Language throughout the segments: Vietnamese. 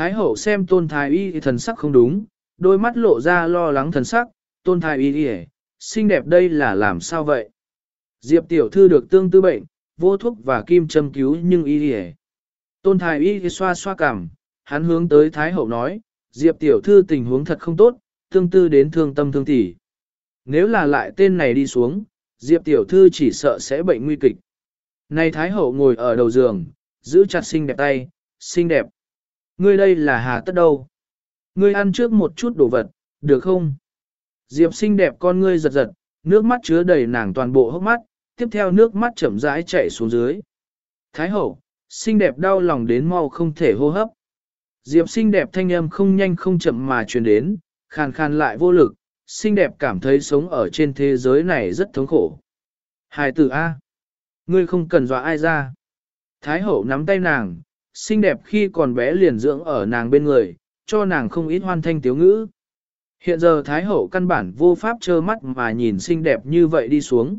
Thái hậu xem tôn thái y thần sắc không đúng, đôi mắt lộ ra lo lắng thần sắc, tôn thái y đi xinh đẹp đây là làm sao vậy? Diệp tiểu thư được tương tư bệnh, vô thuốc và kim châm cứu nhưng y đi Tôn thái y xoa xoa cằm, hắn hướng tới thái hậu nói, Diệp tiểu thư tình huống thật không tốt, tương tư đến thương tâm thương tỷ. Nếu là lại tên này đi xuống, Diệp tiểu thư chỉ sợ sẽ bệnh nguy kịch. Này thái hậu ngồi ở đầu giường, giữ chặt xinh đẹp tay, xinh đẹp. Ngươi đây là hà tất đâu? Ngươi ăn trước một chút đồ vật, được không? Diệp xinh đẹp con ngươi giật giật, nước mắt chứa đầy nàng toàn bộ hốc mắt, tiếp theo nước mắt chậm rãi chảy xuống dưới. Thái hậu, xinh đẹp đau lòng đến mau không thể hô hấp. Diệp xinh đẹp thanh âm không nhanh không chậm mà truyền đến, khàn khàn lại vô lực, xinh đẹp cảm thấy sống ở trên thế giới này rất thống khổ. Hài tử A. Ngươi không cần dọa ai ra. Thái hậu nắm tay nàng, xinh đẹp khi còn bé liền dưỡng ở nàng bên người, cho nàng không ít hoan thanh tiếu ngữ. Hiện giờ Thái hậu căn bản vô pháp trơ mắt mà nhìn xinh đẹp như vậy đi xuống.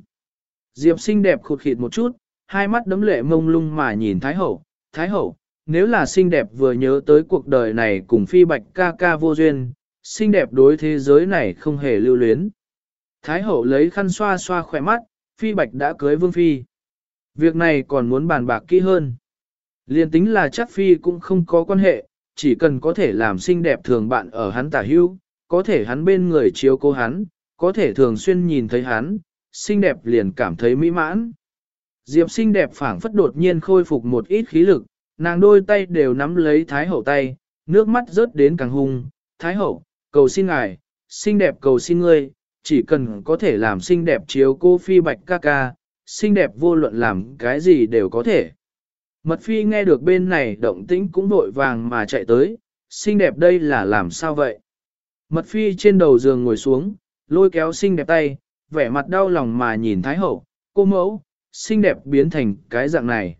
Diệp xinh đẹp khụt khịt một chút, hai mắt đấm lệ mông lung mà nhìn Thái hậu. Thái hậu, nếu là xinh đẹp vừa nhớ tới cuộc đời này cùng phi bạch ca ca vô duyên, xinh đẹp đối thế giới này không hề lưu luyến. Thái hậu lấy khăn xoa xoa khỏe mắt, phi bạch đã cưới vương phi. Việc này còn muốn bàn bạc kỹ hơn. Liên tính là chắc phi cũng không có quan hệ, chỉ cần có thể làm xinh đẹp thường bạn ở hắn tả hưu, có thể hắn bên người chiếu cố hắn, có thể thường xuyên nhìn thấy hắn, xinh đẹp liền cảm thấy mỹ mãn. Diệp xinh đẹp phảng phất đột nhiên khôi phục một ít khí lực, nàng đôi tay đều nắm lấy Thái Hậu tay, nước mắt rớt đến càng hung. Thái Hậu, cầu xin ngài, xinh đẹp cầu xin ngươi, chỉ cần có thể làm xinh đẹp chiếu cô phi bạch ca ca, xinh đẹp vô luận làm cái gì đều có thể. Mật phi nghe được bên này động tĩnh cũng vội vàng mà chạy tới, xinh đẹp đây là làm sao vậy? Mật phi trên đầu giường ngồi xuống, lôi kéo xinh đẹp tay, vẻ mặt đau lòng mà nhìn Thái Hậu, cô mẫu, xinh đẹp biến thành cái dạng này.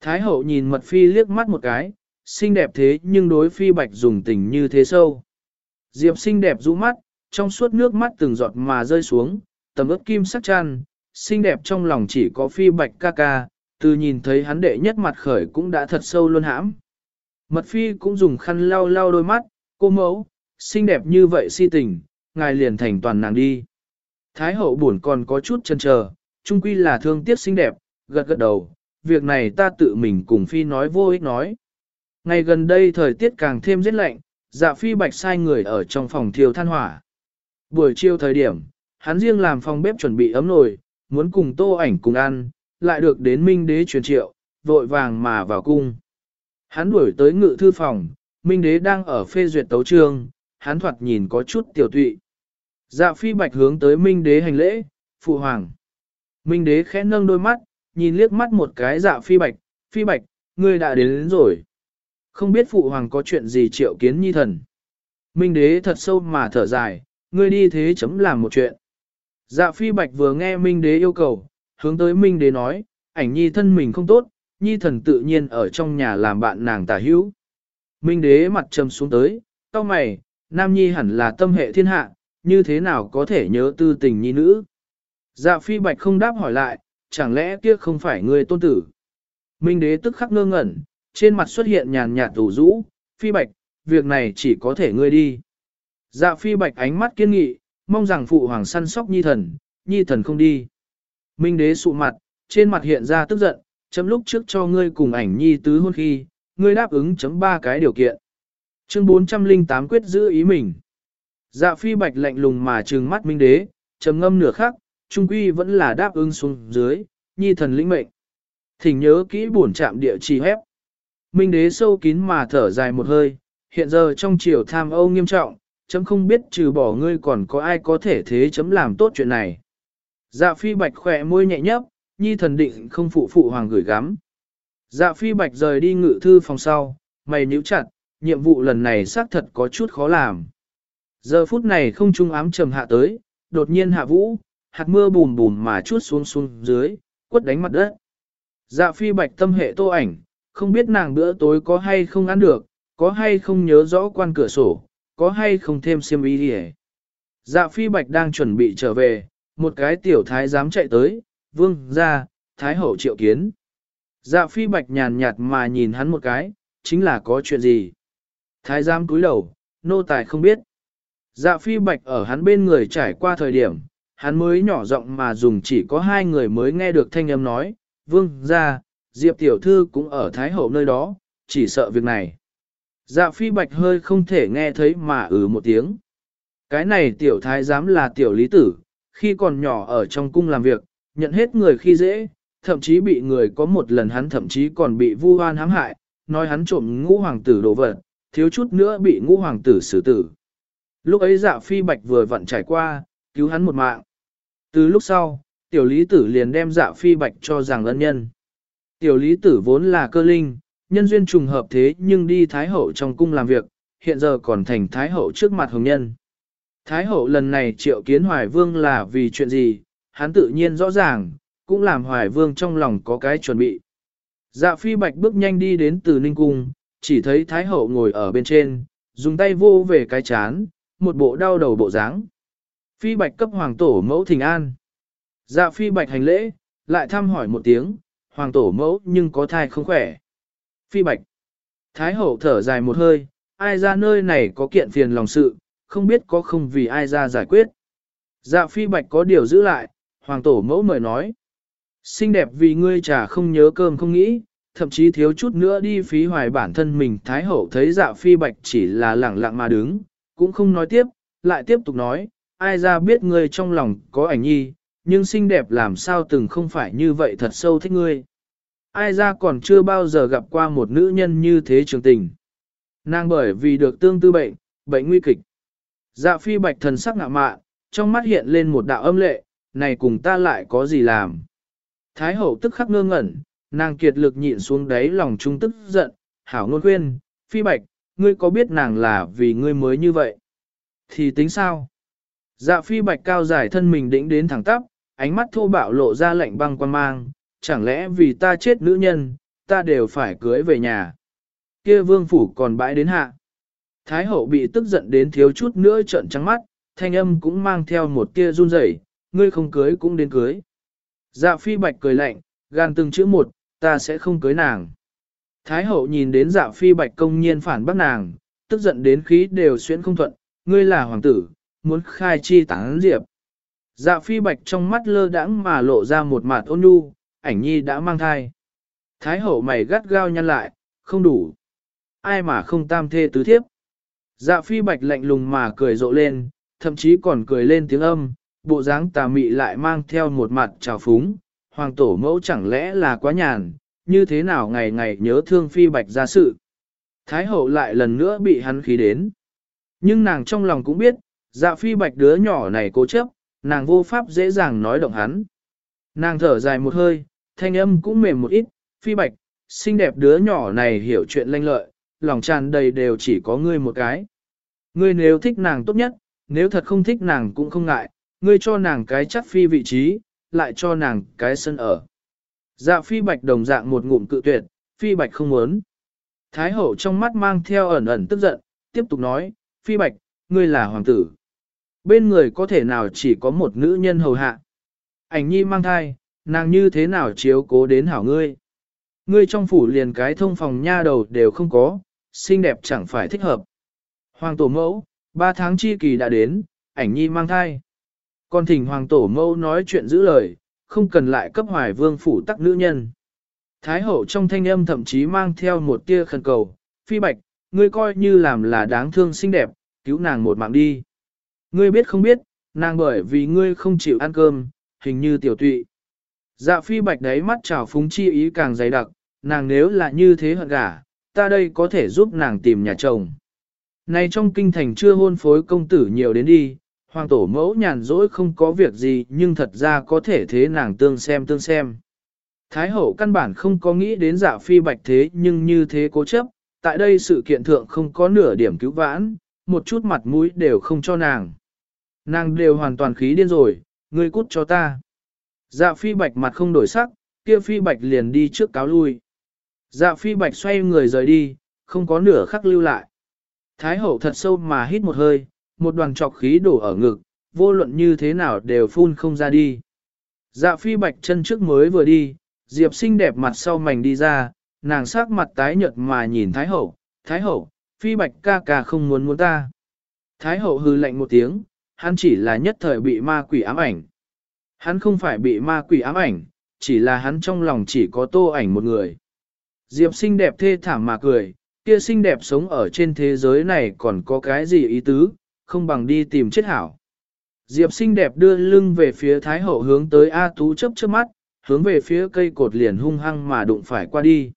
Thái Hậu nhìn mật phi liếc mắt một cái, xinh đẹp thế nhưng đối phi bạch dùng tình như thế sâu. Diệp xinh đẹp rũ mắt, trong suốt nước mắt từng giọt mà rơi xuống, tầm ướp kim sắc chăn, xinh đẹp trong lòng chỉ có phi bạch ca ca, từ nhìn thấy hắn đệ nhất mặt khởi cũng đã thật sâu luôn hãm. Mật phi cũng dùng khăn lau lau đôi mắt, cô mẫu, xinh đẹp như vậy si tình, ngài liền thành toàn nàng đi. Thái hậu buồn còn có chút chần chờ, trung quy là thương tiếc xinh đẹp, gật gật đầu, việc này ta tự mình cùng phi nói vô ích nói. Ngày gần đây thời tiết càng thêm rét lạnh, dạ phi bạch sai người ở trong phòng thiêu than hỏa. Buổi chiều thời điểm, hắn riêng làm phòng bếp chuẩn bị ấm nồi, muốn cùng tô ảnh cùng ăn, lại được đến minh đế truyền triệu, vội vàng mà vào cung. Hắn đuổi tới ngự thư phòng, minh đế đang ở phê duyệt tấu trương, hắn thoạt nhìn có chút tiểu tụy. Dạ phi bạch hướng tới minh đế hành lễ, phụ hoàng. Minh đế khẽ nâng đôi mắt, nhìn liếc mắt một cái dạ phi bạch, phi bạch, ngươi đã đến, đến rồi. Không biết phụ hoàng có chuyện gì triệu kiến nhi thần. Minh đế thật sâu mà thở dài, ngươi đi thế chấm làm một chuyện. Dạ phi bạch vừa nghe Minh đế yêu cầu, hướng tới Minh đế nói, ảnh nhi thân mình không tốt, nhi thần tự nhiên ở trong nhà làm bạn nàng tả hữu. Minh đế mặt trầm xuống tới, tao mày, nam nhi hẳn là tâm hệ thiên hạ, như thế nào có thể nhớ tư tình nhi nữ. Dạ phi bạch không đáp hỏi lại, chẳng lẽ kia không phải người tôn tử. Minh đế tức khắc ngơ ngẩn, trên mặt xuất hiện nhàn nhạt tủ rũ, phi bạch, việc này chỉ có thể ngươi đi. Dạ phi bạch ánh mắt kiên nghị, mong rằng phụ hoàng săn sóc nhi thần, nhi thần không đi. Minh đế sụ mặt, trên mặt hiện ra tức giận, chấm lúc trước cho ngươi cùng ảnh nhi tứ hôn khi, ngươi đáp ứng chấm ba cái điều kiện. Chương 408 quyết giữ ý mình. Dạ phi bạch lạnh lùng mà trừng mắt minh đế, trầm ngâm nửa khắc, trung quy vẫn là đáp ứng xuống dưới, nhi thần lĩnh mệnh. Thỉnh nhớ kỹ buồn chạm địa chỉ hép. Minh đế sâu kín mà thở dài một hơi, hiện giờ trong triều tham âu nghiêm trọng, chấm không biết trừ bỏ ngươi còn có ai có thể thế chấm làm tốt chuyện này. Dạ phi bạch khỏe môi nhẹ nhấp, nhi thần định không phụ phụ hoàng gửi gắm. Dạ phi bạch rời đi ngự thư phòng sau, mày nhíu chặt, nhiệm vụ lần này xác thật có chút khó làm. Giờ phút này không trung ám trầm hạ tới, đột nhiên hạ vũ, hạt mưa bùm bùm mà chút xuống xuống dưới, quất đánh mặt đất. Dạ phi bạch tâm hệ tô ảnh, không biết nàng bữa tối có hay không ăn được, có hay không nhớ rõ quan cửa sổ, có hay không thêm xiêm y đi Dạ phi bạch đang chuẩn bị trở về, một cái tiểu thái dám chạy tới, vương ra, thái hậu triệu kiến. Dạ phi bạch nhàn nhạt mà nhìn hắn một cái, chính là có chuyện gì. Thái giám cúi đầu, nô tài không biết. Dạ phi bạch ở hắn bên người trải qua thời điểm, hắn mới nhỏ giọng mà dùng chỉ có hai người mới nghe được thanh âm nói, vương ra, diệp tiểu thư cũng ở Thái Hậu nơi đó, chỉ sợ việc này. Dạ phi bạch hơi không thể nghe thấy mà ừ một tiếng. Cái này tiểu thái giám là tiểu lý tử, khi còn nhỏ ở trong cung làm việc, nhận hết người khi dễ, thậm chí bị người có một lần hắn thậm chí còn bị vu oan hãm hại, nói hắn trộm ngũ hoàng tử đồ vật, thiếu chút nữa bị ngũ hoàng tử xử tử. Lúc ấy dạ phi bạch vừa vặn trải qua, cứu hắn một mạng. Từ lúc sau, tiểu lý tử liền đem dạ phi bạch cho rằng ân nhân. Tiểu lý tử vốn là cơ linh, nhân duyên trùng hợp thế nhưng đi Thái Hậu trong cung làm việc, hiện giờ còn thành Thái Hậu trước mặt hồng nhân. Thái Hậu lần này triệu kiến Hoài Vương là vì chuyện gì, hắn tự nhiên rõ ràng, cũng làm Hoài Vương trong lòng có cái chuẩn bị. Dạ phi bạch bước nhanh đi đến từ Ninh Cung, chỉ thấy Thái Hậu ngồi ở bên trên, dùng tay vô về cái chán, một bộ đau đầu bộ dáng. Phi bạch cấp hoàng tổ mẫu thỉnh an. Dạ phi bạch hành lễ, lại thăm hỏi một tiếng, hoàng tổ mẫu nhưng có thai không khỏe. Phi bạch. Thái hậu thở dài một hơi, ai ra nơi này có kiện phiền lòng sự, không biết có không vì ai ra giải quyết. Dạ phi bạch có điều giữ lại, hoàng tổ mẫu mời nói. Xinh đẹp vì ngươi trà không nhớ cơm không nghĩ, thậm chí thiếu chút nữa đi phí hoài bản thân mình. Thái hậu thấy dạ phi bạch chỉ là lẳng lặng mà đứng, cũng không nói tiếp, lại tiếp tục nói, ai ra biết ngươi trong lòng có ảnh nhi, nhưng xinh đẹp làm sao từng không phải như vậy thật sâu thích ngươi. Ai ra còn chưa bao giờ gặp qua một nữ nhân như thế trường tình. Nàng bởi vì được tương tư bệnh, bệnh nguy kịch. Dạ phi bạch thần sắc ngạ mạ, trong mắt hiện lên một đạo âm lệ, này cùng ta lại có gì làm. Thái hậu tức khắc ngơ ngẩn, nàng kiệt lực nhịn xuống đáy lòng trung tức giận, hảo ngôn khuyên, phi bạch, ngươi có biết nàng là vì ngươi mới như vậy? Thì tính sao? Dạ phi bạch cao dài thân mình đĩnh đến thẳng tắp, ánh mắt thô bạo lộ ra lạnh băng quan mang, chẳng lẽ vì ta chết nữ nhân, ta đều phải cưới về nhà. Kia vương phủ còn bãi đến hạ. Thái hậu bị tức giận đến thiếu chút nữa trợn trắng mắt, thanh âm cũng mang theo một tia run rẩy, ngươi không cưới cũng đến cưới. Dạ phi bạch cười lạnh, gan từng chữ một, ta sẽ không cưới nàng. Thái hậu nhìn đến dạ phi bạch công nhiên phản bác nàng, tức giận đến khí đều xuyên không thuận, ngươi là hoàng tử, muốn khai chi tán diệp. Dạ phi bạch trong mắt lơ đãng mà lộ ra một mặt ôn nhu, ảnh nhi đã mang thai. Thái hậu mày gắt gao nhăn lại, không đủ. Ai mà không tam thê tứ thiếp. Dạ phi bạch lạnh lùng mà cười rộ lên, thậm chí còn cười lên tiếng âm, bộ dáng tà mị lại mang theo một mặt trào phúng. Hoàng tổ mẫu chẳng lẽ là quá nhàn, như thế nào ngày ngày nhớ thương phi bạch ra sự. Thái hậu lại lần nữa bị hắn khí đến. Nhưng nàng trong lòng cũng biết, dạ phi bạch đứa nhỏ này cố chấp, nàng vô pháp dễ dàng nói động hắn. Nàng thở dài một hơi, thanh âm cũng mềm một ít, phi bạch, xinh đẹp đứa nhỏ này hiểu chuyện lanh lợi, lòng tràn đầy đều chỉ có ngươi một cái. Ngươi nếu thích nàng tốt nhất, nếu thật không thích nàng cũng không ngại, ngươi cho nàng cái chắc phi vị trí, lại cho nàng cái sân ở. Dạ phi bạch đồng dạng một ngụm cự tuyệt, phi bạch không muốn. Thái hậu trong mắt mang theo ẩn ẩn tức giận, tiếp tục nói, phi bạch, ngươi là hoàng tử. Bên người có thể nào chỉ có một nữ nhân hầu hạ. Ảnh nhi mang thai, nàng như thế nào chiếu cố đến hảo ngươi. Ngươi trong phủ liền cái thông phòng nha đầu đều không có, xinh đẹp chẳng phải thích hợp. Hoàng tổ mẫu, ba tháng chi kỳ đã đến, ảnh nhi mang thai. Còn thỉnh hoàng tổ mẫu nói chuyện giữ lời, không cần lại cấp hoài vương phủ tắc nữ nhân. Thái hậu trong thanh âm thậm chí mang theo một tia khẩn cầu, phi bạch, ngươi coi như làm là đáng thương xinh đẹp, cứu nàng một mạng đi. Ngươi biết không biết, nàng bởi vì ngươi không chịu ăn cơm, hình như tiểu tụy. Dạ phi bạch đấy mắt trào phúng chi ý càng dày đặc, nàng nếu là như thế hận gả, ta đây có thể giúp nàng tìm nhà chồng. Này trong kinh thành chưa hôn phối công tử nhiều đến đi, hoàng tổ mẫu nhàn rỗi không có việc gì nhưng thật ra có thể thế nàng tương xem tương xem. Thái hậu căn bản không có nghĩ đến dạ phi bạch thế nhưng như thế cố chấp, tại đây sự kiện thượng không có nửa điểm cứu vãn, một chút mặt mũi đều không cho nàng. Nàng đều hoàn toàn khí điên rồi, ngươi cút cho ta. Dạ phi bạch mặt không đổi sắc, kia phi bạch liền đi trước cáo lui. Dạ phi bạch xoay người rời đi, không có nửa khắc lưu lại. Thái hậu thật sâu mà hít một hơi, một đoàn trọc khí đổ ở ngực, vô luận như thế nào đều phun không ra đi. Dạ phi bạch chân trước mới vừa đi, Diệp xinh đẹp mặt sau mảnh đi ra, nàng sắc mặt tái nhợt mà nhìn Thái hậu, Thái hậu, phi bạch ca ca không muốn muốn ta. Thái hậu hư lạnh một tiếng, hắn chỉ là nhất thời bị ma quỷ ám ảnh. Hắn không phải bị ma quỷ ám ảnh, chỉ là hắn trong lòng chỉ có tô ảnh một người. Diệp xinh đẹp thê thảm mà cười, kia xinh đẹp sống ở trên thế giới này còn có cái gì ý tứ, không bằng đi tìm chết hảo. Diệp xinh đẹp đưa lưng về phía Thái Hậu hướng tới A Tú chấp chớp mắt, hướng về phía cây cột liền hung hăng mà đụng phải qua đi.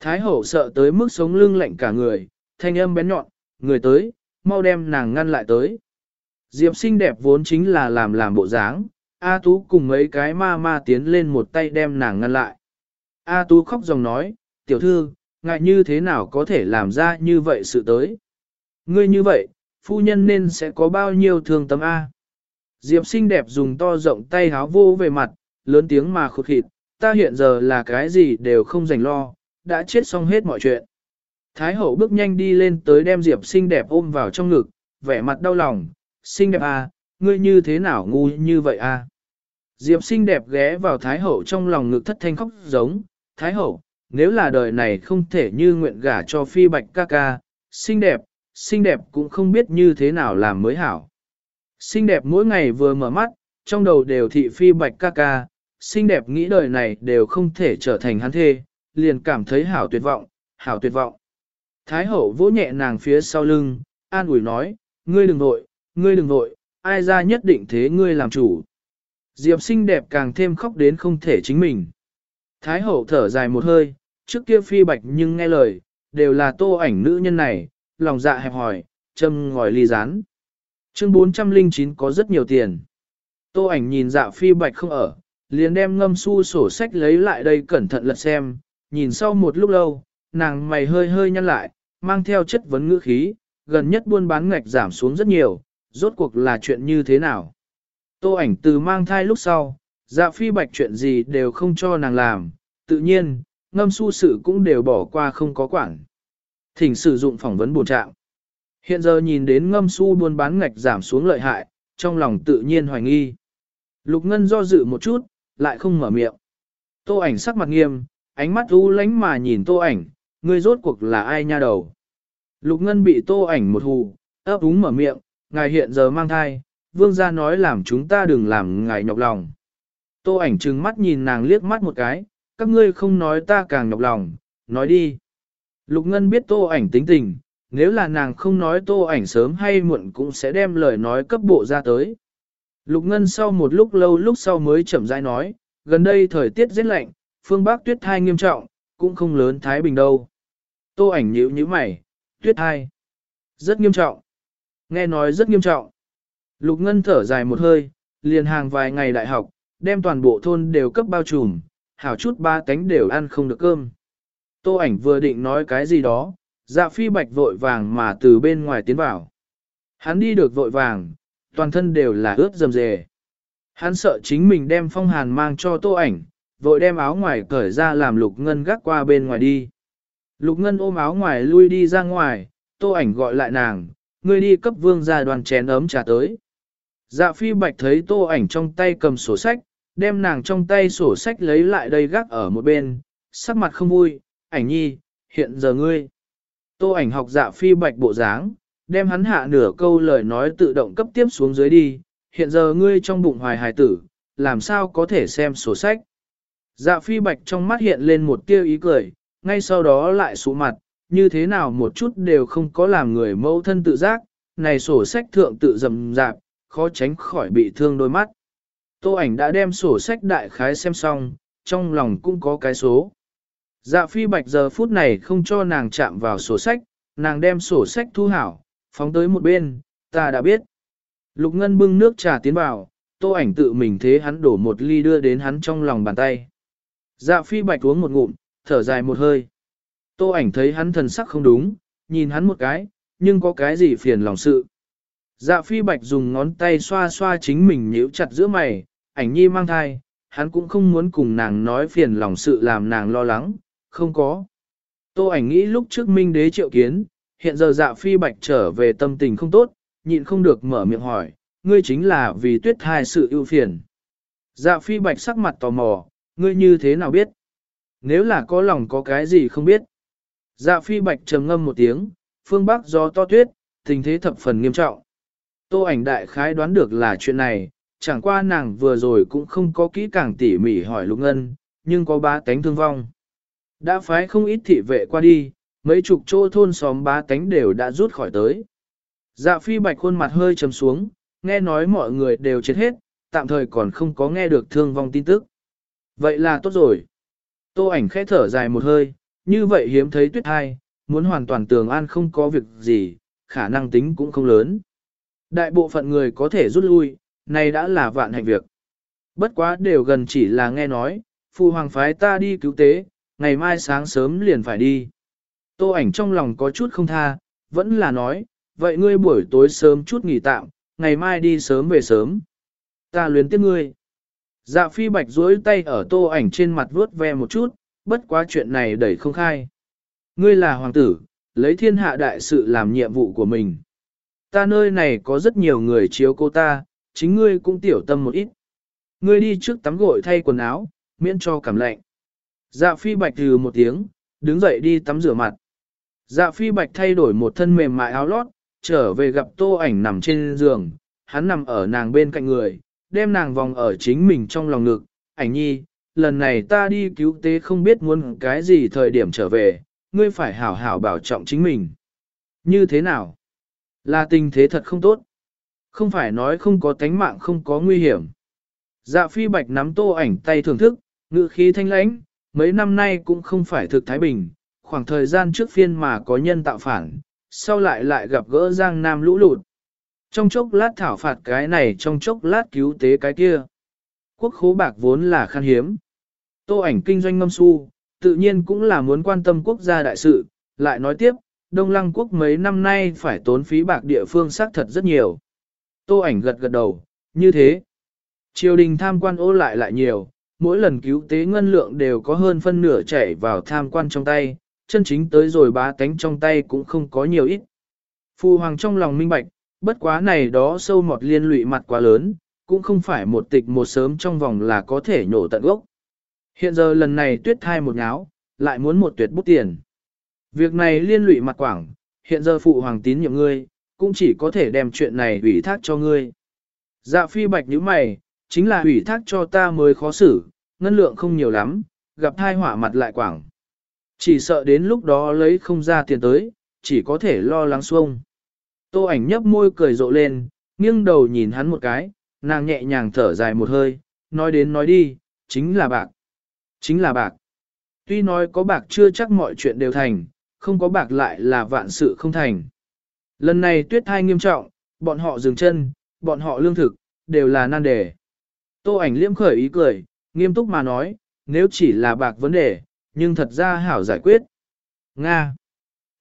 Thái Hậu sợ tới mức sống lưng lạnh cả người, thanh âm bén nhọn, người tới, mau đem nàng ngăn lại tới. Diệp xinh đẹp vốn chính là làm làm bộ dáng, A Tú cùng mấy cái ma ma tiến lên một tay đem nàng ngăn lại. A Tú khóc dòng nói, tiểu thư, ngại như thế nào có thể làm ra như vậy sự tới. Ngươi như vậy, phu nhân nên sẽ có bao nhiêu thương tâm A. Diệp xinh đẹp dùng to rộng tay háo vô về mặt, lớn tiếng mà khụt khịt, ta hiện giờ là cái gì đều không dành lo, đã chết xong hết mọi chuyện. Thái hậu bước nhanh đi lên tới đem Diệp xinh đẹp ôm vào trong ngực, vẻ mặt đau lòng, xinh đẹp à, ngươi như thế nào ngu như vậy à. Diệp xinh đẹp ghé vào Thái hậu trong lòng ngực thất thanh khóc giống, Thái hậu, nếu là đời này không thể như nguyện gả cho phi bạch ca ca, xinh đẹp, xinh đẹp cũng không biết như thế nào làm mới hảo. Xinh đẹp mỗi ngày vừa mở mắt, trong đầu đều thị phi bạch ca ca, xinh đẹp nghĩ đời này đều không thể trở thành hắn thê, liền cảm thấy hảo tuyệt vọng, hảo tuyệt vọng. Thái hậu vỗ nhẹ nàng phía sau lưng, an ủi nói, ngươi đừng vội, ngươi đừng vội, ai ra nhất định thế ngươi làm chủ. Diệp xinh đẹp càng thêm khóc đến không thể chính mình. Thái hậu thở dài một hơi, trước kia phi bạch nhưng nghe lời, đều là tô ảnh nữ nhân này, lòng dạ hẹp hỏi, châm ngòi ly rán. Chương 409 có rất nhiều tiền. Tô ảnh nhìn dạ phi bạch không ở, liền đem ngâm su sổ sách lấy lại đây cẩn thận lật xem, nhìn sau một lúc lâu, nàng mày hơi hơi nhăn lại, mang theo chất vấn ngữ khí, gần nhất buôn bán ngạch giảm xuống rất nhiều, rốt cuộc là chuyện như thế nào. Tô ảnh từ mang thai lúc sau, dạ phi bạch chuyện gì đều không cho nàng làm, tự nhiên, ngâm su sự cũng đều bỏ qua không có quản. Thỉnh sử dụng phỏng vấn bổ trạng. Hiện giờ nhìn đến ngâm su buôn bán ngạch giảm xuống lợi hại, trong lòng tự nhiên hoài nghi. Lục Ngân do dự một chút, lại không mở miệng. Tô ảnh sắc mặt nghiêm, ánh mắt u lánh mà nhìn tô ảnh, ngươi rốt cuộc là ai nha đầu. Lục Ngân bị tô ảnh một hù, ấp úng mở miệng, ngài hiện giờ mang thai, vương gia nói làm chúng ta đừng làm ngài nhọc lòng. Tô ảnh trừng mắt nhìn nàng liếc mắt một cái, các ngươi không nói ta càng nhọc lòng, nói đi. Lục Ngân biết tô ảnh tính tình, nếu là nàng không nói tô ảnh sớm hay muộn cũng sẽ đem lời nói cấp bộ ra tới. Lục Ngân sau một lúc lâu lúc sau mới chậm rãi nói, gần đây thời tiết rất lạnh, phương Bắc tuyết thai nghiêm trọng, cũng không lớn Thái Bình đâu. Tô ảnh nhíu nhíu mày, tuyết thai. Rất nghiêm trọng. Nghe nói rất nghiêm trọng. Lục Ngân thở dài một hơi, liền hàng vài ngày đại học, đem toàn bộ thôn đều cấp bao trùm, hảo chút ba cánh đều ăn không được cơm. Tô ảnh vừa định nói cái gì đó, dạ phi bạch vội vàng mà từ bên ngoài tiến vào. Hắn đi được vội vàng, toàn thân đều là ướt dầm dề. Hắn sợ chính mình đem phong hàn mang cho tô ảnh, vội đem áo ngoài cởi ra làm lục ngân gác qua bên ngoài đi. Lục ngân ôm áo ngoài lui đi ra ngoài, tô ảnh gọi lại nàng, ngươi đi cấp vương ra đoàn chén ấm trà tới. Dạ phi bạch thấy tô ảnh trong tay cầm sổ sách, đem nàng trong tay sổ sách lấy lại đây gác ở một bên, sắc mặt không vui, ảnh nhi, hiện giờ ngươi. Tô ảnh học dạ phi bạch bộ dáng, đem hắn hạ nửa câu lời nói tự động cấp tiếp xuống dưới đi, hiện giờ ngươi trong bụng hoài hài tử, làm sao có thể xem sổ sách. Dạ phi bạch trong mắt hiện lên một tia ý cười, ngay sau đó lại sụ mặt, như thế nào một chút đều không có làm người mẫu thân tự giác, này sổ sách thượng tự dầm dạp, khó tránh khỏi bị thương đôi mắt. Tô ảnh đã đem sổ sách đại khái xem xong, trong lòng cũng có cái số. Dạ phi bạch giờ phút này không cho nàng chạm vào sổ sách, nàng đem sổ sách thu hảo, phóng tới một bên, ta đã biết. Lục Ngân bưng nước trà tiến vào, tô ảnh tự mình thế hắn đổ một ly đưa đến hắn trong lòng bàn tay. Dạ phi bạch uống một ngụm, thở dài một hơi. Tô ảnh thấy hắn thần sắc không đúng, nhìn hắn một cái, nhưng có cái gì phiền lòng sự. Dạ phi bạch dùng ngón tay xoa xoa chính mình nhíu chặt giữa mày, ảnh nhi mang thai, hắn cũng không muốn cùng nàng nói phiền lòng sự làm nàng lo lắng, không có. Tô ảnh nghĩ lúc trước minh đế triệu kiến, hiện giờ dạ phi bạch trở về tâm tình không tốt, nhịn không được mở miệng hỏi, ngươi chính là vì tuyết thai sự ưu phiền. Dạ phi bạch sắc mặt tò mò, ngươi như thế nào biết? Nếu là có lòng có cái gì không biết. Dạ phi bạch trầm ngâm một tiếng, phương Bắc gió to tuyết, tình thế thập phần nghiêm trọng. Tô ảnh đại khái đoán được là chuyện này, chẳng qua nàng vừa rồi cũng không có kỹ càng tỉ mỉ hỏi Lục Ngân, nhưng có ba tánh thương vong. Đã phái không ít thị vệ qua đi, mấy chục chỗ thôn xóm ba tánh đều đã rút khỏi tới. Dạ phi bạch khuôn mặt hơi trầm xuống, nghe nói mọi người đều chết hết, tạm thời còn không có nghe được thương vong tin tức. Vậy là tốt rồi. Tô ảnh khẽ thở dài một hơi, như vậy hiếm thấy tuyết hai, muốn hoàn toàn tường an không có việc gì, khả năng tính cũng không lớn. Đại bộ phận người có thể rút lui, này đã là vạn hạnh việc. Bất quá đều gần chỉ là nghe nói, phụ hoàng phái ta đi cứu tế, ngày mai sáng sớm liền phải đi. Tô ảnh trong lòng có chút không tha, vẫn là nói, vậy ngươi buổi tối sớm chút nghỉ tạm, ngày mai đi sớm về sớm. Ta luyến tiếc ngươi. Dạ phi bạch duỗi tay ở tô ảnh trên mặt vuốt ve một chút, bất quá chuyện này đẩy không khai. Ngươi là hoàng tử, lấy thiên hạ đại sự làm nhiệm vụ của mình. Ta nơi này có rất nhiều người chiếu cô ta, chính ngươi cũng tiểu tâm một ít. Ngươi đi trước tắm gội thay quần áo, miễn cho cảm lạnh. Dạ phi bạch từ một tiếng, đứng dậy đi tắm rửa mặt. Dạ phi bạch thay đổi một thân mềm mại áo lót, trở về gặp tô ảnh nằm trên giường, hắn nằm ở nàng bên cạnh người, đem nàng vòng ở chính mình trong lòng ngực, ảnh nhi, lần này ta đi cứu tế không biết muốn cái gì thời điểm trở về, ngươi phải hảo hảo bảo trọng chính mình. Như thế nào? Là tình thế thật không tốt. Không phải nói không có tánh mạng không có nguy hiểm. Dạ phi bạch nắm tô ảnh tay thưởng thức, ngự khí thanh lãnh, mấy năm nay cũng không phải thực thái bình, khoảng thời gian trước phiên mà có nhân tạo phản, sau lại lại gặp gỡ giang nam lũ lụt. Trong chốc lát thảo phạt cái này trong chốc lát cứu tế cái kia. Quốc khố bạc vốn là khan hiếm. Tô ảnh kinh doanh ngâm su, tự nhiên cũng là muốn quan tâm quốc gia đại sự, lại nói tiếp, Đông Lăng quốc mấy năm nay phải tốn phí bạc địa phương xác thật rất nhiều. Tô ảnh gật gật đầu, như thế. Triều đình tham quan ô lại lại nhiều, mỗi lần cứu tế ngân lượng đều có hơn phân nửa chảy vào tham quan trong tay, chân chính tới rồi bá tánh trong tay cũng không có nhiều ít. Phu hoàng trong lòng minh bạch, bất quá này đó sâu mọt liên lụy mặt quá lớn, cũng không phải một tịch một sớm trong vòng là có thể nhổ tận gốc. Hiện giờ lần này tuyết thai một ngáo, lại muốn một tuyệt bút tiền. Việc này liên lụy mặt quảng, hiện giờ phụ hoàng tín nhiệm ngươi, cũng chỉ có thể đem chuyện này ủy thác cho ngươi. Dạ phi bạch như mày, chính là ủy thác cho ta mới khó xử, ngân lượng không nhiều lắm, gặp thai hỏa mặt lại quảng. Chỉ sợ đến lúc đó lấy không ra tiền tới, chỉ có thể lo lắng xuông. Tô ảnh nhấp môi cười rộ lên, nghiêng đầu nhìn hắn một cái, nàng nhẹ nhàng thở dài một hơi, nói đến nói đi, chính là bạc. Chính là bạc. Tuy nói có bạc chưa chắc mọi chuyện đều thành, không có bạc lại là vạn sự không thành. Lần này tuyết thai nghiêm trọng, bọn họ dừng chân, bọn họ lương thực, đều là nan đề. Tô ảnh liêm khởi ý cười, nghiêm túc mà nói, nếu chỉ là bạc vấn đề, nhưng thật ra hảo giải quyết. Nga.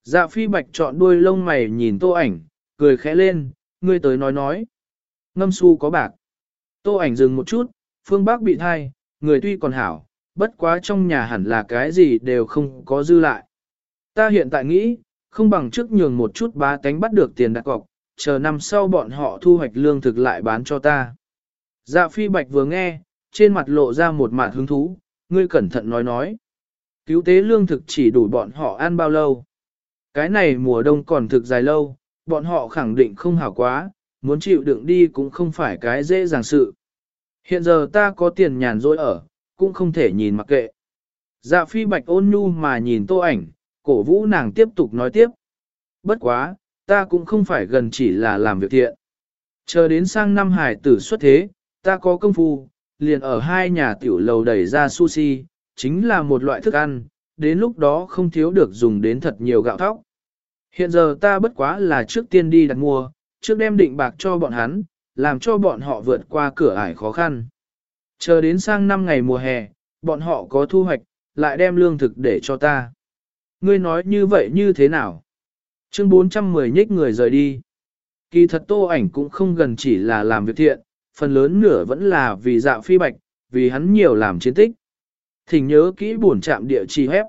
Dạ phi bạch chọn đuôi lông mày nhìn tô ảnh, cười khẽ lên, ngươi tới nói nói. Ngâm su có bạc. Tô ảnh dừng một chút, phương bác bị thai, người tuy còn hảo, bất quá trong nhà hẳn là cái gì đều không có dư lại. Ta hiện tại nghĩ, không bằng trước nhường một chút bá tánh bắt được tiền đặt cọc, chờ năm sau bọn họ thu hoạch lương thực lại bán cho ta. Dạ phi bạch vừa nghe, trên mặt lộ ra một mặt hứng thú, ngươi cẩn thận nói nói. Cứu tế lương thực chỉ đủ bọn họ ăn bao lâu. Cái này mùa đông còn thực dài lâu, bọn họ khẳng định không hảo quá, muốn chịu đựng đi cũng không phải cái dễ dàng sự. Hiện giờ ta có tiền nhàn rỗi ở, cũng không thể nhìn mặc kệ. Dạ phi bạch ôn nhu mà nhìn tô ảnh, cổ vũ nàng tiếp tục nói tiếp. Bất quá, ta cũng không phải gần chỉ là làm việc thiện. Chờ đến sang năm hải tử xuất thế, ta có công phu, liền ở hai nhà tiểu lầu đẩy ra sushi, chính là một loại thức ăn, đến lúc đó không thiếu được dùng đến thật nhiều gạo thóc. Hiện giờ ta bất quá là trước tiên đi đặt mua, trước đem định bạc cho bọn hắn, làm cho bọn họ vượt qua cửa ải khó khăn. Chờ đến sang năm ngày mùa hè, bọn họ có thu hoạch, lại đem lương thực để cho ta. Ngươi nói như vậy như thế nào? Chương 410 nhích người rời đi. Kỳ thật tô ảnh cũng không gần chỉ là làm việc thiện, phần lớn nửa vẫn là vì dạo phi bạch, vì hắn nhiều làm chiến tích. Thỉnh nhớ kỹ buồn chạm địa chỉ hép.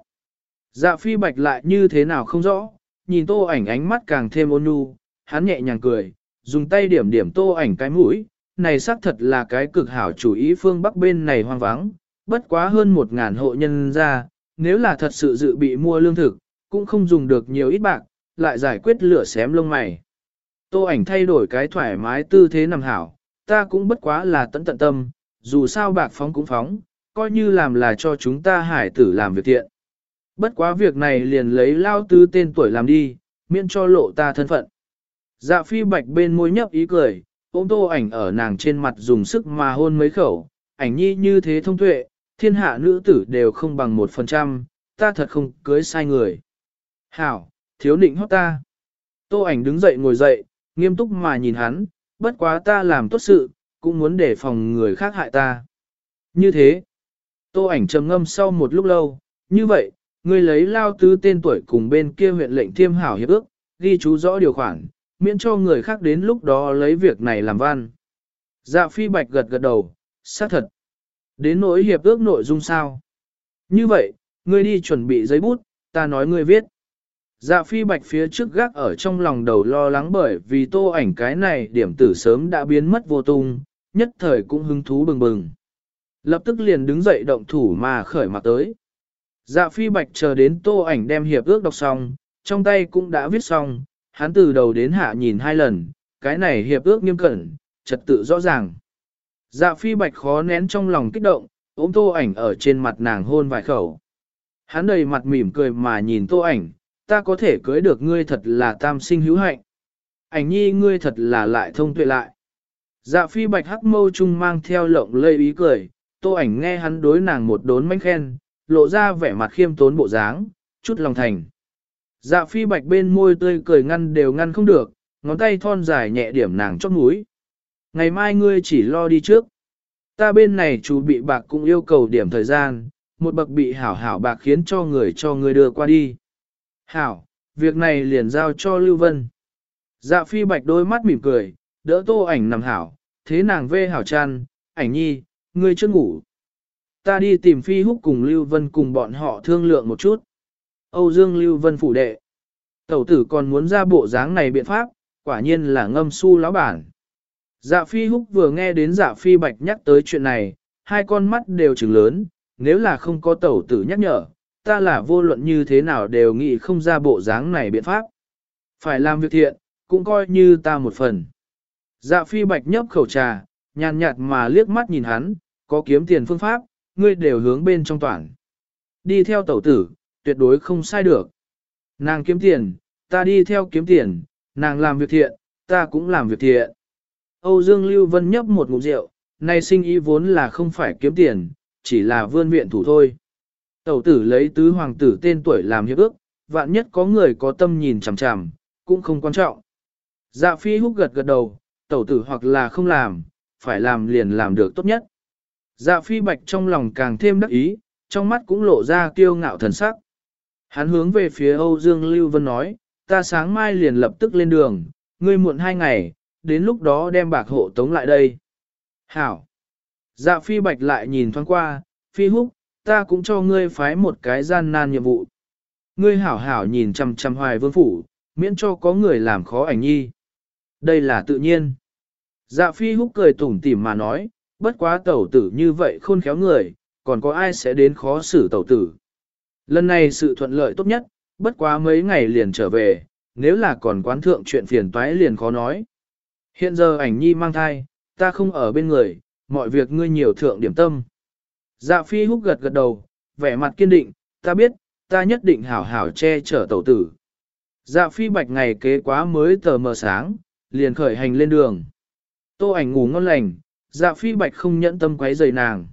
Dạ phi bạch lại như thế nào không rõ, nhìn tô ảnh ánh mắt càng thêm ôn nhu, hắn nhẹ nhàng cười, dùng tay điểm điểm tô ảnh cái mũi, này xác thật là cái cực hảo chủ ý phương bắc bên này hoang vắng, bất quá hơn một ngàn hộ nhân ra, nếu là thật sự dự bị mua lương thực, cũng không dùng được nhiều ít bạc, lại giải quyết lửa xém lông mày. Tô ảnh thay đổi cái thoải mái tư thế nằm hảo, ta cũng bất quá là tận tận tâm, dù sao bạc phóng cũng phóng, coi như làm là cho chúng ta hải tử làm việc thiện. Bất quá việc này liền lấy lao tứ tên tuổi làm đi, miễn cho lộ ta thân phận. Dạ phi bạch bên môi nhấp ý cười, ôm tô ảnh ở nàng trên mặt dùng sức mà hôn mấy khẩu, ảnh nhi như thế thông tuệ, thiên hạ nữ tử đều không bằng một phần trăm, ta thật không cưới sai người. Hảo, thiếu nịnh hót ta. Tô ảnh đứng dậy ngồi dậy, nghiêm túc mà nhìn hắn, bất quá ta làm tốt sự, cũng muốn để phòng người khác hại ta. Như thế, tô ảnh trầm ngâm sau một lúc lâu, như vậy, ngươi lấy lao tứ tên tuổi cùng bên kia huyện lệnh thiêm hảo hiệp ước, ghi chú rõ điều khoản, miễn cho người khác đến lúc đó lấy việc này làm văn. Dạ phi bạch gật gật đầu, xác thật. Đến nỗi hiệp ước nội dung sao? Như vậy, ngươi đi chuẩn bị giấy bút, ta nói ngươi viết. Dạ phi bạch phía trước gác ở trong lòng đầu lo lắng bởi vì tô ảnh cái này điểm tử sớm đã biến mất vô tung, nhất thời cũng hứng thú bừng bừng. Lập tức liền đứng dậy động thủ mà khởi mặt tới. Dạ phi bạch chờ đến tô ảnh đem hiệp ước đọc xong, trong tay cũng đã viết xong, hắn từ đầu đến hạ nhìn hai lần, cái này hiệp ước nghiêm cẩn, trật tự rõ ràng. Dạ phi bạch khó nén trong lòng kích động, ôm tô ảnh ở trên mặt nàng hôn vài khẩu. Hắn đầy mặt mỉm cười mà nhìn tô ảnh, ta có thể cưới được ngươi thật là tam sinh hữu hạnh. Ảnh nhi ngươi thật là lại thông tuệ lại. Dạ phi bạch hắc mâu trung mang theo lộng lây ý cười, tô ảnh nghe hắn đối nàng một đốn manh khen, lộ ra vẻ mặt khiêm tốn bộ dáng, chút lòng thành. Dạ phi bạch bên môi tươi cười ngăn đều ngăn không được, ngón tay thon dài nhẹ điểm nàng chót mũi. Ngày mai ngươi chỉ lo đi trước. Ta bên này chú bị bạc cũng yêu cầu điểm thời gian, một bậc bị hảo hảo bạc khiến cho người cho ngươi đưa qua đi. Hảo, việc này liền giao cho Lưu Vân. Dạ phi bạch đôi mắt mỉm cười, đỡ tô ảnh nằm hảo, thế nàng vê hảo chăn, ảnh nhi, ngươi chưa ngủ. Ta đi tìm phi húc cùng Lưu Vân cùng bọn họ thương lượng một chút. Âu Dương Lưu Vân phủ đệ. Tẩu tử còn muốn ra bộ dáng này biện pháp, quả nhiên là ngâm su lão bản. Dạ phi húc vừa nghe đến dạ phi bạch nhắc tới chuyện này, hai con mắt đều trừng lớn, nếu là không có tẩu tử nhắc nhở, ta là vô luận như thế nào đều nghĩ không ra bộ dáng này biện pháp. Phải làm việc thiện, cũng coi như ta một phần. Dạ phi bạch nhấp khẩu trà, nhàn nhạt mà liếc mắt nhìn hắn, có kiếm tiền phương pháp, ngươi đều hướng bên trong toàn. Đi theo tẩu tử, tuyệt đối không sai được. Nàng kiếm tiền, ta đi theo kiếm tiền, nàng làm việc thiện, ta cũng làm việc thiện. Âu Dương Lưu Vân nhấp một ngụm rượu, nay sinh ý vốn là không phải kiếm tiền, chỉ là vươn viện thủ thôi. Tẩu tử lấy tứ hoàng tử tên tuổi làm hiệp ước, vạn nhất có người có tâm nhìn chằm chằm, cũng không quan trọng. Dạ phi húc gật gật đầu, tẩu tử hoặc là không làm, phải làm liền làm được tốt nhất. Dạ phi bạch trong lòng càng thêm đắc ý, trong mắt cũng lộ ra kiêu ngạo thần sắc. Hắn hướng về phía Âu Dương Lưu Vân nói, ta sáng mai liền lập tức lên đường, ngươi muộn hai ngày, đến lúc đó đem bạc hộ tống lại đây. Hảo! Dạ phi bạch lại nhìn thoáng qua, phi húc, ta cũng cho ngươi phái một cái gian nan nhiệm vụ. Ngươi hảo hảo nhìn chằm chằm hoài vương phủ, miễn cho có người làm khó ảnh nhi. Đây là tự nhiên. Dạ phi húc cười tủm tỉm mà nói, bất quá tẩu tử như vậy khôn khéo người, còn có ai sẽ đến khó xử tẩu tử. Lần này sự thuận lợi tốt nhất, bất quá mấy ngày liền trở về, nếu là còn quán thượng chuyện phiền toái liền khó nói. Hiện giờ ảnh nhi mang thai, ta không ở bên người, mọi việc ngươi nhiều thượng điểm tâm. Dạ phi húc gật gật đầu, vẻ mặt kiên định, ta biết, ta nhất định hảo hảo che chở tẩu tử. Dạ phi bạch ngày kế quá mới tờ mờ sáng, liền khởi hành lên đường. Tô ảnh ngủ ngon lành, dạ phi bạch không nhẫn tâm quấy rầy nàng.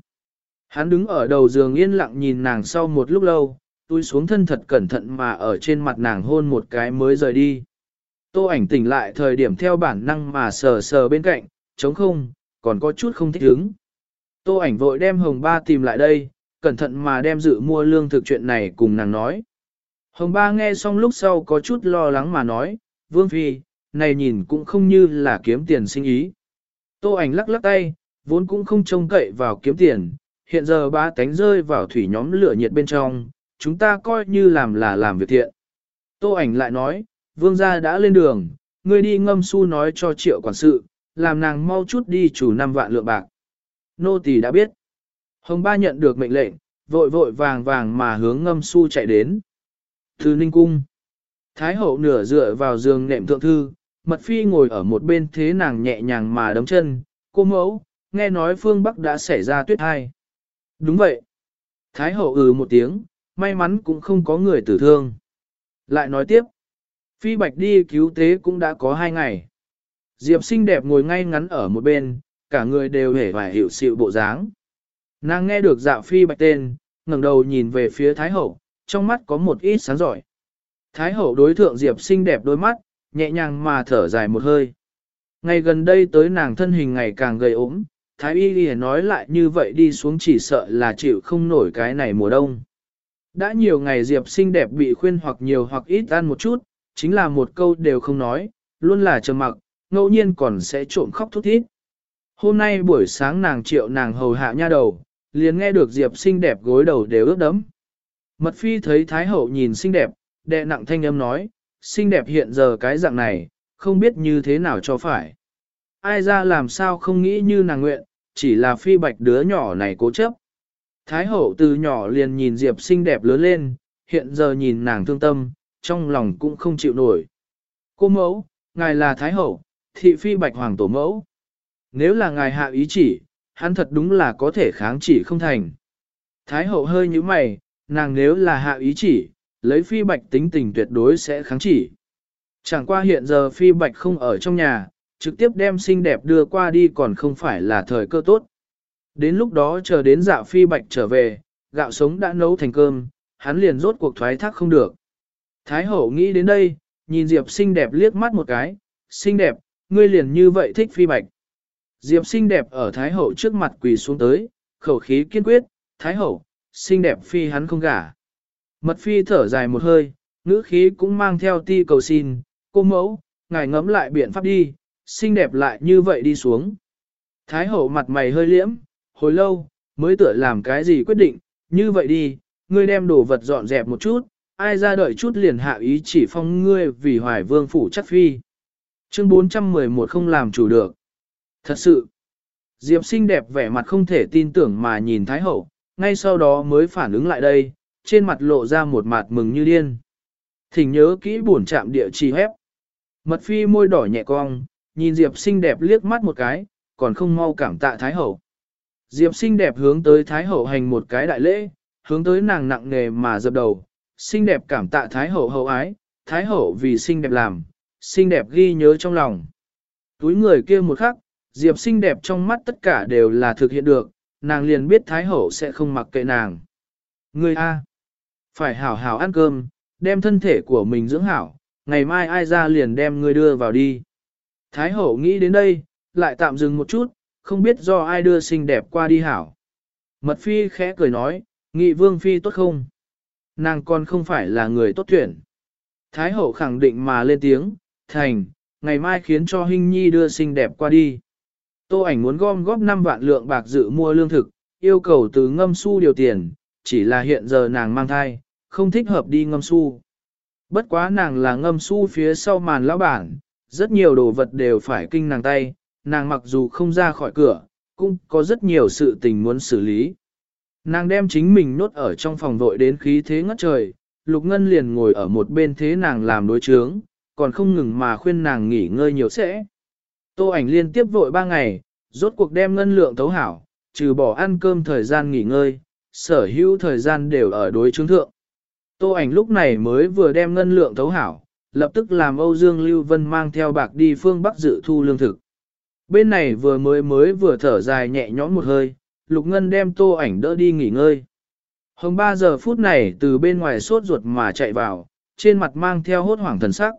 Hắn đứng ở đầu giường yên lặng nhìn nàng sau một lúc lâu, túi xuống thân thật cẩn thận mà ở trên mặt nàng hôn một cái mới rời đi. Tô ảnh tỉnh lại thời điểm theo bản năng mà sờ sờ bên cạnh, chống không, còn có chút không thích ứng. Tô ảnh vội đem Hồng Ba tìm lại đây, cẩn thận mà đem dự mua lương thực chuyện này cùng nàng nói. Hồng Ba nghe xong lúc sau có chút lo lắng mà nói, Vương Phi, này nhìn cũng không như là kiếm tiền sinh ý. Tô ảnh lắc lắc tay, vốn cũng không trông cậy vào kiếm tiền, hiện giờ ba tánh rơi vào thủy nhóm lửa nhiệt bên trong, chúng ta coi như làm là làm việc thiện. Tô ảnh lại nói, vương gia đã lên đường, ngươi đi ngâm su nói cho triệu quản sự, làm nàng mau chút đi chủ năm vạn lượng bạc. Nô tỳ đã biết. Hồng ba nhận được mệnh lệnh, vội vội vàng vàng mà hướng ngâm su chạy đến. Thư Ninh Cung. Thái hậu nửa dựa vào giường nệm thượng thư, mật phi ngồi ở một bên thế nàng nhẹ nhàng mà đấm chân, cô mẫu, nghe nói phương Bắc đã xảy ra tuyết hai. Đúng vậy. Thái hậu ừ một tiếng, may mắn cũng không có người tử thương. Lại nói tiếp, phi bạch đi cứu tế cũng đã có hai ngày. Diệp xinh đẹp ngồi ngay ngắn ở một bên, cả người đều hề vải hiểu sự bộ dáng. Nàng nghe được dạ phi bạch tên, ngẩng đầu nhìn về phía Thái hậu, trong mắt có một ít sáng giỏi. Thái hậu đối thượng Diệp xinh đẹp đôi mắt, nhẹ nhàng mà thở dài một hơi. Ngày gần đây tới nàng thân hình ngày càng gầy ốm, Thái y ghi nói lại như vậy đi xuống chỉ sợ là chịu không nổi cái này mùa đông. Đã nhiều ngày Diệp xinh đẹp bị khuyên hoặc nhiều hoặc ít ăn một chút, chính là một câu đều không nói, luôn là trầm mặc, ngẫu nhiên còn sẽ trộm khóc thút thít. Hôm nay buổi sáng nàng triệu nàng hầu hạ nha đầu, liền nghe được Diệp xinh đẹp gối đầu đều ướt đấm. Mật phi thấy Thái hậu nhìn xinh đẹp, đệ nặng thanh âm nói, xinh đẹp hiện giờ cái dạng này, không biết như thế nào cho phải. Ai ra làm sao không nghĩ như nàng nguyện, chỉ là phi bạch đứa nhỏ này cố chấp. Thái hậu từ nhỏ liền nhìn Diệp xinh đẹp lớn lên, hiện giờ nhìn nàng thương tâm, trong lòng cũng không chịu nổi. Cô mẫu, ngài là Thái hậu, thị phi bạch hoàng tổ mẫu. Nếu là ngài hạ ý chỉ, hắn thật đúng là có thể kháng chỉ không thành. Thái hậu hơi như mày, nàng nếu là hạ ý chỉ, lấy phi bạch tính tình tuyệt đối sẽ kháng chỉ. Chẳng qua hiện giờ phi bạch không ở trong nhà, trực tiếp đem xinh đẹp đưa qua đi còn không phải là thời cơ tốt. Đến lúc đó chờ đến dạ phi bạch trở về, gạo sống đã nấu thành cơm, hắn liền rốt cuộc thoái thác không được. Thái hậu nghĩ đến đây, nhìn Diệp xinh đẹp liếc mắt một cái, xinh đẹp, ngươi liền như vậy thích phi bạch. Diệp xinh đẹp ở Thái hậu trước mặt quỳ xuống tới, khẩu khí kiên quyết, Thái hậu, xinh đẹp phi hắn không gả. Mật phi thở dài một hơi, ngữ khí cũng mang theo ti cầu xin, cô mẫu, ngài ngẫm lại biện pháp đi, xinh đẹp lại như vậy đi xuống. Thái hậu mặt mày hơi liễm, hồi lâu, mới tựa làm cái gì quyết định, như vậy đi, ngươi đem đồ vật dọn dẹp một chút, ai ra đợi chút liền hạ ý chỉ phong ngươi vì hoài vương phủ chắc phi. Chương 411 không làm chủ được. Thật sự, Diệp xinh đẹp vẻ mặt không thể tin tưởng mà nhìn Thái hậu, ngay sau đó mới phản ứng lại đây, trên mặt lộ ra một mặt mừng như điên. Thỉnh nhớ kỹ buồn chạm địa chỉ hép. Mật phi môi đỏ nhẹ cong, nhìn Diệp xinh đẹp liếc mắt một cái, còn không mau cảm tạ Thái Hậu. Diệp xinh đẹp hướng tới Thái Hậu hành một cái đại lễ, hướng tới nàng nặng nề mà dập đầu, xinh đẹp cảm tạ Thái Hậu hậu ái, Thái Hậu vì xinh đẹp làm, xinh đẹp ghi nhớ trong lòng. Túi người kia một khắc, Diệp xinh đẹp trong mắt tất cả đều là thực hiện được, nàng liền biết Thái Hậu sẽ không mặc kệ nàng. Người A. Phải hảo hảo ăn cơm, đem thân thể của mình dưỡng hảo, ngày mai ai ra liền đem ngươi đưa vào đi. Thái hậu nghĩ đến đây, lại tạm dừng một chút, không biết do ai đưa xinh đẹp qua đi hảo. Mật phi khẽ cười nói, nghị vương phi tốt không? Nàng còn không phải là người tốt tuyển. Thái hậu khẳng định mà lên tiếng, thành, ngày mai khiến cho Hinh Nhi đưa xinh đẹp qua đi. Tô ảnh muốn gom góp 5 vạn lượng bạc dự mua lương thực, yêu cầu từ ngâm su điều tiền, chỉ là hiện giờ nàng mang thai, không thích hợp đi ngâm su. Bất quá nàng là ngâm su phía sau màn lão bản, rất nhiều đồ vật đều phải kinh nàng tay, nàng mặc dù không ra khỏi cửa, cũng có rất nhiều sự tình muốn xử lý. Nàng đem chính mình nốt ở trong phòng vội đến khí thế ngất trời, Lục Ngân liền ngồi ở một bên thế nàng làm đối chướng, còn không ngừng mà khuyên nàng nghỉ ngơi nhiều sẽ. Tô ảnh liên tiếp vội ba ngày, rốt cuộc đem ngân lượng tấu hảo, trừ bỏ ăn cơm thời gian nghỉ ngơi, sở hữu thời gian đều ở đối chứng thượng. Tô ảnh lúc này mới vừa đem ngân lượng tấu hảo, lập tức làm Âu Dương Lưu Vân mang theo bạc đi phương Bắc dự thu lương thực. Bên này vừa mới mới vừa thở dài nhẹ nhõm một hơi, Lục Ngân đem tô ảnh đỡ đi nghỉ ngơi. Hồng ba giờ phút này từ bên ngoài sốt ruột mà chạy vào, trên mặt mang theo hốt hoảng thần sắc.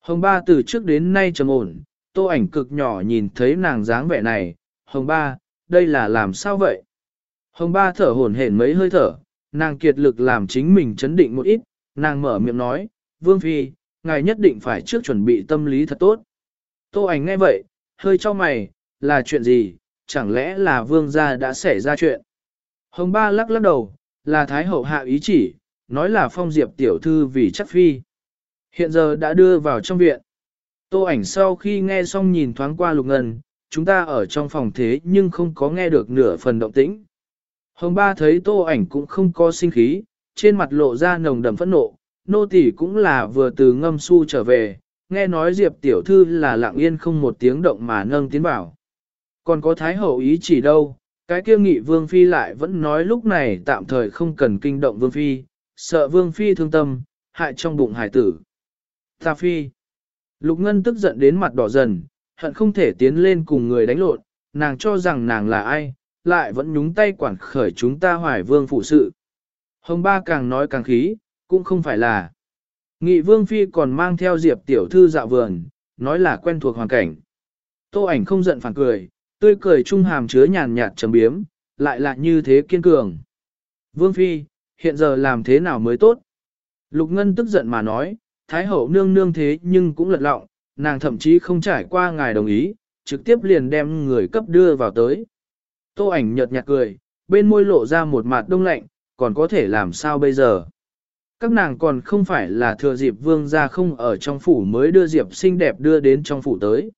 Hồng ba từ trước đến nay trầm ổn, tô ảnh cực nhỏ nhìn thấy nàng dáng vẻ này, Hồng ba, đây là làm sao vậy? Hồng ba thở hổn hển mấy hơi thở, nàng kiệt lực làm chính mình chấn định một ít, nàng mở miệng nói, Vương Phi, ngài nhất định phải trước chuẩn bị tâm lý thật tốt. Tô ảnh nghe vậy, hơi cho mày, là chuyện gì, chẳng lẽ là Vương gia đã xảy ra chuyện? Hồng ba lắc lắc đầu, là Thái Hậu hạ ý chỉ, nói là phong diệp tiểu thư vì chắc phi. Hiện giờ đã đưa vào trong viện. Tô ảnh sau khi nghe xong nhìn thoáng qua lục ngân, chúng ta ở trong phòng thế nhưng không có nghe được nửa phần động tĩnh. Hồng ba thấy tô ảnh cũng không có sinh khí, trên mặt lộ ra nồng đậm phẫn nộ, nô tỳ cũng là vừa từ ngâm su trở về, nghe nói Diệp tiểu thư là lặng yên không một tiếng động mà nâng tiến bảo. Còn có thái hậu ý chỉ đâu, cái kia nghị vương phi lại vẫn nói lúc này tạm thời không cần kinh động vương phi, sợ vương phi thương tâm, hại trong bụng hải tử. Ta phi. Lục Ngân tức giận đến mặt đỏ dần, hận không thể tiến lên cùng người đánh lộn, nàng cho rằng nàng là ai, lại vẫn nhúng tay quản khởi chúng ta hoài vương phụ sự. Hồng ba càng nói càng khí, cũng không phải là. Nghị vương phi còn mang theo diệp tiểu thư dạo vườn, nói là quen thuộc hoàn cảnh. Tô ảnh không giận phản cười, tươi cười trung hàm chứa nhàn nhạt trầm biếm, lại là như thế kiên cường. Vương phi, hiện giờ làm thế nào mới tốt? Lục Ngân tức giận mà nói, Thái hậu nương nương thế nhưng cũng lật lọng, nàng thậm chí không trải qua ngài đồng ý, trực tiếp liền đem người cấp đưa vào tới. Tô ảnh nhợt nhạt cười, bên môi lộ ra một mặt đông lạnh, còn có thể làm sao bây giờ? Các nàng còn không phải là thừa dịp vương gia không ở trong phủ mới đưa diệp xinh đẹp đưa đến trong phủ tới.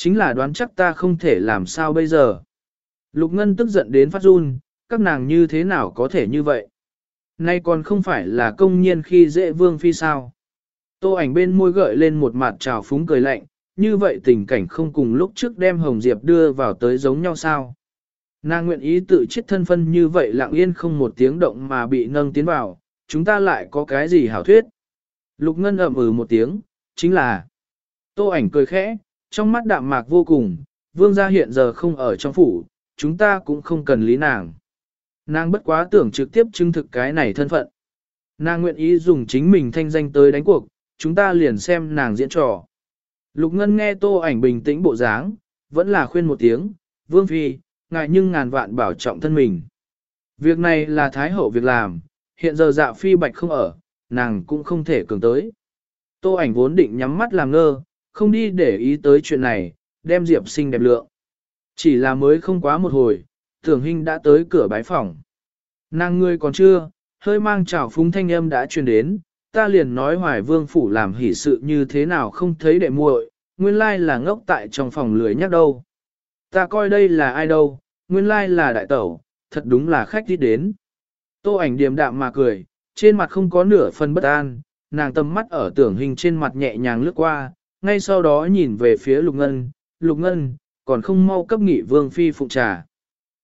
Chính là đoán chắc ta không thể làm sao bây giờ. Lục Ngân tức giận đến phát run, các nàng như thế nào có thể như vậy? Nay còn không phải là công nhiên khi dễ vương phi sao? Tô ảnh bên môi gợi lên một mặt trào phúng cười lạnh, như vậy tình cảnh không cùng lúc trước đem Hồng Diệp đưa vào tới giống nhau sao? Nàng nguyện ý tự chết thân phân như vậy lặng yên không một tiếng động mà bị nâng tiến vào, chúng ta lại có cái gì hảo thuyết? Lục Ngân ậm ừ một tiếng, chính là Tô ảnh cười khẽ, trong mắt đạm mạc vô cùng, vương gia hiện giờ không ở trong phủ, chúng ta cũng không cần lý nàng. Nàng bất quá tưởng trực tiếp chứng thực cái này thân phận. Nàng nguyện ý dùng chính mình thanh danh tới đánh cuộc, chúng ta liền xem nàng diễn trò. Lục Ngân nghe tô ảnh bình tĩnh bộ dáng, vẫn là khuyên một tiếng, Vương Phi, ngại nhưng ngàn vạn bảo trọng thân mình. Việc này là Thái Hậu việc làm, hiện giờ dạ Phi Bạch không ở, nàng cũng không thể cường tới. Tô ảnh vốn định nhắm mắt làm ngơ, không đi để ý tới chuyện này, đem Diệp sinh đẹp lượng. Chỉ là mới không quá một hồi, tưởng hình đã tới cửa bái phòng. Nàng ngươi còn chưa, hơi mang trào phúng thanh âm đã truyền đến, ta liền nói hoài vương phủ làm hỷ sự như thế nào không thấy đệ muội, nguyên lai là ngốc tại trong phòng lười nhắc đâu. Ta coi đây là ai đâu, nguyên lai là đại tẩu, thật đúng là khách đi đến. Tô ảnh điềm đạm mà cười, trên mặt không có nửa phần bất an, nàng tâm mắt ở tưởng hình trên mặt nhẹ nhàng lướt qua, ngay sau đó nhìn về phía lục ngân, lục ngân, còn không mau cấp nghị vương phi phụng trà.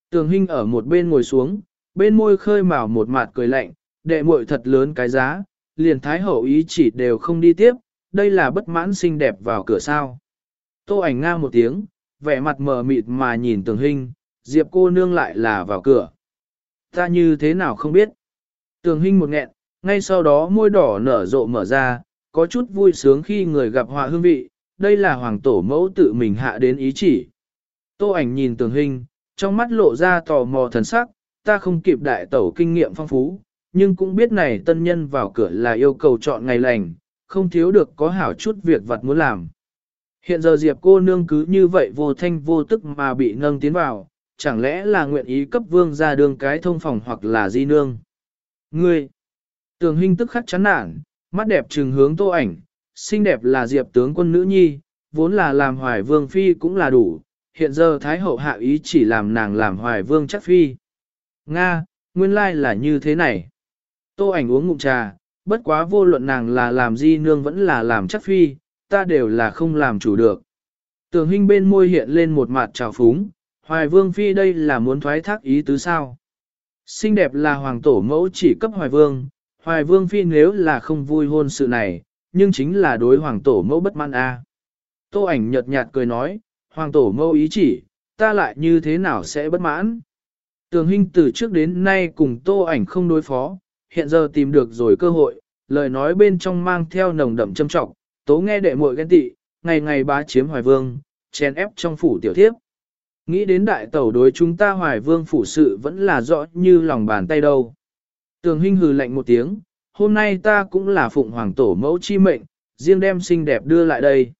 Tường hình ở một bên ngồi xuống, bên môi khơi mào một mặt cười lạnh, đệ muội thật lớn cái giá, liền thái hậu ý chỉ đều không đi tiếp, đây là bất mãn xinh đẹp vào cửa sao. Tô ảnh nga một tiếng, vẻ mặt mờ mịt mà nhìn tường hình, diệp cô nương lại là vào cửa. Ta như thế nào không biết. Tường hình một nghẹn, ngay sau đó môi đỏ nở rộ mở ra, có chút vui sướng khi người gặp họa hương vị, đây là hoàng tổ mẫu tự mình hạ đến ý chỉ. Tô ảnh nhìn tường hình, trong mắt lộ ra tò mò thần sắc, ta không kịp đại tẩu kinh nghiệm phong phú, nhưng cũng biết này tân nhân vào cửa là yêu cầu chọn ngày lành, không thiếu được có hảo chút việc vặt muốn làm. Hiện giờ Diệp cô nương cứ như vậy vô thanh vô tức mà bị nâng tiến vào, chẳng lẽ là nguyện ý cấp vương ra đường cái thông phòng hoặc là di nương. Ngươi, tường huynh tức khắc chán nản, mắt đẹp trừng hướng tô ảnh, xinh đẹp là Diệp tướng quân nữ nhi, vốn là làm hoài vương phi cũng là đủ, hiện giờ Thái hậu hạ ý chỉ làm nàng làm hoài vương chắc phi. Nga, nguyên lai là như thế này. Tô ảnh uống ngụm trà, bất quá vô luận nàng là làm di nương vẫn là làm chắc phi, ta đều là không làm chủ được. Tường hình bên môi hiện lên một mặt trào phúng, hoài vương phi đây là muốn thoái thác ý tứ sao. Xinh đẹp là hoàng tổ mẫu chỉ cấp hoài vương, hoài vương phi nếu là không vui hôn sự này, nhưng chính là đối hoàng tổ mẫu bất mãn a. Tô ảnh nhợt nhạt cười nói, hoàng tổ mẫu ý chỉ, ta lại như thế nào sẽ bất mãn. Tường Hinh từ trước đến nay cùng tô ảnh không đối phó, hiện giờ tìm được rồi cơ hội, lời nói bên trong mang theo nồng đậm châm trọng, tố nghe đệ muội ghen tị, ngày ngày bá chiếm hoài vương, chèn ép trong phủ tiểu thiếp. Nghĩ đến đại tẩu đối chúng ta hoài vương phủ sự vẫn là rõ như lòng bàn tay đâu. Tường Hinh hừ lạnh một tiếng, hôm nay ta cũng là phụng hoàng tổ mẫu chi mệnh, riêng đem xinh đẹp đưa lại đây.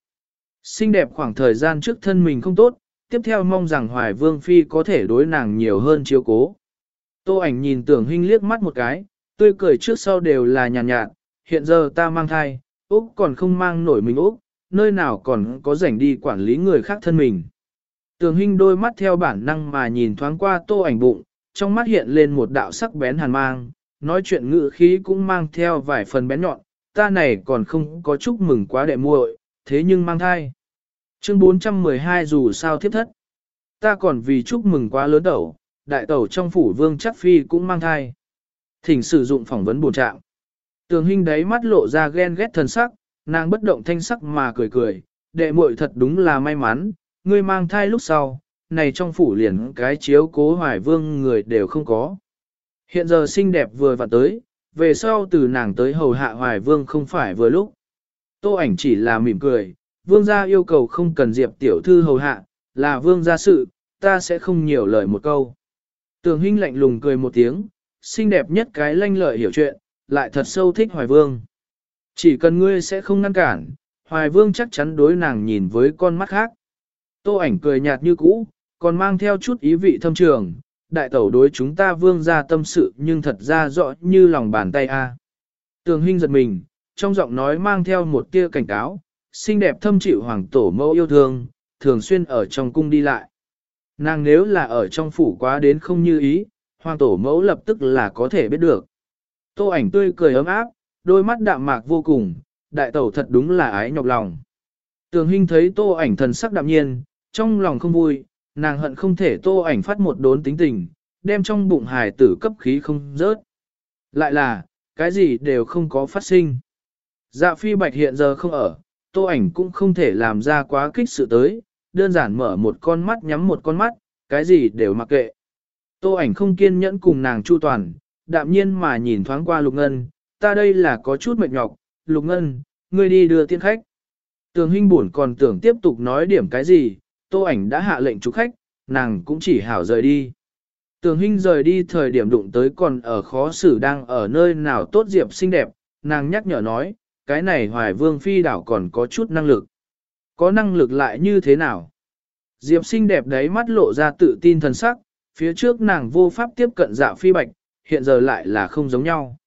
Xinh đẹp khoảng thời gian trước thân mình không tốt, tiếp theo mong rằng hoài vương phi có thể đối nàng nhiều hơn chiếu cố. Tô ảnh nhìn tưởng Hinh liếc mắt một cái, tươi cười trước sau đều là nhàn nhạt, nhạt, hiện giờ ta mang thai, Úc còn không mang nổi mình Úc, nơi nào còn có rảnh đi quản lý người khác thân mình. Tường Hinh đôi mắt theo bản năng mà nhìn thoáng qua tô ảnh bụng, trong mắt hiện lên một đạo sắc bén hàn mang, nói chuyện ngữ khí cũng mang theo vài phần bén nhọn, ta này còn không có chúc mừng quá đệ muội, thế nhưng mang thai. Chương 412 dù sao thiếp thất. Ta còn vì chúc mừng quá lớn tẩu, đại tẩu trong phủ vương chắc phi cũng mang thai. Thỉnh sử dụng phỏng vấn bổ trạng. Tường hình đấy mắt lộ ra ghen ghét thần sắc, nàng bất động thanh sắc mà cười cười, đệ muội thật đúng là may mắn, ngươi mang thai lúc sau, này trong phủ liền cái chiếu cố hoài vương người đều không có. Hiện giờ xinh đẹp vừa vặn tới, về sau từ nàng tới hầu hạ hoài vương không phải vừa lúc. Tô ảnh chỉ là mỉm cười, vương gia yêu cầu không cần diệp tiểu thư hầu hạ, là vương gia sự, ta sẽ không nhiều lời một câu. Tường Hinh lạnh lùng cười một tiếng, xinh đẹp nhất cái lanh lợi hiểu chuyện, lại thật sâu thích hoài vương. Chỉ cần ngươi sẽ không ngăn cản, hoài vương chắc chắn đối nàng nhìn với con mắt khác. Tô ảnh cười nhạt như cũ, còn mang theo chút ý vị thâm trường, đại tẩu đối chúng ta vương gia tâm sự nhưng thật ra rõ như lòng bàn tay a. Tường Hinh giật mình, trong giọng nói mang theo một tia cảnh cáo, xinh đẹp thâm chịu hoàng tổ mẫu yêu thương, thường xuyên ở trong cung đi lại. Nàng nếu là ở trong phủ quá đến không như ý, hoàng tổ mẫu lập tức là có thể biết được. Tô ảnh tươi cười ấm áp, đôi mắt đạm mạc vô cùng, đại tẩu thật đúng là ái nhọc lòng. Tường Hinh thấy tô ảnh thần sắc đạm nhiên, trong lòng không vui, nàng hận không thể tô ảnh phát một đốn tính tình, đem trong bụng hài tử cấp khí không rớt. Lại là, cái gì đều không có phát sinh. Dạ phi bạch hiện giờ không ở, tô ảnh cũng không thể làm ra quá kích sự tới, đơn giản mở một con mắt nhắm một con mắt, cái gì đều mặc kệ. Tô ảnh không kiên nhẫn cùng nàng chu toàn, đạm nhiên mà nhìn thoáng qua lục ngân, ta đây là có chút mệt nhọc, lục ngân, ngươi đi đưa tiên khách. Tường huynh buồn còn tưởng tiếp tục nói điểm cái gì, tô ảnh đã hạ lệnh chủ khách, nàng cũng chỉ hảo rời đi. Tường Hinh rời đi thời điểm đụng tới còn ở khó xử đang ở nơi nào tốt diệp xinh đẹp, nàng nhắc nhở nói, cái này hoài vương phi đảo còn có chút năng lực. Có năng lực lại như thế nào? Diệp xinh đẹp đấy mắt lộ ra tự tin thần sắc, phía trước nàng vô pháp tiếp cận dạ phi bạch, hiện giờ lại là không giống nhau.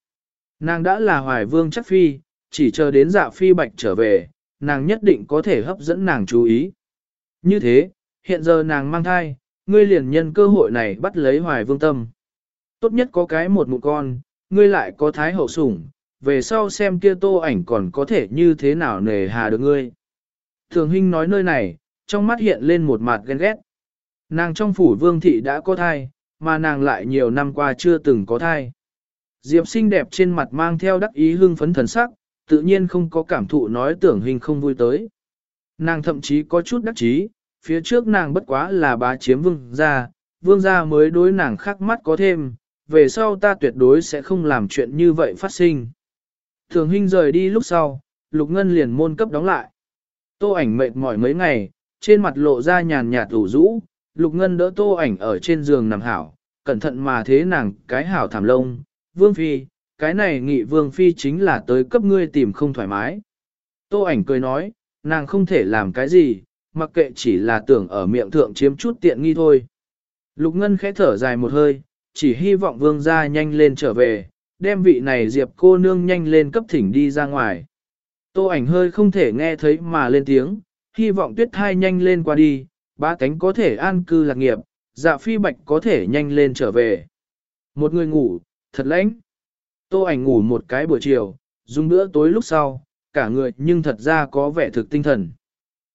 Nàng đã là hoài vương chắc phi, chỉ chờ đến dạ phi bạch trở về, nàng nhất định có thể hấp dẫn nàng chú ý. Như thế, hiện giờ nàng mang thai, ngươi liền nhân cơ hội này bắt lấy hoài vương tâm. Tốt nhất có cái một mụ con, ngươi lại có thái hậu sủng, về sau xem kia tô ảnh còn có thể như thế nào nề hà được ngươi. Thường Hinh nói nơi này, trong mắt hiện lên một mặt ghen ghét. Nàng trong phủ vương thị đã có thai, mà nàng lại nhiều năm qua chưa từng có thai. Diệp xinh đẹp trên mặt mang theo đắc ý hương phấn thần sắc, tự nhiên không có cảm thụ nói tưởng hình không vui tới. Nàng thậm chí có chút đắc chí, phía trước nàng bất quá là bá chiếm vương gia, vương gia mới đối nàng khắc mắt có thêm, về sau ta tuyệt đối sẽ không làm chuyện như vậy phát sinh. Thường Hinh rời đi lúc sau, Lục Ngân liền môn cấp đóng lại. Tô ảnh mệt mỏi mấy ngày, trên mặt lộ ra nhàn nhạt ủ rũ, Lục Ngân đỡ Tô ảnh ở trên giường nằm hảo, cẩn thận mà thế nàng cái hảo thảm lông, Vương Phi, cái này nghị Vương Phi chính là tới cấp ngươi tìm không thoải mái. Tô ảnh cười nói, nàng không thể làm cái gì, mặc kệ chỉ là tưởng ở miệng thượng chiếm chút tiện nghi thôi. Lục Ngân khẽ thở dài một hơi, chỉ hy vọng Vương gia nhanh lên trở về, đem vị này Diệp cô nương nhanh lên cấp thỉnh đi ra ngoài. Tô ảnh hơi không thể nghe thấy mà lên tiếng, hy vọng tuyết thai nhanh lên qua đi, ba cánh có thể an cư lạc nghiệp, dạ phi bạch có thể nhanh lên trở về. Một người ngủ, thật lãnh. Tô ảnh ngủ một cái buổi chiều, dùng bữa tối lúc sau, cả người nhưng thật ra có vẻ thực tinh thần.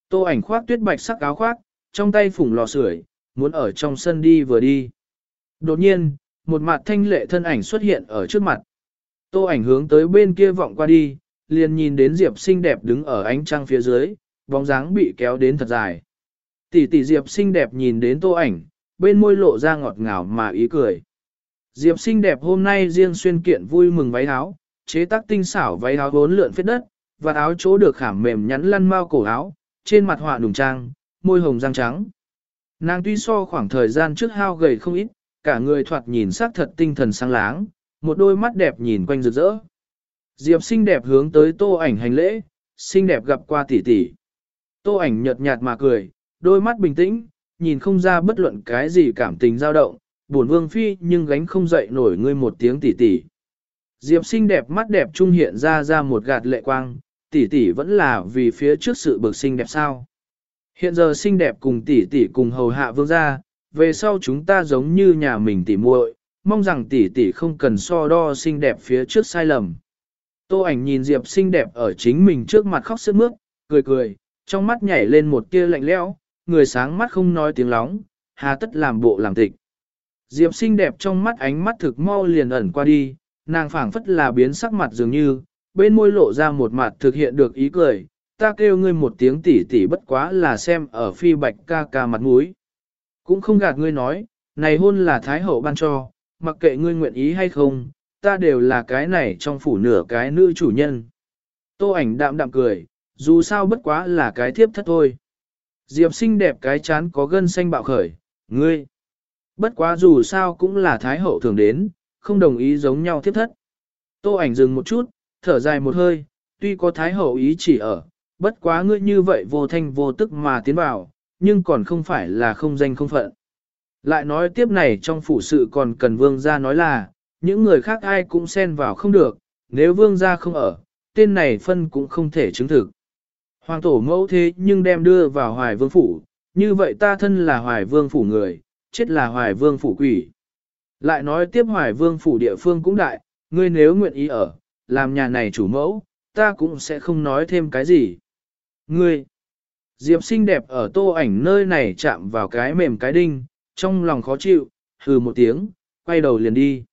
Tô ảnh khoác tuyết bạch sắc áo khoác, trong tay phủng lò sưởi, muốn ở trong sân đi vừa đi. Đột nhiên, một mặt thanh lệ thân ảnh xuất hiện ở trước mặt. Tô ảnh hướng tới bên kia vọng qua đi, liền nhìn đến Diệp xinh đẹp đứng ở ánh trăng phía dưới, bóng dáng bị kéo đến thật dài. Tỷ tỷ Diệp xinh đẹp nhìn đến tô ảnh, bên môi lộ ra ngọt ngào mà ý cười. Diệp xinh đẹp hôm nay riêng xuyên kiện vui mừng váy áo, chế tác tinh xảo váy áo vốn lượn phết đất, và áo chỗ được khảm mềm nhắn lăn mau cổ áo, trên mặt họa đùng trang, môi hồng răng trắng. Nàng tuy so khoảng thời gian trước hao gầy không ít, cả người thoạt nhìn sắc thật tinh thần sáng láng, một đôi mắt đẹp nhìn quanh rực rỡ. Diệp xinh đẹp hướng tới tô ảnh hành lễ, xinh đẹp gặp qua tỷ tỷ. Tô ảnh nhợt nhạt mà cười, đôi mắt bình tĩnh, nhìn không ra bất luận cái gì cảm tình dao động, buồn vương phi nhưng gánh không dậy nổi ngươi một tiếng tỷ tỷ. Diệp xinh đẹp mắt đẹp trung hiện ra ra một gạt lệ quang, tỷ tỷ vẫn là vì phía trước sự bực xinh đẹp sao. Hiện giờ xinh đẹp cùng tỷ tỷ cùng hầu hạ vương gia, về sau chúng ta giống như nhà mình tỷ muội, mong rằng tỷ tỷ không cần so đo xinh đẹp phía trước sai lầm. Tô ảnh nhìn Diệp xinh đẹp ở chính mình trước mặt khóc sướt mướt, cười cười, trong mắt nhảy lên một tia lạnh lẽo, người sáng mắt không nói tiếng lóng, hà tất làm bộ làm tịch. Diệp xinh đẹp trong mắt ánh mắt thực mau liền ẩn qua đi, nàng phảng phất là biến sắc mặt dường như, bên môi lộ ra một mặt thực hiện được ý cười, ta kêu ngươi một tiếng tỉ tỉ bất quá là xem ở phi bạch ca ca mặt mũi. Cũng không gạt ngươi nói, này hôn là thái hậu ban cho, mặc kệ ngươi nguyện ý hay không, ta đều là cái này trong phủ nửa cái nữ chủ nhân. Tô ảnh đạm đạm cười, dù sao bất quá là cái thiếp thất thôi. Diệp xinh đẹp cái chán có gân xanh bạo khởi, ngươi. Bất quá dù sao cũng là thái hậu thường đến, không đồng ý giống nhau thiếp thất. Tô ảnh dừng một chút, thở dài một hơi, tuy có thái hậu ý chỉ ở, bất quá ngươi như vậy vô thanh vô tức mà tiến vào, nhưng còn không phải là không danh không phận. Lại nói tiếp này trong phủ sự còn cần vương gia nói là, những người khác ai cũng xen vào không được, nếu vương gia không ở, tên này phân cũng không thể chứng thực. Hoàng tổ mẫu thế nhưng đem đưa vào hoài vương phủ, như vậy ta thân là hoài vương phủ người, chết là hoài vương phủ quỷ. Lại nói tiếp hoài vương phủ địa phương cũng đại, ngươi nếu nguyện ý ở, làm nhà này chủ mẫu, ta cũng sẽ không nói thêm cái gì. Ngươi, Diệp xinh đẹp ở tô ảnh nơi này chạm vào cái mềm cái đinh, trong lòng khó chịu, hừ một tiếng, quay đầu liền đi.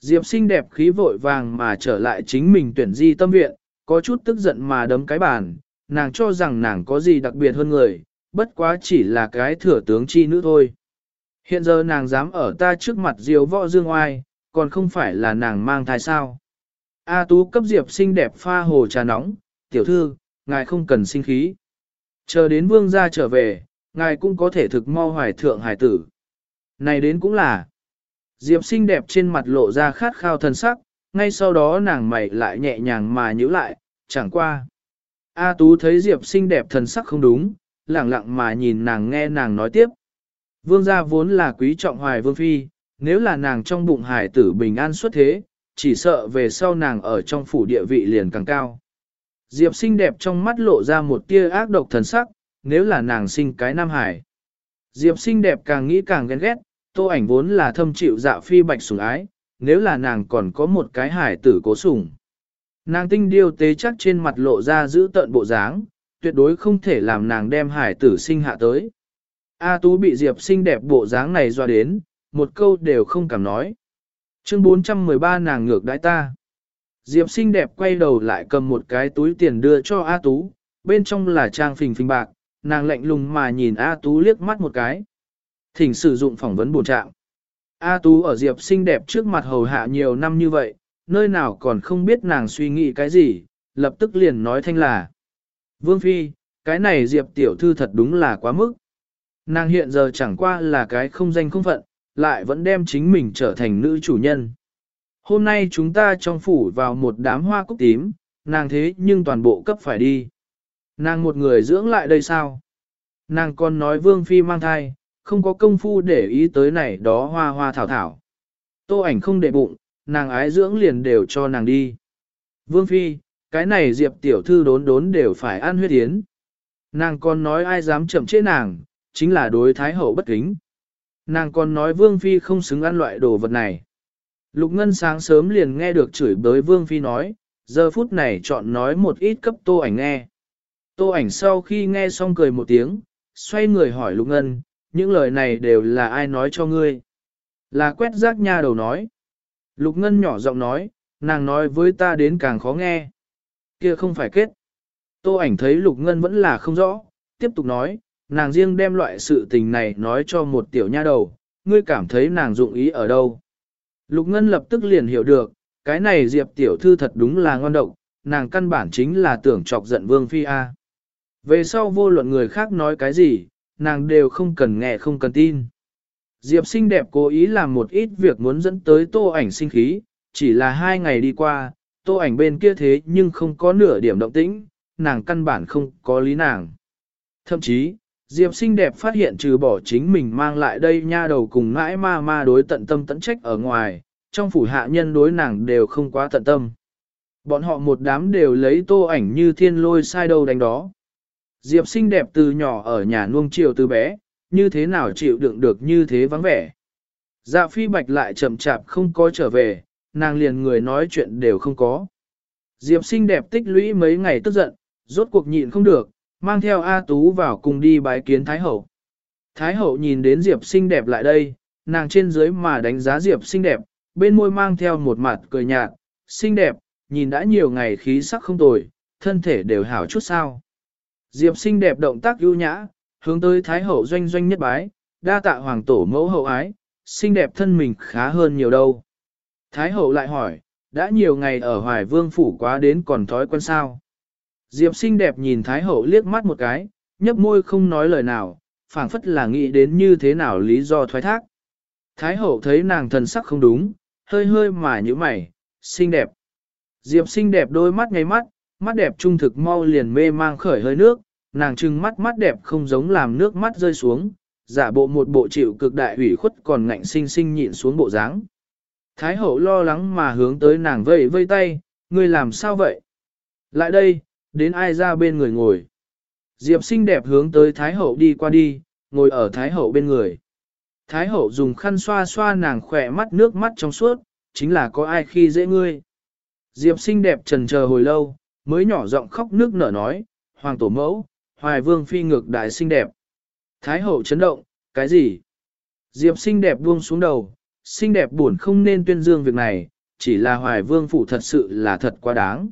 Diệp xinh đẹp khí vội vàng mà trở lại chính mình tuyển di tâm viện, có chút tức giận mà đấm cái bàn, nàng cho rằng nàng có gì đặc biệt hơn người, bất quá chỉ là cái thừa tướng chi nữ thôi. Hiện giờ nàng dám ở ta trước mặt diều võ dương oai, còn không phải là nàng mang thai sao. A tú cấp diệp xinh đẹp pha hồ trà nóng, tiểu thư, ngài không cần sinh khí. Chờ đến vương gia trở về, ngài cũng có thể thực mau hoài thượng hải tử. Này đến cũng là, diệp xinh đẹp trên mặt lộ ra khát khao thần sắc, ngay sau đó nàng mày lại nhẹ nhàng mà nhíu lại, chẳng qua. A tú thấy diệp xinh đẹp thần sắc không đúng, lặng lặng mà nhìn nàng nghe nàng nói tiếp. Vương gia vốn là quý trọng hoài vương phi, nếu là nàng trong bụng hải tử bình an xuất thế, chỉ sợ về sau nàng ở trong phủ địa vị liền càng cao. Diệp xinh đẹp trong mắt lộ ra một tia ác độc thần sắc, nếu là nàng sinh cái nam hải. Diệp xinh đẹp càng nghĩ càng ghen ghét, tô ảnh vốn là thâm chịu dạ phi bạch sủng ái, nếu là nàng còn có một cái hải tử cố sủng. Nàng tinh điêu tế chắc trên mặt lộ ra giữ tợn bộ dáng, tuyệt đối không thể làm nàng đem hải tử sinh hạ tới. A Tú bị Diệp xinh đẹp bộ dáng này doa đến, một câu đều không cảm nói. Chương 413 nàng ngược đãi ta. Diệp xinh đẹp quay đầu lại cầm một cái túi tiền đưa cho A Tú, bên trong là trang phình phình bạc, nàng lạnh lùng mà nhìn A Tú liếc mắt một cái. Thỉnh sử dụng phỏng vấn bổ trạng. A Tú ở Diệp xinh đẹp trước mặt hầu hạ nhiều năm như vậy, nơi nào còn không biết nàng suy nghĩ cái gì, lập tức liền nói thanh là. Vương Phi, cái này Diệp tiểu thư thật đúng là quá mức. Nàng hiện giờ chẳng qua là cái không danh không phận, lại vẫn đem chính mình trở thành nữ chủ nhân. Hôm nay chúng ta trong phủ vào một đám hoa cúc tím, nàng thế nhưng toàn bộ cấp phải đi. Nàng một người dưỡng lại đây sao? Nàng còn nói vương phi mang thai, không có công phu để ý tới này đó hoa hoa thảo thảo. Tô ảnh không để bụng, nàng ái dưỡng liền đều cho nàng đi. Vương phi, cái này diệp tiểu thư đốn đốn đều phải ăn huyết yến. Nàng còn nói ai dám chậm chế nàng, chính là đối thái hậu bất kính. Nàng còn nói vương phi không xứng ăn loại đồ vật này. Lục Ngân sáng sớm liền nghe được chửi bới Vương Phi nói, giờ phút này chọn nói một ít cấp tô ảnh nghe. Tô ảnh sau khi nghe xong cười một tiếng, xoay người hỏi Lục Ngân, những lời này đều là ai nói cho ngươi? Là quét rác nha đầu nói. Lục Ngân nhỏ giọng nói, nàng nói với ta đến càng khó nghe. Kia không phải kết. Tô ảnh thấy Lục Ngân vẫn là không rõ, tiếp tục nói, nàng riêng đem loại sự tình này nói cho một tiểu nha đầu, ngươi cảm thấy nàng dụng ý ở đâu? Lục Ngân lập tức liền hiểu được, cái này Diệp tiểu thư thật đúng là ngon độc, nàng căn bản chính là tưởng chọc giận Vương Phi A. Về sau vô luận người khác nói cái gì, nàng đều không cần nghe không cần tin. Diệp xinh đẹp cố ý làm một ít việc muốn dẫn tới tô ảnh sinh khí, chỉ là hai ngày đi qua, tô ảnh bên kia thế nhưng không có nửa điểm động tĩnh, nàng căn bản không có lý nàng. Thậm chí, Diệp xinh đẹp phát hiện trừ bỏ chính mình mang lại đây nha đầu cùng ngãi ma ma đối tận tâm tận trách ở ngoài, trong phủ hạ nhân đối nàng đều không quá tận tâm. Bọn họ một đám đều lấy tô ảnh như thiên lôi sai đâu đánh đó. Diệp xinh đẹp từ nhỏ ở nhà nuông chiều từ bé, như thế nào chịu đựng được như thế vắng vẻ. Dạ phi bạch lại chậm chạp không có trở về, nàng liền người nói chuyện đều không có. Diệp xinh đẹp tích lũy mấy ngày tức giận, rốt cuộc nhịn không được, mang theo A Tú vào cùng đi bái kiến Thái Hậu. Thái Hậu nhìn đến Diệp xinh đẹp lại đây, nàng trên dưới mà đánh giá Diệp xinh đẹp, bên môi mang theo một mặt cười nhạt, xinh đẹp, nhìn đã nhiều ngày khí sắc không tồi, thân thể đều hảo chút sao. Diệp xinh đẹp động tác ưu nhã, hướng tới Thái Hậu doanh doanh nhất bái, đa tạ hoàng tổ mẫu hậu ái, xinh đẹp thân mình khá hơn nhiều đâu. Thái Hậu lại hỏi, đã nhiều ngày ở Hoài Vương phủ quá đến còn thói quen sao. Diệp xinh đẹp nhìn Thái Hậu liếc mắt một cái, nhấp môi không nói lời nào, phảng phất là nghĩ đến như thế nào lý do thoái thác. Thái Hậu thấy nàng thần sắc không đúng, hơi hơi mà như mày, xinh đẹp. Diệp xinh đẹp đôi mắt ngay mắt, mắt đẹp trung thực mau liền mê mang khởi hơi nước, nàng trừng mắt mắt đẹp không giống làm nước mắt rơi xuống, giả bộ một bộ chịu cực đại ủy khuất còn ngạnh sinh sinh nhịn xuống bộ dáng. Thái hậu lo lắng mà hướng tới nàng vây vây tay, ngươi làm sao vậy? Lại đây, đến ai ra bên người ngồi. Diệp xinh đẹp hướng tới Thái hậu đi qua đi, ngồi ở Thái hậu bên người. Thái hậu dùng khăn xoa xoa nàng khỏe mắt nước mắt trong suốt, chính là có ai khi dễ ngươi. Diệp xinh đẹp trần chờ hồi lâu, mới nhỏ giọng khóc nước nở nói, Hoàng tổ mẫu, Hoài vương phi ngược đại xinh đẹp. Thái hậu chấn động, cái gì? Diệp xinh đẹp buông xuống đầu, xinh đẹp buồn không nên tuyên dương việc này, chỉ là hoài vương phủ thật sự là thật quá đáng.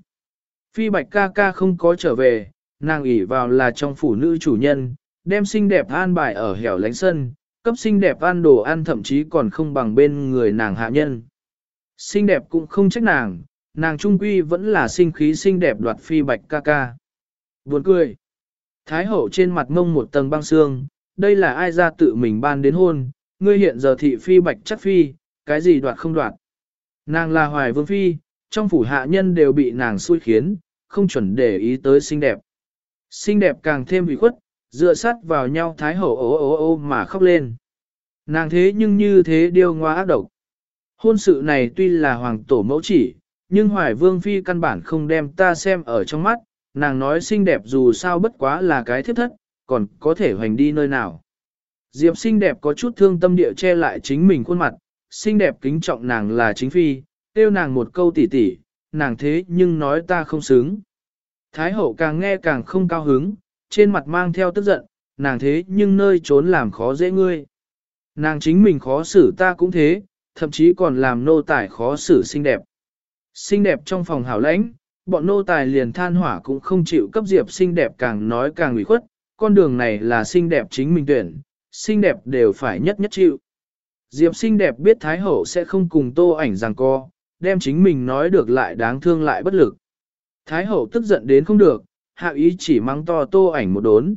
Phi bạch ca ca không có trở về, nàng ỉ vào là trong phủ nữ chủ nhân, đem xinh đẹp an bài ở hẻo lánh sân, cấp xinh đẹp ăn đồ ăn thậm chí còn không bằng bên người nàng hạ nhân. Xinh đẹp cũng không trách nàng, nàng trung quy vẫn là sinh khí xinh đẹp đoạt phi bạch ca ca. Buồn cười. Thái hậu trên mặt ngông một tầng băng xương, đây là ai ra tự mình ban đến hôn, ngươi hiện giờ thị phi bạch chắc phi, cái gì đoạt không đoạt. Nàng là hoài vương phi, trong phủ hạ nhân đều bị nàng xui khiến, không chuẩn để ý tới xinh đẹp. Xinh đẹp càng thêm bị khuất, dựa sát vào nhau thái hậu ố ố ô mà khóc lên. Nàng thế nhưng như thế điêu ngoa ác độc. Hôn sự này tuy là hoàng tổ mẫu chỉ, nhưng hoài vương phi căn bản không đem ta xem ở trong mắt, nàng nói xinh đẹp dù sao bất quá là cái thiết thất, còn có thể hoành đi nơi nào. Diệp xinh đẹp có chút thương tâm địa che lại chính mình khuôn mặt, xinh đẹp kính trọng nàng là chính phi, tiêu nàng một câu tỉ tỉ, nàng thế nhưng nói ta không xứng. Thái hậu càng nghe càng không cao hứng, trên mặt mang theo tức giận, nàng thế nhưng nơi trốn làm khó dễ ngươi. Nàng chính mình khó xử ta cũng thế, thậm chí còn làm nô tài khó xử xinh đẹp. Xinh đẹp trong phòng hảo lãnh, bọn nô tài liền than hỏa cũng không chịu cấp diệp xinh đẹp càng nói càng ủy khuất, con đường này là xinh đẹp chính mình tuyển, xinh đẹp đều phải nhất nhất chịu. Diệp xinh đẹp biết Thái Hậu sẽ không cùng tô ảnh rằng co, đem chính mình nói được lại đáng thương lại bất lực. Thái Hậu tức giận đến không được, hạ ý chỉ mắng to tô ảnh một đốn.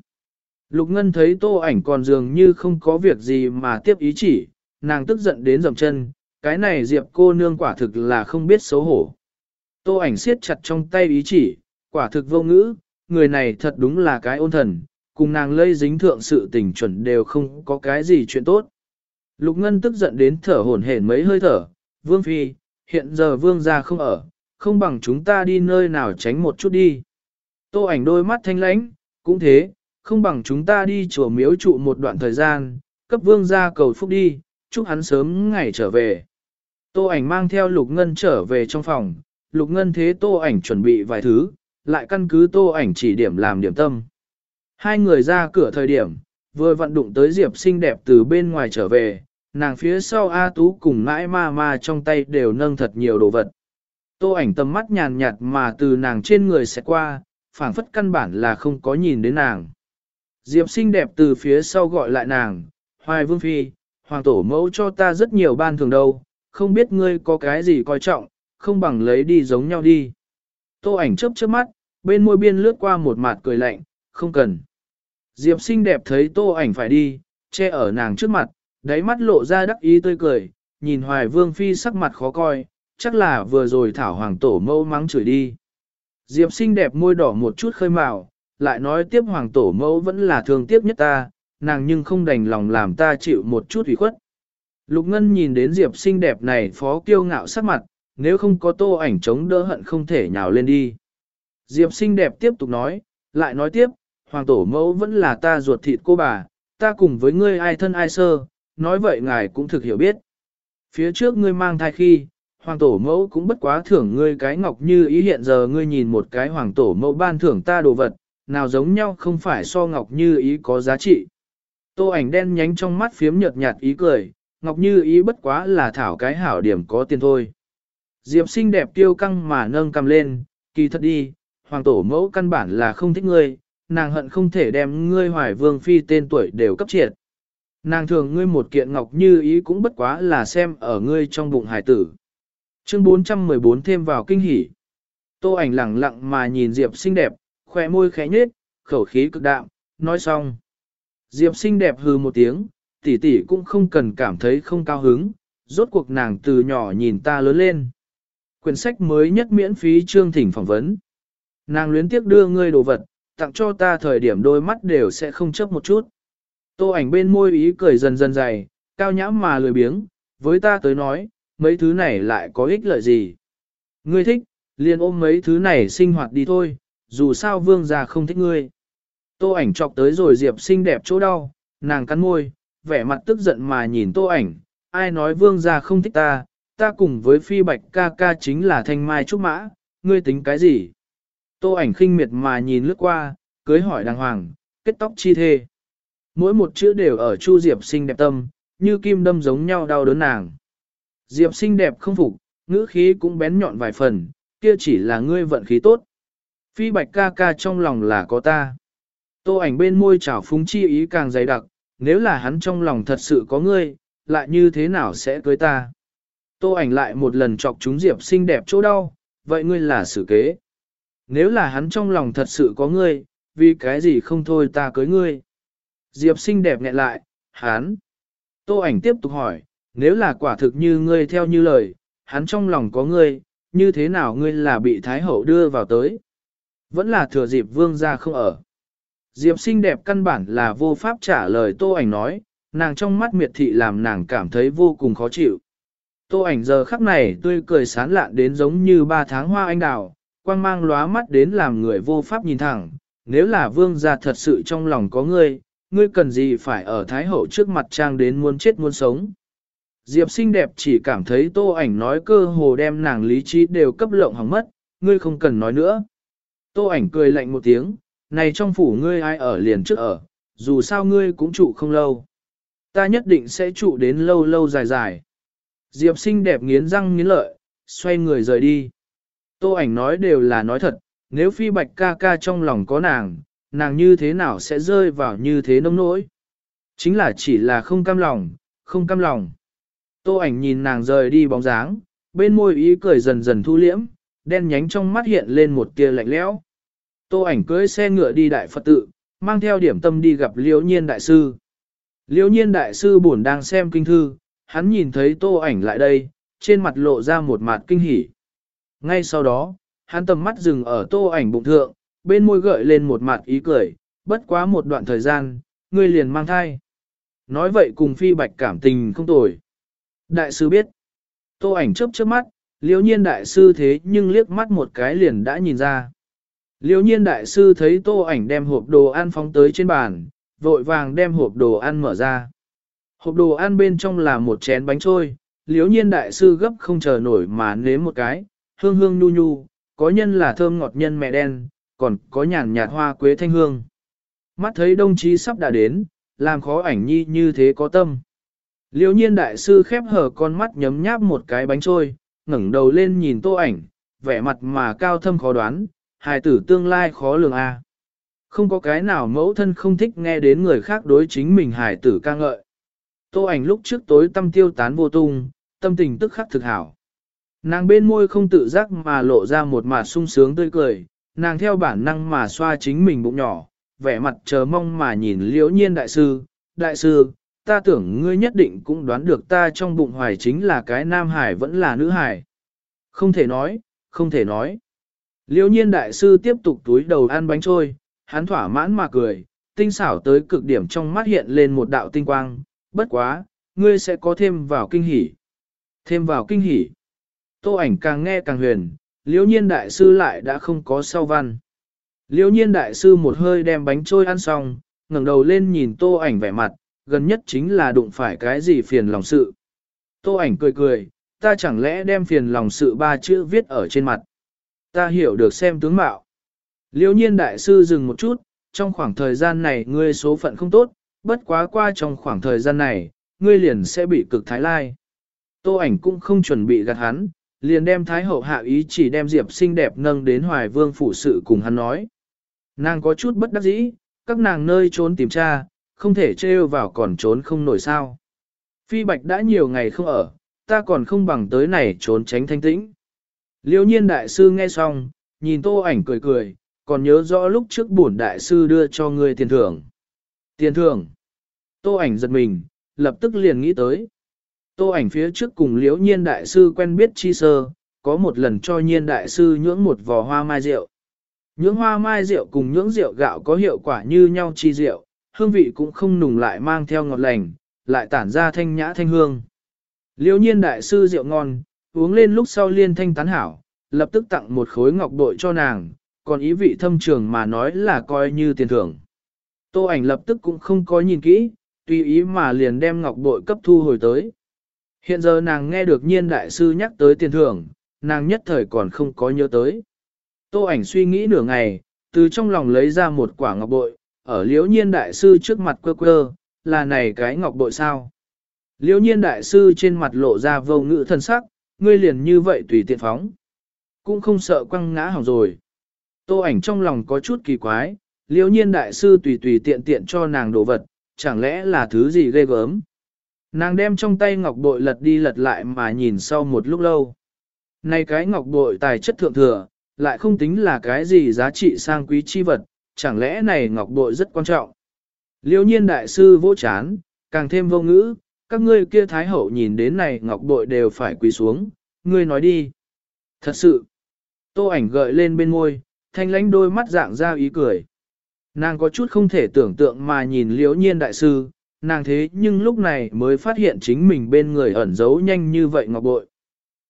Lục Ngân thấy tô ảnh còn dường như không có việc gì mà tiếp ý chỉ, nàng tức giận đến dầm chân, cái này Diệp cô nương quả thực là không biết xấu hổ. Tô ảnh siết chặt trong tay ý chỉ, quả thực vô ngữ, người này thật đúng là cái ôn thần, cùng nàng lây dính thượng sự tình chuẩn đều không có cái gì chuyện tốt. Lục Ngân tức giận đến thở hổn hển mấy hơi thở, Vương Phi, hiện giờ Vương gia không ở, không bằng chúng ta đi nơi nào tránh một chút đi. Tô ảnh đôi mắt thanh lãnh, cũng thế, không bằng chúng ta đi chùa miếu trụ một đoạn thời gian, cấp Vương gia cầu phúc đi, chúc hắn sớm ngày trở về. Tô ảnh mang theo Lục Ngân trở về trong phòng, Lục Ngân thế Tô ảnh chuẩn bị vài thứ, lại căn cứ Tô ảnh chỉ điểm làm điểm tâm. Hai người ra cửa thời điểm, vừa vận đụng tới Diệp xinh đẹp từ bên ngoài trở về, nàng phía sau A Tú cùng mãi ma ma trong tay đều nâng thật nhiều đồ vật. Tô ảnh tầm mắt nhàn nhạt mà từ nàng trên người sẽ qua, phảng phất căn bản là không có nhìn đến nàng. Diệp xinh đẹp từ phía sau gọi lại nàng, Hoài Vương Phi, Hoàng Tổ mẫu cho ta rất nhiều ban thường đâu, không biết ngươi có cái gì coi trọng, không bằng lấy đi giống nhau đi. Tô ảnh chớp chớp mắt, bên môi biên lướt qua một mặt cười lạnh, không cần. Diệp xinh đẹp thấy tô ảnh phải đi, che ở nàng trước mặt, đáy mắt lộ ra đắc ý tươi cười, nhìn hoài vương phi sắc mặt khó coi, chắc là vừa rồi thảo hoàng tổ mâu mắng chửi đi. Diệp xinh đẹp môi đỏ một chút khơi màu, lại nói tiếp hoàng tổ mẫu vẫn là thương tiếc nhất ta, nàng nhưng không đành lòng làm ta chịu một chút ủy khuất. Lục Ngân nhìn đến Diệp xinh đẹp này phó kiêu ngạo sắc mặt, nếu không có tô ảnh chống đỡ hận không thể nhào lên đi. Diệp xinh đẹp tiếp tục nói, lại nói tiếp, hoàng tổ mẫu vẫn là ta ruột thịt cô bà, ta cùng với ngươi ai thân ai sơ, nói vậy ngài cũng thực hiểu biết. Phía trước ngươi mang thai khi, hoàng tổ mẫu cũng bất quá thưởng ngươi cái ngọc như ý hiện giờ ngươi nhìn một cái hoàng tổ mẫu ban thưởng ta đồ vật, nào giống nhau không phải so ngọc như ý có giá trị. Tô ảnh đen nhánh trong mắt phiếm nhợt nhạt ý cười, ngọc như ý bất quá là thảo cái hảo điểm có tiền thôi. Diệp xinh đẹp tiêu căng mà nâng cầm lên, kỳ thật đi, hoàng tổ mẫu căn bản là không thích ngươi, nàng hận không thể đem ngươi hoài vương phi tên tuổi đều cấp triệt. Nàng thường ngươi một kiện ngọc như ý cũng bất quá là xem ở ngươi trong bụng hải tử. Chương 414 thêm vào kinh hỉ. Tô ảnh lẳng lặng mà nhìn Diệp xinh đẹp, khóe môi khẽ nhếch, khẩu khí cực đạm, nói xong. Diệp xinh đẹp hừ một tiếng, tỷ tỷ cũng không cần cảm thấy không cao hứng, rốt cuộc nàng từ nhỏ nhìn ta lớn lên. Quyển sách mới nhất miễn phí chương thỉnh phỏng vấn. Nàng luyến tiếc đưa ngươi đồ vật, tặng cho ta thời điểm đôi mắt đều sẽ không chớp một chút. Tô ảnh bên môi ý cười dần dần dày, cao nhãm mà lười biếng, với ta tới nói, mấy thứ này lại có ích lợi gì. Ngươi thích, liền ôm mấy thứ này sinh hoạt đi thôi, dù sao vương gia không thích ngươi. Tô ảnh chọc tới rồi Diệp xinh đẹp chỗ đau, nàng cắn môi, vẻ mặt tức giận mà nhìn tô ảnh, ai nói vương gia không thích ta, ta cùng với phi bạch ca ca chính là thanh mai trúc mã, ngươi tính cái gì? Tô ảnh khinh miệt mà nhìn lướt qua, cưới hỏi đàng hoàng, kết tóc chi thê. Mỗi một chữ đều ở Chu Diệp xinh đẹp tâm, như kim đâm giống nhau đau đớn nàng. Diệp xinh đẹp không phục, ngữ khí cũng bén nhọn vài phần, kia chỉ là ngươi vận khí tốt. Phi bạch ca ca trong lòng là có ta. Tô ảnh bên môi trào phúng chi ý càng dày đặc, nếu là hắn trong lòng thật sự có ngươi, lại như thế nào sẽ cưới ta? Tô ảnh lại một lần chọc chúng Diệp xinh đẹp chỗ đau, vậy ngươi là xử kế. Nếu là hắn trong lòng thật sự có ngươi, vì cái gì không thôi ta cưới ngươi? Diệp xinh đẹp nghẹn lại, hắn. Tô ảnh tiếp tục hỏi, nếu là quả thực như ngươi theo như lời, hắn trong lòng có ngươi, như thế nào ngươi là bị Thái Hậu đưa vào tới? Vẫn là thừa dịp vương gia không ở. Diệp xinh đẹp căn bản là vô pháp trả lời tô ảnh nói, nàng trong mắt miệt thị làm nàng cảm thấy vô cùng khó chịu. Tô ảnh giờ khắc này tươi cười sán lạn đến giống như ba tháng hoa anh đào, quang mang lóa mắt đến làm người vô pháp nhìn thẳng, nếu là vương gia thật sự trong lòng có ngươi, ngươi cần gì phải ở thái hậu trước mặt trang đến muốn chết muốn sống. Diệp xinh đẹp chỉ cảm thấy tô ảnh nói cơ hồ đem nàng lý trí đều cấp lộng hỏng mất, ngươi không cần nói nữa. Tô ảnh cười lạnh một tiếng, này trong phủ ngươi ai ở liền trước ở, dù sao ngươi cũng trụ không lâu. Ta nhất định sẽ trụ đến lâu lâu dài dài. Diệp xinh đẹp nghiến răng nghiến lợi, xoay người rời đi. Tô ảnh nói đều là nói thật, nếu phi bạch ca ca trong lòng có nàng, nàng như thế nào sẽ rơi vào như thế nông nỗi. Chính là chỉ là không cam lòng, không cam lòng. Tô ảnh nhìn nàng rời đi bóng dáng, bên môi ý cười dần dần thu liễm, đen nhánh trong mắt hiện lên một tia lạnh lẽo. Tô ảnh cưỡi xe ngựa đi đại Phật tự, mang theo điểm tâm đi gặp Liễu Nhiên đại sư. Liễu Nhiên đại sư buồn đang xem kinh thư, hắn nhìn thấy Tô ảnh lại đây, trên mặt lộ ra một mặt kinh hỉ. Ngay sau đó, hắn tầm mắt dừng ở Tô ảnh bụng thượng, bên môi gợi lên một mặt ý cười, bất quá một đoạn thời gian, ngươi liền mang thai. Nói vậy cùng Phi Bạch cảm tình không tồi. Đại sư biết. Tô ảnh chớp chớp mắt, Liễu Nhiên đại sư thế nhưng liếc mắt một cái liền đã nhìn ra. liễu nhiên đại sư thấy tô ảnh đem hộp đồ ăn phóng tới trên bàn, vội vàng đem hộp đồ ăn mở ra. Hộp đồ ăn bên trong là một chén bánh trôi, liễu nhiên đại sư gấp không chờ nổi mà nếm một cái, hương hương nhu nhu, có nhân là thơm ngọt nhân mẹ đen, còn có nhàn nhạt hoa quế thanh hương. Mắt thấy đồng chí sắp đã đến, làm khó ảnh nhi như thế có tâm. Liêu nhiên đại sư khép hở con mắt nhấm nháp một cái bánh trôi, ngẩng đầu lên nhìn tô ảnh, vẻ mặt mà cao thâm khó đoán, hài tử tương lai khó lường a. Không có cái nào mẫu thân không thích nghe đến người khác đối chính mình hài tử ca ngợi. Tô ảnh lúc trước tối tâm tiêu tán vô tung, tâm tình tức khắc thực hảo. Nàng bên môi không tự giác mà lộ ra một mặt sung sướng tươi cười, nàng theo bản năng mà xoa chính mình bụng nhỏ, vẻ mặt chờ mong mà nhìn liễu nhiên đại sư, đại sư, ta tưởng ngươi nhất định cũng đoán được ta trong bụng hoài chính là cái nam hải vẫn là nữ hải. Không thể nói, không thể nói. liễu nhiên đại sư tiếp tục túi đầu ăn bánh trôi, hắn thỏa mãn mà cười, tinh xảo tới cực điểm trong mắt hiện lên một đạo tinh quang, bất quá, ngươi sẽ có thêm vào kinh hỉ. Thêm vào kinh hỉ. Tô ảnh càng nghe càng huyền, Liễu nhiên đại sư lại đã không có sau văn. Liễu nhiên đại sư một hơi đem bánh trôi ăn xong, ngẩng đầu lên nhìn tô ảnh vẻ mặt, gần nhất chính là đụng phải cái gì phiền lòng sự. Tô ảnh cười cười, ta chẳng lẽ đem phiền lòng sự ba chữ viết ở trên mặt. Ta hiểu được xem tướng mạo. Liễu nhiên đại sư dừng một chút, trong khoảng thời gian này ngươi số phận không tốt, bất quá qua trong khoảng thời gian này, ngươi liền sẽ bị cực thái lai. Tô ảnh cũng không chuẩn bị gạt hắn, liền đem thái hậu hạ ý chỉ đem diệp xinh đẹp nâng đến hoài vương phủ sự cùng hắn nói. Nàng có chút bất đắc dĩ, các nàng nơi trốn tìm tra, không thể trêu vào còn trốn không nổi sao. Phi bạch đã nhiều ngày không ở, ta còn không bằng tới này trốn tránh thanh tĩnh. Liêu nhiên đại sư nghe xong, nhìn tô ảnh cười cười, còn nhớ rõ lúc trước bổn đại sư đưa cho ngươi tiền thưởng. Tiền thưởng. Tô ảnh giật mình, lập tức liền nghĩ tới. Tô ảnh phía trước cùng liễu nhiên đại sư quen biết chi sơ, có một lần cho nhiên đại sư nhưỡng một vò hoa mai rượu. Nhưỡng hoa mai rượu cùng nhưỡng rượu gạo có hiệu quả như nhau chi rượu, hương vị cũng không nùng lại mang theo ngọt lành, lại tản ra thanh nhã thanh hương. Liễu nhiên đại sư rượu ngon, uống lên lúc sau liên thanh tán hảo, lập tức tặng một khối ngọc bội cho nàng, còn ý vị thâm trường mà nói là coi như tiền thưởng. Tô ảnh lập tức cũng không có nhìn kỹ, tùy ý mà liền đem ngọc bội cấp thu hồi tới. Hiện giờ nàng nghe được nhiên đại sư nhắc tới tiền thưởng, nàng nhất thời còn không có nhớ tới. Tô ảnh suy nghĩ nửa ngày, từ trong lòng lấy ra một quả ngọc bội, ở liễu nhiên đại sư trước mặt quơ quơ, là này cái ngọc bội sao. Liễu nhiên đại sư trên mặt lộ ra vô ngữ thân sắc, ngươi liền như vậy tùy tiện phóng. Cũng không sợ quăng ngã hỏng rồi. Tô ảnh trong lòng có chút kỳ quái, liễu nhiên đại sư tùy tùy tiện tiện cho nàng đồ vật, chẳng lẽ là thứ gì ghê gớm. Nàng đem trong tay ngọc bội lật đi lật lại mà nhìn sau một lúc lâu. Này cái ngọc bội tài chất thượng thừa, lại không tính là cái gì giá trị sang quý chi vật, chẳng lẽ này ngọc bội rất quan trọng. Liêu nhiên đại sư vỗ chán, càng thêm vô ngữ, các ngươi kia thái hậu nhìn đến này ngọc bội đều phải quỳ xuống, ngươi nói đi. Thật sự, tô ảnh gợi lên bên môi, thanh lãnh đôi mắt dạng ra ý cười. Nàng có chút không thể tưởng tượng mà nhìn liễu nhiên đại sư, nàng thế nhưng lúc này mới phát hiện chính mình bên người ẩn giấu nhanh như vậy ngọc bội.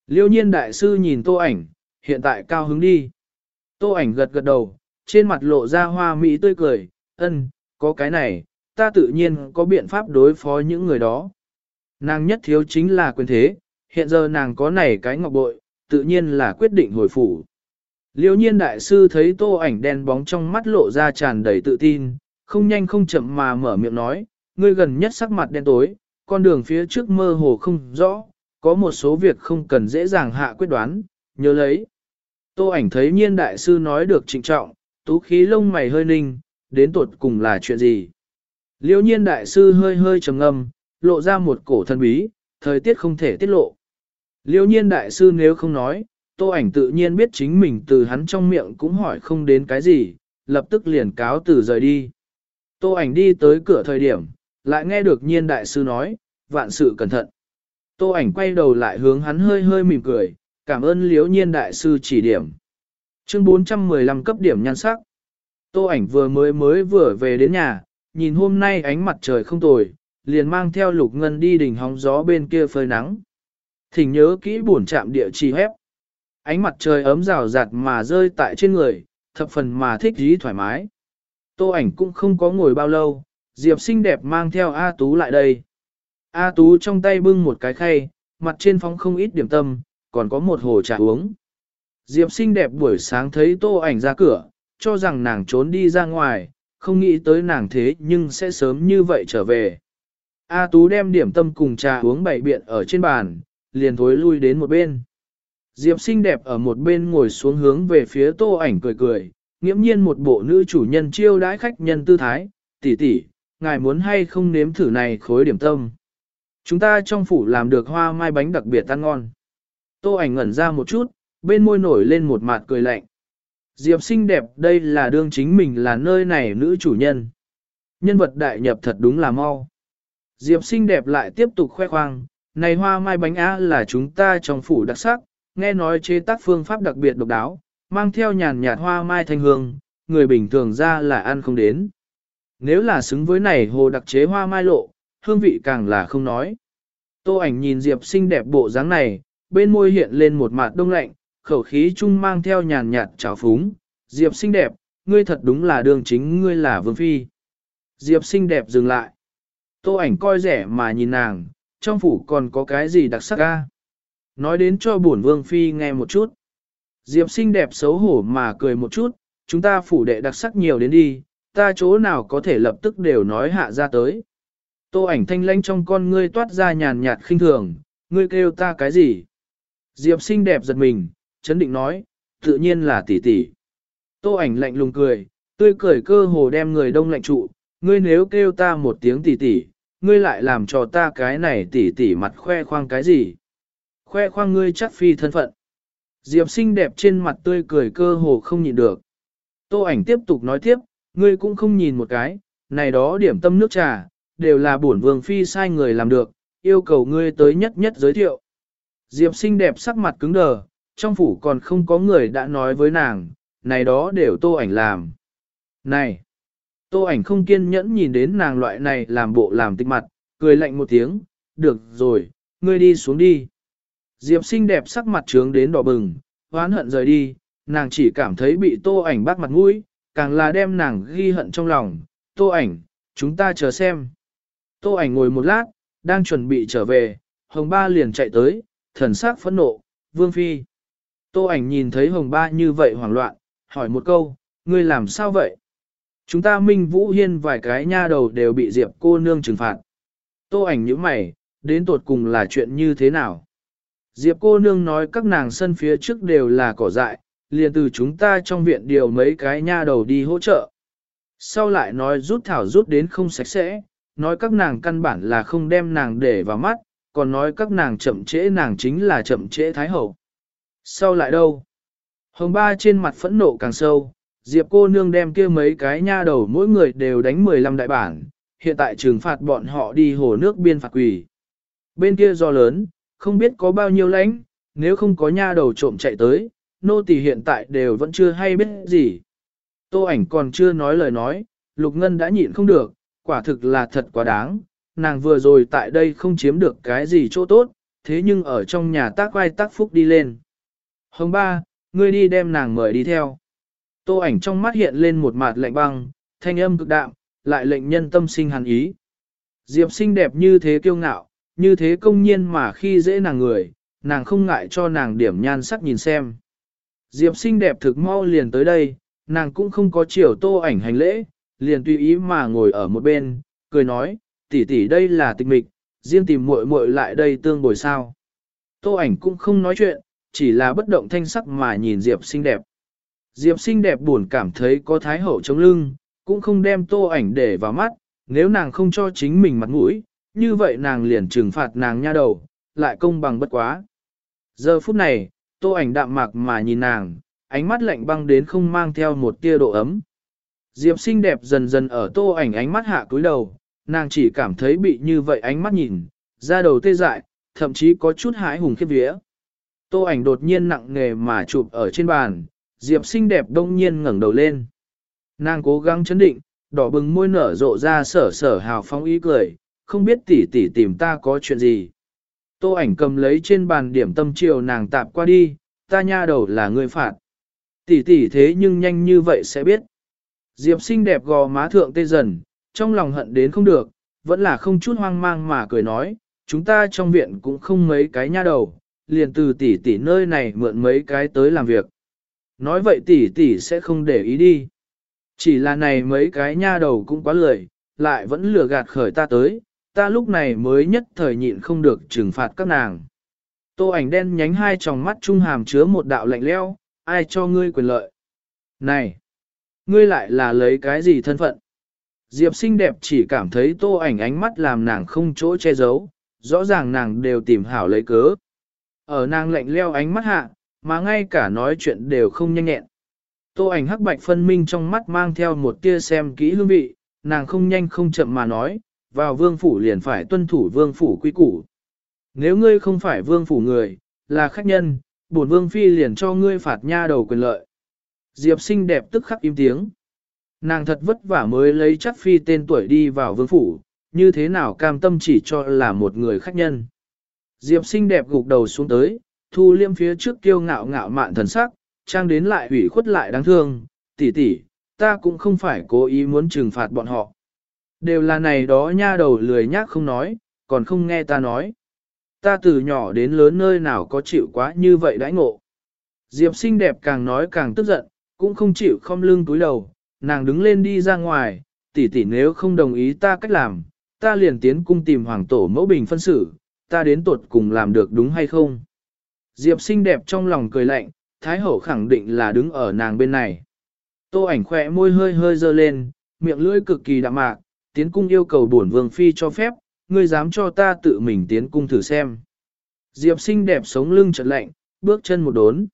Liêu nhiên đại sư nhìn tô ảnh, hiện tại cao hứng đi. Tô ảnh gật gật đầu, trên mặt lộ ra hoa mỹ tươi cười, ân, có cái này, ta tự nhiên có biện pháp đối phó những người đó. Nàng nhất thiếu chính là quyền thế, hiện giờ nàng có này cái ngọc bội, tự nhiên là quyết định hồi phủ. Liêu nhiên đại sư thấy tô ảnh đen bóng trong mắt lộ ra tràn đầy tự tin, không nhanh không chậm mà mở miệng nói, ngươi gần nhất sắc mặt đen tối, con đường phía trước mơ hồ không rõ, có một số việc không cần dễ dàng hạ quyết đoán, nhớ lấy. Tô ảnh thấy nhiên đại sư nói được trịnh trọng, tú khí lông mày hơi ninh, đến tuột cùng là chuyện gì. Liêu nhiên đại sư hơi hơi trầm ngâm, lộ ra một cổ thân bí, thời tiết không thể tiết lộ. Liêu nhiên đại sư nếu không nói, tô ảnh tự nhiên biết chính mình từ hắn trong miệng cũng hỏi không đến cái gì, lập tức liền cáo từ rời đi. Tô ảnh đi tới cửa thời điểm, lại nghe được nhiên đại sư nói, vạn sự cẩn thận. Tô ảnh quay đầu lại hướng hắn hơi hơi mỉm cười, cảm ơn liếu nhiên đại sư chỉ điểm. Chương 415 cấp điểm nhan sắc. Tô ảnh vừa mới mới vừa về đến nhà, nhìn hôm nay ánh mặt trời không tồi, liền mang theo lục ngân đi đỉnh hóng gió bên kia phơi nắng. Thỉnh nhớ kỹ buồn chạm địa chỉ hép. Ánh mặt trời ấm rào rạt mà rơi tại trên người, thập phần mà thích dí thoải mái. Tô ảnh cũng không có ngồi bao lâu, Diệp xinh đẹp mang theo A Tú lại đây. A Tú trong tay bưng một cái khay, mặt trên phóng không ít điểm tâm, còn có một hồ trà uống. Diệp xinh đẹp buổi sáng thấy tô ảnh ra cửa, cho rằng nàng trốn đi ra ngoài, không nghĩ tới nàng thế nhưng sẽ sớm như vậy trở về. A Tú đem điểm tâm cùng trà uống bảy biện ở trên bàn, liền thối lui đến một bên. Diệp xinh đẹp ở một bên ngồi xuống hướng về phía tô ảnh cười cười, nghiễm nhiên một bộ nữ chủ nhân chiêu đãi khách nhân tư thái, tỷ tỷ, ngài muốn hay không nếm thử này khối điểm tâm. Chúng ta trong phủ làm được hoa mai bánh đặc biệt ăn ngon. Tô ảnh ngẩn ra một chút, bên môi nổi lên một mặt cười lạnh. Diệp xinh đẹp đây là đương chính mình là nơi này nữ chủ nhân. Nhân vật đại nhập thật đúng là mau. Diệp xinh đẹp lại tiếp tục khoe khoang, này hoa mai bánh á là chúng ta trong phủ đặc sắc, nghe nói chế tác phương pháp đặc biệt độc đáo, mang theo nhàn nhạt hoa mai thanh hương, người bình thường ra là ăn không đến. Nếu là xứng với này hồ đặc chế hoa mai lộ, hương vị càng là không nói. Tô ảnh nhìn Diệp xinh đẹp bộ dáng này, bên môi hiện lên một mạt đông lạnh, khẩu khí trung mang theo nhàn nhạt trào phúng. Diệp xinh đẹp, ngươi thật đúng là đường chính ngươi là vương phi. Diệp xinh đẹp dừng lại. Tô ảnh coi rẻ mà nhìn nàng, trong phủ còn có cái gì đặc sắc a? Nói đến cho bổn vương phi nghe một chút. Diệp xinh đẹp xấu hổ mà cười một chút, chúng ta phủ đệ đặc sắc nhiều đến đi, ta chỗ nào có thể lập tức đều nói hạ ra tới. Tô ảnh thanh lãnh trong con ngươi toát ra nhàn nhạt khinh thường, ngươi kêu ta cái gì? Diệp xinh đẹp giật mình, chấn định nói, tự nhiên là tỷ tỷ. Tô ảnh lạnh lùng cười, tươi cười cơ hồ đem người đông lạnh trụ, ngươi nếu kêu ta một tiếng tỷ tỷ, ngươi lại làm cho ta cái này tỷ tỷ mặt khoe khoang cái gì? Khoe khoang ngươi chắc phi thân phận. Diệp xinh đẹp trên mặt tươi cười cơ hồ không nhịn được. Tô ảnh tiếp tục nói tiếp, ngươi cũng không nhìn một cái, này đó điểm tâm nước trà, đều là bổn vương phi sai người làm được, yêu cầu ngươi tới nhất nhất giới thiệu. Diệp xinh đẹp sắc mặt cứng đờ, trong phủ còn không có người đã nói với nàng, này đó đều tô ảnh làm. Này! Tô ảnh không kiên nhẫn nhìn đến nàng loại này làm bộ làm tịch mặt, cười lạnh một tiếng, được rồi, ngươi đi xuống đi. Diệp xinh đẹp sắc mặt trướng đến đỏ bừng, hoán hận rời đi, nàng chỉ cảm thấy bị tô ảnh bắt mặt mũi, càng là đem nàng ghi hận trong lòng. Tô ảnh, chúng ta chờ xem. Tô ảnh ngồi một lát, đang chuẩn bị trở về, hồng ba liền chạy tới, thần sắc phẫn nộ, vương phi. Tô ảnh nhìn thấy hồng ba như vậy hoảng loạn, hỏi một câu, ngươi làm sao vậy? Chúng ta minh vũ hiên vài cái nha đầu đều bị diệp cô nương trừng phạt. Tô ảnh nhíu mày, đến tột cùng là chuyện như thế nào? Diệp cô nương nói các nàng sân phía trước đều là cỏ dại, liền từ chúng ta trong viện điều mấy cái nha đầu đi hỗ trợ. Sau lại nói rút thảo rút đến không sạch sẽ, nói các nàng căn bản là không đem nàng để vào mắt, còn nói các nàng chậm trễ nàng chính là chậm trễ thái hậu. Sau lại đâu? Hồng ba trên mặt phẫn nộ càng sâu, Diệp cô nương đem kia mấy cái nha đầu mỗi người đều đánh 15 đại bản, hiện tại trừng phạt bọn họ đi hồ nước biên phạt quỷ. Bên kia do lớn, không biết có bao nhiêu lãnh, nếu không có nha đầu trộm chạy tới, nô tỳ hiện tại đều vẫn chưa hay biết gì. Tô ảnh còn chưa nói lời nói, Lục Ngân đã nhịn không được, quả thực là thật quá đáng, nàng vừa rồi tại đây không chiếm được cái gì chỗ tốt, thế nhưng ở trong nhà tác vai tác phúc đi lên. Hồng ba, ngươi đi đem nàng mời đi theo. Tô ảnh trong mắt hiện lên một mặt lạnh băng, thanh âm cực đạm, lại lệnh nhân tâm sinh hàn ý. Diệp xinh đẹp như thế kiêu ngạo, như thế công nhiên mà khi dễ nàng người, nàng không ngại cho nàng điểm nhan sắc nhìn xem. Diệp xinh đẹp thực mau liền tới đây, nàng cũng không có chiều tô ảnh hành lễ, liền tùy ý mà ngồi ở một bên, cười nói, tỷ tỷ đây là tịch mịch, riêng tìm muội muội lại đây tương bồi sao. Tô ảnh cũng không nói chuyện, chỉ là bất động thanh sắc mà nhìn Diệp xinh đẹp. Diệp xinh đẹp buồn cảm thấy có thái hậu chống lưng, cũng không đem tô ảnh để vào mắt, nếu nàng không cho chính mình mặt mũi, như vậy nàng liền trừng phạt nàng nha đầu, lại công bằng bất quá. Giờ phút này, tô ảnh đạm mạc mà nhìn nàng, ánh mắt lạnh băng đến không mang theo một tia độ ấm. Diệp xinh đẹp dần dần ở tô ảnh ánh mắt hạ cúi đầu, nàng chỉ cảm thấy bị như vậy ánh mắt nhìn, da đầu tê dại, thậm chí có chút hãi hùng khiếp vía. Tô ảnh đột nhiên nặng nề mà chụp ở trên bàn, Diệp xinh đẹp đông nhiên ngẩng đầu lên. Nàng cố gắng chấn định, đỏ bừng môi nở rộ ra sở sở hào phóng ý cười, không biết tỷ tỷ tìm ta có chuyện gì. Tô ảnh cầm lấy trên bàn điểm tâm chiều nàng tạp qua đi, ta nha đầu là người phạt. Tỷ tỷ thế nhưng nhanh như vậy sẽ biết. Diệp xinh đẹp gò má thượng tê dần, trong lòng hận đến không được, vẫn là không chút hoang mang mà cười nói, chúng ta trong viện cũng không mấy cái nha đầu, liền từ tỷ tỷ nơi này mượn mấy cái tới làm việc. Nói vậy tỷ tỷ sẽ không để ý đi. Chỉ là này mấy cái nha đầu cũng quá lười, lại vẫn lừa gạt khởi ta tới, ta lúc này mới nhất thời nhịn không được trừng phạt các nàng. Tô ảnh đen nhánh hai tròng mắt trung hàm chứa một đạo lạnh lẽo, ai cho ngươi quyền lợi? Này, ngươi lại là lấy cái gì thân phận? Diệp xinh đẹp chỉ cảm thấy tô ảnh ánh mắt làm nàng không chỗ che giấu, rõ ràng nàng đều tìm hảo lấy cớ. Ở nàng lạnh lẽo ánh mắt hạ, mà ngay cả nói chuyện đều không nhanh nhẹn. Tô ảnh hắc bạch phân minh trong mắt mang theo một tia xem kỹ hương vị, nàng không nhanh không chậm mà nói, vào vương phủ liền phải tuân thủ vương phủ quy củ. Nếu ngươi không phải vương phủ người, là khách nhân, bổn vương phi liền cho ngươi phạt nha đầu quyền lợi. Diệp xinh đẹp tức khắc im tiếng. Nàng thật vất vả mới lấy chắc phi tên tuổi đi vào vương phủ, như thế nào cam tâm chỉ cho là một người khách nhân. Diệp xinh đẹp gục đầu xuống tới, thu liêm phía trước kiêu ngạo ngạo mạn thần sắc, trang đến lại hủy khuất lại đáng thương, tỷ tỷ, ta cũng không phải cố ý muốn trừng phạt bọn họ. Đều là này đó nha đầu lười nhác không nói, còn không nghe ta nói. Ta từ nhỏ đến lớn nơi nào có chịu quá như vậy đãi ngộ. Diệp xinh đẹp càng nói càng tức giận, cũng không chịu không lưng túi đầu, nàng đứng lên đi ra ngoài, tỷ tỷ nếu không đồng ý ta cách làm, ta liền tiến cung tìm hoàng tổ mẫu bình phân xử, ta đến tuột cùng làm được đúng hay không. Diệp xinh đẹp trong lòng cười lạnh, Thái Hậu khẳng định là đứng ở nàng bên này. Tô ảnh khỏe môi hơi hơi dơ lên, miệng lưỡi cực kỳ đạm mạc, tiến cung yêu cầu bổn vương phi cho phép, ngươi dám cho ta tự mình tiến cung thử xem. Diệp xinh đẹp sống lưng chợt lạnh, bước chân một đốn.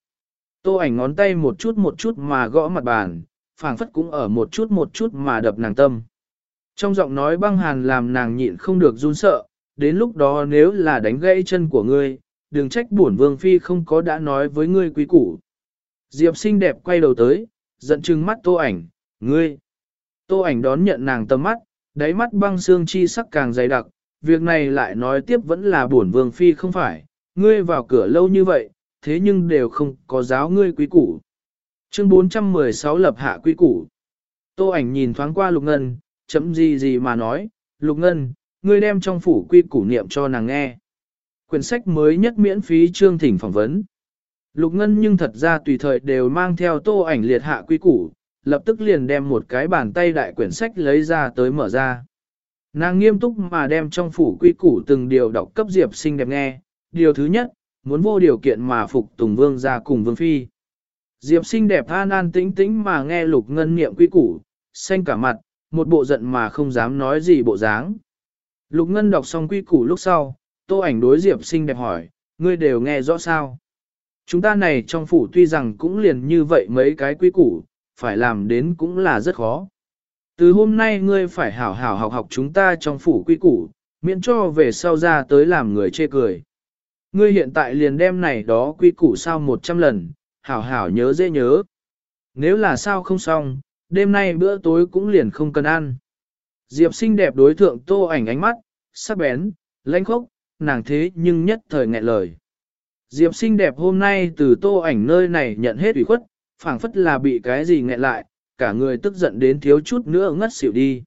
Tô ảnh ngón tay một chút một chút mà gõ mặt bàn, phảng phất cũng ở một chút một chút mà đập nàng tâm. Trong giọng nói băng hàn làm nàng nhịn không được run sợ, đến lúc đó nếu là đánh gãy chân của ngươi, đừng trách bổn vương phi không có đã nói với ngươi quý củ. Diệp xinh đẹp quay đầu tới, giận chừng mắt tô ảnh, ngươi. Tô ảnh đón nhận nàng tầm mắt, đáy mắt băng xương chi sắc càng dày đặc, việc này lại nói tiếp vẫn là buồn vương phi không phải, ngươi vào cửa lâu như vậy, thế nhưng đều không có giáo ngươi quý củ. Chương 416 lập hạ quý củ. Tô ảnh nhìn thoáng qua Lục Ngân, chấm gì gì mà nói, Lục Ngân, ngươi đem trong phủ quy củ niệm cho nàng nghe. Quyển sách mới nhất miễn phí chương thỉnh phỏng vấn. Lục Ngân nhưng thật ra tùy thời đều mang theo tô ảnh liệt hạ quy củ, lập tức liền đem một cái bàn tay đại quyển sách lấy ra tới mở ra. Nàng nghiêm túc mà đem trong phủ quy củ từng điều đọc cấp diệp sinh đẹp nghe. Điều thứ nhất, muốn vô điều kiện mà phục tùng vương ra cùng vương phi. Diệp sinh đẹp an an tĩnh tĩnh mà nghe lục ngân niệm quy củ, xanh cả mặt, một bộ giận mà không dám nói gì bộ dáng. Lục ngân đọc xong quy củ lúc sau, tô ảnh đối diệp sinh đẹp hỏi, ngươi đều nghe rõ sao? Chúng ta này trong phủ tuy rằng cũng liền như vậy mấy cái quy củ, phải làm đến cũng là rất khó. Từ hôm nay ngươi phải hảo hảo học học chúng ta trong phủ quy củ, miễn cho về sau ra tới làm người chê cười. Ngươi hiện tại liền đem này đó quy củ sao 100 lần, hảo hảo nhớ dễ nhớ. Nếu là sao không xong, đêm nay bữa tối cũng liền không cần ăn. Diệp xinh đẹp đối thượng tô ảnh ánh mắt, sắc bén, lãnh khốc, nàng thế nhưng nhất thời nghẹn lời. Diệp xinh đẹp hôm nay từ tô ảnh nơi này nhận hết ủy khuất, phảng phất là bị cái gì nghẹn lại, cả người tức giận đến thiếu chút nữa ngất xỉu đi.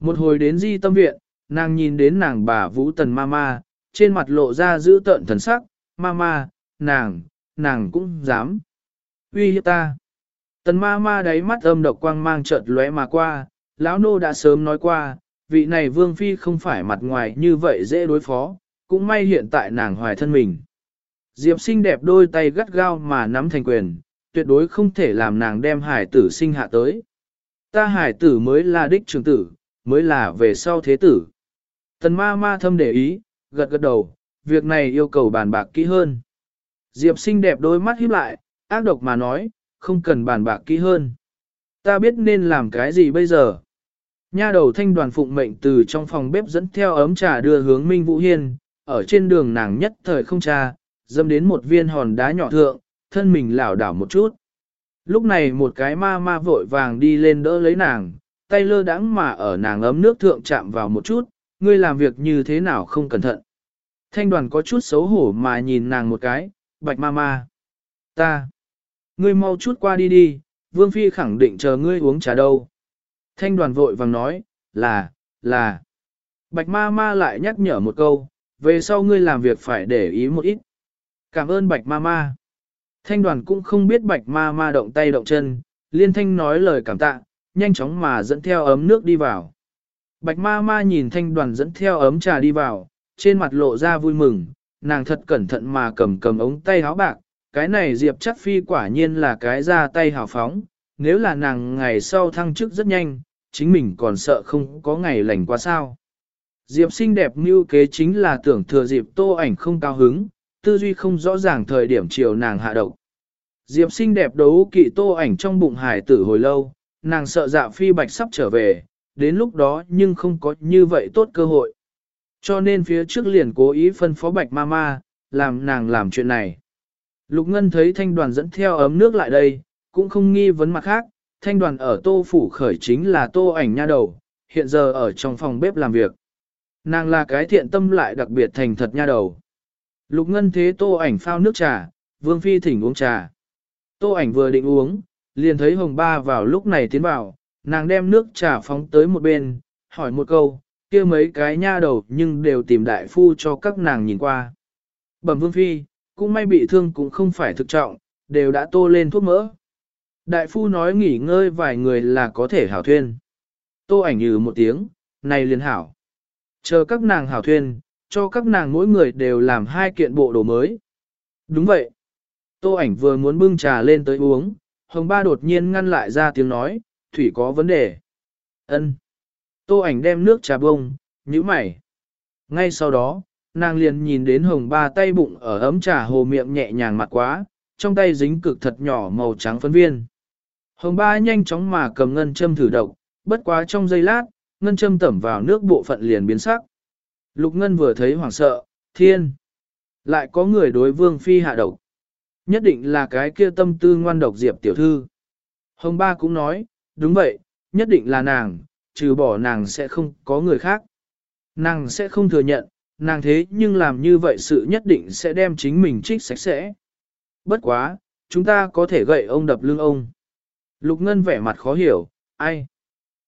Một hồi đến di tâm viện, nàng nhìn đến nàng bà Vũ Tần Mama, trên mặt lộ ra giữ tợn thần sắc, Mama, nàng, nàng cũng dám. Uy hiếp ta. Tần Mama đáy mắt âm độc quang mang chợt lóe mà qua, lão nô đã sớm nói qua, vị này vương phi không phải mặt ngoài như vậy dễ đối phó, cũng may hiện tại nàng hoài thân mình. Diệp xinh đẹp đôi tay gắt gao mà nắm thành quyền, tuyệt đối không thể làm nàng đem hải tử sinh hạ tới. Ta hải tử mới là đích trường tử, mới là về sau thế tử. Tần ma ma thâm để ý, gật gật đầu, việc này yêu cầu bàn bạc kỹ hơn. Diệp xinh đẹp đôi mắt híp lại, ác độc mà nói, không cần bàn bạc kỹ hơn. Ta biết nên làm cái gì bây giờ. Nha đầu thanh đoàn phụng mệnh từ trong phòng bếp dẫn theo ấm trà đưa hướng Minh Vũ Hiên, ở trên đường nàng nhất thời không trà, dâm đến một viên hòn đá nhỏ thượng, thân mình lảo đảo một chút. Lúc này một cái ma ma vội vàng đi lên đỡ lấy nàng, tay lơ đãng mà ở nàng ấm nước thượng chạm vào một chút, ngươi làm việc như thế nào không cẩn thận. Thanh đoàn có chút xấu hổ mà nhìn nàng một cái, bạch ma ma. Ta. Ngươi mau chút qua đi đi, Vương Phi khẳng định chờ ngươi uống trà đâu. Thanh đoàn vội vàng nói, là, là. Bạch ma ma lại nhắc nhở một câu, về sau ngươi làm việc phải để ý một ít. Cảm ơn bạch ma ma. Thanh đoàn cũng không biết bạch ma ma động tay động chân, liên thanh nói lời cảm tạ, nhanh chóng mà dẫn theo ấm nước đi vào. Bạch ma ma nhìn thanh đoàn dẫn theo ấm trà đi vào, trên mặt lộ ra vui mừng, nàng thật cẩn thận mà cầm cầm ống tay áo bạc, cái này Diệp chắc phi quả nhiên là cái ra tay hào phóng, nếu là nàng ngày sau thăng chức rất nhanh, chính mình còn sợ không có ngày lành qua sao. Diệp xinh đẹp mưu kế chính là tưởng thừa dịp tô ảnh không cao hứng, tư duy không rõ ràng thời điểm chiều nàng hạ độc. Diệp xinh đẹp đấu kỵ tô ảnh trong bụng hải tử hồi lâu, nàng sợ dạ phi bạch sắp trở về, đến lúc đó nhưng không có như vậy tốt cơ hội. Cho nên phía trước liền cố ý phân phó bạch mama, làm nàng làm chuyện này. Lục Ngân thấy thanh đoàn dẫn theo ấm nước lại đây, cũng không nghi vấn mặt khác, thanh đoàn ở tô phủ khởi chính là tô ảnh nha đầu, hiện giờ ở trong phòng bếp làm việc. Nàng là cái thiện tâm lại đặc biệt thành thật nha đầu. Lục ngân thế tô ảnh phao nước trà, vương phi thỉnh uống trà. Tô ảnh vừa định uống, liền thấy hồng ba vào lúc này tiến vào, nàng đem nước trà phóng tới một bên, hỏi một câu, kia mấy cái nha đầu nhưng đều tìm đại phu cho các nàng nhìn qua. Bẩm vương phi, cũng may bị thương cũng không phải thực trọng, đều đã tô lên thuốc mỡ. Đại phu nói nghỉ ngơi vài người là có thể hảo thuyên. Tô ảnh như một tiếng, này liền hảo. Chờ các nàng hảo thuyên, cho các nàng mỗi người đều làm hai kiện bộ đồ mới. Đúng vậy. Tô ảnh vừa muốn bưng trà lên tới uống, Hồng Ba đột nhiên ngăn lại ra tiếng nói, Thủy có vấn đề. Ân. Tô ảnh đem nước trà bông, nhíu mày. Ngay sau đó, nàng liền nhìn đến Hồng Ba tay bụng ở ấm trà hồ miệng nhẹ nhàng mặt quá, trong tay dính cực thật nhỏ màu trắng phấn viên. Hồng Ba nhanh chóng mà cầm ngân châm thử độc, bất quá trong giây lát, ngân châm tẩm vào nước bộ phận liền biến sắc. Lục Ngân vừa thấy hoảng sợ, thiên. Lại có người đối vương phi hạ độc. Nhất định là cái kia tâm tư ngoan độc diệp tiểu thư. Hồng ba cũng nói, đúng vậy, nhất định là nàng, trừ bỏ nàng sẽ không có người khác. Nàng sẽ không thừa nhận, nàng thế nhưng làm như vậy sự nhất định sẽ đem chính mình trích sạch sẽ. Bất quá, chúng ta có thể gậy ông đập lưng ông. Lục Ngân vẻ mặt khó hiểu, ai?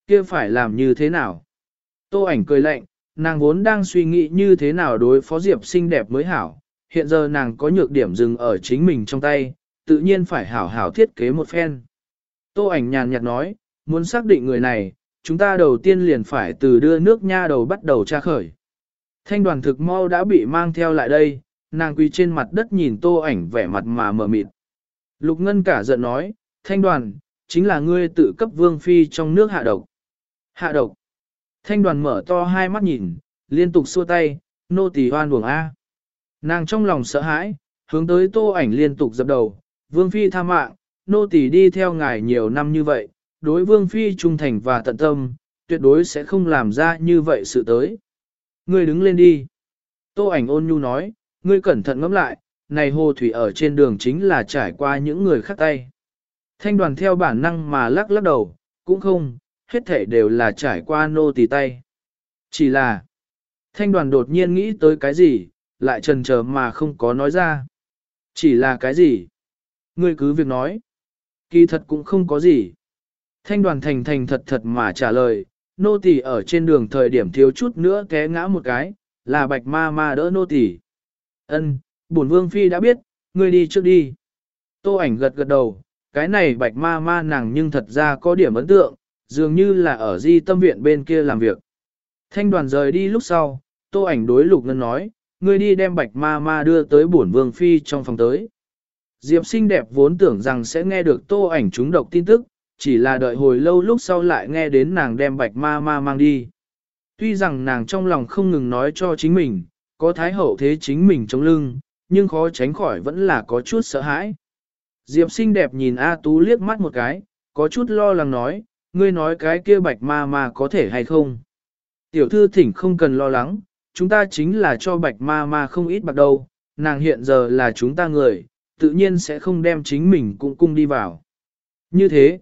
kia phải làm như thế nào? Tô ảnh cười lạnh, nàng vốn đang suy nghĩ như thế nào đối phó Diệp xinh đẹp mới hảo, hiện giờ nàng có nhược điểm dừng ở chính mình trong tay, tự nhiên phải hảo hảo thiết kế một phen. Tô ảnh nhàn nhạt nói, muốn xác định người này, chúng ta đầu tiên liền phải từ đưa nước nha đầu bắt đầu tra khởi. Thanh đoàn thực mau đã bị mang theo lại đây, nàng quỳ trên mặt đất nhìn tô ảnh vẻ mặt mà mở mịt. Lục Ngân cả giận nói, thanh đoàn, chính là ngươi tự cấp vương phi trong nước hạ độc. Hạ độc. Thanh đoàn mở to hai mắt nhìn, liên tục xua tay, nô tỳ hoan buồng A. Nàng trong lòng sợ hãi, hướng tới tô ảnh liên tục dập đầu, vương phi tha mạng, nô tỳ đi theo ngài nhiều năm như vậy, đối vương phi trung thành và tận tâm, tuyệt đối sẽ không làm ra như vậy sự tới. Ngươi đứng lên đi. Tô ảnh ôn nhu nói, ngươi cẩn thận ngẫm lại, này hồ thủy ở trên đường chính là trải qua những người khác tay. Thanh đoàn theo bản năng mà lắc lắc đầu, cũng không, hết thể đều là trải qua nô tỳ tay. Chỉ là, thanh đoàn đột nhiên nghĩ tới cái gì, lại trần chờ mà không có nói ra. Chỉ là cái gì? Ngươi cứ việc nói. Kỳ thật cũng không có gì. Thanh đoàn thành thành thật thật mà trả lời, nô tỳ ở trên đường thời điểm thiếu chút nữa té ngã một cái, là bạch ma ma đỡ nô tỳ. Ân, bổn vương phi đã biết, ngươi đi trước đi. Tô ảnh gật gật đầu, cái này bạch ma ma nàng nhưng thật ra có điểm ấn tượng, dường như là ở di tâm viện bên kia làm việc. Thanh đoàn rời đi lúc sau, tô ảnh đối lục ngân nói, ngươi đi đem bạch ma ma đưa tới bổn vương phi trong phòng tới. Diệp xinh đẹp vốn tưởng rằng sẽ nghe được tô ảnh trúng độc tin tức, chỉ là đợi hồi lâu lúc sau lại nghe đến nàng đem bạch ma ma mang đi. Tuy rằng nàng trong lòng không ngừng nói cho chính mình, có thái hậu thế chính mình trong lưng, nhưng khó tránh khỏi vẫn là có chút sợ hãi. Diệp xinh đẹp nhìn A Tú liếc mắt một cái, có chút lo lắng nói, ngươi nói cái kia bạch ma ma có thể hay không. Tiểu thư thỉnh không cần lo lắng, chúng ta chính là cho bạch ma ma không ít bạc đâu, nàng hiện giờ là chúng ta người, tự nhiên sẽ không đem chính mình cũng cung đi vào. Như thế,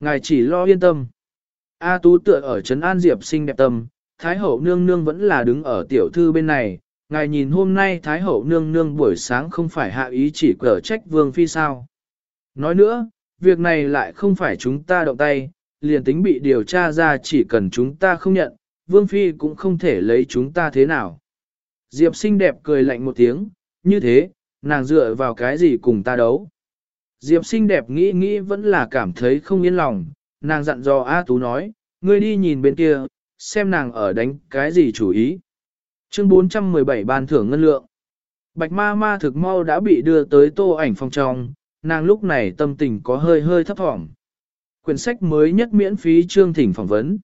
ngài chỉ lo yên tâm. A Tú tựa ở Trấn An Diệp sinh đẹp tâm, Thái Hậu Nương Nương vẫn là đứng ở tiểu thư bên này, ngài nhìn hôm nay Thái Hậu Nương Nương buổi sáng không phải hạ ý chỉ cờ trách Vương Phi sao. Nói nữa, việc này lại không phải chúng ta động tay, liền tính bị điều tra ra chỉ cần chúng ta không nhận, Vương Phi cũng không thể lấy chúng ta thế nào. Diệp xinh đẹp cười lạnh một tiếng, như thế, nàng dựa vào cái gì cùng ta đấu. Diệp xinh đẹp nghĩ nghĩ vẫn là cảm thấy không yên lòng, nàng dặn dò A Tú nói, ngươi đi nhìn bên kia, xem nàng ở đánh cái gì chủ ý. Chương 417 ban thưởng ngân lượng. Bạch ma ma thực mau đã bị đưa tới tô ảnh phòng trong, nàng lúc này tâm tình có hơi hơi thấp thỏm. Quyển sách mới nhất miễn phí chương thỉnh phỏng vấn.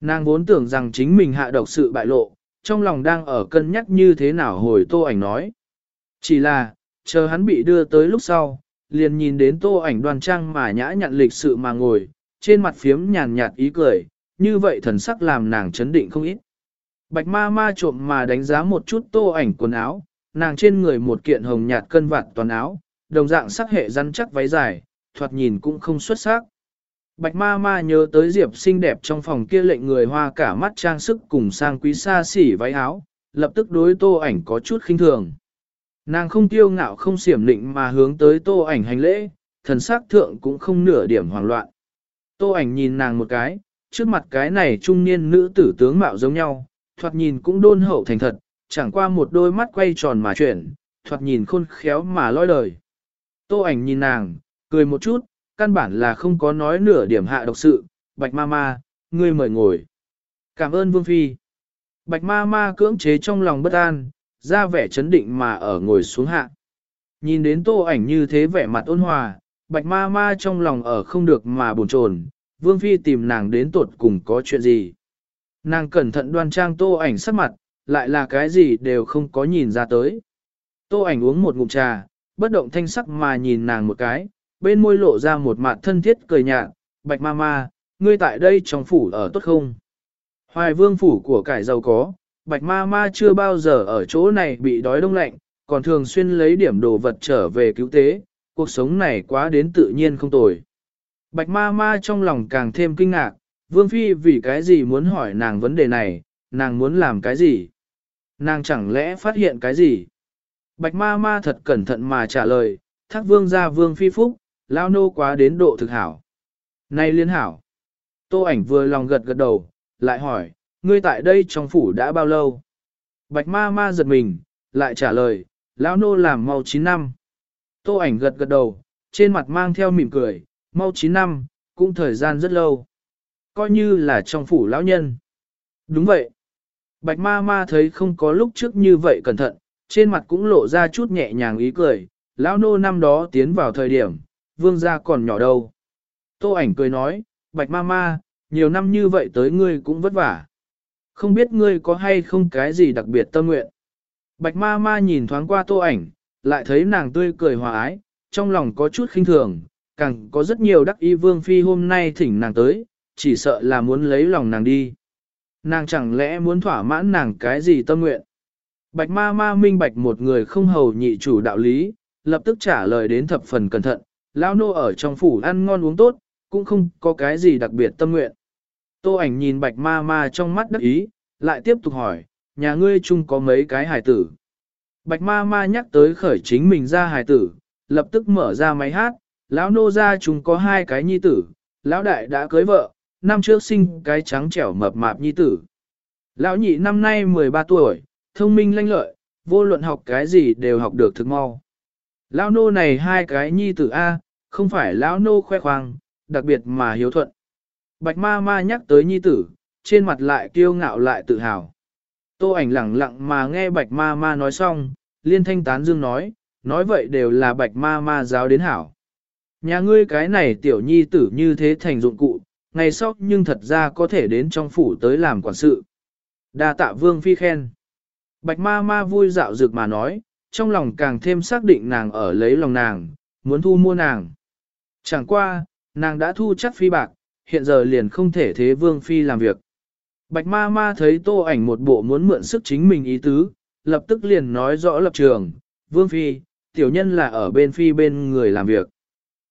Nàng vốn tưởng rằng chính mình hạ độc sự bại lộ, trong lòng đang ở cân nhắc như thế nào hồi tô ảnh nói. Chỉ là, chờ hắn bị đưa tới lúc sau, liền nhìn đến tô ảnh đoan trang mà nhã nhặn lịch sự mà ngồi, trên mặt phiếm nhàn nhạt ý cười, như vậy thần sắc làm nàng chấn định không ít. Bạch ma ma trộm mà đánh giá một chút tô ảnh quần áo, nàng trên người một kiện hồng nhạt cân vạt toàn áo, đồng dạng sắc hệ rắn chắc váy dài, thoạt nhìn cũng không xuất sắc. Bạch ma ma nhớ tới Diệp xinh đẹp trong phòng kia lệnh người hoa cả mắt trang sức cùng sang quý xa xỉ váy áo, lập tức đối tô ảnh có chút khinh thường. Nàng không tiêu ngạo không xiểm định mà hướng tới tô ảnh hành lễ, thần sắc thượng cũng không nửa điểm hoảng loạn. Tô ảnh nhìn nàng một cái, trước mặt cái này trung niên nữ tử tướng mạo giống nhau, thoạt nhìn cũng đôn hậu thành thật, chẳng qua một đôi mắt quay tròn mà chuyển, thoạt nhìn khôn khéo mà lôi đời. Tô ảnh nhìn nàng, cười một chút, căn bản là không có nói nửa điểm hạ độc sự, bạch ma ma, ngươi mời ngồi. Cảm ơn Vương Phi. Bạch ma ma cưỡng chế trong lòng bất an, ra vẻ chấn định mà ở ngồi xuống hạ. Nhìn đến tô ảnh như thế vẻ mặt ôn hòa, bạch ma ma trong lòng ở không được mà buồn chồn, Vương Phi tìm nàng đến tột cùng có chuyện gì. Nàng cẩn thận đoan trang tô ảnh sắc mặt, lại là cái gì đều không có nhìn ra tới. Tô ảnh uống một ngụm trà, bất động thanh sắc mà nhìn nàng một cái, bên môi lộ ra một mặt thân thiết cười nhạt, bạch ma ma, ngươi tại đây trong phủ ở tốt không? Hoài vương phủ của cải giàu có, bạch ma ma chưa bao giờ ở chỗ này bị đói đông lạnh, còn thường xuyên lấy điểm đồ vật trở về cứu tế, cuộc sống này quá đến tự nhiên không tồi. Bạch ma ma trong lòng càng thêm kinh ngạc, vương phi vì cái gì muốn hỏi nàng vấn đề này, nàng muốn làm cái gì? Nàng chẳng lẽ phát hiện cái gì? Bạch ma ma thật cẩn thận mà trả lời, thác vương ra vương phi phúc, lao nô quá đến độ thực hảo. Này liên hảo. Tô ảnh vừa lòng gật gật đầu, lại hỏi, ngươi tại đây trong phủ đã bao lâu? Bạch ma ma giật mình, lại trả lời, lão nô làm mau 9 năm. Tô ảnh gật gật đầu, trên mặt mang theo mỉm cười, mau 9 năm, cũng thời gian rất lâu. Coi như là trong phủ lão nhân. Đúng vậy. Bạch ma ma thấy không có lúc trước như vậy cẩn thận, trên mặt cũng lộ ra chút nhẹ nhàng ý cười, lão nô năm đó tiến vào thời điểm, vương gia còn nhỏ đâu. Tô ảnh cười nói, bạch ma ma, nhiều năm như vậy tới ngươi cũng vất vả. Không biết ngươi có hay không cái gì đặc biệt tâm nguyện. Bạch ma ma nhìn thoáng qua tô ảnh, lại thấy nàng tươi cười hòa ái, trong lòng có chút khinh thường, càng có rất nhiều đắc y vương phi hôm nay thỉnh nàng tới, chỉ sợ là muốn lấy lòng nàng đi. Nàng chẳng lẽ muốn thỏa mãn nàng cái gì tâm nguyện. Bạch ma ma minh bạch một người không hầu nhị chủ đạo lý, lập tức trả lời đến thập phần cẩn thận, lão nô ở trong phủ ăn ngon uống tốt, cũng không có cái gì đặc biệt tâm nguyện. Tô ảnh nhìn bạch ma ma trong mắt đắc ý, lại tiếp tục hỏi, nhà ngươi chung có mấy cái hài tử. Bạch ma ma nhắc tới khởi chính mình ra hài tử, lập tức mở ra máy hát, lão nô ra chung có hai cái nhi tử, lão đại đã cưới vợ, năm trước sinh cái trắng trẻo mập mạp nhi tử. Lão nhị năm nay 13 tuổi, thông minh lanh lợi, vô luận học cái gì đều học được thực mau. Lão nô này hai cái nhi tử A, không phải lão nô khoe khoang, đặc biệt mà hiếu thuận. Bạch ma ma nhắc tới nhi tử, trên mặt lại kiêu ngạo lại tự hào. Tô ảnh lặng lặng mà nghe bạch ma ma nói xong, liên thanh tán dương nói, nói vậy đều là bạch ma ma giáo đến hảo. Nhà ngươi cái này tiểu nhi tử như thế thành dụng cụ, ngày sau nhưng thật ra có thể đến trong phủ tới làm quản sự. Đa tạ vương phi khen. Bạch ma ma vui dạo dược mà nói, trong lòng càng thêm xác định nàng ở lấy lòng nàng, muốn thu mua nàng. Chẳng qua, nàng đã thu chắc phi bạc, hiện giờ liền không thể thế vương phi làm việc. Bạch ma ma thấy tô ảnh một bộ muốn mượn sức chính mình ý tứ, lập tức liền nói rõ lập trường, vương phi, tiểu nhân là ở bên phi bên người làm việc.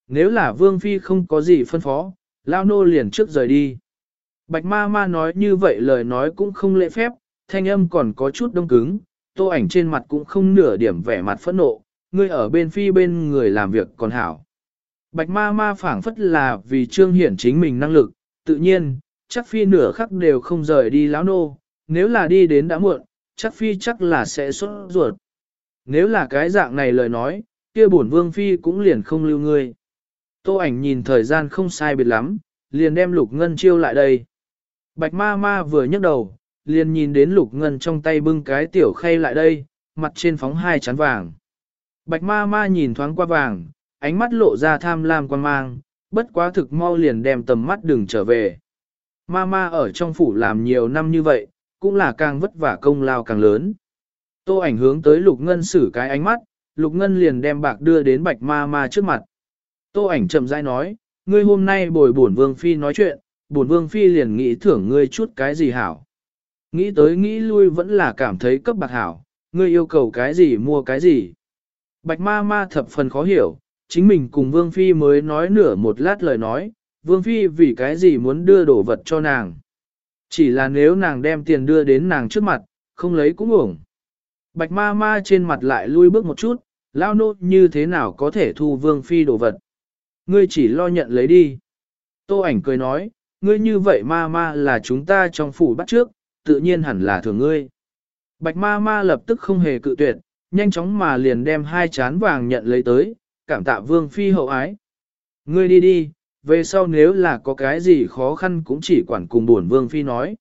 Nếu là vương phi không có gì phân phó, lao nô liền trước rời đi. Bạch ma ma nói như vậy lời nói cũng không lễ phép, thanh âm còn có chút đông cứng, tô ảnh trên mặt cũng không nửa điểm vẻ mặt phẫn nộ, ngươi ở bên phi bên người làm việc còn hảo. Bạch ma ma phảng phất là vì trương hiển chính mình năng lực, tự nhiên, chắc phi nửa khắc đều không rời đi lão nô, nếu là đi đến đã muộn, chắc phi chắc là sẽ xuất ruột. Nếu là cái dạng này lời nói, kia bổn vương phi cũng liền không lưu ngươi. Tô ảnh nhìn thời gian không sai biệt lắm, liền đem lục ngân chiêu lại đây. Bạch ma ma vừa nhấc đầu, liền nhìn đến lục ngân trong tay bưng cái tiểu khay lại đây, mặt trên phóng hai chán vàng. Bạch ma ma nhìn thoáng qua vàng, ánh mắt lộ ra tham lam quan mang, bất quá thực mau liền đem tầm mắt đừng trở về. Mama ở trong phủ làm nhiều năm như vậy, cũng là càng vất vả công lao càng lớn. Tô ảnh hướng tới lục ngân xử cái ánh mắt, lục ngân liền đem bạc đưa đến bạch mama trước mặt. Tô ảnh chậm rãi nói, ngươi hôm nay bồi bổn vương phi nói chuyện, bổn vương phi liền nghĩ thưởng ngươi chút cái gì hảo. Nghĩ tới nghĩ lui vẫn là cảm thấy cấp bạc hảo, ngươi yêu cầu cái gì mua cái gì. Bạch ma ma thập phần khó hiểu, chính mình cùng vương phi mới nói nửa một lát lời nói, vương phi vì cái gì muốn đưa đồ vật cho nàng. Chỉ là nếu nàng đem tiền đưa đến nàng trước mặt, không lấy cũng ổng. Bạch ma ma trên mặt lại lui bước một chút, lao nô như thế nào có thể thu vương phi đồ vật. Ngươi chỉ lo nhận lấy đi. Tô ảnh cười nói, ngươi như vậy ma ma là chúng ta trong phủ bắt trước, tự nhiên hẳn là thường ngươi. Bạch ma ma lập tức không hề cự tuyệt, nhanh chóng mà liền đem hai chán vàng nhận lấy tới, cảm tạ vương phi hậu ái. Ngươi đi đi, về sau nếu là có cái gì khó khăn cũng chỉ quản cùng buồn vương phi nói.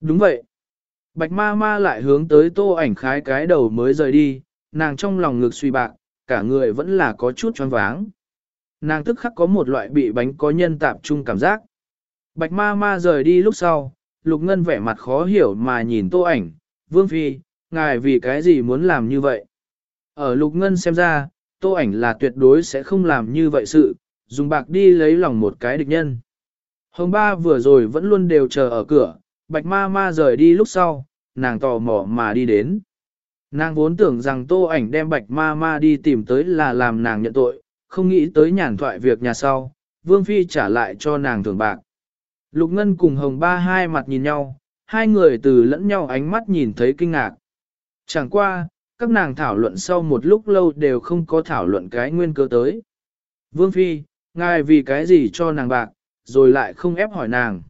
Đúng vậy. Bạch ma ma lại hướng tới tô ảnh khái cái đầu mới rời đi, nàng trong lòng ngực suy bạc, cả người vẫn là có chút choáng váng. Nàng tức khắc có một loại bị bánh có nhân tạp chung cảm giác. Bạch ma ma rời đi lúc sau, lục ngân vẻ mặt khó hiểu mà nhìn tô ảnh, vương phi, ngài vì cái gì muốn làm như vậy? Ở lục ngân xem ra, tô ảnh là tuyệt đối sẽ không làm như vậy sự, dùng bạc đi lấy lòng một cái địch nhân. Hồng ba vừa rồi vẫn luôn đều chờ ở cửa, bạch ma ma rời đi lúc sau, nàng tò mò mà đi đến. Nàng vốn tưởng rằng tô ảnh đem bạch ma ma đi tìm tới là làm nàng nhận tội, không nghĩ tới nhàn thoại việc nhà sau, vương phi trả lại cho nàng thưởng bạc. Lục Ngân cùng Hồng Ba hai mặt nhìn nhau, hai người từ lẫn nhau ánh mắt nhìn thấy kinh ngạc. Chẳng qua, các nàng thảo luận sau một lúc lâu đều không có thảo luận cái nguyên cơ tới. Vương Phi, ngài vì cái gì cho nàng bạc, rồi lại không ép hỏi nàng.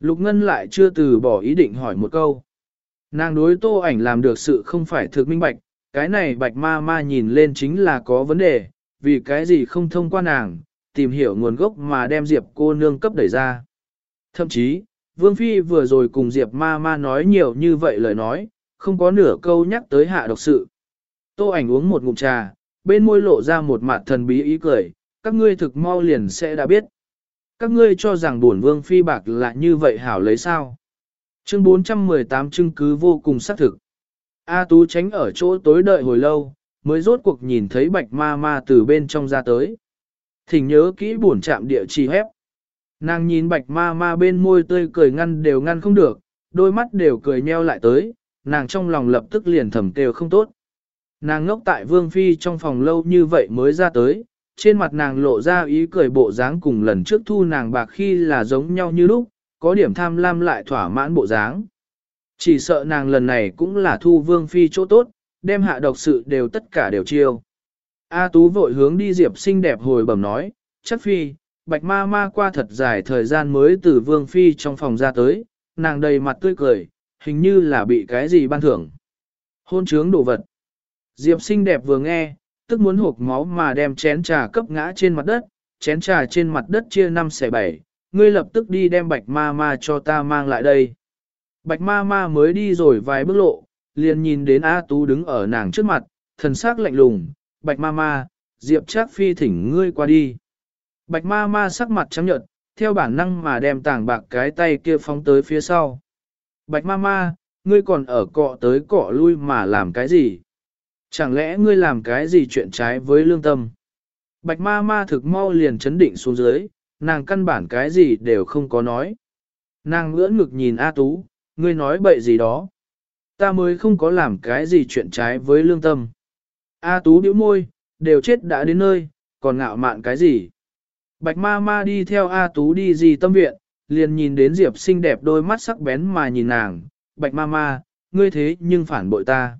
Lục Ngân lại chưa từ bỏ ý định hỏi một câu. Nàng đối tô ảnh làm được sự không phải thực minh bạch, cái này bạch ma ma nhìn lên chính là có vấn đề, vì cái gì không thông qua nàng, tìm hiểu nguồn gốc mà đem Diệp cô nương cấp đẩy ra. Thậm chí, Vương Phi vừa rồi cùng Diệp ma ma nói nhiều như vậy lời nói, không có nửa câu nhắc tới hạ độc sự. Tô ảnh uống một ngụm trà, bên môi lộ ra một mặt thần bí ý cười, các ngươi thực mau liền sẽ đã biết. Các ngươi cho rằng buồn Vương Phi bạc là như vậy hảo lấy sao. Chương 418 chứng cứ vô cùng xác thực. A Tú tránh ở chỗ tối đợi hồi lâu, mới rốt cuộc nhìn thấy bạch ma ma từ bên trong ra tới. Thỉnh nhớ kỹ buồn chạm địa chỉ hép. Nàng nhìn bạch ma ma bên môi tươi cười ngăn đều ngăn không được, đôi mắt đều cười nheo lại tới, nàng trong lòng lập tức liền thầm kêu không tốt. Nàng ngốc tại vương phi trong phòng lâu như vậy mới ra tới, trên mặt nàng lộ ra ý cười bộ dáng cùng lần trước thu nàng bạc khi là giống nhau như lúc, có điểm tham lam lại thỏa mãn bộ dáng. Chỉ sợ nàng lần này cũng là thu vương phi chỗ tốt, đem hạ độc sự đều tất cả đều chiêu. A Tú vội hướng đi Diệp xinh đẹp hồi bẩm nói, chắc phi, bạch ma ma qua thật dài thời gian mới từ vương phi trong phòng ra tới, nàng đầy mặt tươi cười, hình như là bị cái gì ban thưởng. Hôn trướng đồ vật. Diệp xinh đẹp vừa nghe, tức muốn hộp máu mà đem chén trà cấp ngã trên mặt đất, chén trà trên mặt đất chia năm xẻ bảy, ngươi lập tức đi đem bạch ma ma cho ta mang lại đây. Bạch ma ma mới đi rồi vài bước lộ, liền nhìn đến A Tú đứng ở nàng trước mặt, thần sắc lạnh lùng, bạch ma ma, Diệp Trác Phi thỉnh ngươi qua đi. Bạch ma ma sắc mặt trắng nhợt, theo bản năng mà đem tảng bạc cái tay kia phóng tới phía sau. Bạch ma ma, ngươi còn ở cọ tới cọ lui mà làm cái gì? Chẳng lẽ ngươi làm cái gì chuyện trái với lương tâm? Bạch ma ma thực mau liền chấn định xuống dưới, nàng căn bản cái gì đều không có nói. Nàng ngưỡng ngực nhìn A Tú, ngươi nói bậy gì đó. Ta mới không có làm cái gì chuyện trái với lương tâm. A Tú điếu môi, đều chết đã đến nơi, còn ngạo mạn cái gì? Bạch ma ma đi theo A Tú đi gì tâm viện, liền nhìn đến Diệp xinh đẹp đôi mắt sắc bén mà nhìn nàng, Bạch ma ma, ngươi thế nhưng phản bội ta.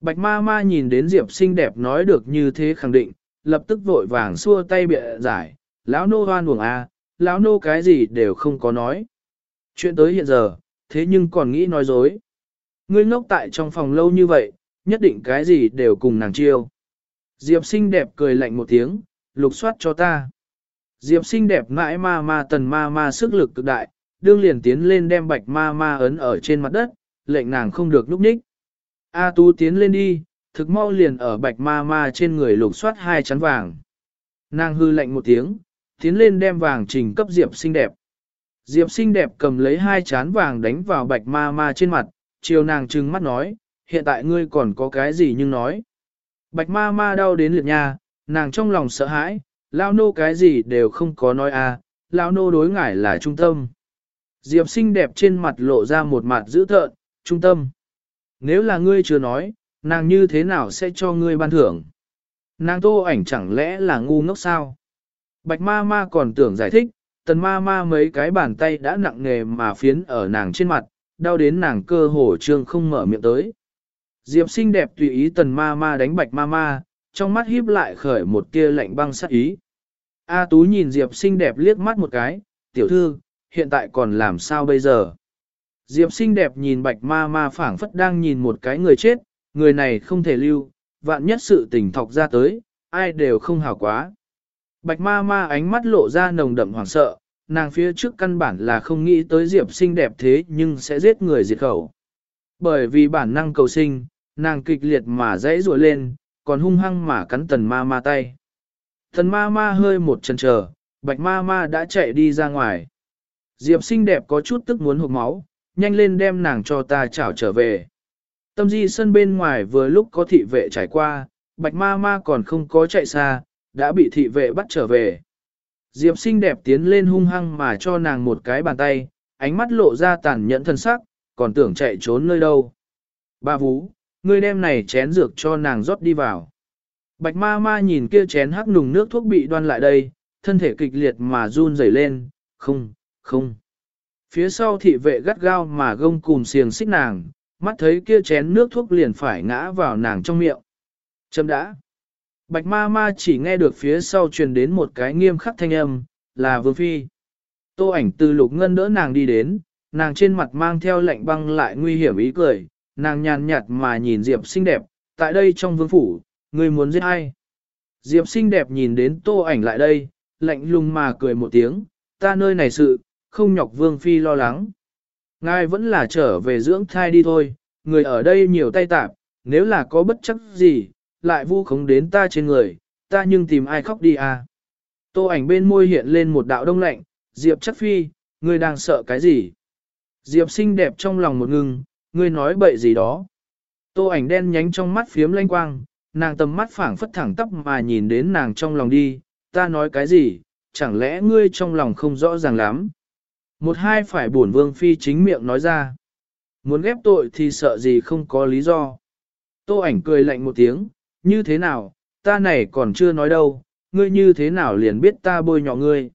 Bạch ma ma nhìn đến Diệp xinh đẹp nói được như thế khẳng định, lập tức vội vàng xua tay bịa giải, lão nô hoan buồng A, à, lão nô cái gì đều không có nói. Chuyện tới hiện giờ, thế nhưng còn nghĩ nói dối. Ngươi ngốc tại trong phòng lâu như vậy, nhất định cái gì đều cùng nàng chiêu. Diệp xinh đẹp cười lạnh một tiếng, lục soát cho ta. Diệp xinh đẹp mãi ma ma tần ma ma sức lực cực đại, đương liền tiến lên đem bạch ma ma ấn ở trên mặt đất, lệnh nàng không được núp ních. A tu tiến lên đi, thực mau liền ở bạch ma ma trên người lục soát hai chắn vàng. Nàng hư lệnh một tiếng, tiến lên đem vàng trình cấp Diệp xinh đẹp. Diệp xinh đẹp cầm lấy hai chán vàng đánh vào bạch ma ma trên mặt, chiều nàng trừng mắt nói, hiện tại ngươi còn có cái gì nhưng nói. Bạch ma ma đau đến liệt nha, nàng trong lòng sợ hãi, lao nô cái gì đều không có nói à, lao nô đối ngải là trung tâm. Diệp xinh đẹp trên mặt lộ ra một mặt dữ thợn, trung tâm. Nếu là ngươi chưa nói, nàng như thế nào sẽ cho ngươi ban thưởng? Nàng tô ảnh chẳng lẽ là ngu ngốc sao? Bạch ma ma còn tưởng giải thích, tần ma ma mấy cái bàn tay đã nặng nề mà phiến ở nàng trên mặt, đau đến nàng cơ hồ trương không mở miệng tới. Diệp xinh đẹp tùy ý tần ma ma đánh bạch ma ma, trong mắt híp lại khởi một tia lạnh băng sát ý. A Tú nhìn Diệp xinh đẹp liếc mắt một cái, tiểu thư, hiện tại còn làm sao bây giờ? Diệp xinh đẹp nhìn bạch ma ma phảng phất đang nhìn một cái người chết, người này không thể lưu, vạn nhất sự tình thọc ra tới, ai đều không hảo quá. Bạch ma ma ánh mắt lộ ra nồng đậm hoảng sợ, nàng phía trước căn bản là không nghĩ tới Diệp sinh đẹp thế nhưng sẽ giết người diệt khẩu. Bởi vì bản năng cầu sinh, nàng kịch liệt mà dãy rùa lên, còn hung hăng mà cắn tần ma ma tay. Tần ma ma hơi một chân chờ, bạch ma ma đã chạy đi ra ngoài. Diệp xinh đẹp có chút tức muốn hụt máu, nhanh lên đem nàng cho ta chảo trở về. Tâm di sân bên ngoài vừa lúc có thị vệ trải qua, bạch ma ma còn không có chạy xa, đã bị thị vệ bắt trở về. Diệp xinh đẹp tiến lên hung hăng mà cho nàng một cái bàn tay, ánh mắt lộ ra tàn nhẫn thân sắc, còn tưởng chạy trốn nơi đâu. Ba vú, ngươi đem này chén dược cho nàng rót đi vào. Bạch ma ma nhìn kia chén hắc nùng nước thuốc bị đoan lại đây, thân thể kịch liệt mà run rẩy lên, không, không. Phía sau thị vệ gắt gao mà gông cùm xiềng xích nàng, mắt thấy kia chén nước thuốc liền phải ngã vào nàng trong miệng. Châm đã. Bạch ma ma chỉ nghe được phía sau truyền đến một cái nghiêm khắc thanh âm, là vương phi. Tô ảnh từ lục ngân đỡ nàng đi đến, nàng trên mặt mang theo lạnh băng lại nguy hiểm ý cười, nàng nhàn nhạt mà nhìn Diệp xinh đẹp, tại đây trong vương phủ, ngươi muốn giết ai? Diệp xinh đẹp nhìn đến tô ảnh lại đây, lạnh lùng mà cười một tiếng, ta nơi này sự, không nhọc vương phi lo lắng. Ngài vẫn là trở về dưỡng thai đi thôi, người ở đây nhiều tay tạp, nếu là có bất chấp gì, lại vu khống đến ta trên người, ta nhưng tìm ai khóc đi à. Tô ảnh bên môi hiện lên một đạo đông lạnh, Diệp chắc phi, ngươi đang sợ cái gì? Diệp xinh đẹp trong lòng một ngưng, ngươi nói bậy gì đó. Tô ảnh đen nhánh trong mắt phiếm lanh quang, nàng tầm mắt phảng phất thẳng tắp mà nhìn đến nàng trong lòng đi, ta nói cái gì, chẳng lẽ ngươi trong lòng không rõ ràng lắm. Một hai phải buồn vương phi chính miệng nói ra. Muốn ghép tội thì sợ gì không có lý do. Tô ảnh cười lạnh một tiếng, như thế nào, ta này còn chưa nói đâu, ngươi như thế nào liền biết ta bôi nhọ ngươi.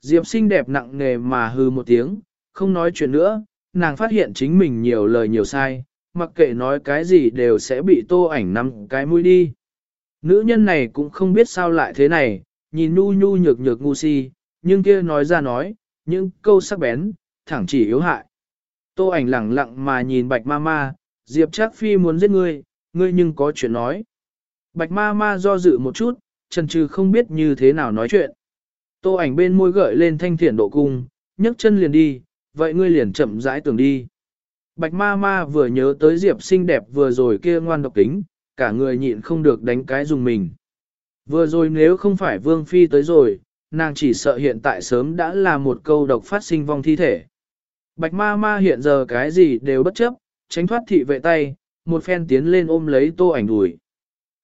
Diệp xinh đẹp nặng nề mà hư một tiếng, không nói chuyện nữa, nàng phát hiện chính mình nhiều lời nhiều sai, mặc kệ nói cái gì đều sẽ bị tô ảnh nắm cái mũi đi. Nữ nhân này cũng không biết sao lại thế này, nhìn nu nhu nhược nhược ngu si, nhưng kia nói ra nói, những câu sắc bén, thẳng chỉ yếu hại. Tô ảnh lẳng lặng mà nhìn bạch ma ma, Diệp Trác Phi muốn giết ngươi, ngươi nhưng có chuyện nói. Bạch ma ma do dự một chút, chần chừ không biết như thế nào nói chuyện. Tô ảnh bên môi gợi lên thanh thiện độ cung, nhấc chân liền đi, vậy ngươi liền chậm rãi tưởng đi. Bạch ma ma vừa nhớ tới Diệp xinh đẹp vừa rồi kia ngoan độc kính, cả người nhịn không được đánh cái dùng mình. Vừa rồi nếu không phải Vương Phi tới rồi, nàng chỉ sợ hiện tại sớm đã là một câu độc phát sinh vong thi thể. Bạch ma ma hiện giờ cái gì đều bất chấp, tránh thoát thị vệ tay, một phen tiến lên ôm lấy tô ảnh đùi.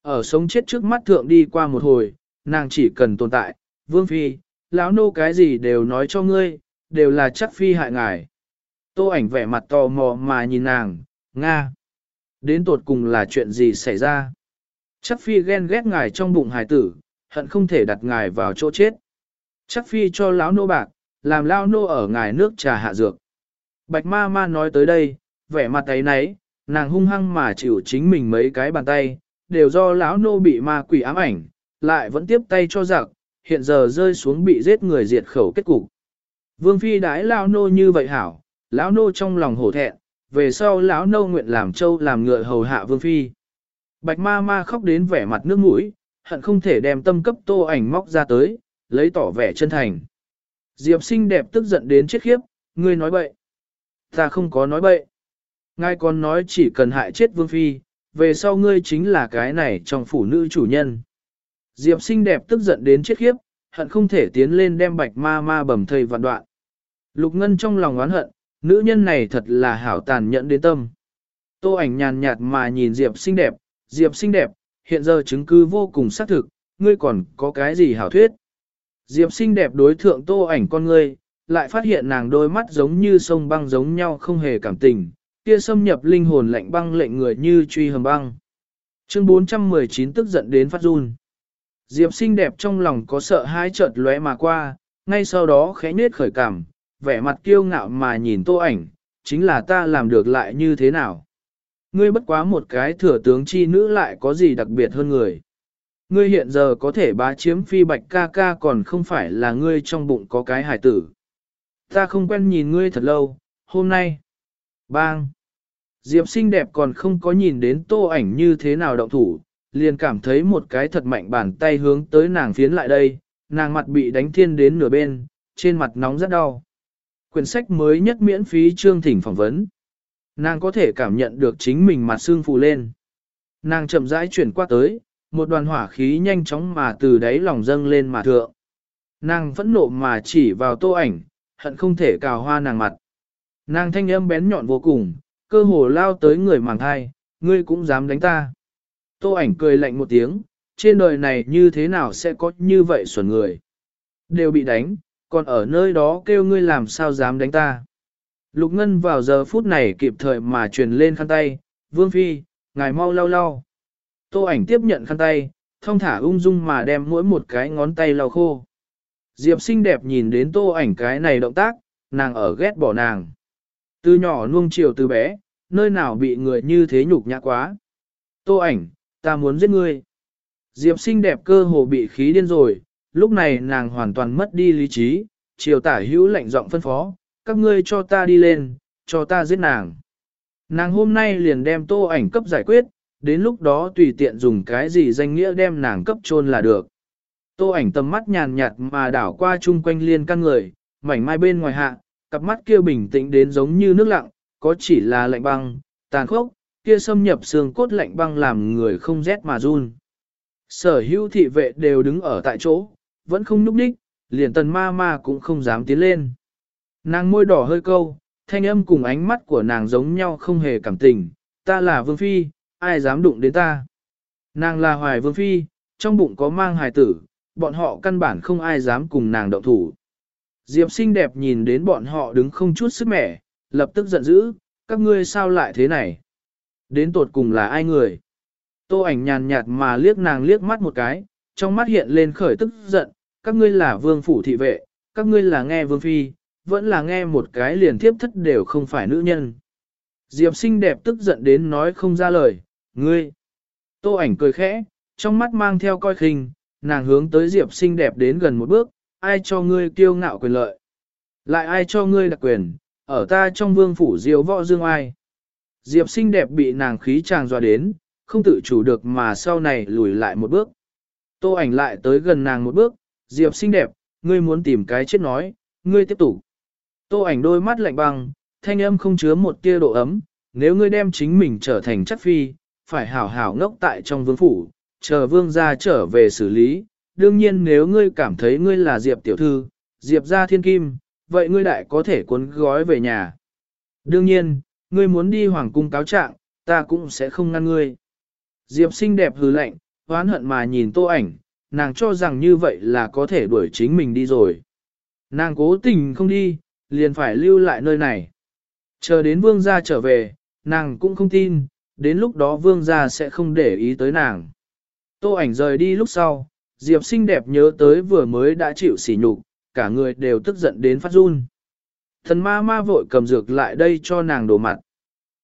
Ở sống chết trước mắt thượng đi qua một hồi, nàng chỉ cần tồn tại, Vương Phi, lão nô cái gì đều nói cho ngươi, đều là chắc Phi hại ngài. Tô ảnh vẻ mặt tò mò mà nhìn nàng, Nga. Đến tột cùng là chuyện gì xảy ra? Chắc Phi ghen ghét ngài trong bụng hài tử, hận không thể đặt ngài vào chỗ chết. Chắc Phi cho lão nô bạc, làm lão nô ở ngài nước trà hạ dược. Bạch ma ma nói tới đây, vẻ mặt ấy nấy, nàng hung hăng mà chịu chính mình mấy cái bàn tay, đều do lão nô bị ma quỷ ám ảnh, lại vẫn tiếp tay cho giặc, hiện giờ rơi xuống bị giết người diệt khẩu kết cục. Vương phi đãi lão nô như vậy hảo, lão nô trong lòng hổ thẹn, về sau lão nô nguyện làm châu làm ngựa hầu hạ vương phi. Bạch ma ma khóc đến vẻ mặt nước mũi, hận không thể đem tâm cấp tô ảnh móc ra tới, lấy tỏ vẻ chân thành. Diệp xinh đẹp tức giận đến chết khiếp, ngươi nói bậy. Ta không có nói bậy. Ngài còn nói chỉ cần hại chết vương phi, về sau ngươi chính là cái này trong phủ nữ chủ nhân. Diệp xinh đẹp tức giận đến chết khiếp, hận không thể tiến lên đem bạch ma ma bầm thây vạn đoạn. Lục Ngân trong lòng oán hận, nữ nhân này thật là hảo tàn nhẫn đến tâm. Tô ảnh nhàn nhạt mà nhìn Diệp xinh đẹp, Diệp xinh đẹp, hiện giờ chứng cứ vô cùng xác thực, ngươi còn có cái gì hảo thuyết. Diệp xinh đẹp đối thượng tô ảnh con ngươi, lại phát hiện nàng đôi mắt giống như sông băng giống nhau không hề cảm tình, kia xâm nhập linh hồn lạnh băng lệnh người như truy hầm băng. Chương 419 tức giận đến phát run. Diệp xinh đẹp trong lòng có sợ hãi chợt lóe mà qua, ngay sau đó khẽ nết khởi cảm, vẻ mặt kiêu ngạo mà nhìn tô ảnh, chính là ta làm được lại như thế nào. Ngươi bất quá một cái thừa tướng chi nữ lại có gì đặc biệt hơn người. Ngươi hiện giờ có thể bá chiếm phi bạch ca ca còn không phải là ngươi trong bụng có cái hải tử. Ta không quen nhìn ngươi thật lâu, hôm nay. Bang! Diệp xinh đẹp còn không có nhìn đến tô ảnh như thế nào động thủ, liền cảm thấy một cái thật mạnh bàn tay hướng tới nàng phiến lại đây, nàng mặt bị đánh thiên đến nửa bên, trên mặt nóng rất đau. Quyển sách mới nhất miễn phí chương thỉnh phỏng vấn. Nàng có thể cảm nhận được chính mình mặt xương phù lên. Nàng chậm rãi chuyển qua tới, một đoàn hỏa khí nhanh chóng mà từ đáy lòng dâng lên mà thượng. Nàng phẫn nộ mà chỉ vào tô ảnh, hận không thể cào hoa nàng mặt. Nàng thanh âm bén nhọn vô cùng, cơ hồ lao tới người màng thai, ngươi cũng dám đánh ta. Tô ảnh cười lạnh một tiếng, trên đời này như thế nào sẽ có như vậy xuẩn người. Đều bị đánh, còn ở nơi đó kêu ngươi làm sao dám đánh ta. Lục Ngân vào giờ phút này kịp thời mà truyền lên khăn tay, Vương Phi, ngài mau lau lau. Tô ảnh tiếp nhận khăn tay, thông thả ung dung mà đem mỗi một cái ngón tay lau khô. Diệp xinh đẹp nhìn đến tô ảnh cái này động tác, nàng ở ghét bỏ nàng. Từ nhỏ nuông chiều từ bé, nơi nào bị người như thế nhục nhã quá. Tô ảnh, ta muốn giết ngươi. Diệp xinh đẹp cơ hồ bị khí điên rồi, lúc này nàng hoàn toàn mất đi lý trí, chiều tả hữu lạnh giọng phân phó, các ngươi cho ta đi lên, cho ta giết nàng. Nàng hôm nay liền đem tô ảnh cấp giải quyết, đến lúc đó tùy tiện dùng cái gì danh nghĩa đem nàng cấp trôn là được. Tô ảnh tầm mắt nhàn nhạt mà đảo qua chung quanh liên căn người, mảnh mai bên ngoài hạ, cặp mắt kia bình tĩnh đến giống như nước lặng, có chỉ là lạnh băng, tàn khốc, kia xâm nhập xương cốt lạnh băng làm người không rét mà run. Sở hữu thị vệ đều đứng ở tại chỗ, vẫn không núp đích, liền tần ma ma cũng không dám tiến lên. Nàng môi đỏ hơi câu, thanh âm cùng ánh mắt của nàng giống nhau không hề cảm tình, ta là vương phi, ai dám đụng đến ta. Nàng là hoài vương phi, trong bụng có mang hài tử, bọn họ căn bản không ai dám cùng nàng động thủ. Diệp xinh đẹp nhìn đến bọn họ đứng không chút sức mẻ, lập tức giận dữ, các ngươi sao lại thế này? Đến tột cùng là ai người? Tô ảnh nhàn nhạt mà liếc nàng liếc mắt một cái, trong mắt hiện lên khởi tức giận, các ngươi là vương phủ thị vệ, các ngươi là nghe vương phi, vẫn là nghe một cái liền tiếp thất đều không phải nữ nhân. Diệp xinh đẹp tức giận đến nói không ra lời, ngươi. Tô ảnh cười khẽ, trong mắt mang theo coi khinh, nàng hướng tới Diệp xinh đẹp đến gần một bước, ai cho ngươi kiêu ngạo quyền lợi. Lại ai cho ngươi đặc quyền, ở ta trong vương phủ diêu võ dương ai. Diệp xinh đẹp bị nàng khí tràng dọa đến, không tự chủ được mà sau này lùi lại một bước. Tô ảnh lại tới gần nàng một bước, Diệp xinh đẹp, ngươi muốn tìm cái chết nói, ngươi tiếp tục. Tô ảnh đôi mắt lạnh băng, thanh âm không chứa một tia độ ấm, nếu ngươi đem chính mình trở thành chất phi, phải hảo hảo ngốc tại trong vương phủ, chờ vương gia trở về xử lý. Đương nhiên nếu ngươi cảm thấy ngươi là Diệp tiểu thư, Diệp gia thiên kim, vậy ngươi đại có thể cuốn gói về nhà. Đương nhiên, ngươi muốn đi hoàng cung cáo trạng, ta cũng sẽ không ngăn ngươi. Diệp xinh đẹp hừ lạnh, oán hận mà nhìn tô ảnh, nàng cho rằng như vậy là có thể đuổi chính mình đi rồi. Nàng cố tình không đi, liền phải lưu lại nơi này. Chờ đến vương gia trở về, nàng cũng không tin, đến lúc đó vương gia sẽ không để ý tới nàng. Tô ảnh rời đi lúc sau, Diệp xinh đẹp nhớ tới vừa mới đã chịu sỉ nhục, cả người đều tức giận đến phát run. Thần ma ma vội cầm dược lại đây cho nàng đổ mặt.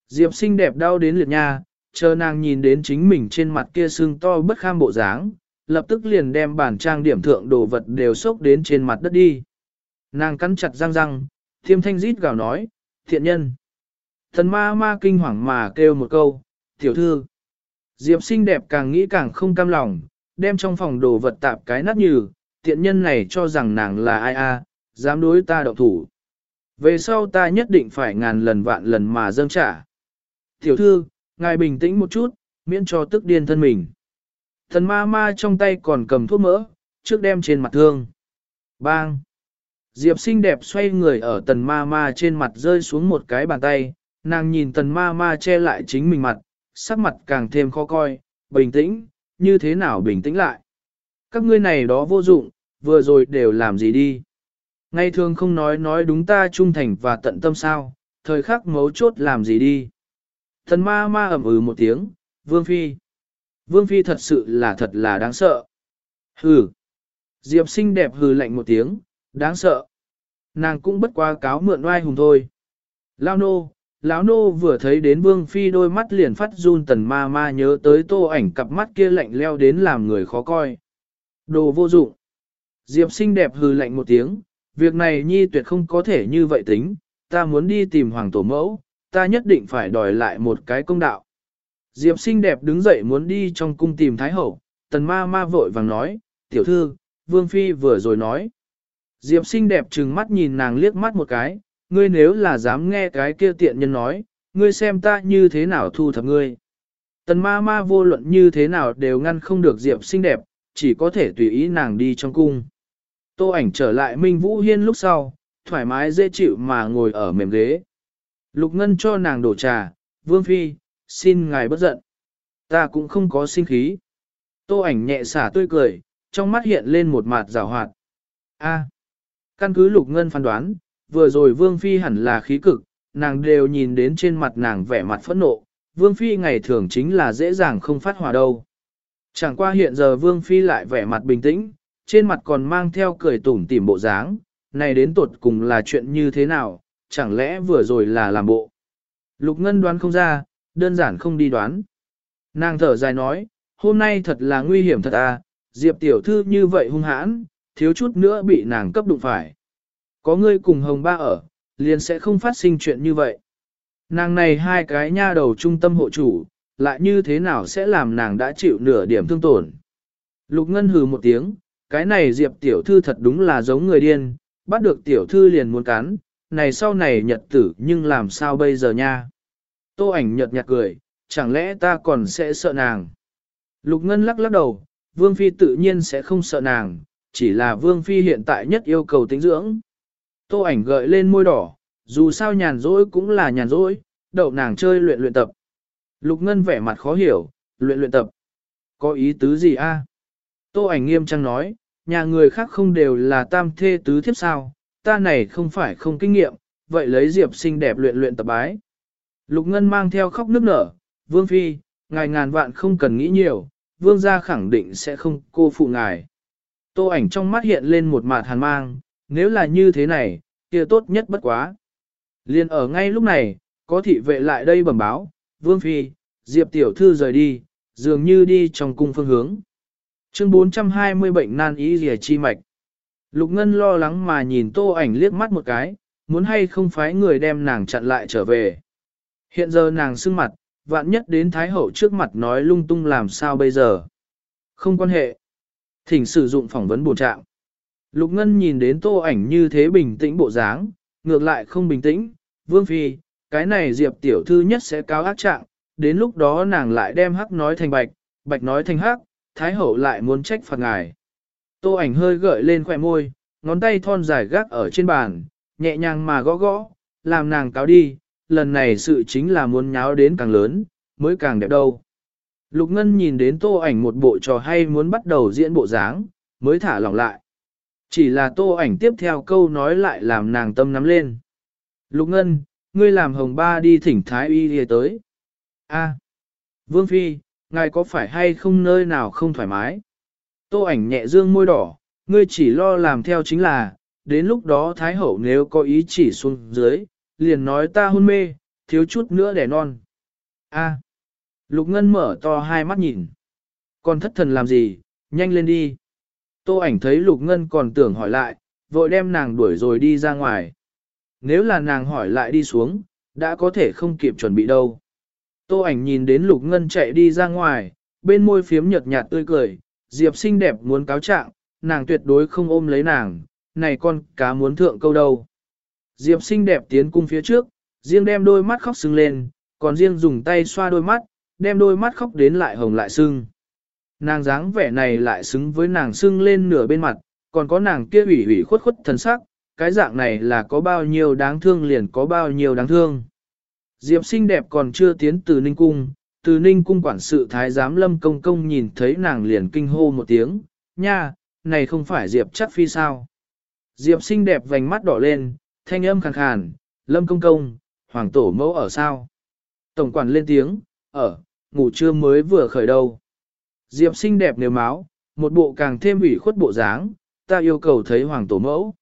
Diệp xinh đẹp đau đến liệt nha, chờ nàng nhìn đến chính mình trên mặt kia sưng to bất kham bộ dáng, lập tức liền đem bản trang điểm thượng đồ vật đều xốc đến trên mặt đất đi. Nàng cắn chặt răng răng, thiêm thanh rít gào nói, thiện nhân. Thần ma ma kinh hoàng mà kêu một câu, tiểu thư. Diệp xinh đẹp càng nghĩ càng không cam lòng, đem trong phòng đồ vật tạp cái nát như, tiện nhân này cho rằng nàng là ai a, dám đối ta động thủ. Về sau ta nhất định phải ngàn lần vạn lần mà dâng trả. Tiểu thư, ngài bình tĩnh một chút, miễn cho tức điên thân mình. Thần ma ma trong tay còn cầm thuốc mỡ, trước đem trên mặt thương. Bang! Diệp xinh đẹp xoay người ở tần ma ma trên mặt rơi xuống một cái bàn tay, nàng nhìn tần ma ma che lại chính mình mặt, sắc mặt càng thêm khó coi, bình tĩnh, như thế nào bình tĩnh lại. Các ngươi này đó vô dụng, vừa rồi đều làm gì đi. Ngày thường không nói nói đúng ta trung thành và tận tâm sao, thời khắc mấu chốt làm gì đi. Thần ma ma ẩm ừ một tiếng, Vương Phi. Vương Phi thật sự là thật là đáng sợ. Hừ. Diệp xinh đẹp hừ lạnh một tiếng, đáng sợ. Nàng cũng bất quá cáo mượn oai hùng thôi. Lao nô, lão nô vừa thấy đến Vương Phi đôi mắt liền phát run tần ma ma nhớ tới tô ảnh cặp mắt kia lạnh leo đến làm người khó coi. Đồ vô dụng. Diệp xinh đẹp hừ lạnh một tiếng, việc này nhi tuyệt không có thể như vậy tính, ta muốn đi tìm hoàng tổ mẫu, ta nhất định phải đòi lại một cái công đạo. Diệp xinh đẹp đứng dậy muốn đi trong cung tìm Thái Hậu, tần ma ma vội vàng nói, tiểu thư, Vương Phi vừa rồi nói. Diệp xinh đẹp trừng mắt nhìn nàng liếc mắt một cái, ngươi nếu là dám nghe cái kia tiện nhân nói, ngươi xem ta như thế nào thu thập ngươi. Tần ma ma vô luận như thế nào đều ngăn không được Diệp xinh đẹp, chỉ có thể tùy ý nàng đi trong cung. Tô ảnh trở lại Minh Vũ Hiên lúc sau, thoải mái dễ chịu mà ngồi ở mềm ghế. Lục Ngân cho nàng đổ trà, Vương Phi, xin ngài bất giận. Ta cũng không có sinh khí. Tô ảnh nhẹ xả tươi cười, trong mắt hiện lên một mặt rào hoạt. A, căn cứ Lục Ngân phán đoán, vừa rồi Vương Phi hẳn là khí cực, nàng đều nhìn đến trên mặt nàng vẻ mặt phẫn nộ. Vương Phi ngày thường chính là dễ dàng không phát hỏa đâu. Chẳng qua hiện giờ Vương Phi lại vẻ mặt bình tĩnh, trên mặt còn mang theo cười tủm tỉm bộ dáng, này đến tột cùng là chuyện như thế nào, chẳng lẽ vừa rồi là làm bộ. Lục Ngân đoán không ra, đơn giản không đi đoán. Nàng thở dài nói, hôm nay thật là nguy hiểm thật à, Diệp tiểu thư như vậy hung hãn, thiếu chút nữa bị nàng cấp đụng phải. Có ngươi cùng hồng ba ở, liền sẽ không phát sinh chuyện như vậy. Nàng này hai cái nha đầu trung tâm hộ chủ, lại như thế nào sẽ làm nàng đã chịu nửa điểm thương tổn. Lục Ngân hừ một tiếng, cái này Diệp tiểu thư thật đúng là giống người điên, bắt được tiểu thư liền muốn cắn, này sau này nhật tử nhưng làm sao bây giờ nha. Tô ảnh nhợt nhạt cười, chẳng lẽ ta còn sẽ sợ nàng. Lục Ngân lắc lắc đầu, Vương Phi tự nhiên sẽ không sợ nàng, chỉ là Vương Phi hiện tại nhất yêu cầu tính dưỡng. Tô ảnh gợi lên môi đỏ, dù sao nhàn rỗi cũng là nhàn rỗi, đậu nàng chơi luyện luyện tập. Lục Ngân vẻ mặt khó hiểu, luyện luyện tập. Có ý tứ gì a? Tô ảnh nghiêm trang nói, nhà người khác không đều là tam thê tứ thiếp sao, ta này không phải không kinh nghiệm, vậy lấy Diệp xinh đẹp luyện luyện tập bái. Lục Ngân mang theo khóc nước nở, Vương Phi, ngài ngàn vạn không cần nghĩ nhiều, Vương gia khẳng định sẽ không cô phụ ngài. Tô ảnh trong mắt hiện lên một mạt hàn mang, nếu là như thế này, kia tốt nhất bất quá. Liên ở ngay lúc này, có thị vệ lại đây bẩm báo, Vương Phi, Diệp Tiểu Thư rời đi, dường như đi trong cung phương hướng. Chương 420 bệnh nan ý rìa chi mạch. Lục Ngân lo lắng mà nhìn tô ảnh liếc mắt một cái, muốn hay không phái người đem nàng chặn lại trở về. Hiện giờ nàng sưng mặt, vạn nhất đến Thái Hậu trước mặt nói lung tung làm sao bây giờ. Không quan hệ. Thỉnh sử dụng phỏng vấn bổ trạng. Lục Ngân nhìn đến tô ảnh như thế bình tĩnh bộ dáng, ngược lại không bình tĩnh. Vương Phi, cái này Diệp tiểu thư nhất sẽ cáo ác trạng, đến lúc đó nàng lại đem hắc nói thành bạch, bạch nói thành hắc, Thái Hậu lại muốn trách phạt ngài. Tô ảnh hơi gợi lên khóe môi, ngón tay thon dài gác ở trên bàn, nhẹ nhàng mà gõ gõ, làm nàng cáo đi, lần này sự chính là muốn nháo đến càng lớn, mới càng đẹp đâu. Lục Ngân nhìn đến tô ảnh một bộ trò hay muốn bắt đầu diễn bộ dáng, mới thả lỏng lại. Chỉ là tô ảnh tiếp theo câu nói lại làm nàng tâm nắm lên. Lục Ngân, ngươi làm hồng ba đi thỉnh thái y đi tới. A, Vương Phi, ngài có phải hay không nơi nào không thoải mái? Tô ảnh nhẹ dương môi đỏ, ngươi chỉ lo làm theo chính là, đến lúc đó Thái Hậu nếu có ý chỉ xuống dưới, liền nói ta hôn mê, thiếu chút nữa đẻ non. A. Lục Ngân mở to hai mắt nhìn. Còn thất thần làm gì, nhanh lên đi. Tô ảnh thấy Lục Ngân còn tưởng hỏi lại, vội đem nàng đuổi rồi đi ra ngoài. Nếu là nàng hỏi lại đi xuống, đã có thể không kịp chuẩn bị đâu. Tô ảnh nhìn đến Lục Ngân chạy đi ra ngoài, bên môi phiếm nhợt nhạt tươi cười, Diệp xinh đẹp muốn cáo trạng, nàng tuyệt đối không ôm lấy nàng, này con cá muốn thượng câu đâu. Diệp xinh đẹp tiến cung phía trước, riêng đem đôi mắt khóc sưng lên, còn riêng dùng tay xoa đôi mắt, đem đôi mắt khóc đến lại hồng lại sưng. Nàng dáng vẻ này lại xứng với nàng sưng lên nửa bên mặt, còn có nàng kia ủy ủy khuất khuất thần sắc, cái dạng này là có bao nhiêu đáng thương liền có bao nhiêu đáng thương. Diệp xinh đẹp còn chưa tiến từ Ninh Cung, từ Ninh Cung quản sự Thái Giám Lâm Công Công nhìn thấy nàng liền kinh hô một tiếng, nha, này không phải Diệp chắc phi sao. Diệp xinh đẹp vành mắt đỏ lên, thanh âm khàn khàn, Lâm Công Công, Hoàng Tổ mẫu ở sao? Tổng quản lên tiếng, ở, ngủ trưa mới vừa khởi đầu. Diệp xinh đẹp nếu máu, một bộ càng thêm ủy khuất bộ dáng, ta yêu cầu thấy Hoàng Tổ mẫu.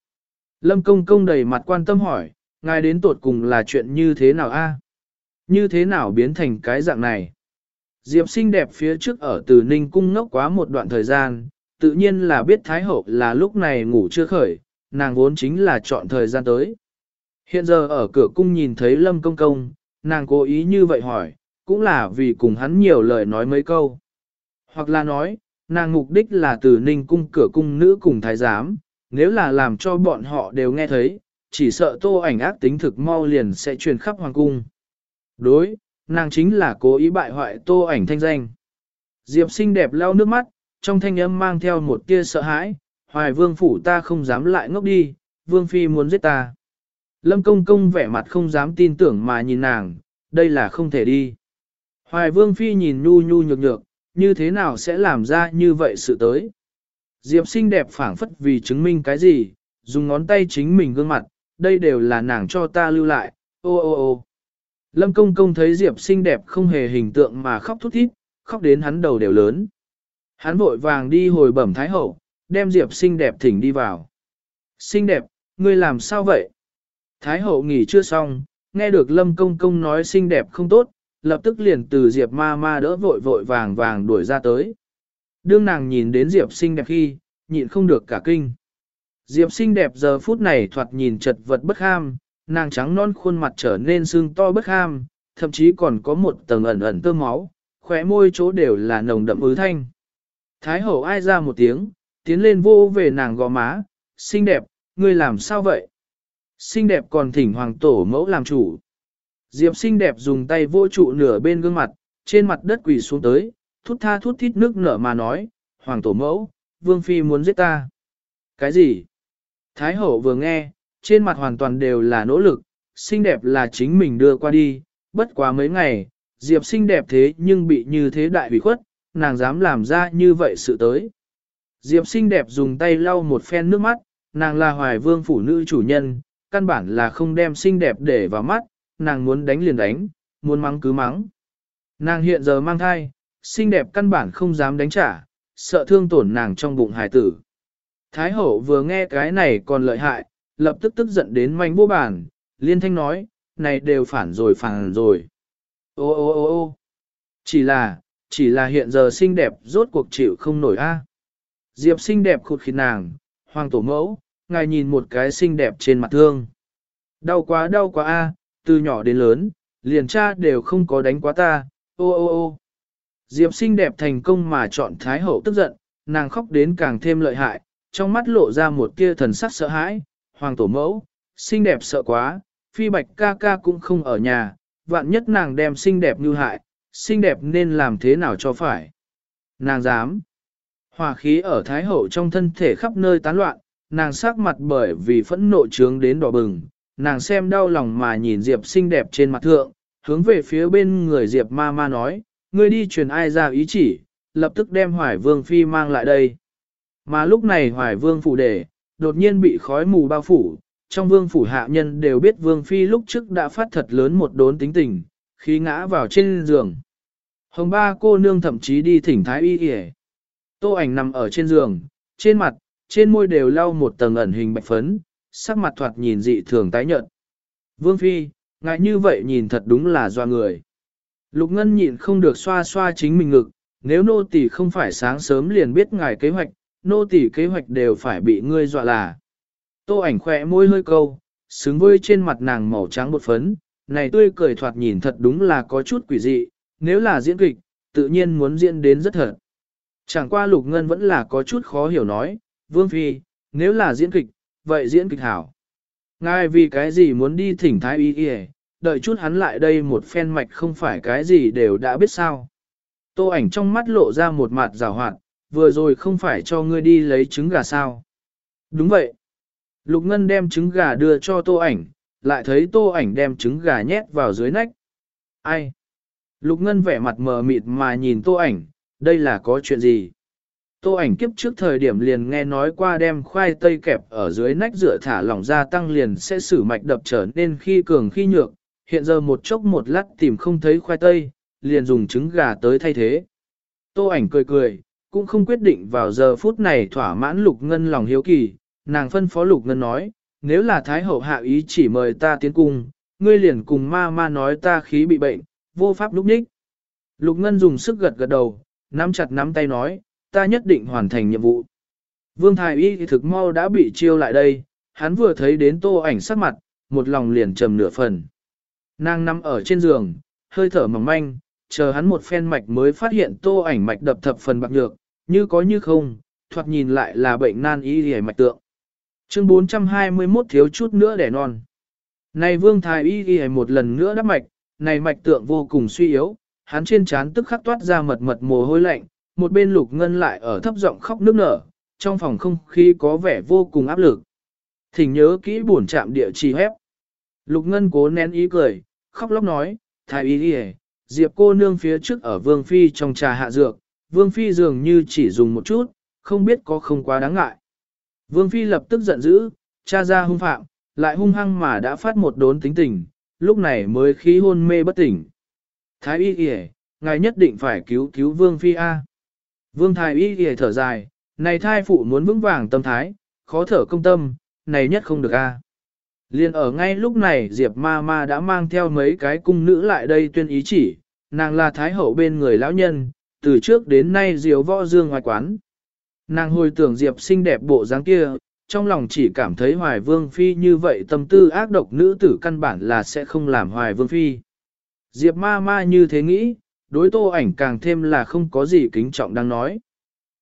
Lâm Công Công đầy mặt quan tâm hỏi, ngài đến tột cùng là chuyện như thế nào a? Như thế nào biến thành cái dạng này? Diệp xinh đẹp phía trước ở từ Ninh Cung ngốc quá một đoạn thời gian, tự nhiên là biết Thái Hậu là lúc này ngủ chưa khởi, nàng vốn chính là chọn thời gian tới. Hiện giờ ở cửa cung nhìn thấy Lâm Công Công, nàng cố ý như vậy hỏi, cũng là vì cùng hắn nhiều lời nói mấy câu. Hoặc là nói, nàng mục đích là từ ninh cung cửa cung nữ cùng thái giám, nếu là làm cho bọn họ đều nghe thấy, chỉ sợ tô ảnh ác tính thực mau liền sẽ truyền khắp hoàng cung. Đối, nàng chính là cố ý bại hoại tô ảnh thanh danh. Diệp xinh đẹp lau nước mắt, trong thanh âm mang theo một tia sợ hãi, hoài vương phủ ta không dám lại ngốc đi, vương phi muốn giết ta. Lâm công công vẻ mặt không dám tin tưởng mà nhìn nàng, đây là không thể đi. Hoài vương phi nhìn nhu nhu nhược nhược, như thế nào sẽ làm ra như vậy sự tới. Diệp xinh đẹp phảng phất vì chứng minh cái gì, dùng ngón tay chính mình gương mặt, đây đều là nàng cho ta lưu lại, ô ô ô. Lâm công công thấy Diệp xinh đẹp không hề hình tượng mà khóc thút thít, khóc đến hắn đầu đều lớn. Hắn vội vàng đi hồi bẩm Thái Hậu, đem Diệp xinh đẹp thỉnh đi vào. Xinh đẹp, ngươi làm sao vậy? Thái Hậu nghỉ chưa xong, nghe được Lâm Công Công nói xinh đẹp không tốt, lập tức liền từ Diệp ma ma đỡ vội vội vàng vàng đuổi ra tới. Đương nàng nhìn đến Diệp xinh đẹp khi, nhịn không được cả kinh. Diệp xinh đẹp giờ phút này thoạt nhìn chật vật bất ham, nàng trắng non khuôn mặt trở nên sưng to bất ham, thậm chí còn có một tầng ẩn ẩn tơ máu, khóe môi chỗ đều là nồng đậm ứ thanh. Thái hậu ai ra một tiếng, tiến lên vô về nàng gò má, xinh đẹp, ngươi làm sao vậy? Xinh đẹp còn thỉnh hoàng tổ mẫu làm chủ. Diệp xinh đẹp dùng tay vô trụ nửa bên gương mặt, trên mặt đất quỳ xuống tới, thút tha thút thít nước nở mà nói, hoàng tổ mẫu, vương phi muốn giết ta. Cái gì? Thái hậu vừa nghe, trên mặt hoàn toàn đều là nỗ lực, xinh đẹp là chính mình đưa qua đi, bất quá mấy ngày, Diệp xinh đẹp thế nhưng bị như thế đại hủy khuất, nàng dám làm ra như vậy sự tới. Diệp xinh đẹp dùng tay lau một phen nước mắt, nàng là hoài vương phụ nữ chủ nhân, căn bản là không đem xinh đẹp để vào mắt, nàng muốn đánh liền đánh, muốn mắng cứ mắng. Nàng hiện giờ mang thai, xinh đẹp căn bản không dám đánh trả, sợ thương tổn nàng trong bụng hài tử. Thái hậu vừa nghe cái này còn lợi hại, lập tức tức giận đến manh vô bản, liên thanh nói, này đều phản rồi phản rồi. Ô ô ô ô chỉ là, chỉ là hiện giờ xinh đẹp rốt cuộc chịu không nổi a. Diệp xinh đẹp khụt khịt nàng, hoàng tổ mẫu, ngài nhìn một cái xinh đẹp trên mặt thương. Đau quá đau quá a, từ nhỏ đến lớn, liền cha đều không có đánh quá ta, ô ô ô. Diệp xinh đẹp thành công mà chọn Thái Hậu tức giận, nàng khóc đến càng thêm lợi hại, trong mắt lộ ra một tia thần sắc sợ hãi, hoàng tổ mẫu, xinh đẹp sợ quá, phi bạch ca ca cũng không ở nhà, vạn nhất nàng đem xinh đẹp như hại, xinh đẹp nên làm thế nào cho phải. Nàng dám. Hòa khí ở Thái Hậu trong thân thể khắp nơi tán loạn, nàng sắc mặt bởi vì phẫn nộ trướng đến đỏ bừng, nàng xem đau lòng mà nhìn Diệp xinh đẹp trên mặt thượng, hướng về phía bên người Diệp ma ma nói, ngươi đi truyền ai ra ý chỉ, lập tức đem Hoài Vương Phi mang lại đây. Mà lúc này Hoài Vương phủ đề, đột nhiên bị khói mù bao phủ, trong vương phủ hạ nhân đều biết Vương Phi lúc trước đã phát thật lớn một đốn tính tình, khi ngã vào trên giường. Hồng ba cô nương thậm chí đi thỉnh thái y y Tô ảnh nằm ở trên giường, trên mặt, trên môi đều lau một tầng ẩn hình bạch phấn, sắc mặt thoạt nhìn dị thường tái nhợt. Vương Phi, ngại như vậy nhìn thật đúng là doa người. Lục Ngân nhịn không được xoa xoa chính mình ngực, nếu nô tỳ không phải sáng sớm liền biết ngài kế hoạch, nô tỳ kế hoạch đều phải bị ngươi dọa là. Tô ảnh khẽ môi hơi câu, xứng với trên mặt nàng màu trắng bột phấn, này tươi cười thoạt nhìn thật đúng là có chút quỷ dị, nếu là diễn kịch, tự nhiên muốn diễn đến rất thật. Chẳng qua Lục Ngân vẫn là có chút khó hiểu nói, Vương Phi, nếu là diễn kịch, vậy diễn kịch hảo. Ngài vì cái gì muốn đi thỉnh thái y y, đợi chút hắn lại đây một phen mạch không phải cái gì đều đã biết sao. Tô ảnh trong mắt lộ ra một mặt rào hoạt, vừa rồi không phải cho ngươi đi lấy trứng gà sao. Đúng vậy. Lục Ngân đem trứng gà đưa cho tô ảnh, lại thấy tô ảnh đem trứng gà nhét vào dưới nách. Ai? Lục Ngân vẻ mặt mờ mịt mà nhìn tô ảnh, đây là có chuyện gì? Tô ảnh kiếp trước thời điểm liền nghe nói qua đem khoai tây kẹp ở dưới nách rửa thả lỏng ra tăng liền sẽ xử mạch đập trở nên khi cường khi nhược, hiện giờ một chốc một lát tìm không thấy khoai tây, liền dùng trứng gà tới thay thế. Tô ảnh cười cười, cũng không quyết định vào giờ phút này thỏa mãn Lục Ngân lòng hiếu kỳ, nàng phân phó Lục Ngân nói, nếu là Thái Hậu hạ ý chỉ mời ta tiến cung, ngươi liền cùng ma ma nói ta khí bị bệnh, vô pháp lúc nhích. Lục Ngân dùng sức gật gật đầu, nắm chặt nắm tay nói, ta nhất định hoàn thành nhiệm vụ. Vương Thái Y thực mau đã bị chiêu lại đây, hắn vừa thấy đến tô ảnh sắc mặt, một lòng liền trầm nửa phần. Nàng nằm ở trên giường, hơi thở mỏng manh, chờ hắn một phen mạch mới phát hiện tô ảnh mạch đập thập phần bạc nhược, như có như không, thoạt nhìn lại là bệnh nan y hề mạch tượng. Chương 421 thiếu chút nữa để non. Này vương thái y y một lần nữa đắp mạch, này mạch tượng vô cùng suy yếu, hắn trên trán tức khắc toát ra mật mật mồ hôi lạnh, một bên lục ngân lại ở thấp giọng khóc nước nở, trong phòng không khí có vẻ vô cùng áp lực. Thỉnh nhớ kỹ buồn chạm địa chỉ hép. Lục ngân cố nén ý cười, khóc lóc nói, thái y đi diệp cô nương phía trước ở vương phi trong trà hạ dược, vương phi dường như chỉ dùng một chút, không biết có không quá đáng ngại. Vương phi lập tức giận dữ, cha ra hung phạm, lại hung hăng mà đã phát một đốn tính tình, lúc này mới khí hôn mê bất tỉnh. Thái y kìa, ngài nhất định phải cứu cứu vương phi A. Vương thái y kìa thở dài, này thai phụ muốn vững vàng tâm thái, khó thở công tâm, này nhất không được A. Liên ở ngay lúc này Diệp ma ma đã mang theo mấy cái cung nữ lại đây tuyên ý chỉ, nàng là thái hậu bên người lão nhân, từ trước đến nay diều võ dương ngoài quán. Nàng hồi tưởng Diệp xinh đẹp bộ dáng kia, trong lòng chỉ cảm thấy hoài vương phi như vậy tâm tư ác độc nữ tử căn bản là sẽ không làm hoài vương phi. Diệp ma ma như thế nghĩ, đối tô ảnh càng thêm là không có gì kính trọng đang nói.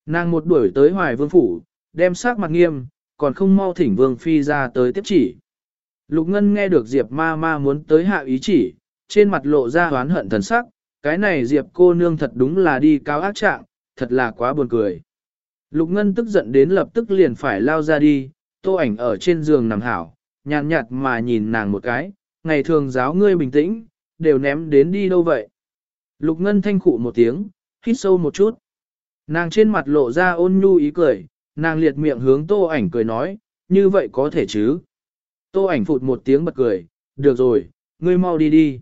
Nàng một đuổi tới hoài vương phủ, đem sắc mặt nghiêm, còn không mau thỉnh vương phi ra tới tiếp chỉ. Lục Ngân nghe được Diệp ma ma muốn tới hạ ý chỉ, trên mặt lộ ra hoán hận thần sắc, cái này Diệp cô nương thật đúng là đi cao ác trạng, thật là quá buồn cười. Lục Ngân tức giận đến lập tức liền phải lao ra đi, tô ảnh ở trên giường nằm hảo, nhàn nhạt mà nhìn nàng một cái, ngày thường giáo ngươi bình tĩnh, đều ném đến đi đâu vậy. Lục Ngân thanh khụ một tiếng, hít sâu một chút. Nàng trên mặt lộ ra ôn nhu ý cười, nàng liệt miệng hướng tô ảnh cười nói, như vậy có thể chứ. Tô ảnh phụt một tiếng bật cười, được rồi, ngươi mau đi đi.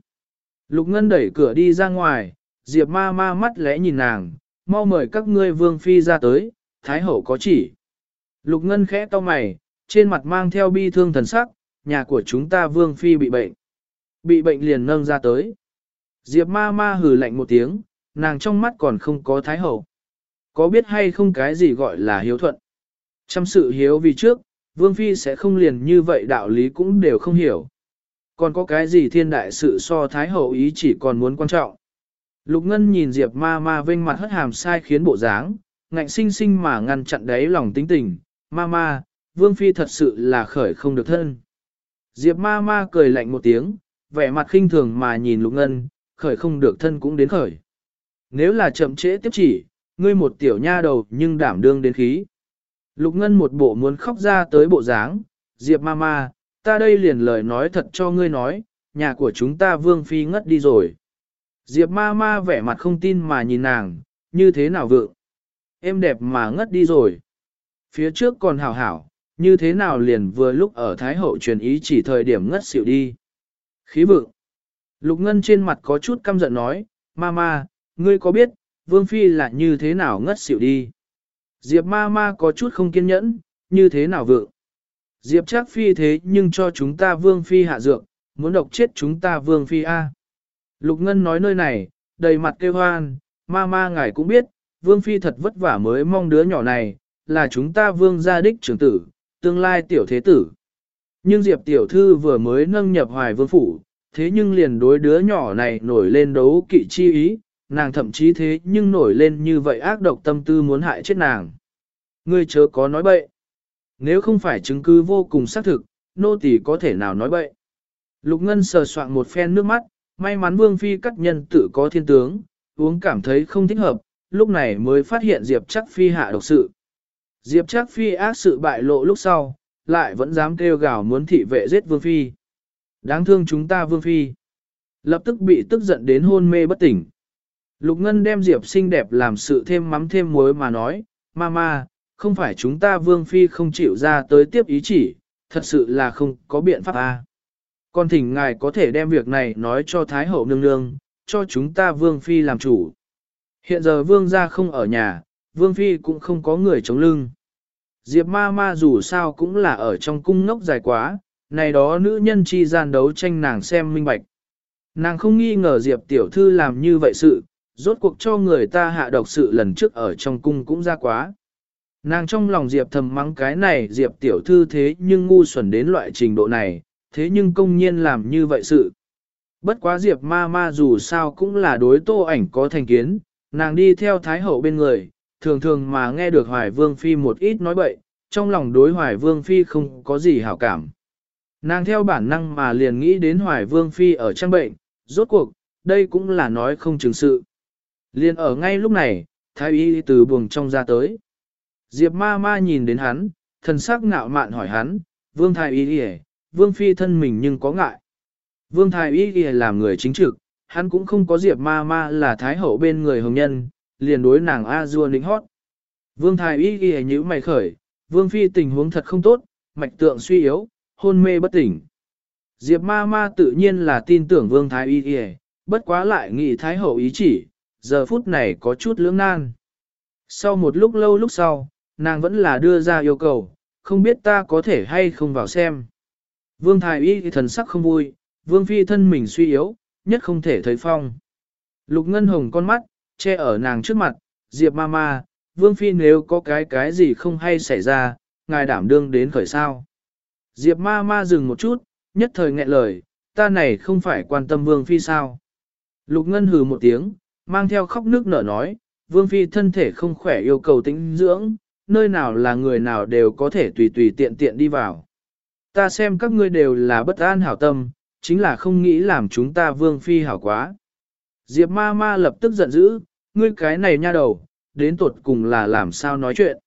Lục Ngân đẩy cửa đi ra ngoài, Diệp ma ma mắt lẽ nhìn nàng, mau mời các ngươi vương phi ra tới, Thái hậu có chỉ. Lục Ngân khẽ to mày, trên mặt mang theo bi thương thần sắc, nhà của chúng ta vương phi bị bệnh. Bị bệnh liền nâng ra tới. Diệp ma ma hừ lạnh một tiếng, nàng trong mắt còn không có thái hậu. Có biết hay không cái gì gọi là hiếu thuận? Trăm sự hiếu vì trước, vương phi sẽ không liền như vậy đạo lý cũng đều không hiểu. Còn có cái gì thiên đại sự so thái hậu ý chỉ còn muốn quan trọng. Lục Ngân nhìn Diệp ma ma vênh mặt hất hàm sai khiến bộ dáng, ngạnh sinh sinh mà ngăn chặn đáy lòng tính tình, ma ma, vương phi thật sự là khởi không được thân. Diệp ma ma cười lạnh một tiếng, vẻ mặt khinh thường mà nhìn lục ngân, khởi không được thân cũng đến khởi. Nếu là chậm trễ tiếp chỉ, ngươi một tiểu nha đầu nhưng đảm đương đến khí. Lục ngân một bộ muốn khóc ra tới bộ dáng, Diệp ma ma, ta đây liền lời nói thật cho ngươi nói, nhà của chúng ta vương phi ngất đi rồi. Diệp ma ma vẻ mặt không tin mà nhìn nàng, như thế nào vượng em đẹp mà ngất đi rồi. Phía trước còn hảo hảo, như thế nào liền vừa lúc ở Thái Hậu truyền ý chỉ thời điểm ngất xỉu đi. Khí vượng. Lục Ngân trên mặt có chút căm giận nói, Mama, ngươi có biết, Vương Phi là như thế nào ngất xỉu đi. Diệp Mama có chút không kiên nhẫn, như thế nào vượng. Diệp chắc Phi thế nhưng cho chúng ta Vương Phi hạ dược, muốn độc chết chúng ta Vương Phi A. Lục Ngân nói nơi này, đầy mặt kêu hoan, Mama ngài cũng biết, Vương Phi thật vất vả mới mong đứa nhỏ này, là chúng ta Vương gia đích trưởng tử, tương lai tiểu thế tử. Nhưng Diệp tiểu thư vừa mới nâng nhập hoài vương phủ, thế nhưng liền đối đứa nhỏ này nổi lên đấu kỵ chi ý, nàng thậm chí thế nhưng nổi lên như vậy ác độc tâm tư muốn hại chết nàng. Ngươi chớ có nói bậy. Nếu không phải chứng cứ vô cùng xác thực, nô tỳ có thể nào nói bậy. Lục Ngân sờ soạn một phen nước mắt, may mắn Vương Phi cắt nhân tự có thiên tướng, uống cảm thấy không thích hợp, lúc này mới phát hiện Diệp chắc phi hạ độc sự. Diệp chắc phi ác sự bại lộ lúc sau, lại vẫn dám kêu gào muốn thị vệ giết vương phi. Đáng thương chúng ta vương phi. Lập tức bị tức giận đến hôn mê bất tỉnh. Lục Ngân đem Diệp xinh đẹp làm sự thêm mắm thêm muối mà nói, Mama, không phải chúng ta vương phi không chịu ra tới tiếp ý chỉ, thật sự là không có biện pháp. À. Con thỉnh ngài có thể đem việc này nói cho Thái hậu nương nương, cho chúng ta vương phi làm chủ. Hiện giờ vương gia không ở nhà, vương phi cũng không có người chống lưng. Diệp ma ma dù sao cũng là ở trong cung ngốc dài quá, này đó nữ nhân chi gian đấu tranh nàng xem minh bạch. Nàng không nghi ngờ Diệp tiểu thư làm như vậy sự, rốt cuộc cho người ta hạ độc sự lần trước ở trong cung cũng ra quá. Nàng trong lòng Diệp thầm mắng cái này Diệp tiểu thư thế nhưng ngu xuẩn đến loại trình độ này, thế nhưng công nhiên làm như vậy sự. Bất quá Diệp ma ma dù sao cũng là đối tô ảnh có thành kiến, nàng đi theo Thái Hậu bên người, thường thường mà nghe được Hoài Vương Phi một ít nói bậy, trong lòng đối Hoài Vương Phi không có gì hảo cảm. Nàng theo bản năng mà liền nghĩ đến Hoài Vương Phi ở trang bệnh, rốt cuộc, đây cũng là nói không chứng sự. liền ở ngay lúc này, Thái Y từ buồng trong ra tới. Diệp ma ma nhìn đến hắn, thần sắc ngạo mạn hỏi hắn, Vương Thái Y Vương Phi thân mình nhưng có ngại. Vương Thái Y làm người chính trực, hắn cũng không có Diệp ma ma là Thái Hậu bên người hồng nhân, liền đối nàng A Dua nịnh hót. Vương Thái Y ghi như mày khởi, Vương Phi tình huống thật không tốt, mạch tượng suy yếu, hôn mê bất tỉnh. Diệp ma ma tự nhiên là tin tưởng Vương Thái Y ghi, bất quá lại nghĩ Thái Hậu ý chỉ, giờ phút này có chút lưỡng nan. Sau một lúc lâu lúc sau, nàng vẫn là đưa ra yêu cầu, không biết ta có thể hay không vào xem. Vương Thái Y thần sắc không vui, Vương Phi thân mình suy yếu, nhất không thể thấy phong. Lục Ngân Hồng con mắt, che ở nàng trước mặt, Diệp ma ma, Vương Phi nếu có cái cái gì không hay xảy ra, ngài đảm đương đến khởi sao. Diệp ma ma dừng một chút, nhất thời nghẹn lời, ta này không phải quan tâm Vương Phi sao. Lục Ngân hừ một tiếng, mang theo khóc nước nở nói, Vương Phi thân thể không khỏe yêu cầu tĩnh dưỡng, nơi nào là người nào đều có thể tùy tùy tiện tiện đi vào. Ta xem các ngươi đều là bất an hảo tâm, chính là không nghĩ làm chúng ta Vương Phi hảo quá. Diệp ma ma lập tức giận dữ, ngươi cái này nha đầu, đến tuột cùng là làm sao nói chuyện.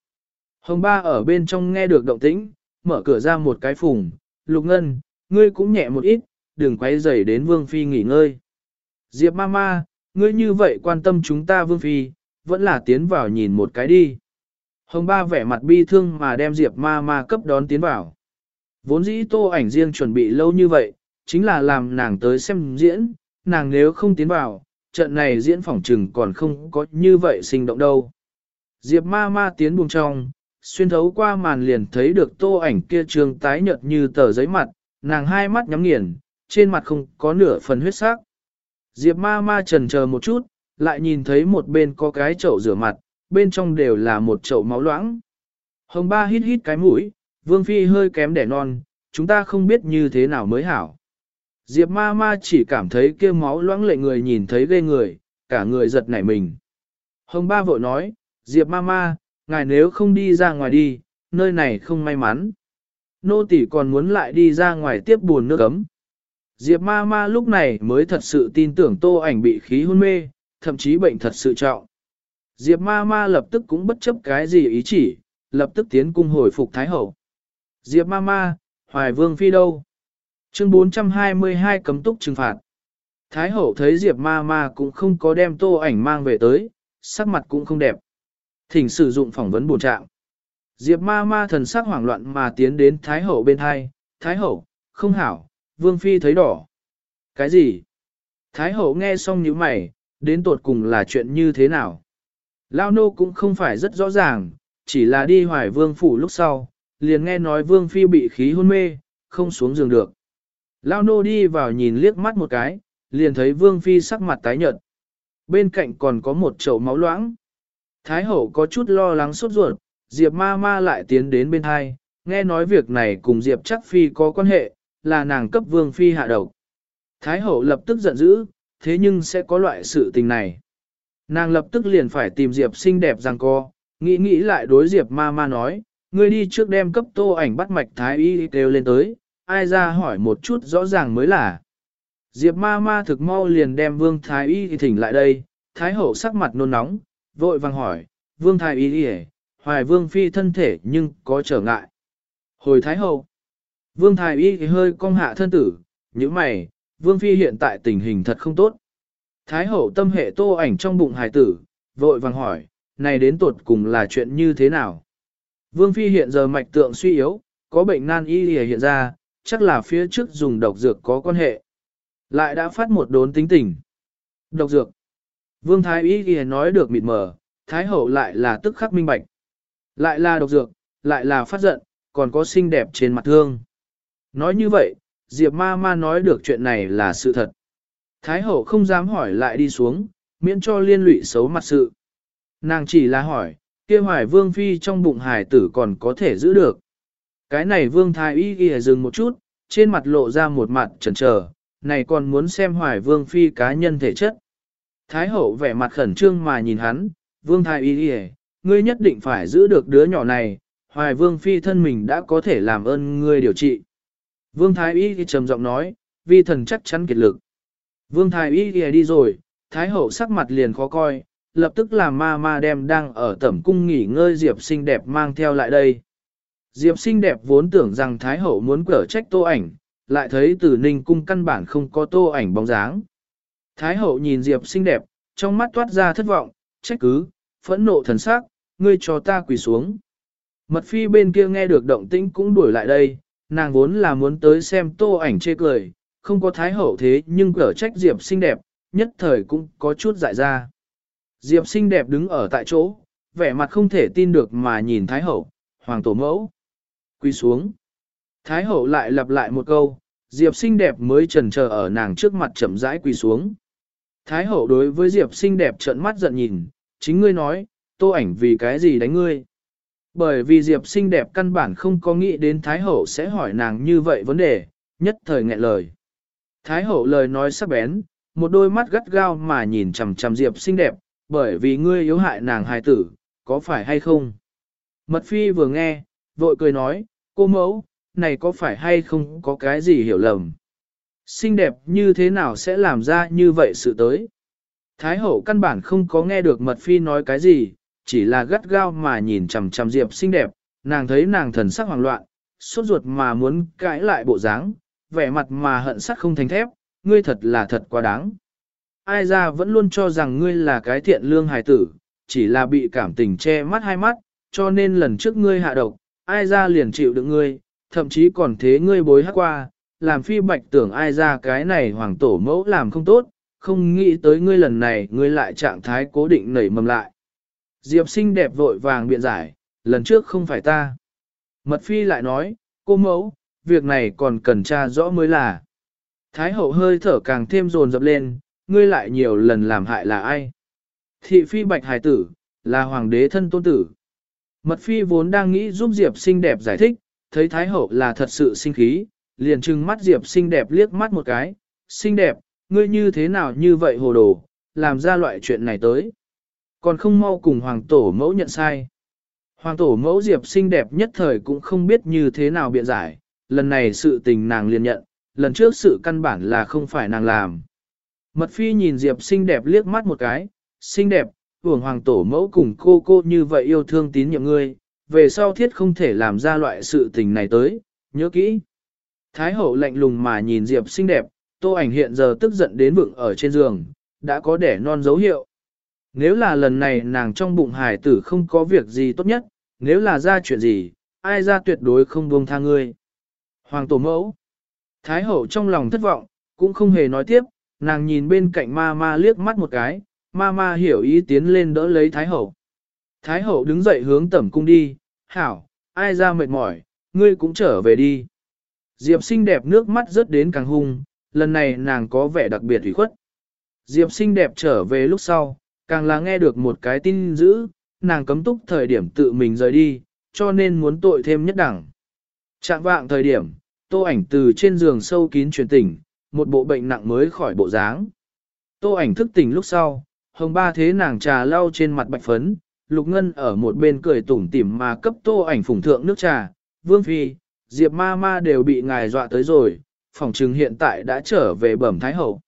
Hồng ba ở bên trong nghe được động tĩnh, mở cửa ra một cái phùng, lục ngân, ngươi cũng nhẹ một ít, đừng quay rầy đến vương phi nghỉ ngơi. Diệp ma ma, ngươi như vậy quan tâm chúng ta vương phi, vẫn là tiến vào nhìn một cái đi. Hồng ba vẻ mặt bi thương mà đem Diệp ma ma cấp đón tiến vào. Vốn dĩ tô ảnh riêng chuẩn bị lâu như vậy, chính là làm nàng tới xem diễn, nàng nếu không tiến vào, trận này diễn phỏng trừng còn không có như vậy sinh động đâu. Diệp ma ma tiến buồng trong, xuyên thấu qua màn liền thấy được tô ảnh kia trường tái nhợt như tờ giấy mặt, nàng hai mắt nhắm nghiền, trên mặt không có nửa phần huyết sắc. Diệp ma ma trần chờ một chút, lại nhìn thấy một bên có cái chậu rửa mặt, bên trong đều là một chậu máu loãng. Hồng ba hít hít cái mũi, vương phi hơi kém đẻ non, chúng ta không biết như thế nào mới hảo. Diệp ma ma chỉ cảm thấy kia máu loãng lệ người nhìn thấy ghê người, cả người giật nảy mình. Hồng ba vội nói, Diệp ma ma, ngài nếu không đi ra ngoài đi, nơi này không may mắn. Nô tỷ còn muốn lại đi ra ngoài tiếp buồn nước ấm. Diệp ma ma lúc này mới thật sự tin tưởng tô ảnh bị khí hôn mê, thậm chí bệnh thật sự trọng. Diệp ma ma lập tức cũng bất chấp cái gì ý chỉ, lập tức tiến cung hồi phục Thái Hậu. Diệp ma ma, Hoài Vương Phi đâu? Chương 422 cấm túc trừng phạt. Thái hậu thấy Diệp ma ma cũng không có đem tô ảnh mang về tới, sắc mặt cũng không đẹp. Thỉnh sử dụng phỏng vấn bổ trạng. Diệp ma ma thần sắc hoảng loạn mà tiến đến Thái hậu bên hai, Thái hậu, không hảo, vương phi thấy đỏ. Cái gì? Thái hậu nghe xong như mày, đến tột cùng là chuyện như thế nào? Lao nô cũng không phải rất rõ ràng, chỉ là đi hoài vương phủ lúc sau, liền nghe nói vương phi bị khí hôn mê, không xuống giường được. Lao nô đi vào nhìn liếc mắt một cái, liền thấy vương phi sắc mặt tái nhợt. Bên cạnh còn có một chậu máu loãng. Thái hậu có chút lo lắng sốt ruột, Diệp ma ma lại tiến đến bên hai, nghe nói việc này cùng Diệp chắc phi có quan hệ, là nàng cấp vương phi hạ độc. Thái hậu lập tức giận dữ, thế nhưng sẽ có loại sự tình này. Nàng lập tức liền phải tìm Diệp xinh đẹp rằng co, nghĩ nghĩ lại đối Diệp ma ma nói, ngươi đi trước đem cấp tô ảnh bắt mạch thái y kêu lên tới, ai ra hỏi một chút rõ ràng mới là. Diệp ma ma thực mau liền đem vương thái y thỉnh lại đây, thái hậu sắc mặt nôn nóng, vội vàng hỏi, vương thái y đi hoài vương phi thân thể nhưng có trở ngại. Hồi thái hậu, vương thái y hơi cong hạ thân tử, như mày, vương phi hiện tại tình hình thật không tốt. Thái hậu tâm hệ tô ảnh trong bụng hài tử, vội vàng hỏi, này đến tuột cùng là chuyện như thế nào? Vương phi hiện giờ mạch tượng suy yếu, có bệnh nan y hiện ra, chắc là phía trước dùng độc dược có quan hệ. Lại đã phát một đốn tính tình. Độc dược. Vương Thái Y ghi nói được mịt mờ, Thái Hậu lại là tức khắc minh bạch. Lại là độc dược, lại là phát giận, còn có xinh đẹp trên mặt thương. Nói như vậy, Diệp ma ma nói được chuyện này là sự thật. Thái Hậu không dám hỏi lại đi xuống, miễn cho liên lụy xấu mặt sự. Nàng chỉ là hỏi, kia hoài vương phi trong bụng hải tử còn có thể giữ được. Cái này vương thái y ghi dừng một chút, trên mặt lộ ra một mặt chần chờ, này còn muốn xem hoài vương phi cá nhân thể chất. Thái hậu vẻ mặt khẩn trương mà nhìn hắn, vương thái y ghi ngươi nhất định phải giữ được đứa nhỏ này, hoài vương phi thân mình đã có thể làm ơn ngươi điều trị. Vương thái y trầm giọng nói, vi thần chắc chắn kiệt lực. Vương thái y đi rồi, thái hậu sắc mặt liền khó coi, lập tức làm ma ma đem đang ở tẩm cung nghỉ ngơi Diệp xinh đẹp mang theo lại đây. Diệp xinh đẹp vốn tưởng rằng Thái Hậu muốn cở trách tô ảnh, lại thấy từ ninh cung căn bản không có tô ảnh bóng dáng. Thái Hậu nhìn Diệp xinh đẹp, trong mắt toát ra thất vọng, trách cứ, phẫn nộ thần sắc, ngươi cho ta quỳ xuống. Mật phi bên kia nghe được động tĩnh cũng đuổi lại đây, nàng vốn là muốn tới xem tô ảnh chê cười, không có Thái Hậu thế nhưng cở trách Diệp xinh đẹp, nhất thời cũng có chút dại ra. Diệp xinh đẹp đứng ở tại chỗ, vẻ mặt không thể tin được mà nhìn Thái Hậu, Hoàng Tổ Mẫu. Quy xuống. Thái Hậu lại lặp lại một câu, Diệp xinh đẹp mới trần chờ ở nàng trước mặt chậm rãi quỳ xuống. Thái Hậu đối với Diệp xinh đẹp trợn mắt giận nhìn, chính ngươi nói, tô ảnh vì cái gì đánh ngươi. Bởi vì Diệp xinh đẹp căn bản không có nghĩ đến Thái Hậu sẽ hỏi nàng như vậy vấn đề, nhất thời nghẹn lời. Thái Hậu lời nói sắc bén, một đôi mắt gắt gao mà nhìn chằm chằm Diệp xinh đẹp, bởi vì ngươi yếu hại nàng hài tử, có phải hay không? Mật phi vừa nghe, vội cười nói, cô mẫu, này có phải hay không có cái gì hiểu lầm? Xinh đẹp như thế nào sẽ làm ra như vậy sự tới? Thái hậu căn bản không có nghe được mật phi nói cái gì, chỉ là gắt gao mà nhìn chằm chằm diệp xinh đẹp, nàng thấy nàng thần sắc hoảng loạn, sốt ruột mà muốn cãi lại bộ dáng, vẻ mặt mà hận sắc không thành thép, ngươi thật là thật quá đáng ai ra vẫn luôn cho rằng ngươi là cái thiện lương hài tử, chỉ là bị cảm tình che mắt hai mắt, cho nên lần trước ngươi hạ độc, ai ra liền chịu được ngươi, thậm chí còn thế ngươi bối hát qua, làm phi bạch tưởng ai ra cái này hoàng tổ mẫu làm không tốt, không nghĩ tới ngươi lần này ngươi lại trạng thái cố định nảy mầm lại. Diệp sinh đẹp vội vàng biện giải, lần trước không phải ta. Mật phi lại nói, cô mẫu, việc này còn cần tra rõ mới là. Thái hậu hơi thở càng thêm dồn dập lên, ngươi lại nhiều lần làm hại là ai? Thị phi bạch hải tử, là hoàng đế thân tôn tử. Mật phi vốn đang nghĩ giúp Diệp xinh đẹp giải thích, thấy Thái Hậu là thật sự sinh khí, liền trừng mắt Diệp xinh đẹp liếc mắt một cái, xinh đẹp, ngươi như thế nào như vậy hồ đồ, làm ra loại chuyện này tới. Còn không mau cùng hoàng tổ mẫu nhận sai. Hoàng tổ mẫu Diệp xinh đẹp nhất thời cũng không biết như thế nào biện giải, lần này sự tình nàng liền nhận, lần trước sự căn bản là không phải nàng làm. Mật phi nhìn Diệp xinh đẹp liếc mắt một cái, xinh đẹp, hưởng hoàng tổ mẫu cùng cô cô như vậy yêu thương tín nhiệm ngươi, về sau thiết không thể làm ra loại sự tình này tới, nhớ kỹ. Thái hậu lạnh lùng mà nhìn Diệp xinh đẹp, tô ảnh hiện giờ tức giận đến vựng ở trên giường, đã có đẻ non dấu hiệu. Nếu là lần này nàng trong bụng hải tử không có việc gì tốt nhất, nếu là ra chuyện gì, ai ra tuyệt đối không buông tha ngươi. Hoàng tổ mẫu. Thái hậu trong lòng thất vọng, cũng không hề nói tiếp, nàng nhìn bên cạnh ma ma liếc mắt một cái, ma ma hiểu ý tiến lên đỡ lấy Thái Hậu. Thái Hậu đứng dậy hướng tẩm cung đi, hảo, ai ra mệt mỏi, ngươi cũng trở về đi. Diệp xinh đẹp nước mắt rớt đến càng hung, lần này nàng có vẻ đặc biệt ủy khuất. Diệp xinh đẹp trở về lúc sau, càng là nghe được một cái tin dữ, nàng cấm túc thời điểm tự mình rời đi, cho nên muốn tội thêm nhất đẳng. Trạng vạng thời điểm, tô ảnh từ trên giường sâu kín truyền tỉnh, một bộ bệnh nặng mới khỏi bộ dáng. Tô ảnh thức tỉnh lúc sau, hồng ba thế nàng trà lau trên mặt bạch phấn, lục ngân ở một bên cười tủm tỉm mà cấp tô ảnh phùng thượng nước trà, vương phi, diệp ma ma đều bị ngài dọa tới rồi, phòng trừng hiện tại đã trở về bẩm thái hậu.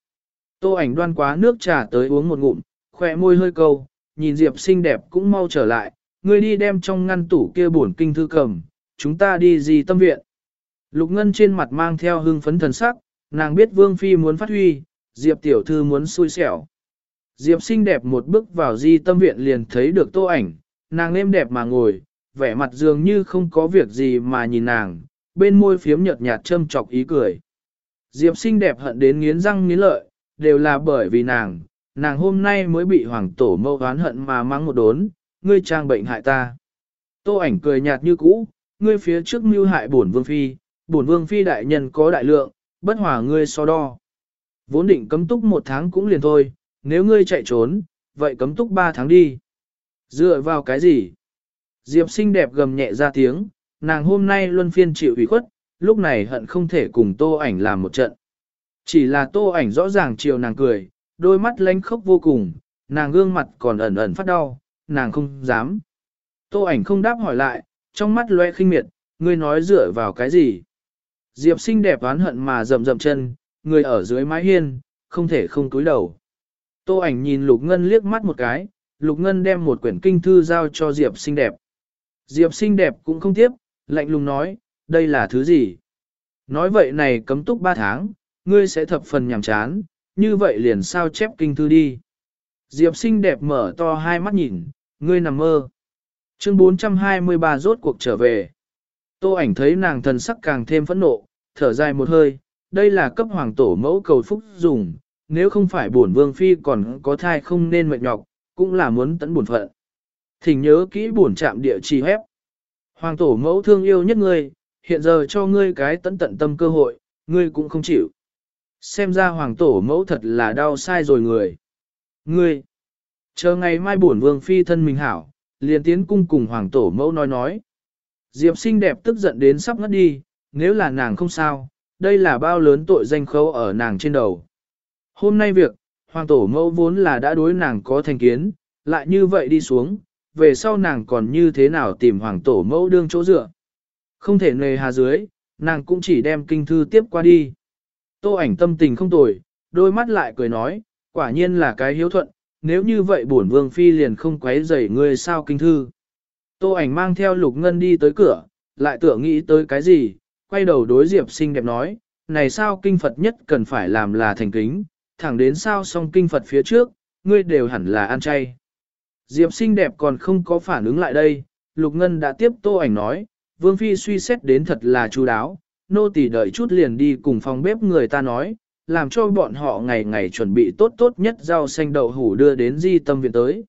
Tô ảnh đoan quá nước trà tới uống một ngụm, khóe môi hơi câu, nhìn diệp xinh đẹp cũng mau trở lại, ngươi đi đem trong ngăn tủ kia bổn kinh thư cầm, chúng ta đi gì tâm viện. Lục ngân trên mặt mang theo hưng phấn thần sắc, nàng biết Vương Phi muốn phát huy, Diệp tiểu thư muốn xui xẻo. Diệp xinh đẹp một bước vào di tâm viện liền thấy được tô ảnh, nàng êm đẹp mà ngồi, vẻ mặt dường như không có việc gì mà nhìn nàng, bên môi phiếm nhợt nhạt châm chọc ý cười. Diệp xinh đẹp hận đến nghiến răng nghiến lợi, đều là bởi vì nàng, nàng hôm nay mới bị hoàng tổ mâu oán hận mà mắng một đốn, ngươi trang bệnh hại ta. Tô ảnh cười nhạt như cũ, ngươi phía trước mưu hại bổn vương phi, bổn vương phi đại nhân có đại lượng, bất hòa ngươi so đo. Vốn định cấm túc một tháng cũng liền thôi, nếu ngươi chạy trốn, vậy cấm túc ba tháng đi. Dựa vào cái gì? Diệp xinh đẹp gầm nhẹ ra tiếng, nàng hôm nay luân phiên chịu ủy khuất, lúc này hận không thể cùng tô ảnh làm một trận. Chỉ là tô ảnh rõ ràng chiều nàng cười, đôi mắt lánh khốc vô cùng, nàng gương mặt còn ẩn ẩn phát đau, nàng không dám. Tô ảnh không đáp hỏi lại, trong mắt loe khinh miệt, ngươi nói dựa vào cái gì? Diệp xinh đẹp oán hận mà rầm rầm chân, người ở dưới mái hiên, không thể không cúi đầu. Tô ảnh nhìn Lục Ngân liếc mắt một cái, Lục Ngân đem một quyển kinh thư giao cho Diệp xinh đẹp. Diệp xinh đẹp cũng không tiếp, lạnh lùng nói, đây là thứ gì? Nói vậy này cấm túc ba tháng, ngươi sẽ thập phần nhàm chán, như vậy liền sao chép kinh thư đi. Diệp xinh đẹp mở to hai mắt nhìn, ngươi nằm mơ. Chương 423 rốt cuộc trở về. Tô ảnh thấy nàng thần sắc càng thêm phẫn nộ, thở dài một hơi, đây là cấp hoàng tổ mẫu cầu phúc dùng, nếu không phải bổn vương phi còn có thai không nên mệt nhọc, cũng là muốn tận bổn phận. Thỉnh nhớ kỹ bổn trạm địa chỉ hép. Hoàng tổ mẫu thương yêu nhất ngươi, hiện giờ cho ngươi cái tận tận tâm cơ hội, ngươi cũng không chịu. Xem ra hoàng tổ mẫu thật là đau sai rồi người. Ngươi, chờ ngày mai bổn vương phi thân mình hảo, liền tiến cung cùng hoàng tổ mẫu nói nói. Diệp xinh đẹp tức giận đến sắp ngất đi, nếu là nàng không sao, đây là bao lớn tội danh khấu ở nàng trên đầu. Hôm nay việc, hoàng tổ mẫu vốn là đã đối nàng có thành kiến, lại như vậy đi xuống, về sau nàng còn như thế nào tìm hoàng tổ mẫu đương chỗ dựa. Không thể nề hà dưới, nàng cũng chỉ đem kinh thư tiếp qua đi. Tô ảnh tâm tình không tồi, đôi mắt lại cười nói, quả nhiên là cái hiếu thuận, nếu như vậy bổn vương phi liền không quấy rầy ngươi sao kinh thư. Tô ảnh mang theo lục ngân đi tới cửa, lại tựa nghĩ tới cái gì, quay đầu đối Diệp xinh đẹp nói, này sao kinh Phật nhất cần phải làm là thành kính, thẳng đến sao song kinh Phật phía trước, ngươi đều hẳn là ăn chay. Diệp xinh đẹp còn không có phản ứng lại đây, Lục Ngân đã tiếp tô ảnh nói, Vương Phi suy xét đến thật là chú đáo, nô tỳ đợi chút liền đi cùng phòng bếp người ta nói, làm cho bọn họ ngày ngày chuẩn bị tốt tốt nhất rau xanh đậu hủ đưa đến di tâm viện tới.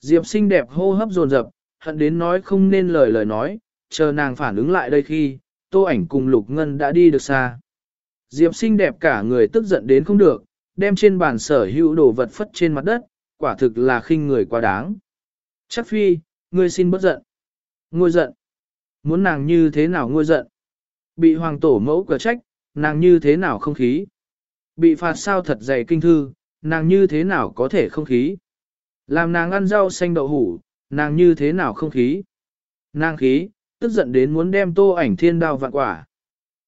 Diệp xinh đẹp hô hấp dồn dập, hận đến nói không nên lời lời nói, chờ nàng phản ứng lại đây khi, tô ảnh cùng Lục Ngân đã đi được xa. Diệp xinh đẹp cả người tức giận đến không được, đem trên bàn sở hữu đồ vật phất trên mặt đất, quả thực là khinh người quá đáng. Chắc phi, ngươi xin bất giận. Ngôi giận. Muốn nàng như thế nào ngôi giận? Bị hoàng tổ mẫu cửa trách, nàng như thế nào không khí? Bị phạt sao thật dày kinh thư, nàng như thế nào có thể không khí? Làm nàng ăn rau xanh đậu hủ, nàng như thế nào không khí? Nàng khí, tức giận đến muốn đem tô ảnh thiên đao vạn quả.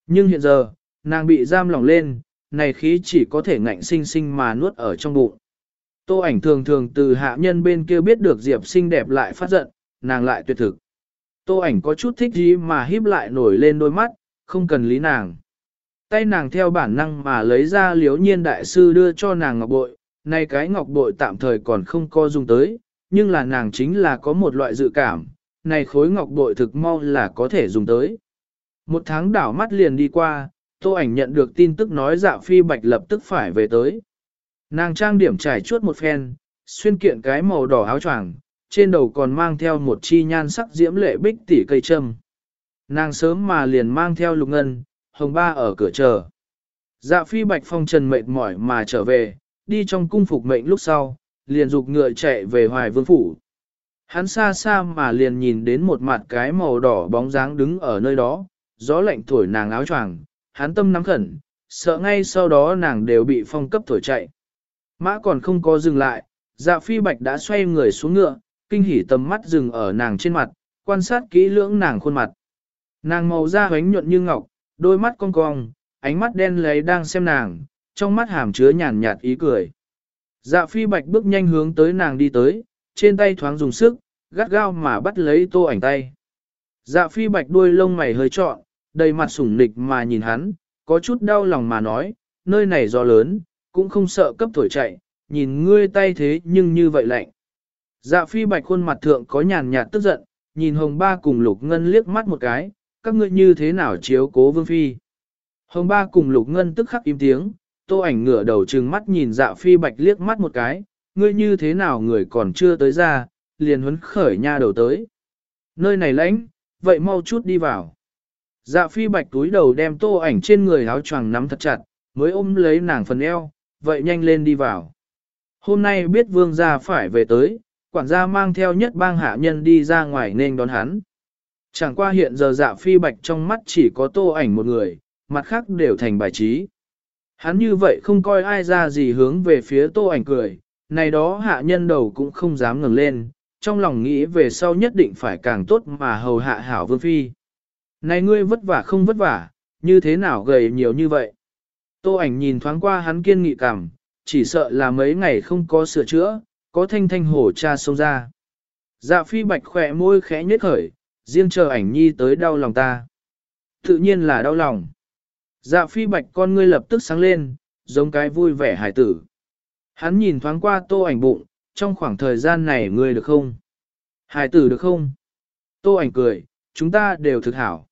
Nhưng hiện giờ, nàng bị giam lỏng lên, này khí chỉ có thể ngạnh sinh sinh mà nuốt ở trong bụng. Tô ảnh thường thường từ hạ nhân bên kia biết được Diệp xinh đẹp lại phát giận, nàng lại tuyệt thực. Tô ảnh có chút thích gì mà híp lại nổi lên đôi mắt, không cần lý nàng. Tay nàng theo bản năng mà lấy ra liếu nhiên đại sư đưa cho nàng ngọc bội, nay cái ngọc bội tạm thời còn không có dùng tới, nhưng là nàng chính là có một loại dự cảm, này khối ngọc bội thực mau là có thể dùng tới. Một tháng đảo mắt liền đi qua, tô ảnh nhận được tin tức nói dạ phi bạch lập tức phải về tới. Nàng trang điểm trải chuốt một phen, xuyên kiện cái màu đỏ áo choàng, trên đầu còn mang theo một chi nhan sắc diễm lệ bích tỷ cây trâm. Nàng sớm mà liền mang theo lục ngân, hồng ba ở cửa chờ. Dạ phi bạch phong trần mệt mỏi mà trở về, đi trong cung phục mệnh lúc sau, liền dục ngựa chạy về hoài vương phủ. Hắn xa xa mà liền nhìn đến một mặt cái màu đỏ bóng dáng đứng ở nơi đó, gió lạnh thổi nàng áo choàng, hắn tâm nắm khẩn, sợ ngay sau đó nàng đều bị phong cấp thổi chạy. Mã còn không có dừng lại, dạ phi bạch đã xoay người xuống ngựa, kinh hỉ tầm mắt dừng ở nàng trên mặt, quan sát kỹ lưỡng nàng khuôn mặt. Nàng màu da hoánh nhuận như ngọc, đôi mắt cong cong, ánh mắt đen lấy đang xem nàng, trong mắt hàm chứa nhàn nhạt ý cười. Dạ phi bạch bước nhanh hướng tới nàng đi tới, trên tay thoáng dùng sức, gắt gao mà bắt lấy tô ảnh tay. Dạ phi bạch đuôi lông mày hơi trọn, đầy mặt sủng nịch mà nhìn hắn, có chút đau lòng mà nói, nơi này gió lớn, cũng không sợ cấp thổi chạy, nhìn ngươi tay thế nhưng như vậy lạnh. Dạ phi bạch khuôn mặt thượng có nhàn nhạt tức giận, nhìn hồng ba cùng lục ngân liếc mắt một cái, các ngươi như thế nào chiếu cố vương phi. Hồng ba cùng lục ngân tức khắc im tiếng, tô ảnh ngửa đầu trừng mắt nhìn dạ phi bạch liếc mắt một cái, ngươi như thế nào người còn chưa tới ra, liền huấn khởi nha đầu tới. Nơi này lãnh, vậy mau chút đi vào. Dạ phi bạch túi đầu đem tô ảnh trên người áo choàng nắm thật chặt, mới ôm lấy nàng phần eo, vậy nhanh lên đi vào. Hôm nay biết vương gia phải về tới, quản gia mang theo nhất bang hạ nhân đi ra ngoài nên đón hắn. Chẳng qua hiện giờ dạ phi bạch trong mắt chỉ có tô ảnh một người, mặt khác đều thành bài trí. Hắn như vậy không coi ai ra gì hướng về phía tô ảnh cười, này đó hạ nhân đầu cũng không dám ngẩng lên, trong lòng nghĩ về sau nhất định phải càng tốt mà hầu hạ hảo vương phi. Này ngươi vất vả không vất vả, như thế nào gầy nhiều như vậy? Tô ảnh nhìn thoáng qua hắn kiên nghị cảm, chỉ sợ là mấy ngày không có sửa chữa, có thanh thanh hổ cha sông ra. Dạ phi bạch khỏe môi khẽ nhếch khởi, riêng chờ ảnh nhi tới đau lòng ta. Tự nhiên là đau lòng. Dạ phi bạch con ngươi lập tức sáng lên, giống cái vui vẻ hải tử. Hắn nhìn thoáng qua tô ảnh bụng, trong khoảng thời gian này ngươi được không? Hải tử được không? Tô ảnh cười, chúng ta đều thực hảo.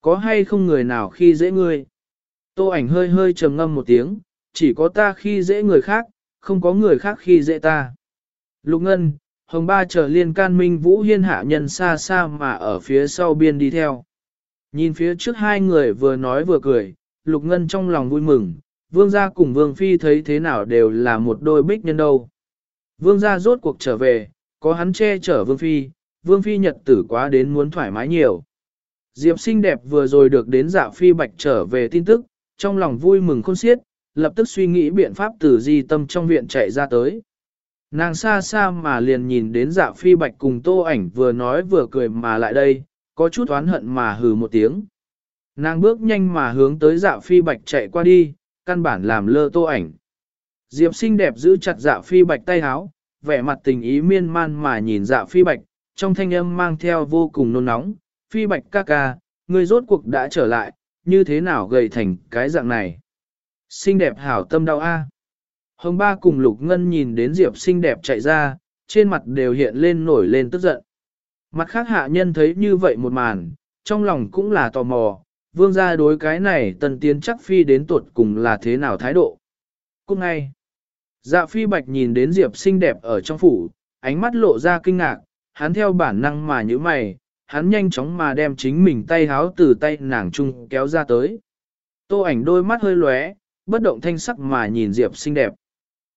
Có hay không người nào khi dễ ngươi? Tô ảnh hơi hơi trầm ngâm một tiếng, chỉ có ta khi dễ người khác, không có người khác khi dễ ta. Lục Ngân, Hồng Ba trở liên can minh vũ hiên hạ nhân xa xa mà ở phía sau biên đi theo. Nhìn phía trước hai người vừa nói vừa cười, Lục Ngân trong lòng vui mừng, Vương gia cùng Vương Phi thấy thế nào đều là một đôi bích nhân đâu. Vương gia rốt cuộc trở về, có hắn che chở Vương Phi, Vương Phi nhật tử quá đến muốn thoải mái nhiều. Diệp xinh đẹp vừa rồi được đến dạ Phi Bạch trở về tin tức, trong lòng vui mừng khôn xiết, lập tức suy nghĩ biện pháp từ di tâm trong viện chạy ra tới. Nàng xa xa mà liền nhìn đến dạ phi bạch cùng tô ảnh vừa nói vừa cười mà lại đây, có chút oán hận mà hừ một tiếng. Nàng bước nhanh mà hướng tới dạ phi bạch chạy qua đi, căn bản làm lơ tô ảnh. Diệp xinh đẹp giữ chặt dạ phi bạch tay háo, vẻ mặt tình ý miên man mà nhìn dạ phi bạch, trong thanh âm mang theo vô cùng nôn nóng. Phi bạch ca ca, ngươi rốt cuộc đã trở lại, như thế nào gầy thành cái dạng này. Xinh đẹp hảo tâm đau a. Hồng ba cùng lục ngân nhìn đến Diệp xinh đẹp chạy ra, trên mặt đều hiện lên nổi lên tức giận. Mặt khác hạ nhân thấy như vậy một màn, trong lòng cũng là tò mò, vương gia đối cái này tần tiến chắc phi đến tuột cùng là thế nào thái độ. Cũng ngay, dạ phi bạch nhìn đến Diệp xinh đẹp ở trong phủ, ánh mắt lộ ra kinh ngạc, hắn theo bản năng mà như mày, hắn nhanh chóng mà đem chính mình tay háo từ tay nàng trung kéo ra tới. Tô ảnh đôi mắt hơi lóe, bất động thanh sắc mà nhìn Diệp xinh đẹp.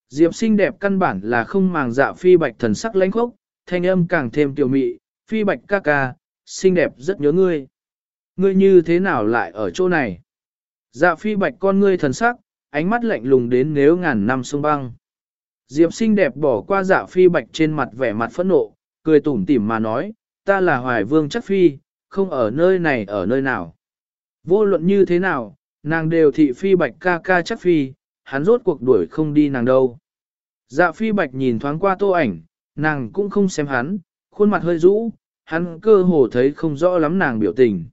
Diệp xinh đẹp căn bản là không màng dạ phi bạch thần sắc lãnh khốc, thanh âm càng thêm tiểu mị, phi bạch ca ca, xinh đẹp rất nhớ ngươi. Ngươi như thế nào lại ở chỗ này? Dạ phi bạch con ngươi thần sắc, ánh mắt lạnh lùng đến nếu ngàn năm sông băng. Diệp xinh đẹp bỏ qua dạ phi bạch trên mặt vẻ mặt phẫn nộ, cười tủm tỉm mà nói, ta là hoài vương chắc phi, không ở nơi này ở nơi nào. Vô luận như thế nào, nàng đều thị phi bạch ca ca chắc phi, hắn rốt cuộc đuổi không đi nàng đâu. Dạ phi bạch nhìn thoáng qua tô ảnh, nàng cũng không xem hắn, khuôn mặt hơi rũ, hắn cơ hồ thấy không rõ lắm nàng biểu tình.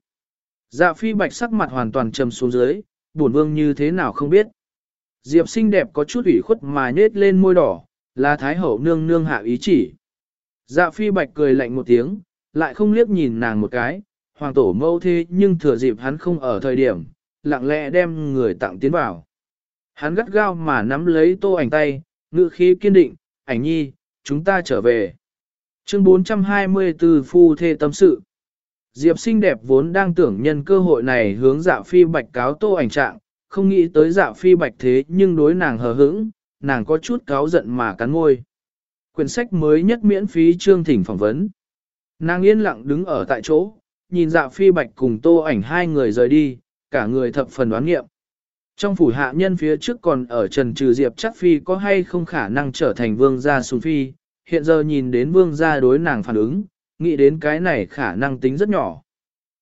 Dạ phi bạch sắc mặt hoàn toàn trầm xuống dưới, buồn vương như thế nào không biết. Diệp xinh đẹp có chút ủy khuất mà nết lên môi đỏ, là thái hậu nương nương hạ ý chỉ. Dạ phi bạch cười lạnh một tiếng, lại không liếc nhìn nàng một cái, hoàng tổ mâu thế nhưng thừa dịp hắn không ở thời điểm, lặng lẽ đem người tặng tiến vào. Hắn gắt gao mà nắm lấy tô ảnh tay, ngự khí kiên định, ảnh nhi, chúng ta trở về. Chương 424 Phu Thê Tâm Sự Diệp xinh đẹp vốn đang tưởng nhân cơ hội này hướng dạ phi bạch cáo tô ảnh trạng, không nghĩ tới dạ phi bạch thế nhưng đối nàng hờ hững, nàng có chút cáo giận mà cắn môi. Quyển sách mới nhất miễn phí chương thỉnh phỏng vấn. Nàng yên lặng đứng ở tại chỗ, nhìn dạ phi bạch cùng tô ảnh hai người rời đi, cả người thập phần đoán nghiệm. Trong phủ hạ nhân phía trước còn ở trần trừ diệp chắc phi có hay không khả năng trở thành vương gia sùng phi, hiện giờ nhìn đến vương gia đối nàng phản ứng, nghĩ đến cái này khả năng tính rất nhỏ.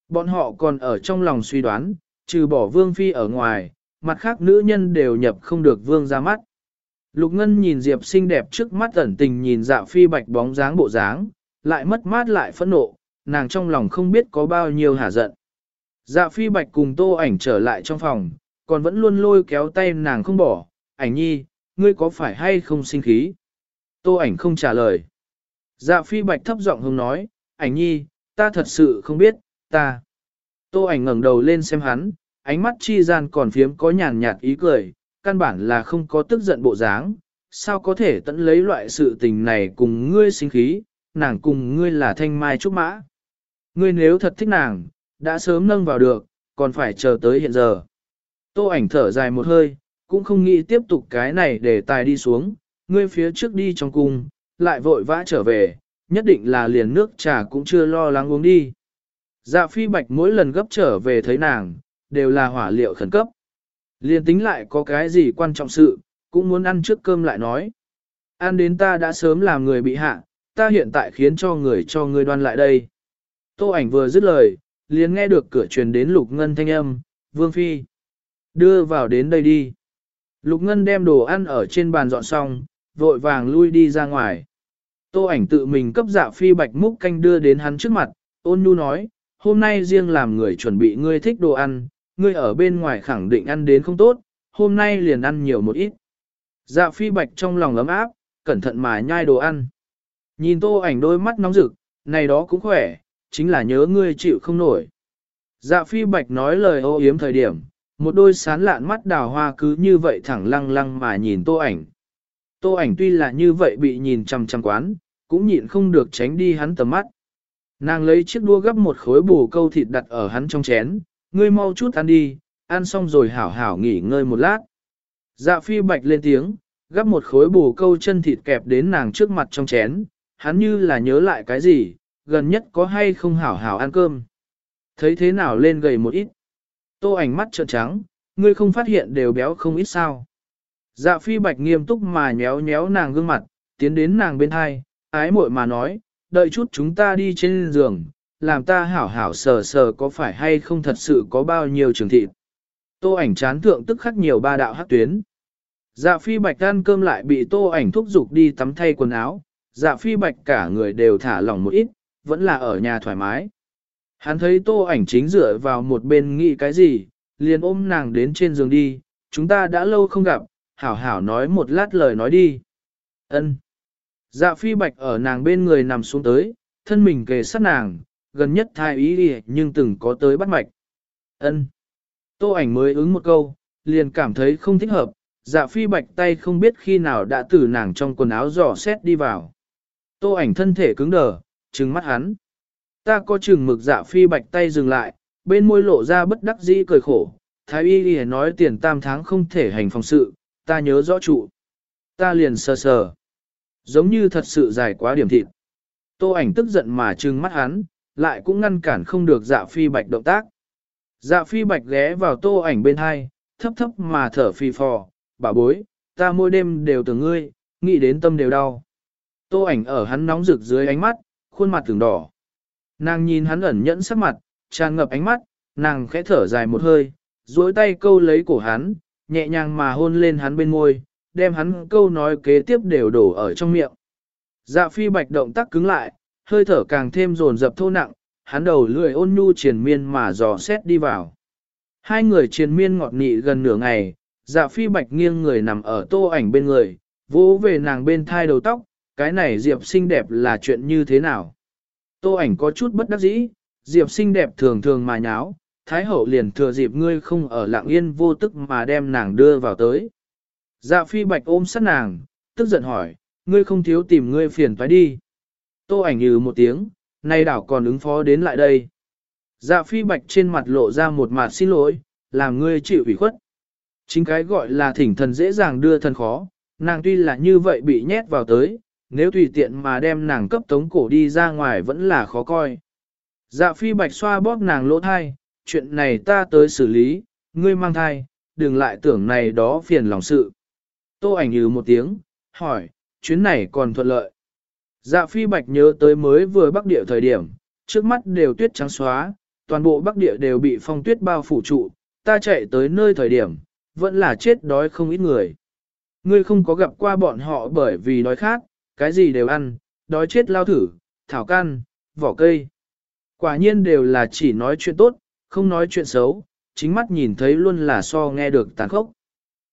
Bọn họ còn ở trong lòng suy đoán, trừ bỏ vương phi ở ngoài, mặt khác nữ nhân đều nhập không được vương ra mắt. Lục Ngân nhìn Diệp xinh đẹp trước mắt ẩn tình nhìn dạ phi bạch bóng dáng bộ dáng, lại mất mát lại phẫn nộ, nàng trong lòng không biết có bao nhiêu hả giận. Dạ phi bạch cùng tô ảnh trở lại trong phòng, còn vẫn luôn lôi kéo tay nàng không bỏ, ảnh nhi, ngươi có phải hay không sinh khí? Tô ảnh không trả lời. Dạ phi bạch thấp giọng hông nói, ảnh nhi, ta thật sự không biết, ta. Tô ảnh ngẩng đầu lên xem hắn, ánh mắt chi gian còn phiếm có nhàn nhạt ý cười, căn bản là không có tức giận bộ dáng, sao có thể tận lấy loại sự tình này cùng ngươi sinh khí, nàng cùng ngươi là thanh mai trúc mã. Ngươi nếu thật thích nàng, đã sớm nâng vào được, còn phải chờ tới hiện giờ. Tô ảnh thở dài một hơi, cũng không nghĩ tiếp tục cái này để tài đi xuống, ngươi phía trước đi trong cung, lại vội vã trở về, nhất định là liền nước trà cũng chưa lo lắng uống đi. Dạ phi bạch mỗi lần gấp trở về thấy nàng, đều là hỏa liệu khẩn cấp. Liền tính lại có cái gì quan trọng sự, cũng muốn ăn trước cơm lại nói. Ăn đến ta đã sớm làm người bị hạ, ta hiện tại khiến cho người cho ngươi đoan lại đây. Tô ảnh vừa dứt lời, liền nghe được cửa truyền đến Lục Ngân thanh âm, Vương Phi. Đưa vào đến đây đi. Lục Ngân đem đồ ăn ở trên bàn dọn xong, vội vàng lui đi ra ngoài. Tô ảnh tự mình cấp dạ phi bạch múc canh đưa đến hắn trước mặt, ôn nhu nói, hôm nay riêng làm người chuẩn bị ngươi thích đồ ăn, ngươi ở bên ngoài khẳng định ăn đến không tốt, hôm nay liền ăn nhiều một ít. Dạ phi bạch trong lòng ấm áp, cẩn thận mà nhai đồ ăn. Nhìn tô ảnh đôi mắt nóng rực, này đó cũng khỏe, chính là nhớ ngươi chịu không nổi. Dạ phi bạch nói lời ô yếm thời điểm, một đôi sán lạn mắt đào hoa cứ như vậy thẳng lăng lăng mà nhìn tô ảnh. Tô ảnh tuy là như vậy bị nhìn chằm chằm quán, cũng nhịn không được tránh đi hắn tầm mắt. Nàng lấy chiếc đũa gấp một khối bù câu thịt đặt ở hắn trong chén, ngươi mau chút ăn đi, ăn xong rồi hảo hảo nghỉ ngơi một lát. Dạ phi bạch lên tiếng, gấp một khối bù câu chân thịt kẹp đến nàng trước mặt trong chén, hắn như là nhớ lại cái gì, gần nhất có hay không hảo hảo ăn cơm. Thấy thế nào lên gầy một ít. Tô ảnh mắt trợn trắng, ngươi không phát hiện đều béo không ít sao. Dạ phi bạch nghiêm túc mà nhéo nhéo nàng gương mặt, tiến đến nàng bên hai, ái muội mà nói, đợi chút chúng ta đi trên giường, làm ta hảo hảo sờ sờ có phải hay không thật sự có bao nhiêu trường thịt. Tô ảnh chán thượng tức khắc nhiều ba đạo hắc tuyến. Dạ phi bạch ăn cơm lại bị tô ảnh thúc giục đi tắm thay quần áo, dạ phi bạch cả người đều thả lỏng một ít, vẫn là ở nhà thoải mái. Hắn thấy tô ảnh chính dựa vào một bên nghĩ cái gì, liền ôm nàng đến trên giường đi, chúng ta đã lâu không gặp, hảo hảo nói một lát lời nói đi. Ân. Dạ phi bạch ở nàng bên người nằm xuống tới, thân mình kề sát nàng, gần nhất thai ý đi nhưng từng có tới bắt mạch. Ân. Tô ảnh mới ứng một câu, liền cảm thấy không thích hợp, dạ phi bạch tay không biết khi nào đã từ nàng trong quần áo dò xét đi vào. Tô ảnh thân thể cứng đờ, trừng mắt hắn. Ta có chừng mực dạ phi bạch tay dừng lại, bên môi lộ ra bất đắc dĩ cười khổ. Thái y đi nói tiền tam tháng không thể hành phòng sự, ta nhớ rõ trụ. Ta liền sờ sờ. Giống như thật sự dài quá điểm thịt. Tô ảnh tức giận mà trừng mắt hắn, lại cũng ngăn cản không được dạ phi bạch động tác. Dạ phi bạch ghé vào tô ảnh bên hai, thấp thấp mà thở phi phò, bà bối, ta mỗi đêm đều tưởng ngươi, nghĩ đến tâm đều đau. Tô ảnh ở hắn nóng rực dưới ánh mắt, khuôn mặt từng đỏ. Nàng nhìn hắn ẩn nhẫn sắc mặt, tràn ngập ánh mắt, nàng khẽ thở dài một hơi, duỗi tay câu lấy cổ hắn, nhẹ nhàng mà hôn lên hắn bên môi, đem hắn câu nói kế tiếp đều đổ ở trong miệng. Dạ phi bạch động tác cứng lại, hơi thở càng thêm dồn dập thô nặng, hắn đầu lười ôn nhu triền miên mà dò xét đi vào. Hai người triền miên ngọt nị gần nửa ngày, dạ phi bạch nghiêng người nằm ở tô ảnh bên người, vỗ về nàng bên thai đầu tóc, cái này diệp xinh đẹp là chuyện như thế nào. Tô ảnh có chút bất đắc dĩ, diệp xinh đẹp thường thường mà nháo, thái hậu liền thừa dịp ngươi không ở lạng yên vô tức mà đem nàng đưa vào tới. Dạ phi bạch ôm sát nàng, tức giận hỏi, ngươi không thiếu tìm ngươi phiền phải đi. Tô ảnh như một tiếng, nay đảo còn ứng phó đến lại đây. Dạ phi bạch trên mặt lộ ra một mặt xin lỗi, làm ngươi chịu ủy khuất. Chính cái gọi là thỉnh thần dễ dàng đưa thần khó, nàng tuy là như vậy bị nhét vào tới, nếu tùy tiện mà đem nàng cấp tống cổ đi ra ngoài vẫn là khó coi. Dạ phi bạch xoa bóp nàng lỗ thai, chuyện này ta tới xử lý, ngươi mang thai, đừng lại tưởng này đó phiền lòng sự. Tô ảnh như một tiếng, hỏi, chuyến này còn thuận lợi. Dạ phi bạch nhớ tới mới vừa bắc địa thời điểm, trước mắt đều tuyết trắng xóa, toàn bộ bắc địa đều bị phong tuyết bao phủ trụ, ta chạy tới nơi thời điểm, vẫn là chết đói không ít người. Ngươi không có gặp qua bọn họ bởi vì đói khát, cái gì đều ăn, đói chết lao thử, thảo can, vỏ cây. Quả nhiên đều là chỉ nói chuyện tốt, không nói chuyện xấu, chính mắt nhìn thấy luôn là so nghe được tàn khốc.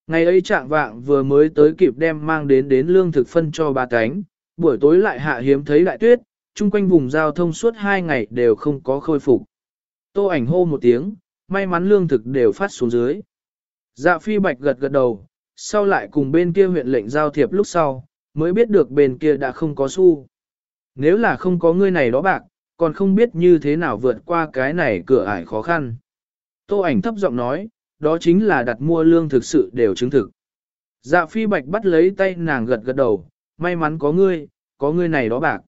Ngày ấy trạng vạng vừa mới tới kịp đem mang đến đến lương thực phân cho ba cánh, buổi tối lại hạ hiếm thấy đại tuyết, chung quanh vùng giao thông suốt hai ngày đều không có khôi phục. Tô ảnh hô một tiếng, may mắn lương thực đều phát xuống dưới. Dạ phi bạch gật gật đầu, sau lại cùng bên kia huyện lệnh giao thiệp lúc sau, mới biết được bên kia đã không có xu. Nếu là không có ngươi này đó bạc, còn không biết như thế nào vượt qua cái này cửa ải khó khăn. Tô ảnh thấp giọng nói, đó chính là đặt mua lương thực sự đều chứng thực. Dạ phi bạch bắt lấy tay nàng gật gật đầu, may mắn có ngươi, có ngươi này đó bạc.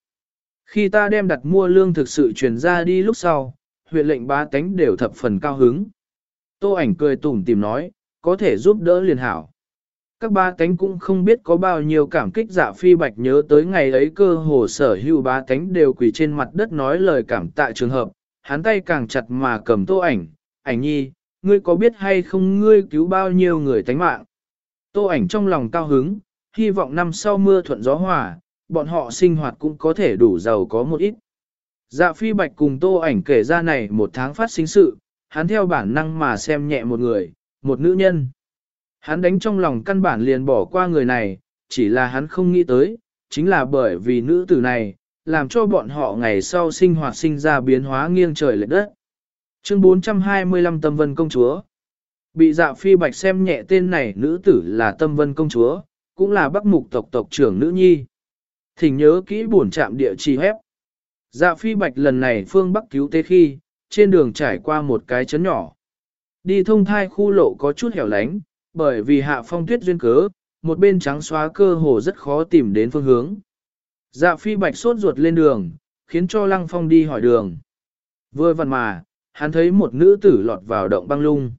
Khi ta đem đặt mua lương thực sự truyền ra đi lúc sau, huyện lệnh ba tánh đều thập phần cao hứng. Tô ảnh cười tủm tỉm nói, có thể giúp đỡ liền hảo. Các ba tánh cũng không biết có bao nhiêu cảm kích dạ phi bạch nhớ tới ngày ấy cơ hồ sở hữu ba tánh đều quỳ trên mặt đất nói lời cảm tạ trường hợp, hắn tay càng chặt mà cầm tô ảnh, ảnh nhi, ngươi có biết hay không ngươi cứu bao nhiêu người tánh mạng. Tô ảnh trong lòng cao hứng, hy vọng năm sau mưa thuận gió hòa, bọn họ sinh hoạt cũng có thể đủ giàu có một ít. Dạ phi bạch cùng tô ảnh kể ra này một tháng phát sinh sự, hắn theo bản năng mà xem nhẹ một người, một nữ nhân. Hắn đánh trong lòng căn bản liền bỏ qua người này, chỉ là hắn không nghĩ tới, chính là bởi vì nữ tử này, làm cho bọn họ ngày sau sinh hoạt sinh ra biến hóa nghiêng trời lệch đất. Chương 425 Tâm Vân Công Chúa Bị dạ phi bạch xem nhẹ tên này nữ tử là Tâm Vân Công Chúa, cũng là bắc mục tộc tộc trưởng nữ nhi. Thỉnh nhớ kỹ buồn chạm địa chỉ hép. Dạ phi bạch lần này phương bắc cứu tế khi, trên đường trải qua một cái chấn nhỏ. Đi thông thai khu lộ có chút hẻo lánh, bởi vì hạ phong tuyết duyên cớ, một bên trắng xóa cơ hồ rất khó tìm đến phương hướng. Dạ phi bạch sốt ruột lên đường, khiến cho lăng phong đi hỏi đường. Vừa vặn mà, hắn thấy một nữ tử lọt vào động băng lung.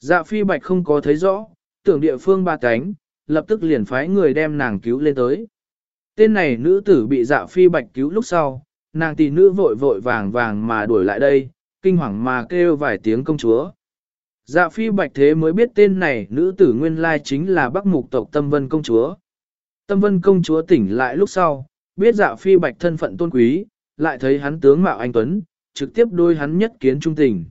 Dạ phi bạch không có thấy rõ, tưởng địa phương ba cánh, lập tức liền phái người đem nàng cứu lên tới. Tên này nữ tử bị dạ phi bạch cứu lúc sau, nàng tỷ nữ vội vội vàng vàng mà đuổi lại đây, kinh hoàng mà kêu vài tiếng công chúa. Dạ phi bạch thế mới biết tên này nữ tử nguyên lai chính là bắc mục tộc Tâm Vân công chúa. Tâm Vân công chúa tỉnh lại lúc sau, biết dạ phi bạch thân phận tôn quý, lại thấy hắn tướng mạo anh Tuấn, trực tiếp đôi hắn nhất kiến trung tình.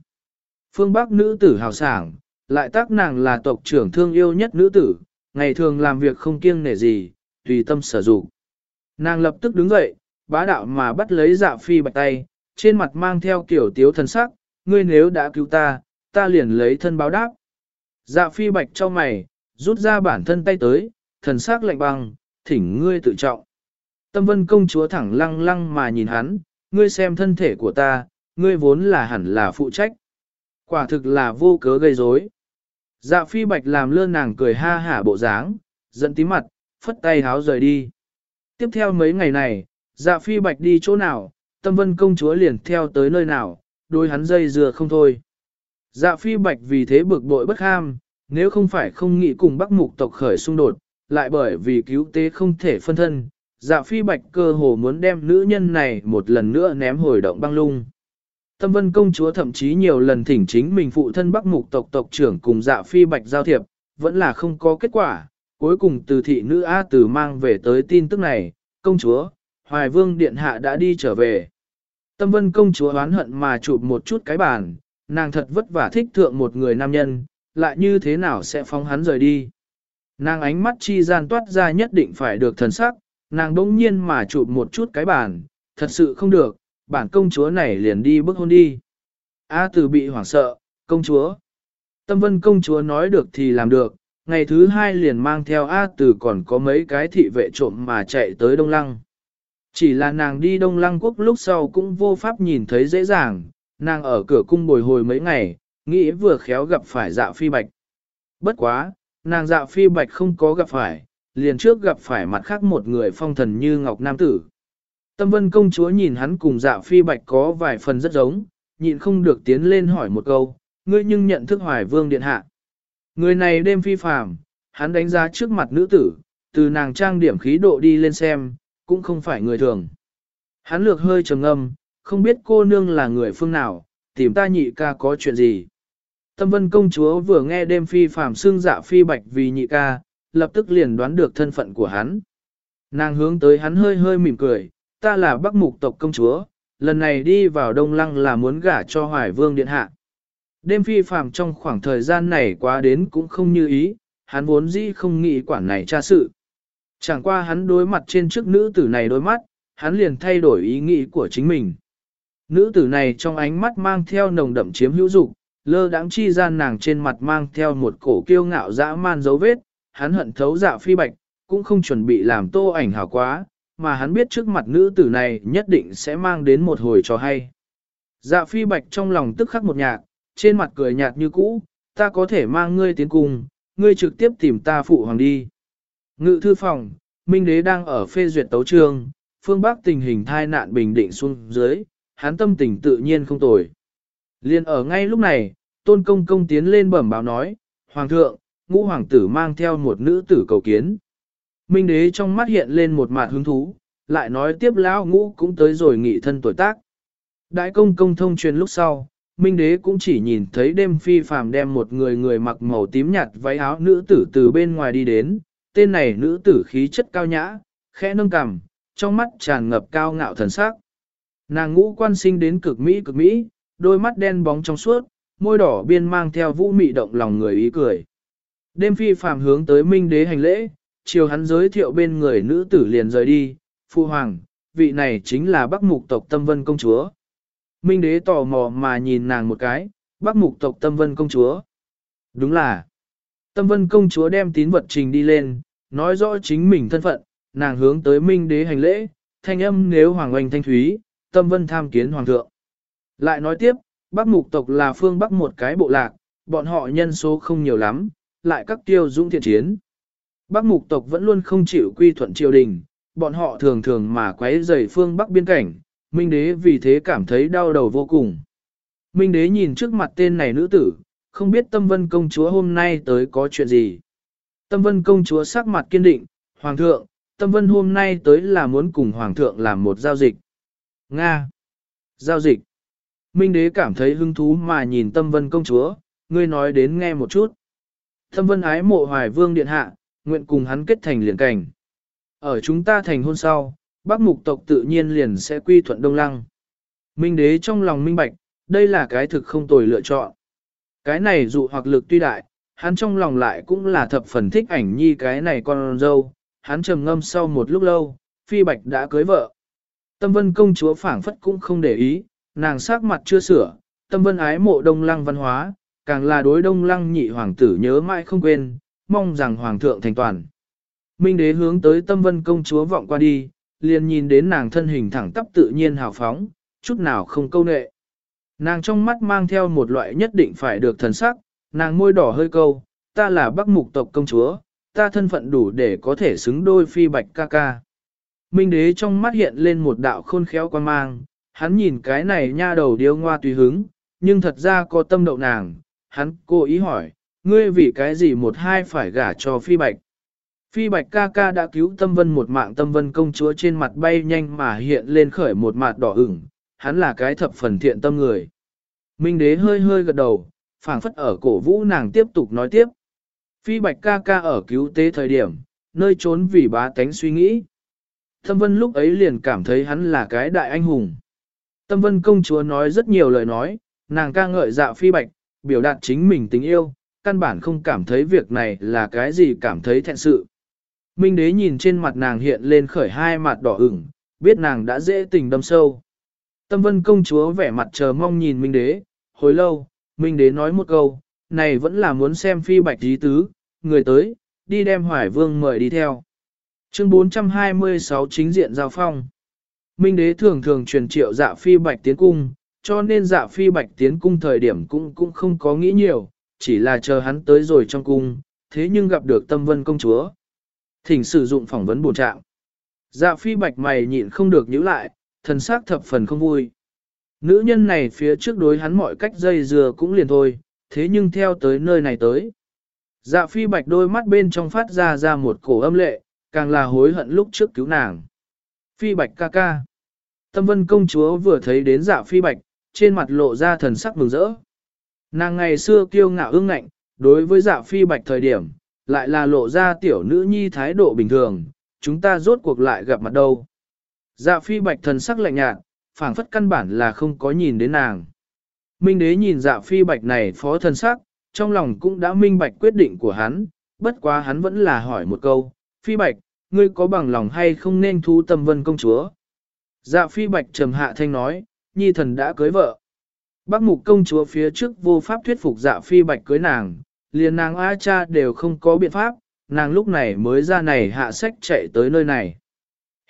Phương Bắc nữ tử hào sảng, lại tác nàng là tộc trưởng thương yêu nhất nữ tử, ngày thường làm việc không kiêng nể gì, tùy tâm sở dụng. Nàng lập tức đứng dậy, bá đạo mà bắt lấy dạ phi bạch tay, trên mặt mang theo kiểu tiếu thần sắc, ngươi nếu đã cứu ta, ta liền lấy thân báo đáp. Dạ phi bạch cho mày, rút ra bản thân tay tới, thần sắc lạnh băng, thỉnh ngươi tự trọng. Tâm vân công chúa thẳng lăng lăng mà nhìn hắn, ngươi xem thân thể của ta, ngươi vốn là hẳn là phụ trách. Quả thực là vô cớ gây rối. Dạ phi bạch làm lơ nàng cười ha hả bộ dáng, giận tí mặt, phất tay háo rời đi. Tiếp theo mấy ngày này, dạ phi bạch đi chỗ nào, tâm vân công chúa liền theo tới nơi nào, đôi hắn dây dừa không thôi. Dạ phi bạch vì thế bực bội bất ham, nếu không phải không nghĩ cùng bắc mục tộc khởi xung đột, lại bởi vì cứu tế không thể phân thân, dạ phi bạch cơ hồ muốn đem nữ nhân này một lần nữa ném hồi động băng lung. Tâm vân công chúa thậm chí nhiều lần thỉnh chính mình phụ thân bắc mục tộc tộc trưởng cùng dạ phi bạch giao thiệp, vẫn là không có kết quả, cuối cùng từ thị nữ A Từ mang về tới tin tức này, công chúa, Hoài Vương Điện Hạ đã đi trở về. Tâm vân công chúa oán hận mà chụp một chút cái bàn, nàng thật vất vả thích thượng một người nam nhân, lại như thế nào sẽ phóng hắn rời đi. Nàng ánh mắt chi gian toát ra nhất định phải được thần sắc, nàng đỗng nhiên mà chụp một chút cái bản thật sự không được, bản công chúa này liền đi bước hôn đi. A từ bị hoảng sợ, công chúa. Tâm vân công chúa nói được thì làm được, ngày thứ hai liền mang theo A từ còn có mấy cái thị vệ trộm mà chạy tới Đông Lăng. Chỉ là nàng đi Đông Lăng quốc lúc sau cũng vô pháp nhìn thấy dễ dàng, nàng ở cửa cung bồi hồi mấy ngày, nghĩ vừa khéo gặp phải dạ phi bạch. Bất quá, nàng dạ phi bạch không có gặp phải, liền trước gặp phải mặt khác một người phong thần như Ngọc Nam Tử. Tâm vân công chúa nhìn hắn cùng dạ phi bạch có vài phần rất giống, nhịn không được tiến lên hỏi một câu, ngươi nhưng nhận thức hoài vương điện hạ. Người này đêm phi phàm, hắn đánh giá trước mặt nữ tử, từ nàng trang điểm khí độ đi lên xem, cũng không phải người thường. Hắn lược hơi trầm ngâm, không biết cô nương là người phương nào, tìm ta nhị ca có chuyện gì. Tâm vân công chúa vừa nghe đêm phi phàm xương dạ phi bạch vì nhị ca, lập tức liền đoán được thân phận của hắn. Nàng hướng tới hắn hơi hơi mỉm cười, ta là bắc mục tộc công chúa, lần này đi vào Đông Lăng là muốn gả cho Hoài Vương Điện Hạ. Đêm phi phàm trong khoảng thời gian này quá đến cũng không như ý, hắn vốn dĩ không nghĩ quản này tra sự. Chẳng qua hắn đối mặt trên trước nữ tử này đôi mắt, hắn liền thay đổi ý nghĩ của chính mình. Nữ tử này trong ánh mắt mang theo nồng đậm chiếm hữu dục, lơ đãng chi gian nàng trên mặt mang theo một cổ kiêu ngạo dã man dấu vết, hắn hận thấu dạ phi bạch, cũng không chuẩn bị làm tô ảnh hảo quá, mà hắn biết trước mặt nữ tử này nhất định sẽ mang đến một hồi trò hay. Dạ phi bạch trong lòng tức khắc một nhạc, trên mặt cười nhạt như cũ, ta có thể mang ngươi tiến cùng, ngươi trực tiếp tìm ta phụ hoàng đi. Ngự thư phòng, Minh đế đang ở phê duyệt tấu chương phương Bắc tình hình thai nạn bình định xuống dưới, hắn tâm tình tự nhiên không tồi. Liên ở ngay lúc này, tôn công công tiến lên bẩm báo nói, Hoàng thượng, ngũ hoàng tử mang theo một nữ tử cầu kiến. Minh đế trong mắt hiện lên một mặt hứng thú, lại nói tiếp lão ngũ cũng tới rồi nghị thân tuổi tác. Đại công công thông truyền lúc sau, Minh đế cũng chỉ nhìn thấy đêm phi phàm đem một người người mặc màu tím nhạt váy áo nữ tử từ bên ngoài đi đến, tên này nữ tử khí chất cao nhã, khẽ nâng cằm, trong mắt tràn ngập cao ngạo thần sắc. Nàng ngũ quan sinh đến cực mỹ cực mỹ, đôi mắt đen bóng trong suốt, môi đỏ biên mang theo vũ mị động lòng người ý cười. Đêm phi phàm hướng tới minh đế hành lễ, chiều hắn giới thiệu bên người nữ tử liền rời đi, phu hoàng, vị này chính là bắc mục tộc tâm vân công chúa. Minh đế tò mò mà nhìn nàng một cái, bắc mục tộc tâm vân công chúa. Đúng là, tâm vân công chúa đem tín vật trình đi lên, nói rõ chính mình thân phận, nàng hướng tới minh đế hành lễ, thanh âm nếu hoàng oanh thanh thúy, tâm vân tham kiến hoàng thượng. Lại nói tiếp, bắc mục tộc là phương bắc một cái bộ lạc, bọn họ nhân số không nhiều lắm, lại các tiêu dũng thiện chiến. Bắc mục tộc vẫn luôn không chịu quy thuận triều đình, bọn họ thường thường mà quấy rầy phương bắc biên cảnh, Minh đế vì thế cảm thấy đau đầu vô cùng. Minh đế nhìn trước mặt tên này nữ tử, không biết tâm vân công chúa hôm nay tới có chuyện gì. Tâm vân công chúa sắc mặt kiên định, Hoàng thượng, tâm vân hôm nay tới là muốn cùng Hoàng thượng làm một giao dịch. Nga. Giao dịch. Minh đế cảm thấy hứng thú mà nhìn tâm vân công chúa, ngươi nói đến nghe một chút. Tâm vân ái mộ hoài vương điện hạ, nguyện cùng hắn kết thành liền cảnh. Ở chúng ta thành hôn sau, Bắc mục tộc tự nhiên liền sẽ quy thuận Đông Lăng. Minh đế trong lòng minh bạch, đây là cái thực không tồi lựa chọn. Cái này dụ hoặc lực tuy đại, hắn trong lòng lại cũng là thập phần thích ảnh nhi cái này con dâu, hắn trầm ngâm sau một lúc lâu, phi bạch đã cưới vợ. Tâm vân công chúa phảng phất cũng không để ý, nàng sắc mặt chưa sửa, tâm vân ái mộ đông lăng văn hóa, càng là đối đông lăng nhị hoàng tử nhớ mãi không quên, mong rằng hoàng thượng thành toàn. Minh đế hướng tới tâm vân công chúa vọng qua đi, liền nhìn đến nàng thân hình thẳng tắp tự nhiên hào phóng, chút nào không câu nệ. Nàng trong mắt mang theo một loại nhất định phải được thần sắc, nàng môi đỏ hơi câu, ta là bắc mục tộc công chúa, ta thân phận đủ để có thể xứng đôi phi bạch ca ca. Minh đế trong mắt hiện lên một đạo khôn khéo quan mang, hắn nhìn cái này nha đầu điêu ngoa tùy hứng, nhưng thật ra có tâm đậu nàng, hắn cố ý hỏi, ngươi vì cái gì một hai phải gả cho phi bạch. Phi bạch ca ca đã cứu tâm vân một mạng tâm vân công chúa trên mặt bay nhanh mà hiện lên khởi một mặt đỏ ửng, hắn là cái thập phần thiện tâm người. Minh đế hơi hơi gật đầu, phảng phất ở cổ vũ nàng tiếp tục nói tiếp. Phi bạch ca ca ở cứu tế thời điểm, nơi trốn vì bá tánh suy nghĩ. Tâm vân lúc ấy liền cảm thấy hắn là cái đại anh hùng. Tâm vân công chúa nói rất nhiều lời nói, nàng ca ngợi dạ phi bạch, biểu đạt chính mình tình yêu, căn bản không cảm thấy việc này là cái gì cảm thấy thẹn sự. Minh đế nhìn trên mặt nàng hiện lên khởi hai mặt đỏ ửng, biết nàng đã dễ tình đâm sâu. Tâm vân công chúa vẻ mặt chờ mong nhìn Minh đế, hồi lâu, Minh đế nói một câu, này vẫn là muốn xem phi bạch ý tứ, người tới, đi đem hoài vương mời đi theo. Chương 426 chính diện giao phong. Minh đế thường thường truyền triệu dạ phi bạch tiến cung, cho nên dạ phi bạch tiến cung thời điểm cũng cũng không có nghĩ nhiều, chỉ là chờ hắn tới rồi trong cung, thế nhưng gặp được tâm vân công chúa. Thỉnh sử dụng phỏng vấn bổ trạng. Dạ phi bạch mày nhịn không được nhíu lại, thần sắc thập phần không vui. Nữ nhân này phía trước đối hắn mọi cách dây dừa cũng liền thôi, thế nhưng theo tới nơi này tới. Dạ phi bạch đôi mắt bên trong phát ra ra một cổ âm lệ, càng là hối hận lúc trước cứu nàng. Phi bạch ca ca. Tâm vân công chúa vừa thấy đến dạ phi bạch, trên mặt lộ ra thần sắc mừng rỡ. Nàng ngày xưa kiêu ngạo ương ngạnh, đối với dạ phi bạch thời điểm, lại là lộ ra tiểu nữ nhi thái độ bình thường, chúng ta rốt cuộc lại gặp mặt đâu. Dạ phi bạch thần sắc lạnh nhạt, phảng phất căn bản là không có nhìn đến nàng. Minh đế nhìn dạ phi bạch này phó thần sắc, trong lòng cũng đã minh bạch quyết định của hắn, bất quá hắn vẫn là hỏi một câu, phi bạch, ngươi có bằng lòng hay không nên thu tâm vân công chúa? Dạ phi bạch trầm hạ thanh nói, nhi thần đã cưới vợ. Bác mục công chúa phía trước vô pháp thuyết phục dạ phi bạch cưới nàng, liền nàng A cha đều không có biện pháp, nàng lúc này mới ra này hạ sách chạy tới nơi này.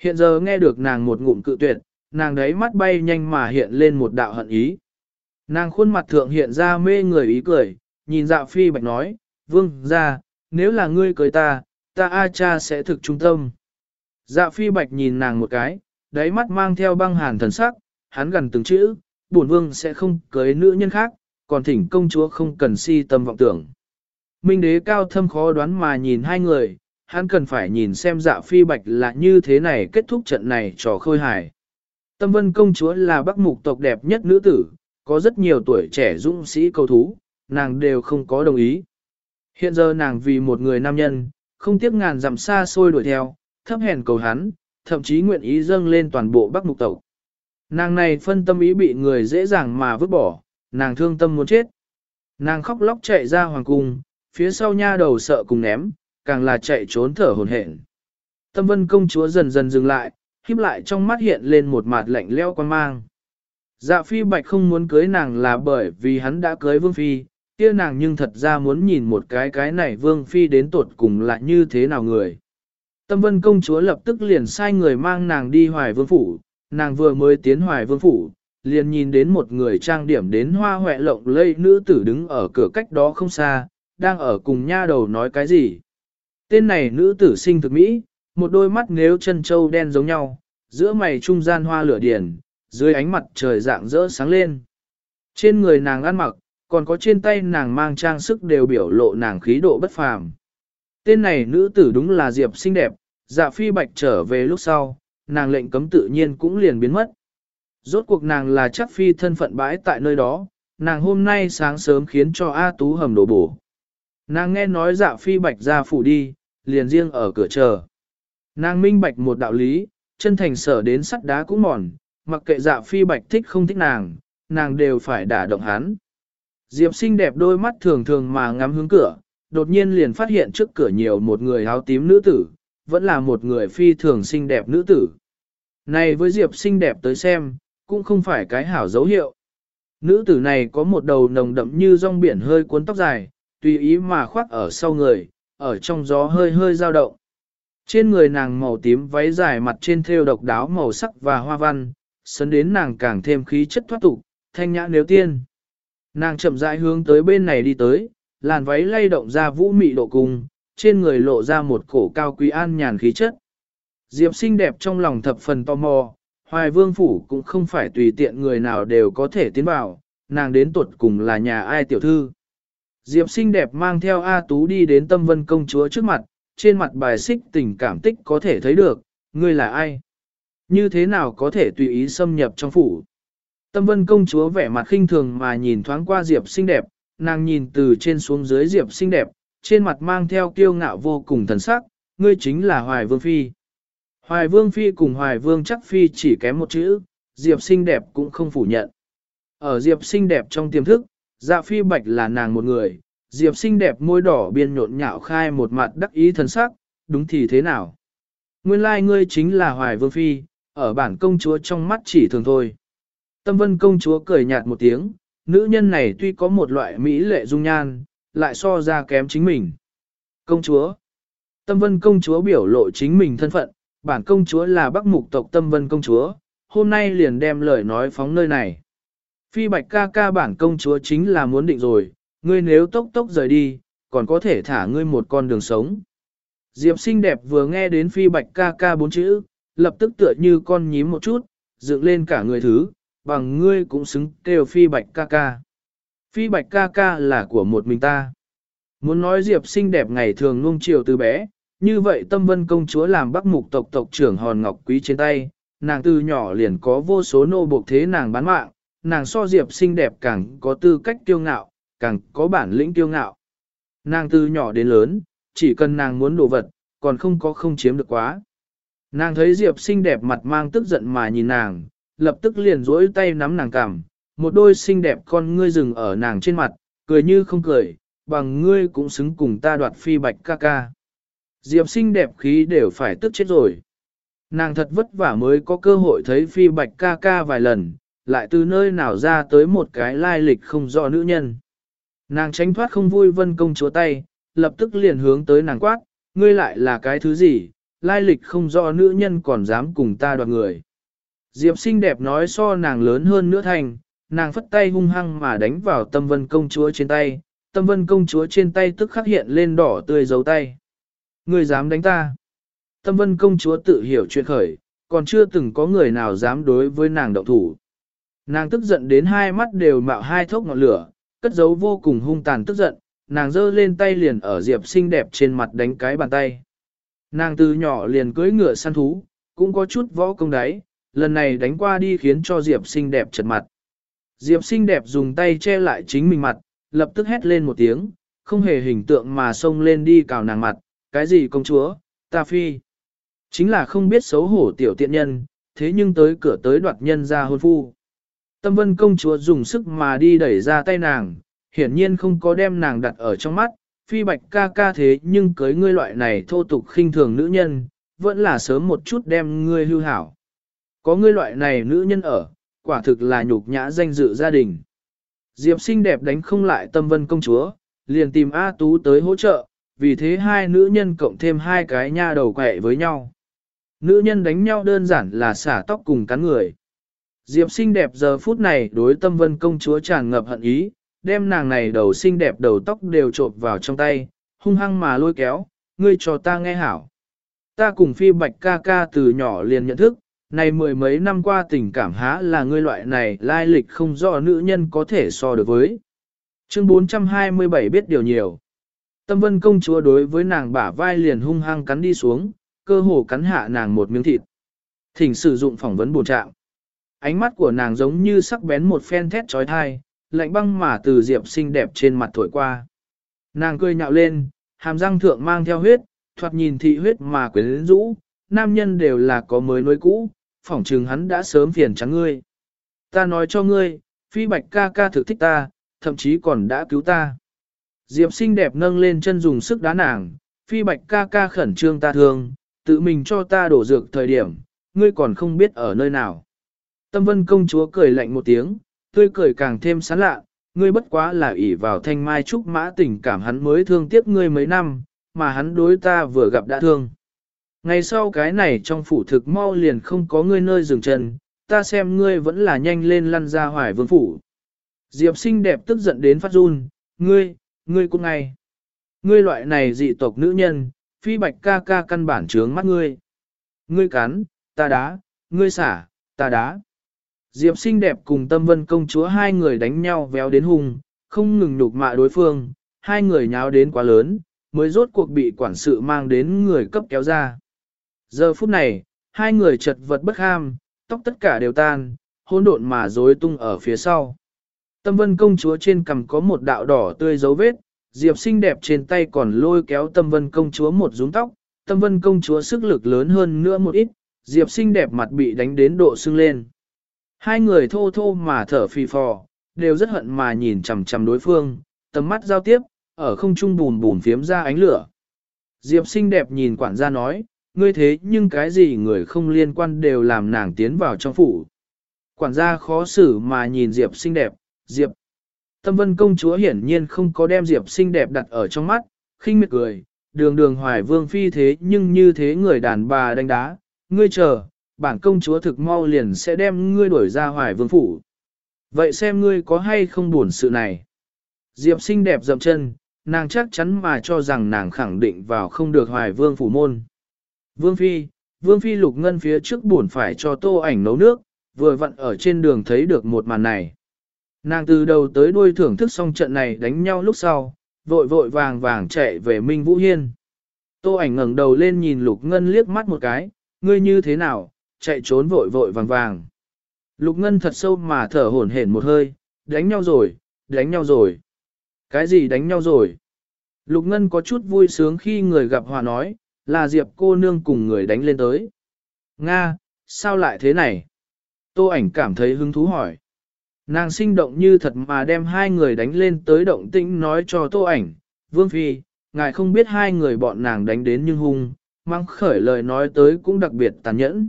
Hiện giờ nghe được nàng một ngụm cự tuyệt, nàng đấy mắt bay nhanh mà hiện lên một đạo hận ý. Nàng khuôn mặt thượng hiện ra mê người ý cười, nhìn dạ phi bạch nói, vương ra, nếu là ngươi cưới ta, ta A cha sẽ thực trung tâm. Dạ phi bạch nhìn nàng một cái, đáy mắt mang theo băng hàn thần sắc, hắn gần từng chữ, bổn vương sẽ không cưới nữ nhân khác, còn thỉnh công chúa không cần si tâm vọng tưởng. Minh đế cao thâm khó đoán mà nhìn hai người, hắn cần phải nhìn xem dạ phi bạch là như thế này kết thúc trận này trò khôi hài. Tâm vân công chúa là bắc mục tộc đẹp nhất nữ tử, có rất nhiều tuổi trẻ dũng sĩ cầu thú, nàng đều không có đồng ý. Hiện giờ nàng vì một người nam nhân, không tiếc ngàn dặm xa xôi đuổi theo, thấp hèn cầu hắn, thậm chí nguyện ý dâng lên toàn bộ bắc mục tộc. Nàng này phân tâm ý bị người dễ dàng mà vứt bỏ, nàng thương tâm muốn chết. Nàng khóc lóc chạy ra hoàng cung, phía sau nha đầu sợ cùng ném, càng là chạy trốn thở hồn hển. Tâm vân công chúa dần dần dừng lại, híp lại trong mắt hiện lên một mặt lạnh leo quan mang. Dạ phi bạch không muốn cưới nàng là bởi vì hắn đã cưới vương phi, kia nàng nhưng thật ra muốn nhìn một cái cái này vương phi đến tột cùng là như thế nào người. Tâm vân công chúa lập tức liền sai người mang nàng đi hoài vương phủ, nàng vừa mới tiến hoài vương phủ, liền nhìn đến một người trang điểm đến hoa hoẹ lộng lây nữ tử đứng ở cửa cách đó không xa, đang ở cùng nha đầu nói cái gì. Tên này nữ tử sinh thực mỹ, một đôi mắt nếu chân trâu đen giống nhau, giữa mày trung gian hoa lửa điển, dưới ánh mặt trời dạng rỡ sáng lên. Trên người nàng ăn mặc, còn có trên tay nàng mang trang sức đều biểu lộ nàng khí độ bất phàm. Tên này nữ tử đúng là Diệp xinh đẹp, dạ phi bạch trở về lúc sau, nàng lệnh cấm tự nhiên cũng liền biến mất. Rốt cuộc nàng là chắc phi thân phận bãi tại nơi đó, nàng hôm nay sáng sớm khiến cho A Tú hầm đổ bổ. Nàng nghe nói dạ phi bạch ra phủ đi, liền riêng ở cửa chờ. Nàng minh bạch một đạo lý, chân thành sở đến sắt đá cũng mòn, mặc kệ dạ phi bạch thích không thích nàng, nàng đều phải đả động hắn. Diệp xinh đẹp đôi mắt thường thường mà ngắm hướng cửa, đột nhiên liền phát hiện trước cửa nhiều một người áo tím nữ tử, vẫn là một người phi thường xinh đẹp nữ tử. Này với Diệp xinh đẹp tới xem, cũng không phải cái hảo dấu hiệu. Nữ tử này có một đầu nồng đậm như rong biển hơi cuốn tóc dài, tùy ý mà khoác ở sau người, ở trong gió hơi hơi dao động. Trên người nàng màu tím váy dài mặt trên thêu độc đáo màu sắc và hoa văn, sấn đến nàng càng thêm khí chất thoát tục, thanh nhã nếu tiên. Nàng chậm rãi hướng tới bên này đi tới, làn váy lay động ra vũ mị độ cùng, trên người lộ ra một cổ cao quý an nhàn khí chất. Diệp xinh đẹp trong lòng thập phần tò mò, hoài vương phủ cũng không phải tùy tiện người nào đều có thể tiến vào, nàng đến tuột cùng là nhà ai tiểu thư. Diệp xinh đẹp mang theo A Tú đi đến tâm vân công chúa trước mặt, trên mặt bài xích tình cảm tích có thể thấy được, ngươi là ai? Như thế nào có thể tùy ý xâm nhập trong phủ? Tâm vân công chúa vẻ mặt khinh thường mà nhìn thoáng qua Diệp xinh đẹp, nàng nhìn từ trên xuống dưới Diệp xinh đẹp, trên mặt mang theo kiêu ngạo vô cùng thần sắc, ngươi chính là Hoài Vương Phi. Hoài Vương Phi cùng Hoài Vương chắc Phi chỉ kém một chữ, Diệp xinh đẹp cũng không phủ nhận. Ở Diệp xinh đẹp trong tiềm thức, dạ phi bạch là nàng một người, Diệp xinh đẹp môi đỏ biên nhộn nhạo khai một mặt đắc ý thần sắc, đúng thì thế nào? Nguyên lai like ngươi chính là Hoài Vương Phi, ở bản công chúa trong mắt chỉ thường thôi. Tâm vân công chúa cười nhạt một tiếng, nữ nhân này tuy có một loại mỹ lệ dung nhan, lại so ra kém chính mình. Công chúa Tâm vân công chúa biểu lộ chính mình thân phận, bản công chúa là bắc mục tộc tâm vân công chúa, hôm nay liền đem lời nói phóng nơi này. Phi bạch ca ca bản công chúa chính là muốn định rồi, ngươi nếu tốc tốc rời đi, còn có thể thả ngươi một con đường sống. Diệp xinh đẹp vừa nghe đến phi bạch ca ca bốn chữ, lập tức tựa như con nhím một chút, dựng lên cả người thứ, bằng ngươi cũng xứng kêu phi bạch ca ca. Phi bạch ca ca là của một mình ta. Muốn nói Diệp xinh đẹp ngày thường nuông chiều từ bé, như vậy tâm vân công chúa làm bắc mục tộc tộc trưởng hòn ngọc quý trên tay, nàng từ nhỏ liền có vô số nô buộc thế nàng bán mạng, nàng so Diệp xinh đẹp càng có tư cách kiêu ngạo, càng có bản lĩnh kiêu ngạo. Nàng từ nhỏ đến lớn, chỉ cần nàng muốn đồ vật, còn không có không chiếm được quá. Nàng thấy Diệp xinh đẹp mặt mang tức giận mà nhìn nàng, lập tức liền rỗi tay nắm nàng cằm, một đôi xinh đẹp con ngươi rừng ở nàng trên mặt, cười như không cười, bằng ngươi cũng xứng cùng ta đoạt phi bạch ca ca. Diệp xinh đẹp khí đều phải tức chết rồi. Nàng thật vất vả mới có cơ hội thấy phi bạch ca ca vài lần, lại từ nơi nào ra tới một cái lai lịch không rõ nữ nhân. Nàng tránh thoát không vui vân công chúa tay, lập tức liền hướng tới nàng quát, ngươi lại là cái thứ gì, lai lịch không rõ nữ nhân còn dám cùng ta đoạt người. Diệp xinh đẹp nói so nàng lớn hơn nữa thành, nàng phất tay hung hăng mà đánh vào tâm vân công chúa trên tay, tâm vân công chúa trên tay tức khắc hiện lên đỏ tươi dấu tay. Người dám đánh ta? Tâm vân công chúa tự hiểu chuyện khởi, còn chưa từng có người nào dám đối với nàng động thủ. Nàng tức giận đến hai mắt đều mạo hai thốc ngọn lửa, cất giấu vô cùng hung tàn tức giận, nàng giơ lên tay liền ở Diệp xinh đẹp trên mặt đánh cái bàn tay. Nàng từ nhỏ liền cưỡi ngựa săn thú, cũng có chút võ công đáy, lần này đánh qua đi khiến cho Diệp xinh đẹp chật mặt. Diệp xinh đẹp dùng tay che lại chính mình mặt, lập tức hét lên một tiếng, không hề hình tượng mà xông lên đi cào nàng mặt, cái gì công chúa, ta phi. Chính là không biết xấu hổ tiểu tiện nhân, thế nhưng tới cửa tới đoạt nhân ra hôn phu. Tâm vân công chúa dùng sức mà đi đẩy ra tay nàng, hiển nhiên không có đem nàng đặt ở trong mắt, phi bạch ca ca thế nhưng cưới ngươi loại này thô tục khinh thường nữ nhân, vẫn là sớm một chút đem ngươi hưu hảo. Có ngươi loại này nữ nhân ở, quả thực là nhục nhã danh dự gia đình. Diệp xinh đẹp đánh không lại tâm vân công chúa, liền tìm A Tú tới hỗ trợ, vì thế hai nữ nhân cộng thêm hai cái nha đầu quẹ với nhau. Nữ nhân đánh nhau đơn giản là xả tóc cùng cắn người. Diệp xinh đẹp giờ phút này đối tâm vân công chúa tràn ngập hận ý, đem nàng này đầu xinh đẹp đầu tóc đều trộn vào trong tay, hung hăng mà lôi kéo, ngươi cho ta nghe hảo. Ta cùng phi bạch ca ca từ nhỏ liền nhận thức, này mười mấy năm qua tình cảm há là ngươi loại này lai lịch không rõ nữ nhân có thể so được với. Chương 427 biết điều nhiều. Tâm vân công chúa đối với nàng bả vai liền hung hăng cắn đi xuống, cơ hồ cắn hạ nàng một miếng thịt. Thỉnh sử dụng phỏng vấn bổ trạng. Ánh mắt của nàng giống như sắc bén một phen thét trói thai, lạnh băng mà từ diệp xinh đẹp trên mặt thổi qua. Nàng cười nhạo lên, hàm răng thượng mang theo huyết, thoạt nhìn thị huyết mà quyến rũ, nam nhân đều là có mới nuôi cũ, phỏng chừng hắn đã sớm phiền trắng ngươi. Ta nói cho ngươi, phi bạch ca ca thực thích ta, thậm chí còn đã cứu ta. Diệp xinh đẹp nâng lên chân dùng sức đá nàng, phi bạch ca ca khẩn trương ta thương, tự mình cho ta đổ dược thời điểm, ngươi còn không biết ở nơi nào. Tâm vân công chúa cười lạnh một tiếng, tươi cười càng thêm sán lạ, ngươi bất quá là ỷ vào thanh mai trúc mã tình cảm hắn mới thương tiếc ngươi mấy năm, mà hắn đối ta vừa gặp đã thương. Ngày sau cái này trong phủ thực mau liền không có ngươi nơi dừng chân, ta xem ngươi vẫn là nhanh lên lăn ra hoài vương phủ. Diệp xinh đẹp tức giận đến phát run, ngươi, ngươi cũng ngay. Ngươi loại này dị tộc nữ nhân, phi bạch ca ca căn bản trướng mắt ngươi. Ngươi cắn, ta đá, ngươi xả, ta đá. Diệp xinh đẹp cùng tâm vân công chúa hai người đánh nhau véo đến hùng, không ngừng nhục mạ đối phương, hai người nháo đến quá lớn, mới rốt cuộc bị quản sự mang đến người cấp kéo ra. Giờ phút này, hai người chật vật bất ham, tóc tất cả đều tan, hỗn độn mà rối tung ở phía sau. Tâm vân công chúa trên cằm có một đạo đỏ tươi dấu vết, Diệp xinh đẹp trên tay còn lôi kéo tâm vân công chúa một rúng tóc, tâm vân công chúa sức lực lớn hơn nữa một ít, Diệp xinh đẹp mặt bị đánh đến độ sưng lên. Hai người thô thô mà thở phì phò, đều rất hận mà nhìn chằm chằm đối phương, tầm mắt giao tiếp, ở không trung bùn bùn phiếm ra ánh lửa. Diệp xinh đẹp nhìn quản gia nói, ngươi thế nhưng cái gì người không liên quan đều làm nàng tiến vào trong phủ. Quản gia khó xử mà nhìn Diệp xinh đẹp, Diệp. Tâm vân công chúa hiển nhiên không có đem Diệp xinh đẹp đặt ở trong mắt, khinh miệt cười, đường đường hoài vương phi thế nhưng như thế người đàn bà đánh đá, ngươi chờ, bản công chúa thực mau liền sẽ đem ngươi đuổi ra hoài vương phủ. Vậy xem ngươi có hay không buồn sự này. Diệp xinh đẹp dậm chân, nàng chắc chắn mà cho rằng nàng khẳng định vào không được hoài vương phủ môn. Vương Phi, Vương Phi lục ngân phía trước buồn phải cho tô ảnh nấu nước, vừa vặn ở trên đường thấy được một màn này. Nàng từ đầu tới đuôi thưởng thức xong trận này đánh nhau lúc sau, vội vội vàng vàng chạy về Minh Vũ Hiên. Tô ảnh ngẩng đầu lên nhìn Lục Ngân liếc mắt một cái, ngươi như thế nào, chạy trốn vội vội vàng vàng. Lục Ngân thật sâu mà thở hổn hển một hơi, đánh nhau rồi, đánh nhau rồi. Cái gì đánh nhau rồi? Lục Ngân có chút vui sướng khi người gặp hòa nói, là Diệp cô nương cùng người đánh lên tới. Nga, sao lại thế này? Tô ảnh cảm thấy hứng thú hỏi. Nàng sinh động như thật mà đem hai người đánh lên tới động tĩnh nói cho tô ảnh. Vương Phi, ngài không biết hai người bọn nàng đánh đến nhưng hung, mang khởi lời nói tới cũng đặc biệt tàn nhẫn.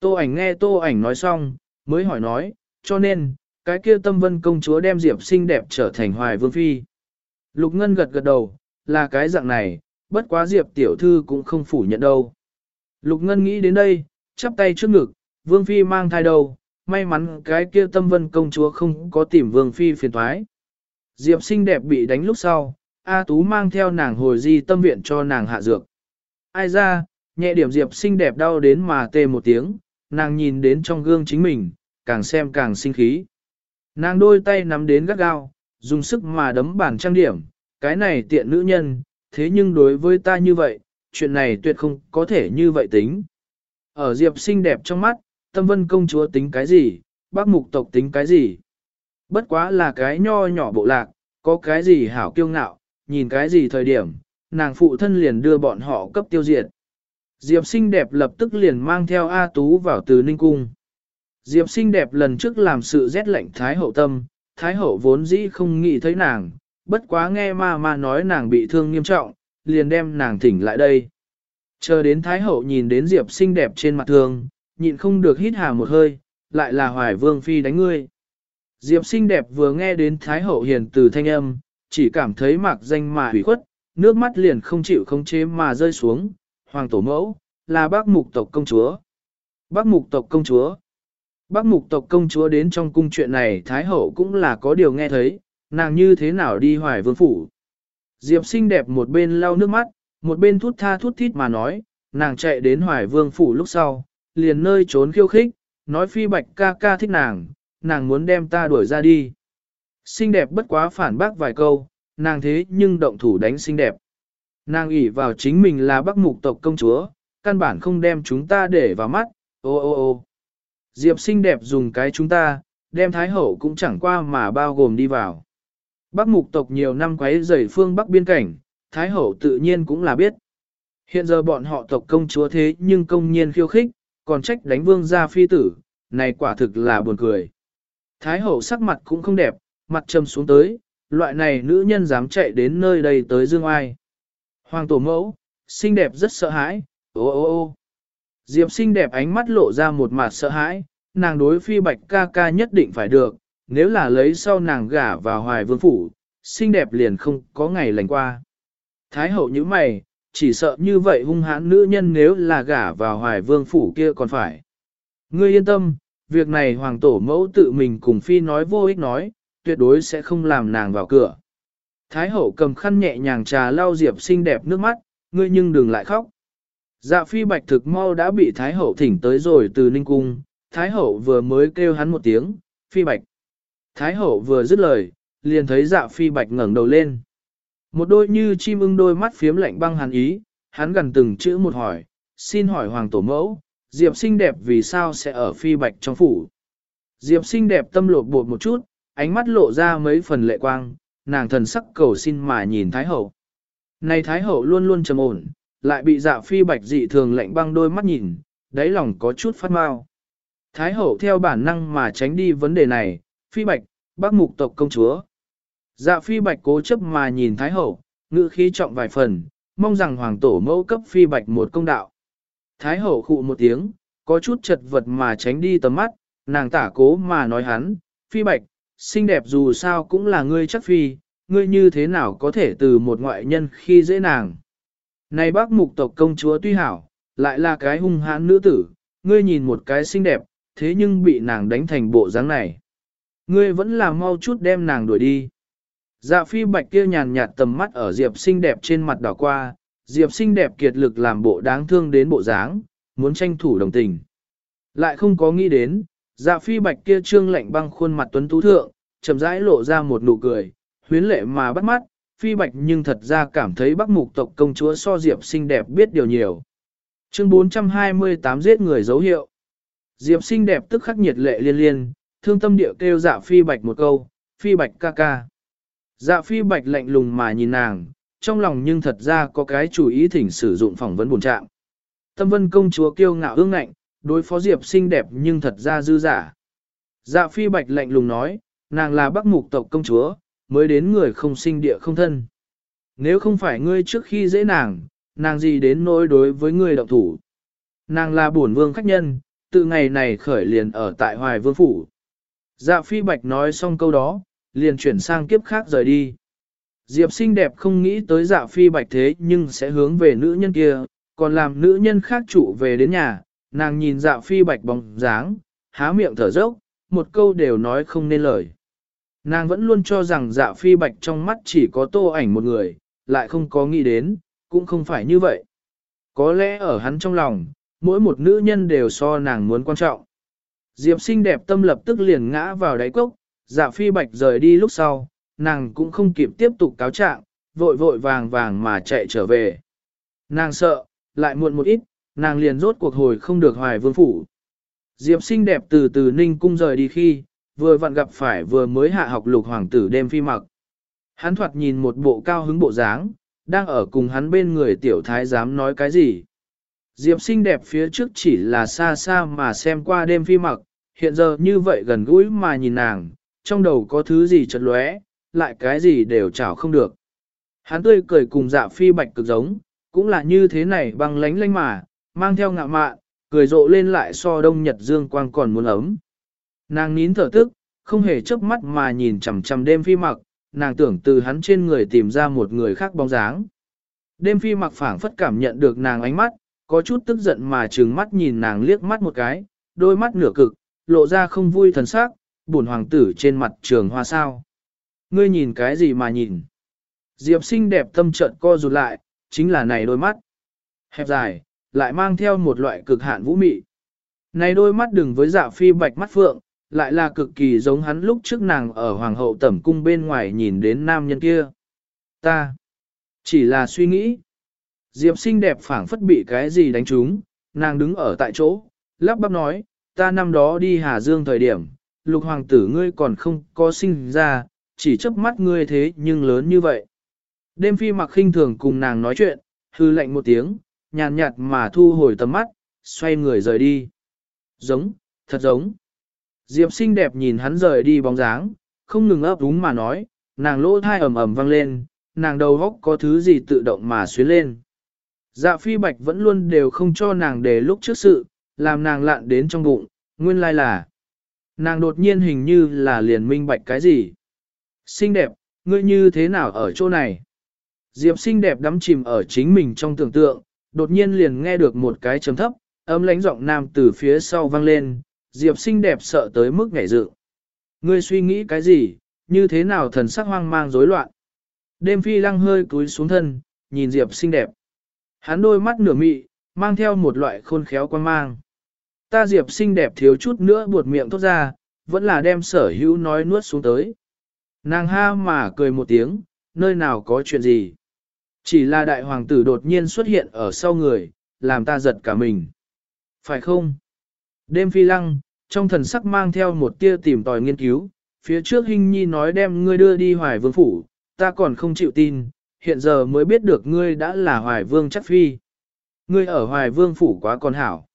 Tô ảnh nghe tô ảnh nói xong, mới hỏi nói, cho nên, cái kia tâm vân công chúa đem Diệp xinh đẹp trở thành hoài vương phi. Lục Ngân gật gật đầu, là cái dạng này, bất quá Diệp tiểu thư cũng không phủ nhận đâu. Lục Ngân nghĩ đến đây, chắp tay trước ngực, vương phi mang thai đâu, may mắn cái kia tâm vân công chúa không có tìm vương phi phiền thoái. Diệp xinh đẹp bị đánh lúc sau, A Tú mang theo nàng hồi di tâm viện cho nàng hạ dược. Ai ra, nhẹ điểm Diệp xinh đẹp đau đến mà tê một tiếng, nàng nhìn đến trong gương chính mình, càng xem càng sinh khí. Nàng đôi tay nắm đến gắt gao, dùng sức mà đấm bản trang điểm, cái này tiện nữ nhân, thế nhưng đối với ta như vậy, chuyện này tuyệt không có thể như vậy tính. Ở Diệp xinh đẹp trong mắt, tâm vân công chúa tính cái gì, bác mục tộc tính cái gì. Bất quá là cái nho nhỏ bộ lạc, có cái gì hảo kiêu ngạo, nhìn cái gì thời điểm, nàng phụ thân liền đưa bọn họ cấp tiêu diệt. Diệp xinh đẹp lập tức liền mang theo A Tú vào từ Ninh Cung. Diệp xinh đẹp lần trước làm sự rét lạnh Thái Hậu tâm, Thái Hậu vốn dĩ không nghĩ thấy nàng, bất quá nghe ma ma nói nàng bị thương nghiêm trọng, liền đem nàng thỉnh lại đây. Chờ đến Thái Hậu nhìn đến Diệp xinh đẹp trên mặt thương, nhịn không được hít hà một hơi, lại là Hoài Vương Phi đánh ngươi. Diệp xinh đẹp vừa nghe đến Thái Hậu hiền từ thanh âm, chỉ cảm thấy mạc danh mà hủy khuất, nước mắt liền không chịu không chế mà rơi xuống, Hoàng Tổ Mẫu, là bác mục tộc công chúa. Bác mục tộc công chúa. Bác mục tộc công chúa đến trong cung chuyện này Thái Hậu cũng là có điều nghe thấy, nàng như thế nào đi hoài vương phủ. Diệp xinh đẹp một bên lau nước mắt, một bên thút tha thút thít mà nói, nàng chạy đến hoài vương phủ lúc sau, liền nơi trốn khiêu khích, nói phi bạch ca ca thích nàng, nàng muốn đem ta đuổi ra đi. Xinh đẹp bất quá phản bác vài câu, nàng thế nhưng động thủ đánh xinh đẹp. Nàng ủy vào chính mình là bắc mục tộc công chúa, căn bản không đem chúng ta để vào mắt, ô ô ô. Diệp xinh đẹp dùng cái chúng ta, đem thái hậu cũng chẳng qua mà bao gồm đi vào. Bắc mục tộc nhiều năm quấy rầy phương Bắc biên cảnh, thái hậu tự nhiên cũng là biết. Hiện giờ bọn họ tộc công chúa thế nhưng công nhiên khiêu khích, còn trách đánh vương gia phi tử, này quả thực là buồn cười. Thái hậu sắc mặt cũng không đẹp, mặt trầm xuống tới, loại này nữ nhân dám chạy đến nơi đây tới dương ai. Hoàng tổ mẫu, xinh đẹp rất sợ hãi, ô ô ô. Diệp xinh đẹp ánh mắt lộ ra một mặt sợ hãi, nàng đối phi bạch ca ca nhất định phải được, nếu là lấy sau nàng gả vào hoài vương phủ, xinh đẹp liền không có ngày lành qua. Thái hậu như mày, chỉ sợ như vậy hung hãn nữ nhân nếu là gả vào hoài vương phủ kia còn phải. Ngươi yên tâm, việc này hoàng tổ mẫu tự mình cùng phi nói vô ích nói, tuyệt đối sẽ không làm nàng vào cửa. Thái hậu cầm khăn nhẹ nhàng trà lau diệp xinh đẹp nước mắt, ngươi nhưng đừng lại khóc. Dạ phi bạch thực mau đã bị Thái hậu thỉnh tới rồi từ Ninh Cung, Thái hậu vừa mới kêu hắn một tiếng, phi bạch. Thái hậu vừa dứt lời, liền thấy dạ phi bạch ngẩng đầu lên. Một đôi như chim ưng đôi mắt phiếm lạnh băng hàn ý, hắn gần từng chữ một hỏi, xin hỏi hoàng tổ mẫu, Diệp xinh đẹp vì sao sẽ ở phi bạch trong phủ. Diệp xinh đẹp tâm lột bột một chút, ánh mắt lộ ra mấy phần lệ quang, nàng thần sắc cầu xin mà nhìn Thái Hậu. Này Thái Hậu luôn luôn trầm ổn, lại bị dạ phi bạch dị thường lạnh băng đôi mắt nhìn, đáy lòng có chút phát mau. Thái Hậu theo bản năng mà tránh đi vấn đề này, phi bạch, bác mục tộc công chúa. Dạ phi bạch cố chấp mà nhìn Thái Hậu, ngữ khí trọng vài phần, mong rằng hoàng tổ mẫu cấp phi bạch một công đạo. Thái Hậu khụ một tiếng, có chút chật vật mà tránh đi tầm mắt, nàng tả cố mà nói hắn, phi bạch, xinh đẹp dù sao cũng là ngươi chắc phi, ngươi như thế nào có thể từ một ngoại nhân khi dễ nàng. Này bác mục tộc công chúa tuy hảo, lại là cái hung hãn nữ tử, ngươi nhìn một cái xinh đẹp, thế nhưng bị nàng đánh thành bộ dáng này. Ngươi vẫn là mau chút đem nàng đuổi đi. Dạ phi bạch kia nhàn nhạt tầm mắt ở Diệp xinh đẹp trên mặt đỏ qua, Diệp xinh đẹp kiệt lực làm bộ đáng thương đến bộ dáng, muốn tranh thủ đồng tình. Lại không có nghĩ đến, Dạ phi bạch kia trương lạnh băng khuôn mặt tuấn tú thượng, chậm rãi lộ ra một nụ cười, huyến lệ mà bắt mắt, phi bạch nhưng thật ra cảm thấy bắc mục tộc công chúa so diệp xinh đẹp biết điều nhiều. Chương 428 giết người dấu hiệu. Diệp xinh đẹp tức khắc nhiệt lệ liên liên, thương tâm địa kêu dạ phi bạch một câu, phi bạch ca ca. Dạ phi bạch lạnh lùng mà nhìn nàng, trong lòng nhưng thật ra có cái chủ ý thỉnh sử dụng phỏng vấn buồn trạng. Tâm vân công chúa kiêu ngạo ương ngạnh, đối phó Diệp xinh đẹp nhưng thật ra dư giả. Dạ phi bạch lạnh lùng nói, nàng là bắc mục tộc công chúa, mới đến người không sinh địa không thân. Nếu không phải ngươi trước khi dễ nàng, nàng gì đến nỗi đối với ngươi động thủ. Nàng là bổn vương khách nhân, từ ngày này khởi liền ở tại hoài vương phủ. Dạ phi bạch nói xong câu đó, liền chuyển sang kiếp khác rời đi. Diệp xinh đẹp không nghĩ tới dạ phi bạch thế nhưng sẽ hướng về nữ nhân kia, còn làm nữ nhân khác trụ về đến nhà, nàng nhìn dạ phi bạch bóng dáng, há miệng thở dốc, một câu đều nói không nên lời. Nàng vẫn luôn cho rằng dạ phi bạch trong mắt chỉ có tô ảnh một người, lại không có nghĩ đến, cũng không phải như vậy. Có lẽ ở hắn trong lòng, mỗi một nữ nhân đều so nàng muốn quan trọng. Diệp xinh đẹp tâm lập tức liền ngã vào đáy cốc, dạ phi bạch rời đi lúc sau, nàng cũng không kịp tiếp tục cáo trạng, vội vội vàng vàng mà chạy trở về. Nàng sợ, lại muộn một ít, nàng liền rốt cuộc hồi không được hoài vương phủ. Diệp xinh đẹp từ từ ninh cung rời đi khi, vừa vặn gặp phải vừa mới hạ học lục hoàng tử đêm phi mặc. Hắn thoạt nhìn một bộ cao hứng bộ dáng, đang ở cùng hắn bên người tiểu thái dám nói cái gì. Diệp xinh đẹp phía trước chỉ là xa xa mà xem qua đêm phi mặc, hiện giờ như vậy gần gũi mà nhìn nàng, trong đầu có thứ gì chật lóe, lại cái gì đều chảo không được. Hắn tươi cười cùng dạ phi bạch cực giống, cũng là như thế này băng lánh lánh mà, mang theo ngạ mạn, cười rộ lên lại so đông nhật dương quang còn muốn ấm. Nàng nín thở tức, không hề chớp mắt mà nhìn chằm chằm đêm phi mặc, nàng tưởng từ hắn trên người tìm ra một người khác bóng dáng. Đêm phi mặc phảng phất cảm nhận được nàng ánh mắt, có chút tức giận mà trừng mắt nhìn nàng liếc mắt một cái, đôi mắt nửa cực, lộ ra không vui thần sắc, buồn hoàng tử trên mặt trường hoa sao. Ngươi nhìn cái gì mà nhìn? Diệp xinh đẹp tâm trận co rụt lại, chính là này đôi mắt. Hẹp dài, lại mang theo một loại cực hạn vũ mị. Này đôi mắt đừng với dạ phi bạch mắt phượng, lại là cực kỳ giống hắn lúc trước nàng ở hoàng hậu tẩm cung bên ngoài nhìn đến nam nhân kia. Ta, chỉ là suy nghĩ. Diệp xinh đẹp phảng phất bị cái gì đánh trúng, nàng đứng ở tại chỗ, lắp bắp nói, ta năm đó đi Hà Dương thời điểm, lục hoàng tử ngươi còn không có sinh ra, chỉ chớp mắt ngươi thế nhưng lớn như vậy. Đêm phi mặc khinh thường cùng nàng nói chuyện, hư lạnh một tiếng, nhàn nhạt mà thu hồi tầm mắt, xoay người rời đi. Giống, thật giống. Diệp xinh đẹp nhìn hắn rời đi bóng dáng, không ngừng ấp úng mà nói, nàng lỗ thai ầm ầm vang lên, nàng đầu góc có thứ gì tự động mà xuyến lên. Dạ phi bạch vẫn luôn đều không cho nàng để lúc trước sự, làm nàng lạn đến trong bụng, nguyên lai là. Nàng đột nhiên hình như là liền minh bạch cái gì. Xinh đẹp, ngươi như thế nào ở chỗ này? Diệp xinh đẹp đắm chìm ở chính mình trong tưởng tượng, đột nhiên liền nghe được một cái chấm thấp, ấm lánh giọng nam từ phía sau vang lên, Diệp xinh đẹp sợ tới mức ngảy dựng. Ngươi suy nghĩ cái gì, như thế nào thần sắc hoang mang rối loạn. Đêm phi lăng hơi cúi xuống thân, nhìn Diệp xinh đẹp. Hắn đôi mắt nửa mị, mang theo một loại khôn khéo quan mang. Ta Diệp xinh đẹp thiếu chút nữa buột miệng thốt ra, vẫn là đem sở hữu nói nuốt xuống tới. Nàng ha mà cười một tiếng, nơi nào có chuyện gì. Chỉ là đại hoàng tử đột nhiên xuất hiện ở sau người, làm ta giật cả mình. Phải không? Đêm phi lăng, trong thần sắc mang theo một tia tìm tòi nghiên cứu, phía trước hình nhi nói đem ngươi đưa đi hoài vương phủ, ta còn không chịu tin, hiện giờ mới biết được ngươi đã là hoài vương chắc phi. Ngươi ở hoài vương phủ quá còn hảo.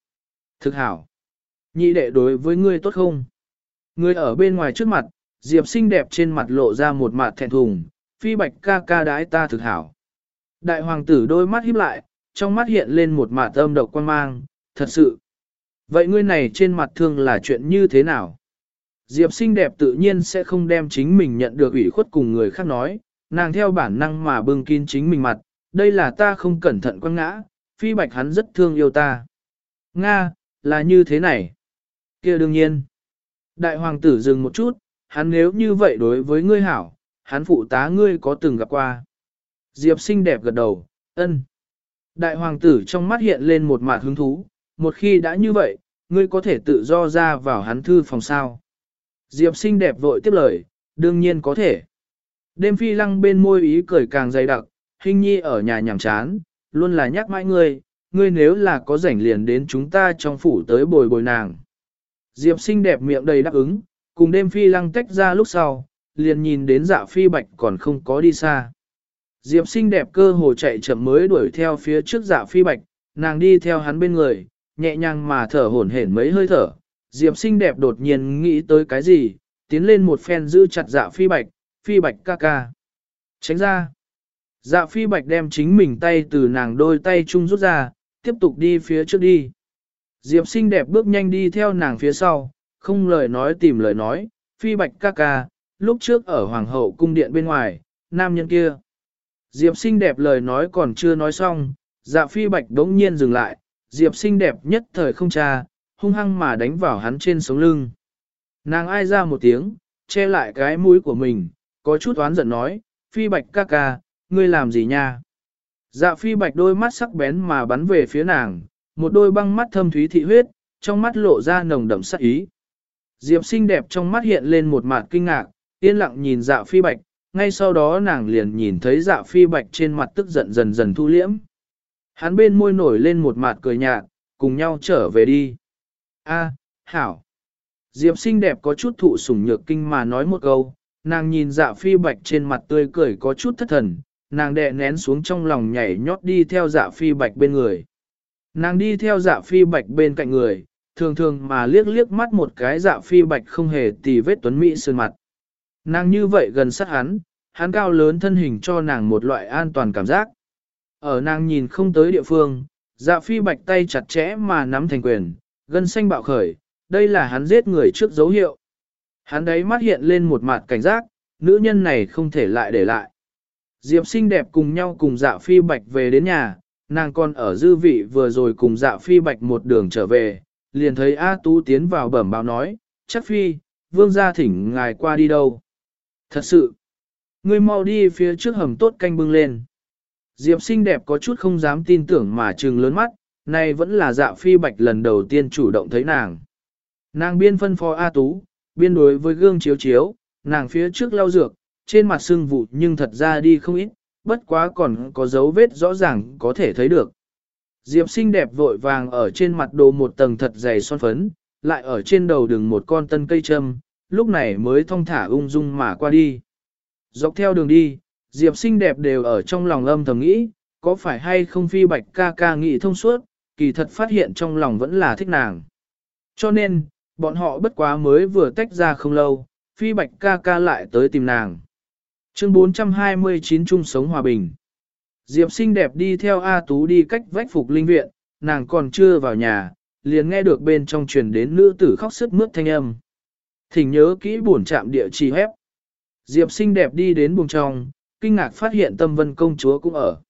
Thực hảo. Nhị đệ đối với ngươi tốt không? Ngươi ở bên ngoài trước mặt, diệp xinh đẹp trên mặt lộ ra một mặt thẹn thùng, phi bạch ca ca đái ta thực hảo. Đại hoàng tử đôi mắt híp lại, trong mắt hiện lên một mặt âm độc quan mang, thật sự. Vậy ngươi này trên mặt thương là chuyện như thế nào? Diệp xinh đẹp tự nhiên sẽ không đem chính mình nhận được ủy khuất cùng người khác nói, nàng theo bản năng mà bưng kín chính mình mặt, đây là ta không cẩn thận quăng ngã, phi bạch hắn rất thương yêu ta. Nga, là như thế này. kia đương nhiên. Đại hoàng tử dừng một chút, hắn nếu như vậy đối với ngươi hảo, hắn phụ tá ngươi có từng gặp qua. Diệp xinh đẹp gật đầu, ân. Đại hoàng tử trong mắt hiện lên một mặt hứng thú, một khi đã như vậy, ngươi có thể tự do ra vào hắn thư phòng sao. Diệp xinh đẹp vội tiếp lời, đương nhiên có thể. Đêm phi lăng bên môi ý cười càng dày đặc, hình nhi ở nhà nhảm chán, luôn là nhắc mãi ngươi, ngươi nếu là có rảnh liền đến chúng ta trong phủ tới bồi bồi nàng. Diệp xinh đẹp miệng đầy đáp ứng, cùng đêm phi lăng tách ra lúc sau, liền nhìn đến dạ phi bạch còn không có đi xa. Diệp xinh đẹp cơ hồ chạy chậm mới đuổi theo phía trước dạ phi bạch, nàng đi theo hắn bên người, nhẹ nhàng mà thở hổn hển mấy hơi thở. Diệp xinh đẹp đột nhiên nghĩ tới cái gì, tiến lên một phen giữ chặt dạ phi bạch, phi bạch ca ca. Tránh ra. Dạ phi bạch đem chính mình tay từ nàng đôi tay chung rút ra, tiếp tục đi phía trước đi. Diệp xinh đẹp bước nhanh đi theo nàng phía sau, không lời nói tìm lời nói, phi bạch ca ca, lúc trước ở hoàng hậu cung điện bên ngoài, nam nhân kia. Diệp xinh đẹp lời nói còn chưa nói xong, dạ phi bạch đống nhiên dừng lại, Diệp xinh đẹp nhất thời không cha, hung hăng mà đánh vào hắn trên sống lưng. Nàng ai ra một tiếng, che lại cái mũi của mình, có chút oán giận nói, phi bạch ca ca, ngươi làm gì nha? Dạ phi bạch đôi mắt sắc bén mà bắn về phía nàng, một đôi băng mắt thâm thúy thị huyết, trong mắt lộ ra nồng đậm sắc ý. Diệp xinh đẹp trong mắt hiện lên một mặt kinh ngạc, yên lặng nhìn dạ phi bạch, ngay sau đó nàng liền nhìn thấy dạ phi bạch trên mặt tức giận dần dần thu liễm. Hắn bên môi nổi lên một mặt cười nhạt, cùng nhau trở về đi. A, hảo. Diệp xinh đẹp có chút thụ sủng nhược kinh mà nói một câu, nàng nhìn dạ phi bạch trên mặt tươi cười có chút thất thần, nàng đè nén xuống trong lòng nhảy nhót đi theo dạ phi bạch bên người. Nàng đi theo dạ phi bạch bên cạnh người, thường thường mà liếc liếc mắt một cái dạ phi bạch không hề tì vết tuấn mỹ sơn mặt. Nàng như vậy gần sát hắn, hắn cao lớn thân hình cho nàng một loại an toàn cảm giác. Ở nàng nhìn không tới địa phương, dạ phi bạch tay chặt chẽ mà nắm thành quyền, gân xanh bạo khởi, đây là hắn giết người trước dấu hiệu. Hắn đấy mắt hiện lên một mặt cảnh giác, nữ nhân này không thể lại để lại. Diệp xinh đẹp cùng nhau cùng dạ phi bạch về đến nhà, nàng còn ở dư vị vừa rồi cùng dạ phi bạch một đường trở về, liền thấy A Tú tiến vào bẩm báo nói, chắc phi, vương gia thỉnh ngài qua đi đâu. Thật sự, ngươi mau đi phía trước hầm tốt canh bưng lên. Diệp xinh đẹp có chút không dám tin tưởng mà trừng lớn mắt, này vẫn là dạ phi bạch lần đầu tiên chủ động thấy nàng. Nàng biên phân phó A Tú, biên đối với gương chiếu chiếu, nàng phía trước lau dược, trên mặt sưng vụ nhưng thật ra đi không ít, bất quá còn có dấu vết rõ ràng có thể thấy được. Diệp xinh đẹp vội vàng ở trên mặt đồ một tầng thật dày son phấn, lại ở trên đầu đường một con tân cây châm, lúc này mới thong thả ung dung mà qua đi. Dọc theo đường đi, Diệp xinh đẹp đều ở trong lòng âm thầm nghĩ, có phải hay không phi bạch ca ca nghĩ thông suốt, kỳ thật phát hiện trong lòng vẫn là thích nàng. Cho nên, bọn họ bất quá mới vừa tách ra không lâu, phi bạch ca ca lại tới tìm nàng. Chương 429 chung sống hòa bình. Diệp xinh đẹp đi theo A Tú đi cách vách phục linh viện, nàng còn chưa vào nhà, liền nghe được bên trong truyền đến nữ tử khóc sức mướt thanh âm. Thỉnh nhớ kỹ buồn chạm địa chỉ hép. Diệp xinh đẹp đi đến buồng trong, kinh ngạc phát hiện tâm vân công chúa cũng ở.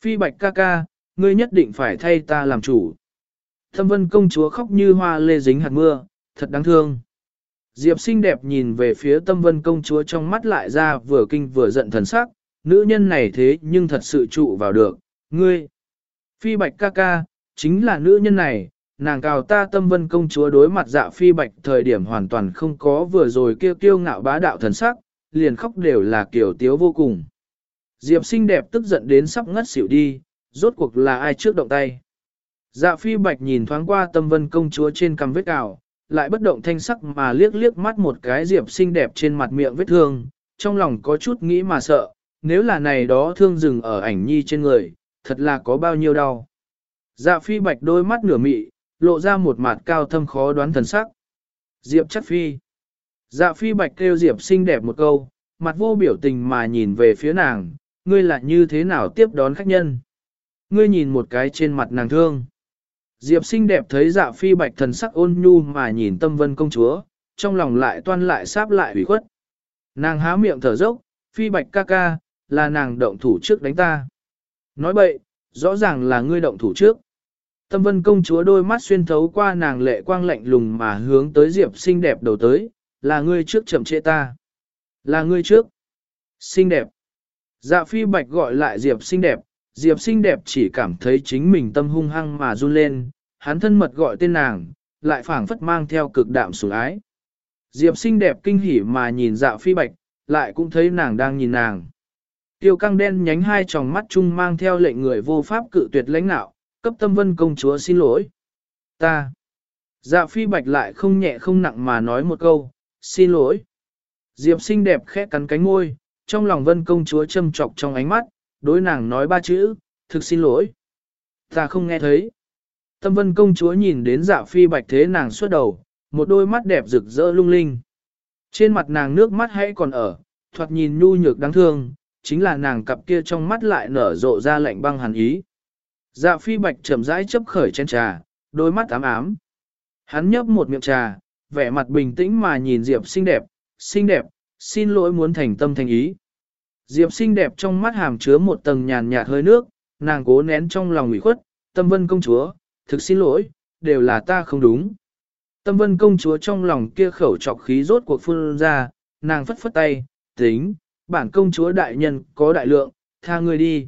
Phi bạch ca ca, ngươi nhất định phải thay ta làm chủ. Tâm vân công chúa khóc như hoa lê dính hạt mưa, thật đáng thương. Diệp xinh đẹp nhìn về phía tâm vân công chúa trong mắt lại ra vừa kinh vừa giận thần sắc, nữ nhân này thế nhưng thật sự trụ vào được, ngươi. Phi bạch ca ca, chính là nữ nhân này, nàng cào ta tâm vân công chúa đối mặt dạ phi bạch thời điểm hoàn toàn không có vừa rồi kêu kiêu ngạo bá đạo thần sắc, liền khóc đều là kiểu tiếu vô cùng. Diệp xinh đẹp tức giận đến sắp ngất xỉu đi, rốt cuộc là ai trước động tay. Dạ phi bạch nhìn thoáng qua tâm vân công chúa trên cằm vết cào, lại bất động thanh sắc mà liếc liếc mắt một cái diệp xinh đẹp trên mặt miệng vết thương, trong lòng có chút nghĩ mà sợ, nếu là này đó thương dừng ở ảnh nhi trên người, thật là có bao nhiêu đau. Dạ phi bạch đôi mắt nửa mị, lộ ra một mặt cao thâm khó đoán thần sắc. Diệp chắc phi. Dạ phi bạch kêu diệp xinh đẹp một câu, mặt vô biểu tình mà nhìn về phía nàng, ngươi là như thế nào tiếp đón khách nhân. Ngươi nhìn một cái trên mặt nàng thương. Diệp xinh đẹp thấy dạ phi bạch thần sắc ôn nhu mà nhìn tâm vân công chúa, trong lòng lại toan lại sáp lại ủy khuất. Nàng há miệng thở dốc, phi bạch ca ca, là nàng động thủ trước đánh ta. Nói bậy, rõ ràng là ngươi động thủ trước. Tâm vân công chúa đôi mắt xuyên thấu qua nàng lệ quang lạnh lùng mà hướng tới diệp xinh đẹp đầu tới, là ngươi trước chậm trễ ta. Là ngươi trước. Xinh đẹp. Dạ phi bạch gọi lại diệp xinh đẹp, Diệp xinh đẹp chỉ cảm thấy chính mình tâm hung hăng mà run lên, hắn thân mật gọi tên nàng, lại phảng phất mang theo cực đạm sủng ái. Diệp xinh đẹp kinh hỉ mà nhìn dạo phi bạch, lại cũng thấy nàng đang nhìn nàng. Tiêu căng đen nhánh hai tròng mắt chung mang theo lệnh người vô pháp cự tuyệt lãnh nạo, cấp tâm vân công chúa xin lỗi. Ta. Dạ phi bạch lại không nhẹ không nặng mà nói một câu, xin lỗi. Diệp xinh đẹp khẽ cắn cánh môi, trong lòng vân công chúa châm trọc trong ánh mắt, đối nàng nói ba chữ, thực xin lỗi. Ta không nghe thấy. Tâm vân công chúa nhìn đến dạ phi bạch thế nàng suốt đầu, một đôi mắt đẹp rực rỡ lung linh. Trên mặt nàng nước mắt hãy còn ở, thoạt nhìn nhu nhược đáng thương, chính là nàng cặp kia trong mắt lại nở rộ ra lạnh băng hàn ý. Dạ phi bạch chậm rãi chấp khởi chén trà, đôi mắt ám ám. Hắn nhấp một miệng trà, vẻ mặt bình tĩnh mà nhìn Diệp xinh đẹp, xinh đẹp, xin lỗi muốn thành tâm thành ý. Diệp xinh đẹp trong mắt hàm chứa một tầng nhàn nhạt hơi nước, nàng cố nén trong lòng ủy khuất, tâm vân công chúa, thực xin lỗi, đều là ta không đúng. Tâm vân công chúa trong lòng kia khẩu trọc khí rốt cuộc phun ra, nàng phất phất tay, tính, bản công chúa đại nhân có đại lượng, tha người đi.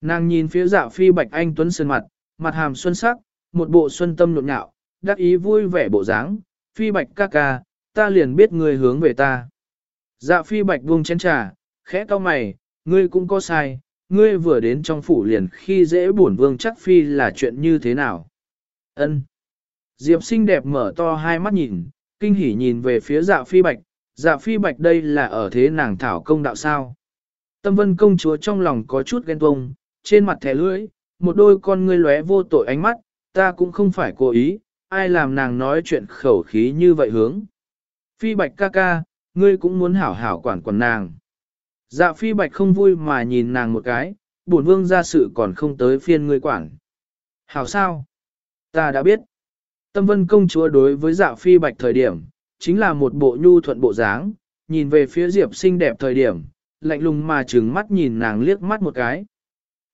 Nàng nhìn phía dạ phi bạch anh tuấn sơn mặt, mặt hàm xuân sắc, một bộ xuân tâm nhộn nhạo, đắc ý vui vẻ bộ dáng, phi bạch ca ca, ta liền biết người hướng về ta. Dạ phi bạch buông chén trà, khẽ cau mày, ngươi cũng có sai, ngươi vừa đến trong phủ liền khi dễ bổn vương chắc phi là chuyện như thế nào. Ân. Diệp xinh đẹp mở to hai mắt nhìn, kinh hỉ nhìn về phía dạ phi bạch, dạ phi bạch đây là ở thế nàng thảo công đạo sao. Tâm vân công chúa trong lòng có chút ghen tuông, trên mặt thẻ lưỡi, một đôi con ngươi lóe vô tội ánh mắt, ta cũng không phải cố ý, ai làm nàng nói chuyện khẩu khí như vậy hướng. Phi bạch ca ca, ngươi cũng muốn hảo hảo quản quản nàng. Dạ phi bạch không vui mà nhìn nàng một cái, bổn vương ra sự còn không tới phiên ngươi quản. Hảo sao? Ta đã biết. Tâm vân công chúa đối với dạ phi bạch thời điểm, chính là một bộ nhu thuận bộ dáng, nhìn về phía Diệp xinh đẹp thời điểm, lạnh lùng mà trừng mắt nhìn nàng liếc mắt một cái.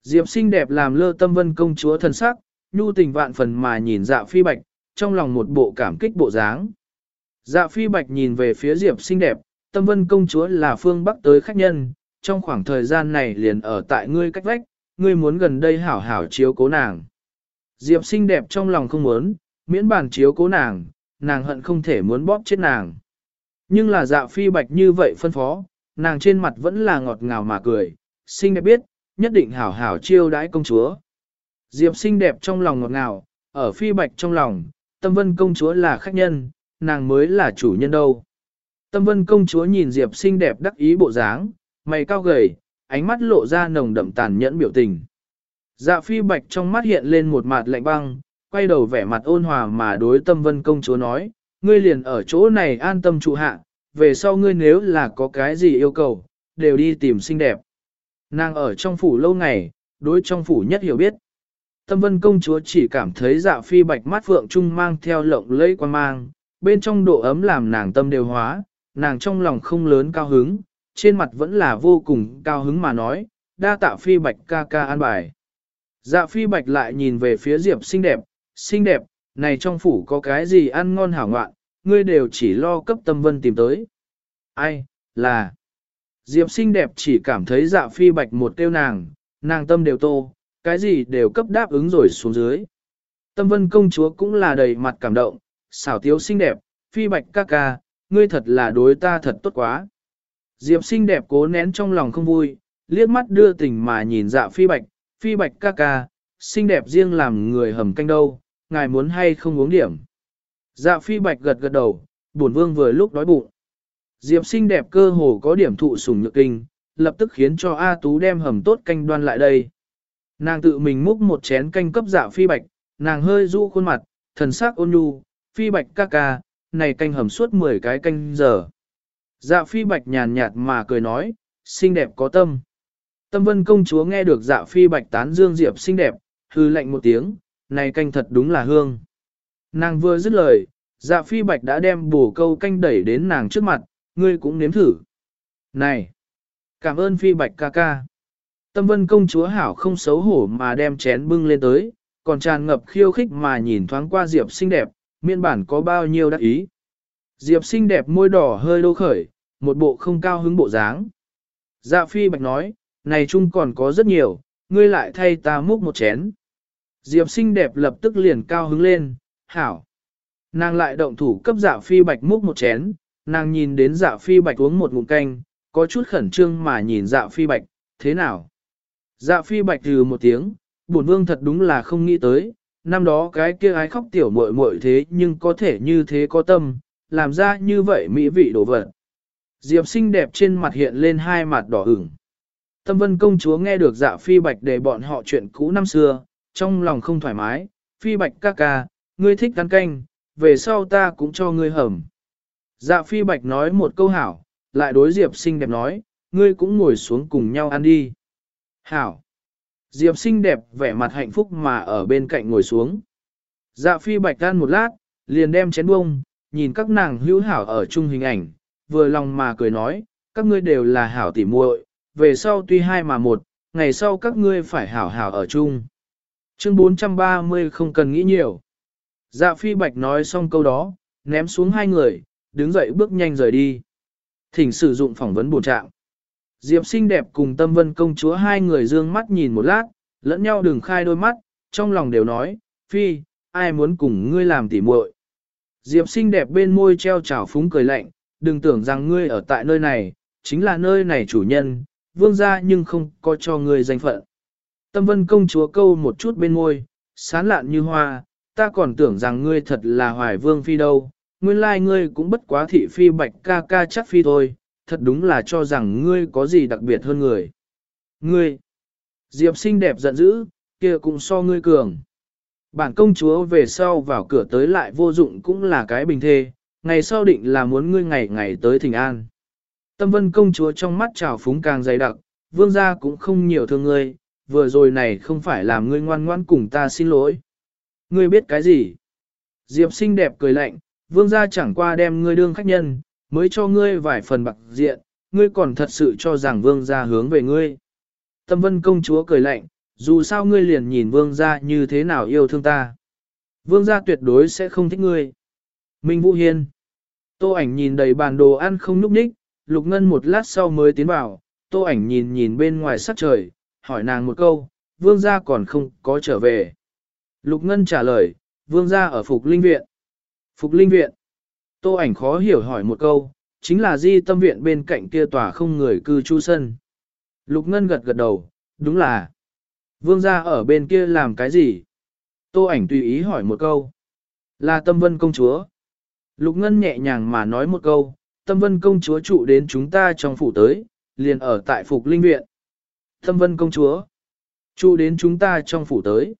Diệp xinh đẹp làm lơ tâm vân công chúa thân sắc, nhu tình vạn phần mà nhìn dạ phi bạch, trong lòng một bộ cảm kích bộ dáng. Dạ phi bạch nhìn về phía Diệp xinh đẹp, tâm vân công chúa là phương Bắc tới khách nhân, trong khoảng thời gian này liền ở tại ngươi cách vách, ngươi muốn gần đây hảo hảo chiếu cố nàng. Diệp xinh đẹp trong lòng không muốn, miễn bàn chiếu cố nàng, nàng hận không thể muốn bóp chết nàng. Nhưng là dạ phi bạch như vậy phân phó, nàng trên mặt vẫn là ngọt ngào mà cười, xinh đẹp biết, nhất định hảo hảo chiêu đãi công chúa. Diệp xinh đẹp trong lòng ngọt ngào, ở phi bạch trong lòng, tâm vân công chúa là khách nhân, nàng mới là chủ nhân đâu. Tâm vân công chúa nhìn Diệp xinh đẹp đắc ý bộ dáng, mày cao gầy, ánh mắt lộ ra nồng đậm tàn nhẫn biểu tình. Dạ phi bạch trong mắt hiện lên một mặt lạnh băng, quay đầu vẻ mặt ôn hòa mà đối tâm vân công chúa nói, ngươi liền ở chỗ này an tâm trụ hạ, về sau ngươi nếu là có cái gì yêu cầu, đều đi tìm xinh đẹp. Nàng ở trong phủ lâu ngày, đối trong phủ nhất hiểu biết. Tâm vân công chúa chỉ cảm thấy dạ phi bạch mắt phượng trung mang theo lộng lẫy quan mang, bên trong độ ấm làm nàng tâm đều hóa, nàng trong lòng không lớn cao hứng, trên mặt vẫn là vô cùng cao hứng mà nói, đa tạ phi bạch ca ca an bài. Dạ phi bạch lại nhìn về phía diệp xinh đẹp, xinh đẹp, này trong phủ có cái gì ăn ngon hảo ngoạn, ngươi đều chỉ lo cấp tâm vân tìm tới. Ai, là... Diệp xinh đẹp chỉ cảm thấy dạ phi bạch một tiêu nàng, nàng tâm đều tô, cái gì đều cấp đáp ứng rồi xuống dưới. Tâm vân công chúa cũng là đầy mặt cảm động, xảo tiếu xinh đẹp, phi bạch ca ca, ngươi thật là đối ta thật tốt quá. Diệp xinh đẹp cố nén trong lòng không vui, liếc mắt đưa tình mà nhìn dạ phi bạch, phi bạch ca ca, xinh đẹp riêng làm người hầm canh đâu, ngài muốn hay không uống điểm. Dạ phi bạch gật gật đầu, bổn vương vừa lúc đói bụng. Diệp xinh đẹp cơ hồ có điểm thụ sủng nhược kinh, lập tức khiến cho A Tú đem hầm tốt canh đoan lại đây. Nàng tự mình múc một chén canh cấp dạ phi bạch, nàng hơi du khuôn mặt, thần sắc ôn nhu, phi bạch ca ca, này canh hầm suốt 10 cái canh giờ. Dạ phi bạch nhàn nhạt mà cười nói, xinh đẹp có tâm. Tâm vân công chúa nghe được dạ phi bạch tán dương diệp xinh đẹp, hư lạnh một tiếng, này canh thật đúng là hương. Nàng vừa dứt lời, dạ phi bạch đã đem bổ câu canh đẩy đến nàng trước mặt, ngươi cũng nếm thử. Này! Cảm ơn phi bạch ca ca. Tâm vân công chúa hảo không xấu hổ mà đem chén bưng lên tới, còn tràn ngập khiêu khích mà nhìn thoáng qua Diệp xinh đẹp, miên bản có bao nhiêu đắc ý. Diệp xinh đẹp môi đỏ hơi đô khởi, một bộ không cao hứng bộ dáng. Dạ phi bạch nói, này chung còn có rất nhiều, ngươi lại thay ta múc một chén. Diệp xinh đẹp lập tức liền cao hứng lên, hảo. Nàng lại động thủ cấp dạ phi bạch múc một chén, nàng nhìn đến dạ phi bạch uống một ngụm canh, có chút khẩn trương mà nhìn dạ phi bạch, thế nào? Dạ phi bạch từ một tiếng, bổn vương thật đúng là không nghĩ tới, năm đó cái kia ái khóc tiểu muội muội thế nhưng có thể như thế có tâm, làm ra như vậy mỹ vị đồ vật. Diệp xinh đẹp trên mặt hiện lên hai mặt đỏ ửng. Tâm vân công chúa nghe được dạ phi bạch để bọn họ chuyện cũ năm xưa, trong lòng không thoải mái, phi bạch ca ca, ngươi thích ăn canh, về sau ta cũng cho ngươi hầm. Dạ phi bạch nói một câu hảo, lại đối diệp xinh đẹp nói, ngươi cũng ngồi xuống cùng nhau ăn đi. Hảo. Diệp xinh đẹp vẻ mặt hạnh phúc mà ở bên cạnh ngồi xuống. Dạ phi bạch tan một lát, liền đem chén bông, nhìn các nàng hữu hảo ở chung hình ảnh, vừa lòng mà cười nói, các ngươi đều là hảo tỉ muội, về sau tuy hai mà một, ngày sau các ngươi phải hảo hảo ở chung. Chương 430 không cần nghĩ nhiều. Dạ phi bạch nói xong câu đó, ném xuống hai người, đứng dậy bước nhanh rời đi. Thỉnh sử dụng phỏng vấn bổ trạng. Diệp xinh đẹp cùng tâm vân công chúa hai người dương mắt nhìn một lát, lẫn nhau đừng khai đôi mắt, trong lòng đều nói, phi, ai muốn cùng ngươi làm tỉ muội. Diệp xinh đẹp bên môi treo trào phúng cười lạnh, đừng tưởng rằng ngươi ở tại nơi này, chính là nơi này chủ nhân, vương gia nhưng không có cho ngươi danh phận. Tâm vân công chúa câu một chút bên môi, sán lạn như hoa, ta còn tưởng rằng ngươi thật là hoài vương phi đâu, nguyên lai ngươi cũng bất quá thị phi bạch ca ca chắc phi thôi, thật đúng là cho rằng ngươi có gì đặc biệt hơn người. Ngươi, Diệp xinh đẹp giận dữ, kia cũng so ngươi cường. Bản công chúa về sau vào cửa tới lại vô dụng cũng là cái bình thê, ngày sau định là muốn ngươi ngày ngày tới thỉnh an. Tâm vân công chúa trong mắt trào phúng càng dày đặc, vương gia cũng không nhiều thương ngươi, vừa rồi này không phải làm ngươi ngoan ngoan cùng ta xin lỗi. Ngươi biết cái gì? Diệp xinh đẹp cười lạnh, vương gia chẳng qua đem ngươi đương khách nhân, mới cho ngươi vài phần bạc diện, ngươi còn thật sự cho rằng vương gia hướng về ngươi. Tâm vân công chúa cười lạnh, dù sao ngươi liền nhìn vương gia như thế nào yêu thương ta. Vương gia tuyệt đối sẽ không thích ngươi. Minh Vũ Hiên. Tô ảnh nhìn đầy bàn đồ ăn không núp ních, Lục Ngân một lát sau mới tiến vào, Tô ảnh nhìn nhìn bên ngoài sắc trời, hỏi nàng một câu, vương gia còn không có trở về. Lục Ngân trả lời, vương gia ở Phục Linh Viện. Phục Linh Viện. Tô ảnh khó hiểu hỏi một câu, chính là di tâm viện bên cạnh kia tòa không người cư trú sân. Lục Ngân gật gật đầu, đúng là. Vương gia ở bên kia làm cái gì? Tô ảnh tùy ý hỏi một câu. Là tâm vân công chúa. Lục Ngân nhẹ nhàng mà nói một câu, tâm vân công chúa trụ đến chúng ta trong phủ tới, liền ở tại Phục Linh Viện. Tâm vân công chúa, trụ đến chúng ta trong phủ tới.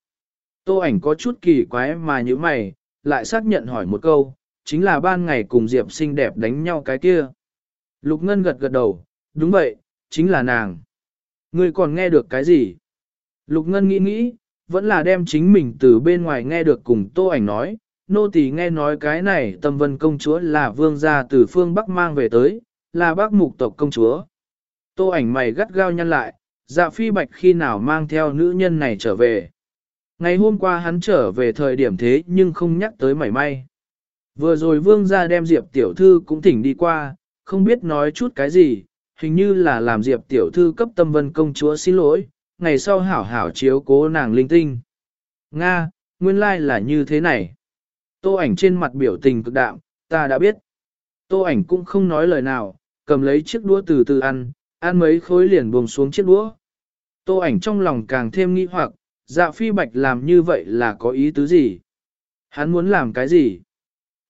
Tô ảnh có chút kỳ quái mà như mày, lại xác nhận hỏi một câu, chính là ban ngày cùng Diệp xinh đẹp đánh nhau cái kia. Lục Ngân gật gật đầu, đúng vậy, chính là nàng. Ngươi còn nghe được cái gì? Lục Ngân nghĩ nghĩ, vẫn là đem chính mình từ bên ngoài nghe được cùng Tô ảnh nói, nô tỳ nghe nói cái này tâm vân công chúa là vương gia từ phương Bắc mang về tới, là bác mục tộc công chúa. Tô ảnh mày gắt gao nhăn lại, dạ phi bạch khi nào mang theo nữ nhân này trở về. Ngày hôm qua hắn trở về thời điểm thế nhưng không nhắc tới mảy may. Vừa rồi vương gia đem Diệp tiểu thư cũng thỉnh đi qua, không biết nói chút cái gì, hình như là làm Diệp tiểu thư cấp tâm vân công chúa xin lỗi, ngày sau hảo hảo chiếu cố nàng linh tinh. Nga, nguyên lai là như thế này. Tô ảnh trên mặt biểu tình cực đạm, ta đã biết. Tô ảnh cũng không nói lời nào, cầm lấy chiếc đũa từ từ ăn, ăn mấy khối liền buông xuống chiếc đũa. Tô ảnh trong lòng càng thêm nghi hoặc, dạ phi bạch làm như vậy là có ý tứ gì? Hắn muốn làm cái gì?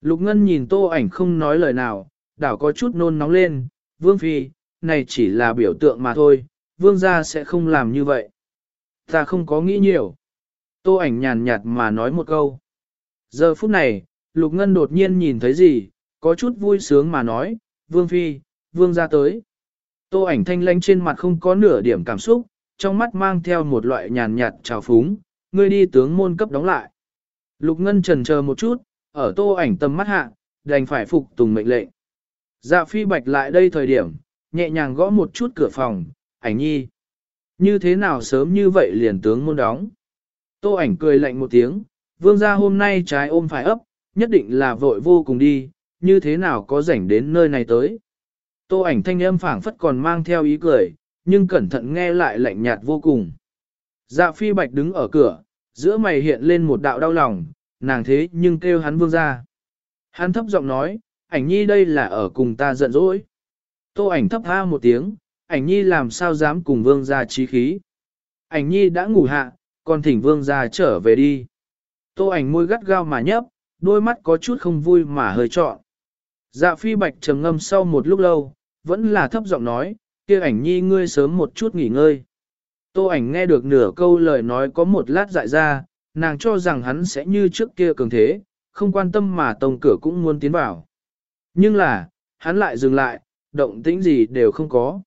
Lục Ngân nhìn tô ảnh không nói lời nào, đảo có chút nôn nóng lên, vương phi, này chỉ là biểu tượng mà thôi, vương gia sẽ không làm như vậy. Ta không có nghĩ nhiều. Tô ảnh nhàn nhạt mà nói một câu. Giờ phút này, Lục Ngân đột nhiên nhìn thấy gì, có chút vui sướng mà nói, Vương Phi, Vương gia tới. Tô ảnh thanh lãnh trên mặt không có nửa điểm cảm xúc, trong mắt mang theo một loại nhàn nhạt trào phúng, ngươi đi tướng môn cấp đóng lại. Lục Ngân trần chờ một chút, ở tô ảnh tầm mắt hạ, đành phải phục tùng mệnh lệnh. Dạ phi bạch lại đây thời điểm, nhẹ nhàng gõ một chút cửa phòng, ảnh nhi. Như thế nào sớm như vậy liền tướng môn đóng. Tô ảnh cười lạnh một tiếng, vương gia hôm nay trái ôm phải ấp, nhất định là vội vô cùng đi, như thế nào có rảnh đến nơi này tới. Tô ảnh thanh âm phảng phất còn mang theo ý cười, nhưng cẩn thận nghe lại lạnh nhạt vô cùng. Dạ phi bạch đứng ở cửa, giữa mày hiện lên một đạo đau lòng, nàng thế nhưng kêu hắn vương gia. Hắn thấp giọng nói, ảnh nhi đây là ở cùng ta giận dỗi. Tô ảnh thấp tha một tiếng, ảnh nhi làm sao dám cùng vương gia trí khí. Ảnh nhi đã ngủ hạ, còn thỉnh vương gia trở về đi. Tô ảnh môi gắt gao mà nhấp, đôi mắt có chút không vui mà hơi trọn. Dạ phi bạch trầm ngâm sau một lúc lâu, vẫn là thấp giọng nói, kia ảnh nhi ngươi sớm một chút nghỉ ngơi. Tô ảnh nghe được nửa câu lời nói có một lát dại ra, nàng cho rằng hắn sẽ như trước kia cường thế, không quan tâm mà tông cửa cũng muốn tiến vào. Nhưng là, hắn lại dừng lại, động tĩnh gì đều không có.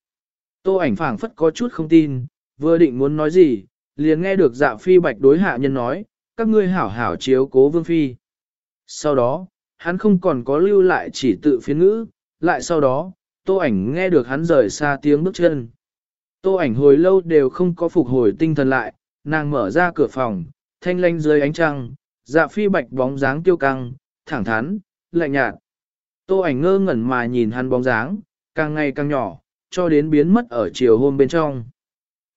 Tô ảnh phảng phất có chút không tin, vừa định muốn nói gì, liền nghe được dạ phi bạch đối hạ nhân nói, các ngươi hảo hảo chiếu cố vương phi. Sau đó, hắn không còn có lưu lại chỉ tự phiến ngữ, lại sau đó, tô ảnh nghe được hắn rời xa tiếng bước chân. Tô ảnh hồi lâu đều không có phục hồi tinh thần lại, nàng mở ra cửa phòng, thanh lanh dưới ánh trăng, dạ phi bạch bóng dáng tiêu căng, thẳng thắn, lạnh nhạt. Tô ảnh ngơ ngẩn mà nhìn hắn bóng dáng, càng ngày càng nhỏ, cho đến biến mất ở chiều hôm bên trong.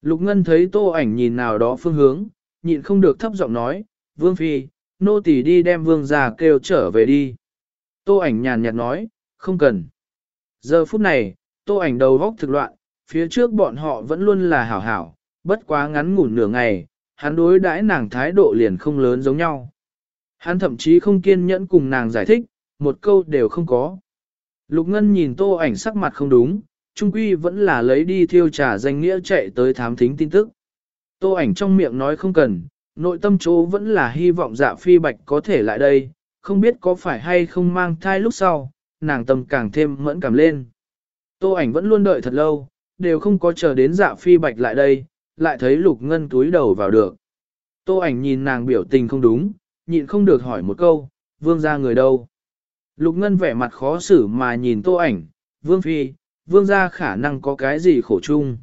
Lục Ngân thấy tô ảnh nhìn nào đó phương hướng, nhịn không được thấp giọng nói, Vương Phi, nô tỳ đi đem vương già kêu trở về đi. Tô ảnh nhàn nhạt nói, không cần. Giờ phút này, Tô ảnh đầu góc thực loạn, phía trước bọn họ vẫn luôn là hảo hảo, bất quá ngắn ngủn nửa ngày, hắn đối đãi nàng thái độ liền không lớn giống nhau. Hắn thậm chí không kiên nhẫn cùng nàng giải thích, một câu đều không có. Lục Ngân nhìn tô ảnh sắc mặt không đúng, trung quy vẫn là lấy đi thiêu trà danh nghĩa chạy tới thám thính tin tức. Tô ảnh trong miệng nói không cần, nội tâm chỗ vẫn là hy vọng dạ phi bạch có thể lại đây, không biết có phải hay không mang thai lúc sau, nàng tâm càng thêm mẫn cảm lên. Tô ảnh vẫn luôn đợi thật lâu, đều không có chờ đến dạ phi bạch lại đây, lại thấy lục ngân túi đầu vào được. Tô ảnh nhìn nàng biểu tình không đúng, nhịn không được hỏi một câu, vương gia người đâu? Lục ngân vẻ mặt khó xử mà nhìn tô ảnh, vương phi, vương gia khả năng có cái gì khổ chung.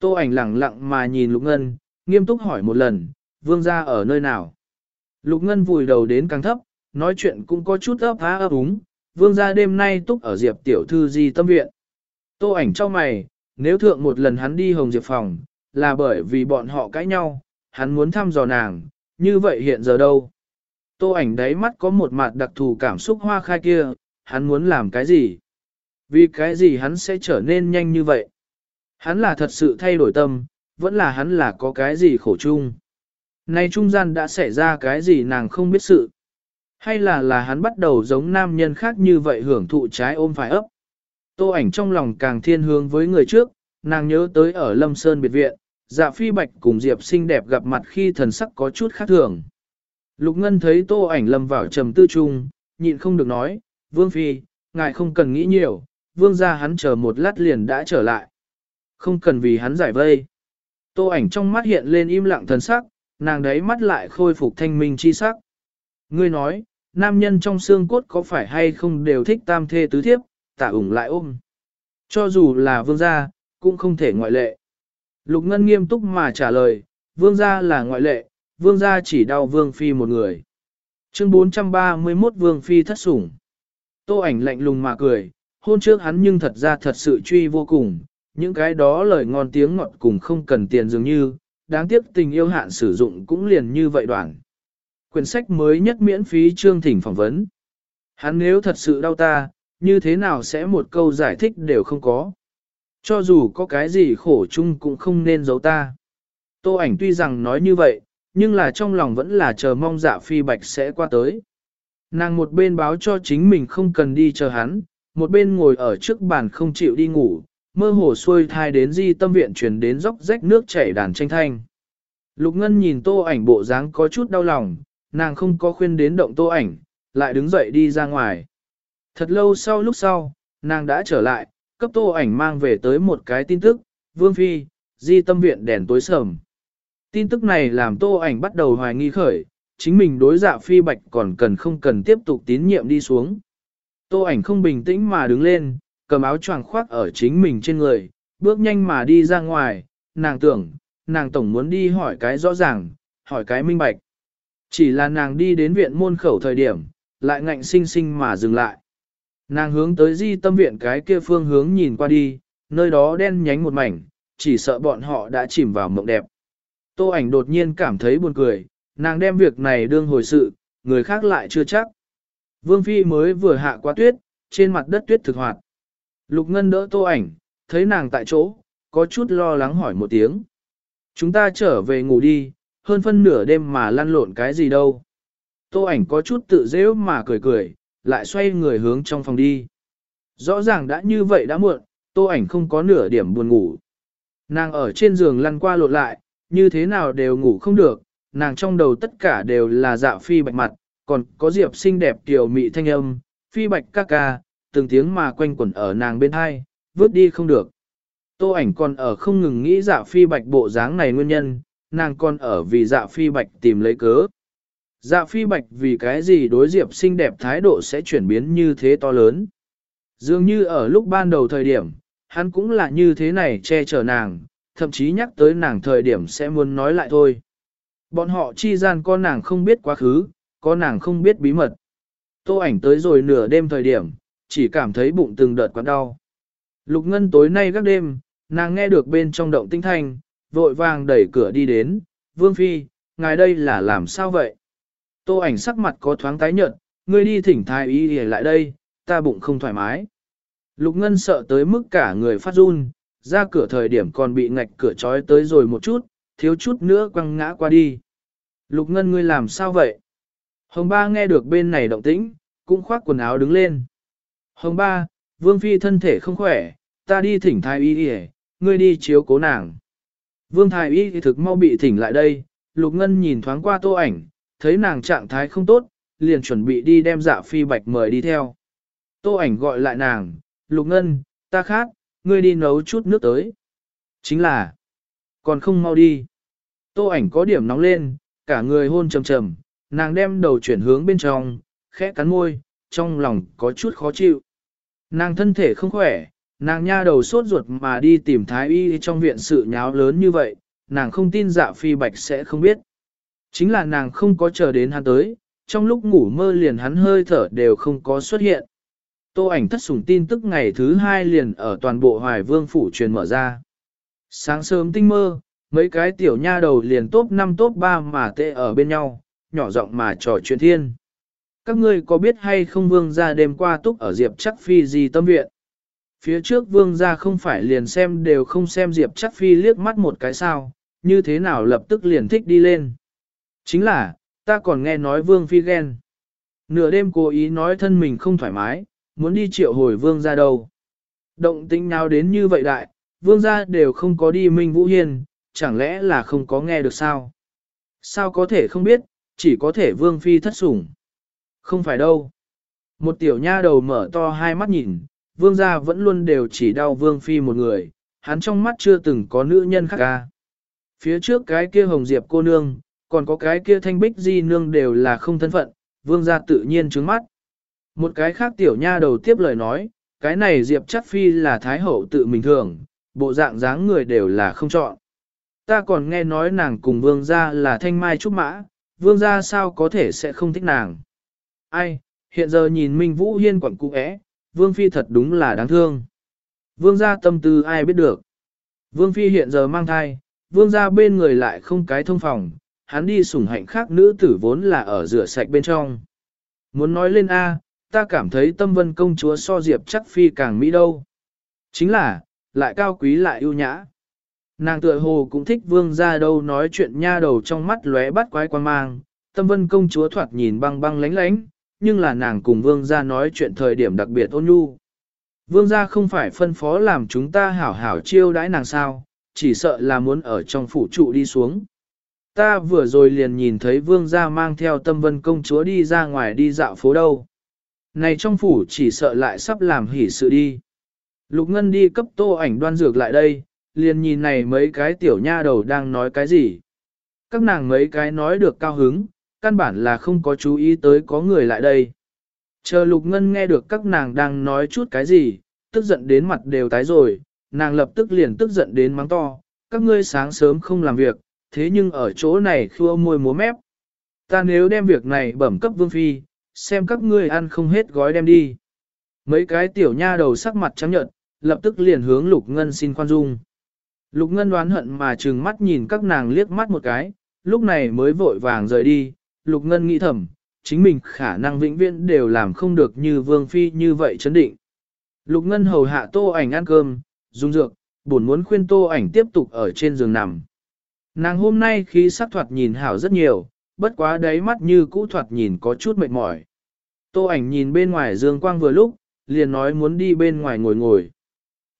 Tô ảnh lặng lặng mà nhìn lục ngân, nghiêm túc hỏi một lần, vương gia ở nơi nào? Lục ngân vùi đầu đến càng thấp, nói chuyện cũng có chút ấp há ấp úng, vương gia đêm nay túc ở diệp tiểu thư di tâm viện. Tô ảnh cho mày, nếu thượng một lần hắn đi hồng diệp phòng, là bởi vì bọn họ cãi nhau, hắn muốn thăm dò nàng, như vậy hiện giờ đâu? Tô ảnh đáy mắt có một mặt đặc thù cảm xúc hoa khai kia, hắn muốn làm cái gì? Vì cái gì hắn sẽ trở nên nhanh như vậy? Hắn là thật sự thay đổi tâm, vẫn là hắn là có cái gì khổ chung? Nay trung gian đã xảy ra cái gì nàng không biết sự? Hay là là hắn bắt đầu giống nam nhân khác như vậy hưởng thụ trái ôm phải ấp? Tô ảnh trong lòng càng thiên hướng với người trước, nàng nhớ tới ở Lâm Sơn biệt viện, dạ phi bạch cùng Diệp xinh đẹp gặp mặt khi thần sắc có chút khác thường. Lục Ngân thấy tô ảnh lâm vào trầm tư trung, nhịn không được nói, Vương Phi, ngài không cần nghĩ nhiều, Vương gia hắn chờ một lát liền đã trở lại. Không cần vì hắn giải vây. Tô ảnh trong mắt hiện lên im lặng thần sắc, nàng đấy mắt lại khôi phục thanh minh chi sắc. Ngươi nói, nam nhân trong xương cốt có phải hay không đều thích tam thê tứ thiếp, tả ủng lại ôm. Cho dù là vương gia, cũng không thể ngoại lệ. Lục Ngân nghiêm túc mà trả lời, vương gia là ngoại lệ, vương gia chỉ đau vương phi một người. Chương 431 vương phi thất sủng. Tô ảnh lạnh lùng mà cười, hôn trước hắn nhưng thật ra thật sự truy vô cùng, những cái đó lời ngon tiếng ngọt cùng không cần tiền dường như, đáng tiếc tình yêu hạn sử dụng cũng liền như vậy đoạn. Quyển sách mới nhất miễn phí chương thỉnh phỏng vấn. Hắn nếu thật sự đau ta, như thế nào sẽ một câu giải thích đều không có. Cho dù có cái gì khổ chung cũng không nên giấu ta. Tô ảnh tuy rằng nói như vậy, nhưng là trong lòng vẫn là chờ mong dạ phi bạch sẽ qua tới. Nàng một bên báo cho chính mình không cần đi chờ hắn, một bên ngồi ở trước bàn không chịu đi ngủ, mơ hồ xuôi thai đến di tâm viện truyền đến dốc rách nước chảy đàn tranh thanh. Lục Ngân nhìn tô ảnh bộ dáng có chút đau lòng, nàng không có khuyên đến động tô ảnh, lại đứng dậy đi ra ngoài. Thật lâu sau lúc sau, nàng đã trở lại, cấp tô ảnh mang về tới một cái tin tức, Vương Phi, di tâm viện đèn tối sầm. Tin tức này làm tô ảnh bắt đầu hoài nghi khởi, chính mình đối dạ phi bạch còn cần không cần tiếp tục tín nhiệm đi xuống. Tô ảnh không bình tĩnh mà đứng lên, cầm áo choàng khoác ở chính mình trên người, bước nhanh mà đi ra ngoài, nàng tưởng, nàng tổng muốn đi hỏi cái rõ ràng, hỏi cái minh bạch. Chỉ là nàng đi đến viện môn khẩu thời điểm, lại ngạnh sinh sinh mà dừng lại. Nàng hướng tới di tâm viện cái kia phương hướng nhìn qua đi, nơi đó đen nhánh một mảnh, chỉ sợ bọn họ đã chìm vào mộng đẹp. Tô ảnh đột nhiên cảm thấy buồn cười, nàng đem việc này đương hồi sự, người khác lại chưa chắc. Vương Phi mới vừa hạ qua tuyết, trên mặt đất tuyết thực hoạt. Lục Ngân đỡ tô ảnh, thấy nàng tại chỗ, có chút lo lắng hỏi một tiếng. Chúng ta trở về ngủ đi, hơn phân nửa đêm mà lăn lộn cái gì đâu. Tô ảnh có chút tự dễ mà cười cười, lại xoay người hướng trong phòng đi. Rõ ràng đã như vậy đã muộn, tô ảnh không có nửa điểm buồn ngủ. Nàng ở trên giường lăn qua lộn lại, như thế nào đều ngủ không được, nàng trong đầu tất cả đều là dạ phi bạch mặt, còn có diệp xinh đẹp tiểu mị thanh âm, phi bạch ca ca, từng tiếng mà quanh quẩn ở nàng bên hai, vứt đi không được. Tô ảnh còn ở không ngừng nghĩ dạ phi bạch bộ dáng này nguyên nhân, nàng còn ở vì dạ phi bạch tìm lấy cớ. Dạ phi bạch vì cái gì đối diệp xinh đẹp thái độ sẽ chuyển biến như thế to lớn. Dường như ở lúc ban đầu thời điểm, hắn cũng là như thế này che chở nàng, thậm chí nhắc tới nàng thời điểm sẽ muốn nói lại thôi. Bọn họ chi gian có nàng không biết quá khứ, có nàng không biết bí mật. Tô ảnh tới rồi nửa đêm thời điểm, chỉ cảm thấy bụng từng đợt quặn đau. Lục Ngân tối nay các đêm, nàng nghe được bên trong động tinh thanh, vội vàng đẩy cửa đi đến, Vương Phi, ngài đây là làm sao vậy? Tô ảnh sắc mặt có thoáng tái nhợt, ngươi đi thỉnh thái y lại đây, ta bụng không thoải mái. Lục Ngân sợ tới mức cả người phát run, ra cửa thời điểm còn bị ngạch cửa trói tới rồi một chút, thiếu chút nữa quăng ngã qua đi. Lục Ngân ngươi làm sao vậy? Hồng Ba nghe được bên này động tĩnh, cũng khoác quần áo đứng lên. Hồng Ba, Vương Phi thân thể không khỏe, ta đi thỉnh thái y đi ngươi đi chiếu cố nàng. Vương thái y thực mau bị thỉnh lại đây, Lục Ngân nhìn thoáng qua tô ảnh, thấy nàng trạng thái không tốt, liền chuẩn bị đi đem dạ phi bạch mời đi theo. Tô ảnh gọi lại nàng, Lục Ngân, ta khát, ngươi đi nấu chút nước tới. Chính là, còn không mau đi. Tô ảnh có điểm nóng lên, cả người hôn trầm trầm, nàng đem đầu chuyển hướng bên trong, khẽ cắn môi, trong lòng có chút khó chịu. Nàng thân thể không khỏe, nàng nha đầu sốt ruột mà đi tìm thái y trong viện sự nháo lớn như vậy, nàng không tin dạ phi bạch sẽ không biết. Chính là nàng không có chờ đến hắn tới, trong lúc ngủ mơ liền hắn hơi thở đều không có xuất hiện. Tô ảnh thất sủng tin tức ngày thứ hai liền ở toàn bộ hoài vương phủ truyền mở ra. Sáng sớm tinh mơ, mấy cái tiểu nha đầu liền top 5 top 3 mà tệ ở bên nhau, nhỏ giọng mà trò chuyện thiên. Các ngươi có biết hay không vương gia đêm qua túc ở Diệp chắc phi gì tâm viện? Phía trước vương gia không phải liền xem đều không xem Diệp chắc phi liếc mắt một cái sao, như thế nào lập tức liền thích đi lên. Chính là, ta còn nghe nói vương phi ghen. Nửa đêm cố ý nói thân mình không thoải mái, muốn đi triệu hồi vương gia đâu. Động tĩnh nào đến như vậy đại, vương gia đều không có đi Minh Vũ Hiên, chẳng lẽ là không có nghe được sao? Sao có thể không biết, chỉ có thể vương phi thất sủng. Không phải đâu. Một tiểu nha đầu mở to hai mắt nhìn, vương gia vẫn luôn đều chỉ đau vương phi một người, hắn trong mắt chưa từng có nữ nhân khác ca. Phía trước cái kia hồng diệp cô nương, còn có cái kia thanh bích di nương đều là không thân phận, vương gia tự nhiên trứng mắt. Một cái khác tiểu nha đầu tiếp lời nói, cái này diệp chắc phi là thái hậu tự mình thường, bộ dạng dáng người đều là không chọn. Ta còn nghe nói nàng cùng vương gia là thanh mai trúc mã, vương gia sao có thể sẽ không thích nàng. Ai, hiện giờ nhìn Minh Vũ Hiên quẩn cụ é, vương phi thật đúng là đáng thương. Vương gia tâm tư ai biết được. Vương phi hiện giờ mang thai, vương gia bên người lại không cái thông phòng, hắn đi sủng hạnh khác nữ tử vốn là ở rửa sạch bên trong. Muốn nói lên A, ta cảm thấy tâm vân công chúa so diệp chắc phi càng mỹ đâu. Chính là, lại cao quý lại ưu nhã. Nàng tựa hồ cũng thích vương gia đâu nói chuyện nha đầu trong mắt lóe bắt quái quan mang, tâm vân công chúa thoạt nhìn băng băng lánh lánh, nhưng là nàng cùng vương gia nói chuyện thời điểm đặc biệt ôn nhu. Vương gia không phải phân phó làm chúng ta hảo hảo chiêu đãi nàng sao, chỉ sợ là muốn ở trong phủ trụ đi xuống. Ta vừa rồi liền nhìn thấy vương gia mang theo tâm vân công chúa đi ra ngoài đi dạo phố đâu. Này trong phủ chỉ sợ lại sắp làm hỉ sự đi. Lục Ngân đi cấp tô ảnh đoan dược lại đây, liền nhìn này mấy cái tiểu nha đầu đang nói cái gì. Các nàng mấy cái nói được cao hứng, căn bản là không có chú ý tới có người lại đây. Chờ Lục Ngân nghe được các nàng đang nói chút cái gì, tức giận đến mặt đều tái rồi, nàng lập tức liền tức giận đến mắng to, các ngươi sáng sớm không làm việc, thế nhưng ở chỗ này khua môi múa mép. Ta nếu đem việc này bẩm cấp vương phi, xem các ngươi ăn không hết gói đem đi. Mấy cái tiểu nha đầu sắc mặt trắng nhợt, lập tức liền hướng Lục Ngân xin khoan dung. Lục Ngân đoán hận mà trừng mắt nhìn các nàng liếc mắt một cái, lúc này mới vội vàng rời đi. Lục Ngân nghĩ thầm, chính mình khả năng vĩnh viễn đều làm không được như Vương Phi như vậy chấn định. Lục Ngân hầu hạ tô ảnh ăn cơm, dùng dược, buồn muốn khuyên tô ảnh tiếp tục ở trên giường nằm. Nàng hôm nay khí sắc thoạt nhìn hảo rất nhiều, bất quá đáy mắt như cũ thoạt nhìn có chút mệt mỏi. Tô ảnh nhìn bên ngoài dương quang vừa lúc, liền nói muốn đi bên ngoài ngồi ngồi.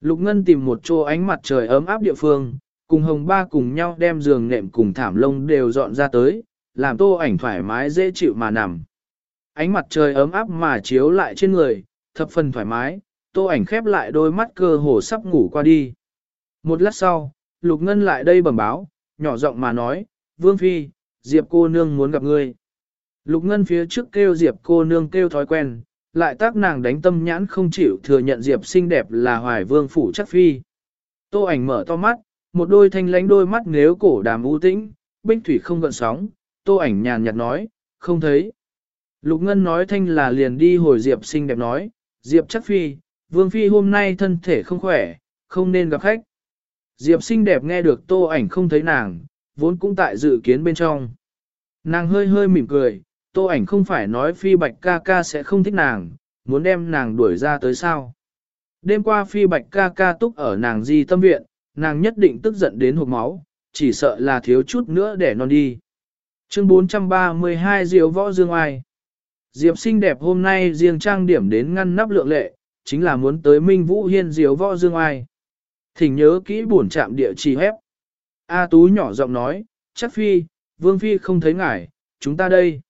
Lục Ngân tìm một chỗ ánh mặt trời ấm áp địa phương, cùng Hồng Ba cùng nhau đem giường nệm cùng thảm lông đều dọn ra tới, làm tô ảnh thoải mái dễ chịu mà nằm. Ánh mặt trời ấm áp mà chiếu lại trên người, thập phần thoải mái, tô ảnh khép lại đôi mắt cơ hồ sắp ngủ qua đi. Một lát sau, Lục Ngân lại đây bẩm báo, nhỏ giọng mà nói, Vương Phi, Diệp cô nương muốn gặp ngươi. Lục Ngân phía trước kêu Diệp cô nương kêu thói quen, lại tác nàng đánh tâm nhãn không chịu thừa nhận Diệp xinh đẹp là hoài vương phủ chắc phi. Tô ảnh mở to mắt, một đôi thanh lánh đôi mắt nếu cổ đàm u tĩnh, bích thủy không gợn sóng, tô ảnh nhàn nhạt nói, không thấy. Lục Ngân nói thanh là liền đi hồi Diệp xinh đẹp nói, Diệp chắc phi, vương phi hôm nay thân thể không khỏe, không nên gặp khách. Diệp xinh đẹp nghe được tô ảnh không thấy nàng, vốn cũng tại dự kiến bên trong. Nàng hơi hơi mỉm cười, tô ảnh không phải nói phi bạch ca ca sẽ không thích nàng, muốn đem nàng đuổi ra tới sao. Đêm qua phi bạch ca ca túc ở nàng di tâm viện, nàng nhất định tức giận đến hộp máu, chỉ sợ là thiếu chút nữa để non đi. Chương 432 Diệu Võ Dương Ai Diệp xinh đẹp hôm nay riêng trang điểm đến ngăn nắp lượng lệ, chính là muốn tới Minh Vũ Hiên Diệu Võ Dương Ai. Thỉnh nhớ kỹ buồn chạm địa chỉ hép. A Tú nhỏ giọng nói, chắc phi, Vương Phi không thấy ngài, chúng ta đây.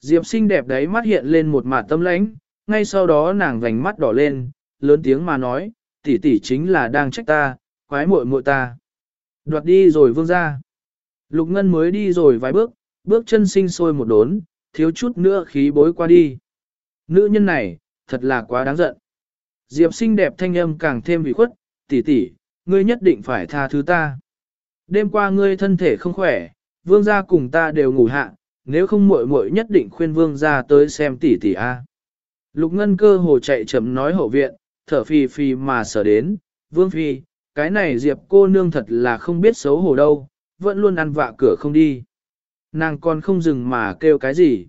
Diệp xinh đẹp đấy mắt hiện lên một mặt tâm lãnh, ngay sau đó nàng vành mắt đỏ lên, lớn tiếng mà nói, tỷ tỷ chính là đang trách ta, quái muội muội ta. Đoạt đi rồi vương ra. Lục Ngân mới đi rồi vài bước, bước chân sinh sôi một đốn, thiếu chút nữa khí bối qua đi. Nữ nhân này, thật là quá đáng giận. Diệp xinh đẹp thanh âm càng thêm vị khuất, tỷ tỷ, ngươi nhất định phải tha thứ ta. Đêm qua ngươi thân thể không khỏe, vương gia cùng ta đều ngủ hạ, nếu không muội muội nhất định khuyên vương gia tới xem tỷ tỷ a. Lục Ngân cơ hồ chạy chậm nói hậu viện, thở phì phì mà sở đến, vương phi, cái này diệp cô nương thật là không biết xấu hổ đâu, vẫn luôn ăn vạ cửa không đi. Nàng còn không dừng mà kêu cái gì.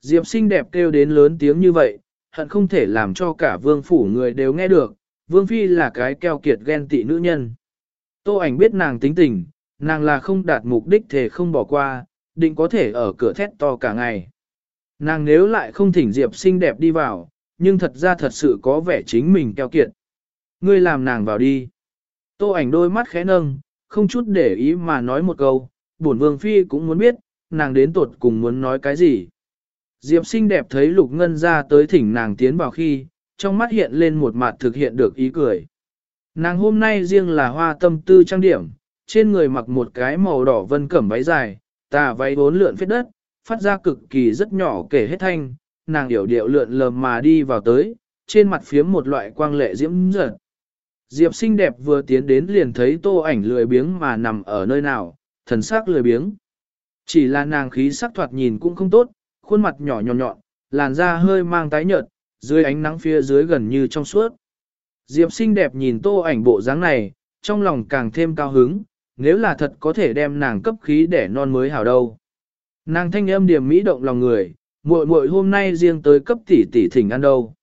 Diệp xinh đẹp kêu đến lớn tiếng như vậy, hận không thể làm cho cả vương phủ người đều nghe được, vương phi là cái keo kiệt ghen tị nữ nhân. Tô ảnh biết nàng tính tình, nàng là không đạt mục đích thể không bỏ qua, định có thể ở cửa thét to cả ngày. Nàng nếu lại không thỉnh Diệp xinh đẹp đi vào, nhưng thật ra thật sự có vẻ chính mình keo kiệt. Ngươi làm nàng vào đi. Tô ảnh đôi mắt khẽ nâng, không chút để ý mà nói một câu, bổn vương phi cũng muốn biết, nàng đến tuột cùng muốn nói cái gì. Diệp xinh đẹp thấy lục ngân ra tới thỉnh nàng tiến vào khi, trong mắt hiện lên một mặt thực hiện được ý cười. Nàng hôm nay riêng là hoa tâm tư trang điểm, trên người mặc một cái màu đỏ vân cẩm váy dài, tà váy bốn lượn phết đất, phát ra cực kỳ rất nhỏ kể hết thanh, nàng điểu điệu lượn lờ mà đi vào tới, trên mặt phiếm một loại quang lệ diễm giật. Diệp xinh đẹp vừa tiến đến liền thấy tô ảnh lười biếng mà nằm ở nơi nào, thần sắc lười biếng. Chỉ là nàng khí sắc thoạt nhìn cũng không tốt, khuôn mặt nhỏ nhọn nhọn, làn da hơi mang tái nhợt, dưới ánh nắng phía dưới gần như trong suốt. Diệp xinh đẹp nhìn tô ảnh bộ dáng này, trong lòng càng thêm cao hứng, nếu là thật có thể đem nàng cấp khí để non mới hảo đâu. Nàng thanh âm điểm mỹ động lòng người, muội muội hôm nay riêng tới cấp tỷ tỷ thỉnh ăn đâu.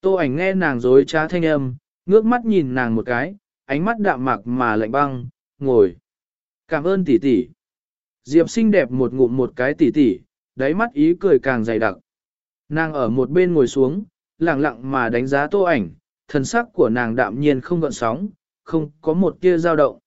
Tô ảnh nghe nàng dối trá thanh âm, ngước mắt nhìn nàng một cái, ánh mắt đạm mạc mà lạnh băng, ngồi. Cảm ơn tỷ tỷ. Diệp xinh đẹp một ngụm một cái tỷ tỷ, đáy mắt ý cười càng dày đặc. Nàng ở một bên ngồi xuống, lặng lặng mà đánh giá tô ảnh, thần sắc của nàng đạm nhiên không gợn sóng, không có một tia dao động.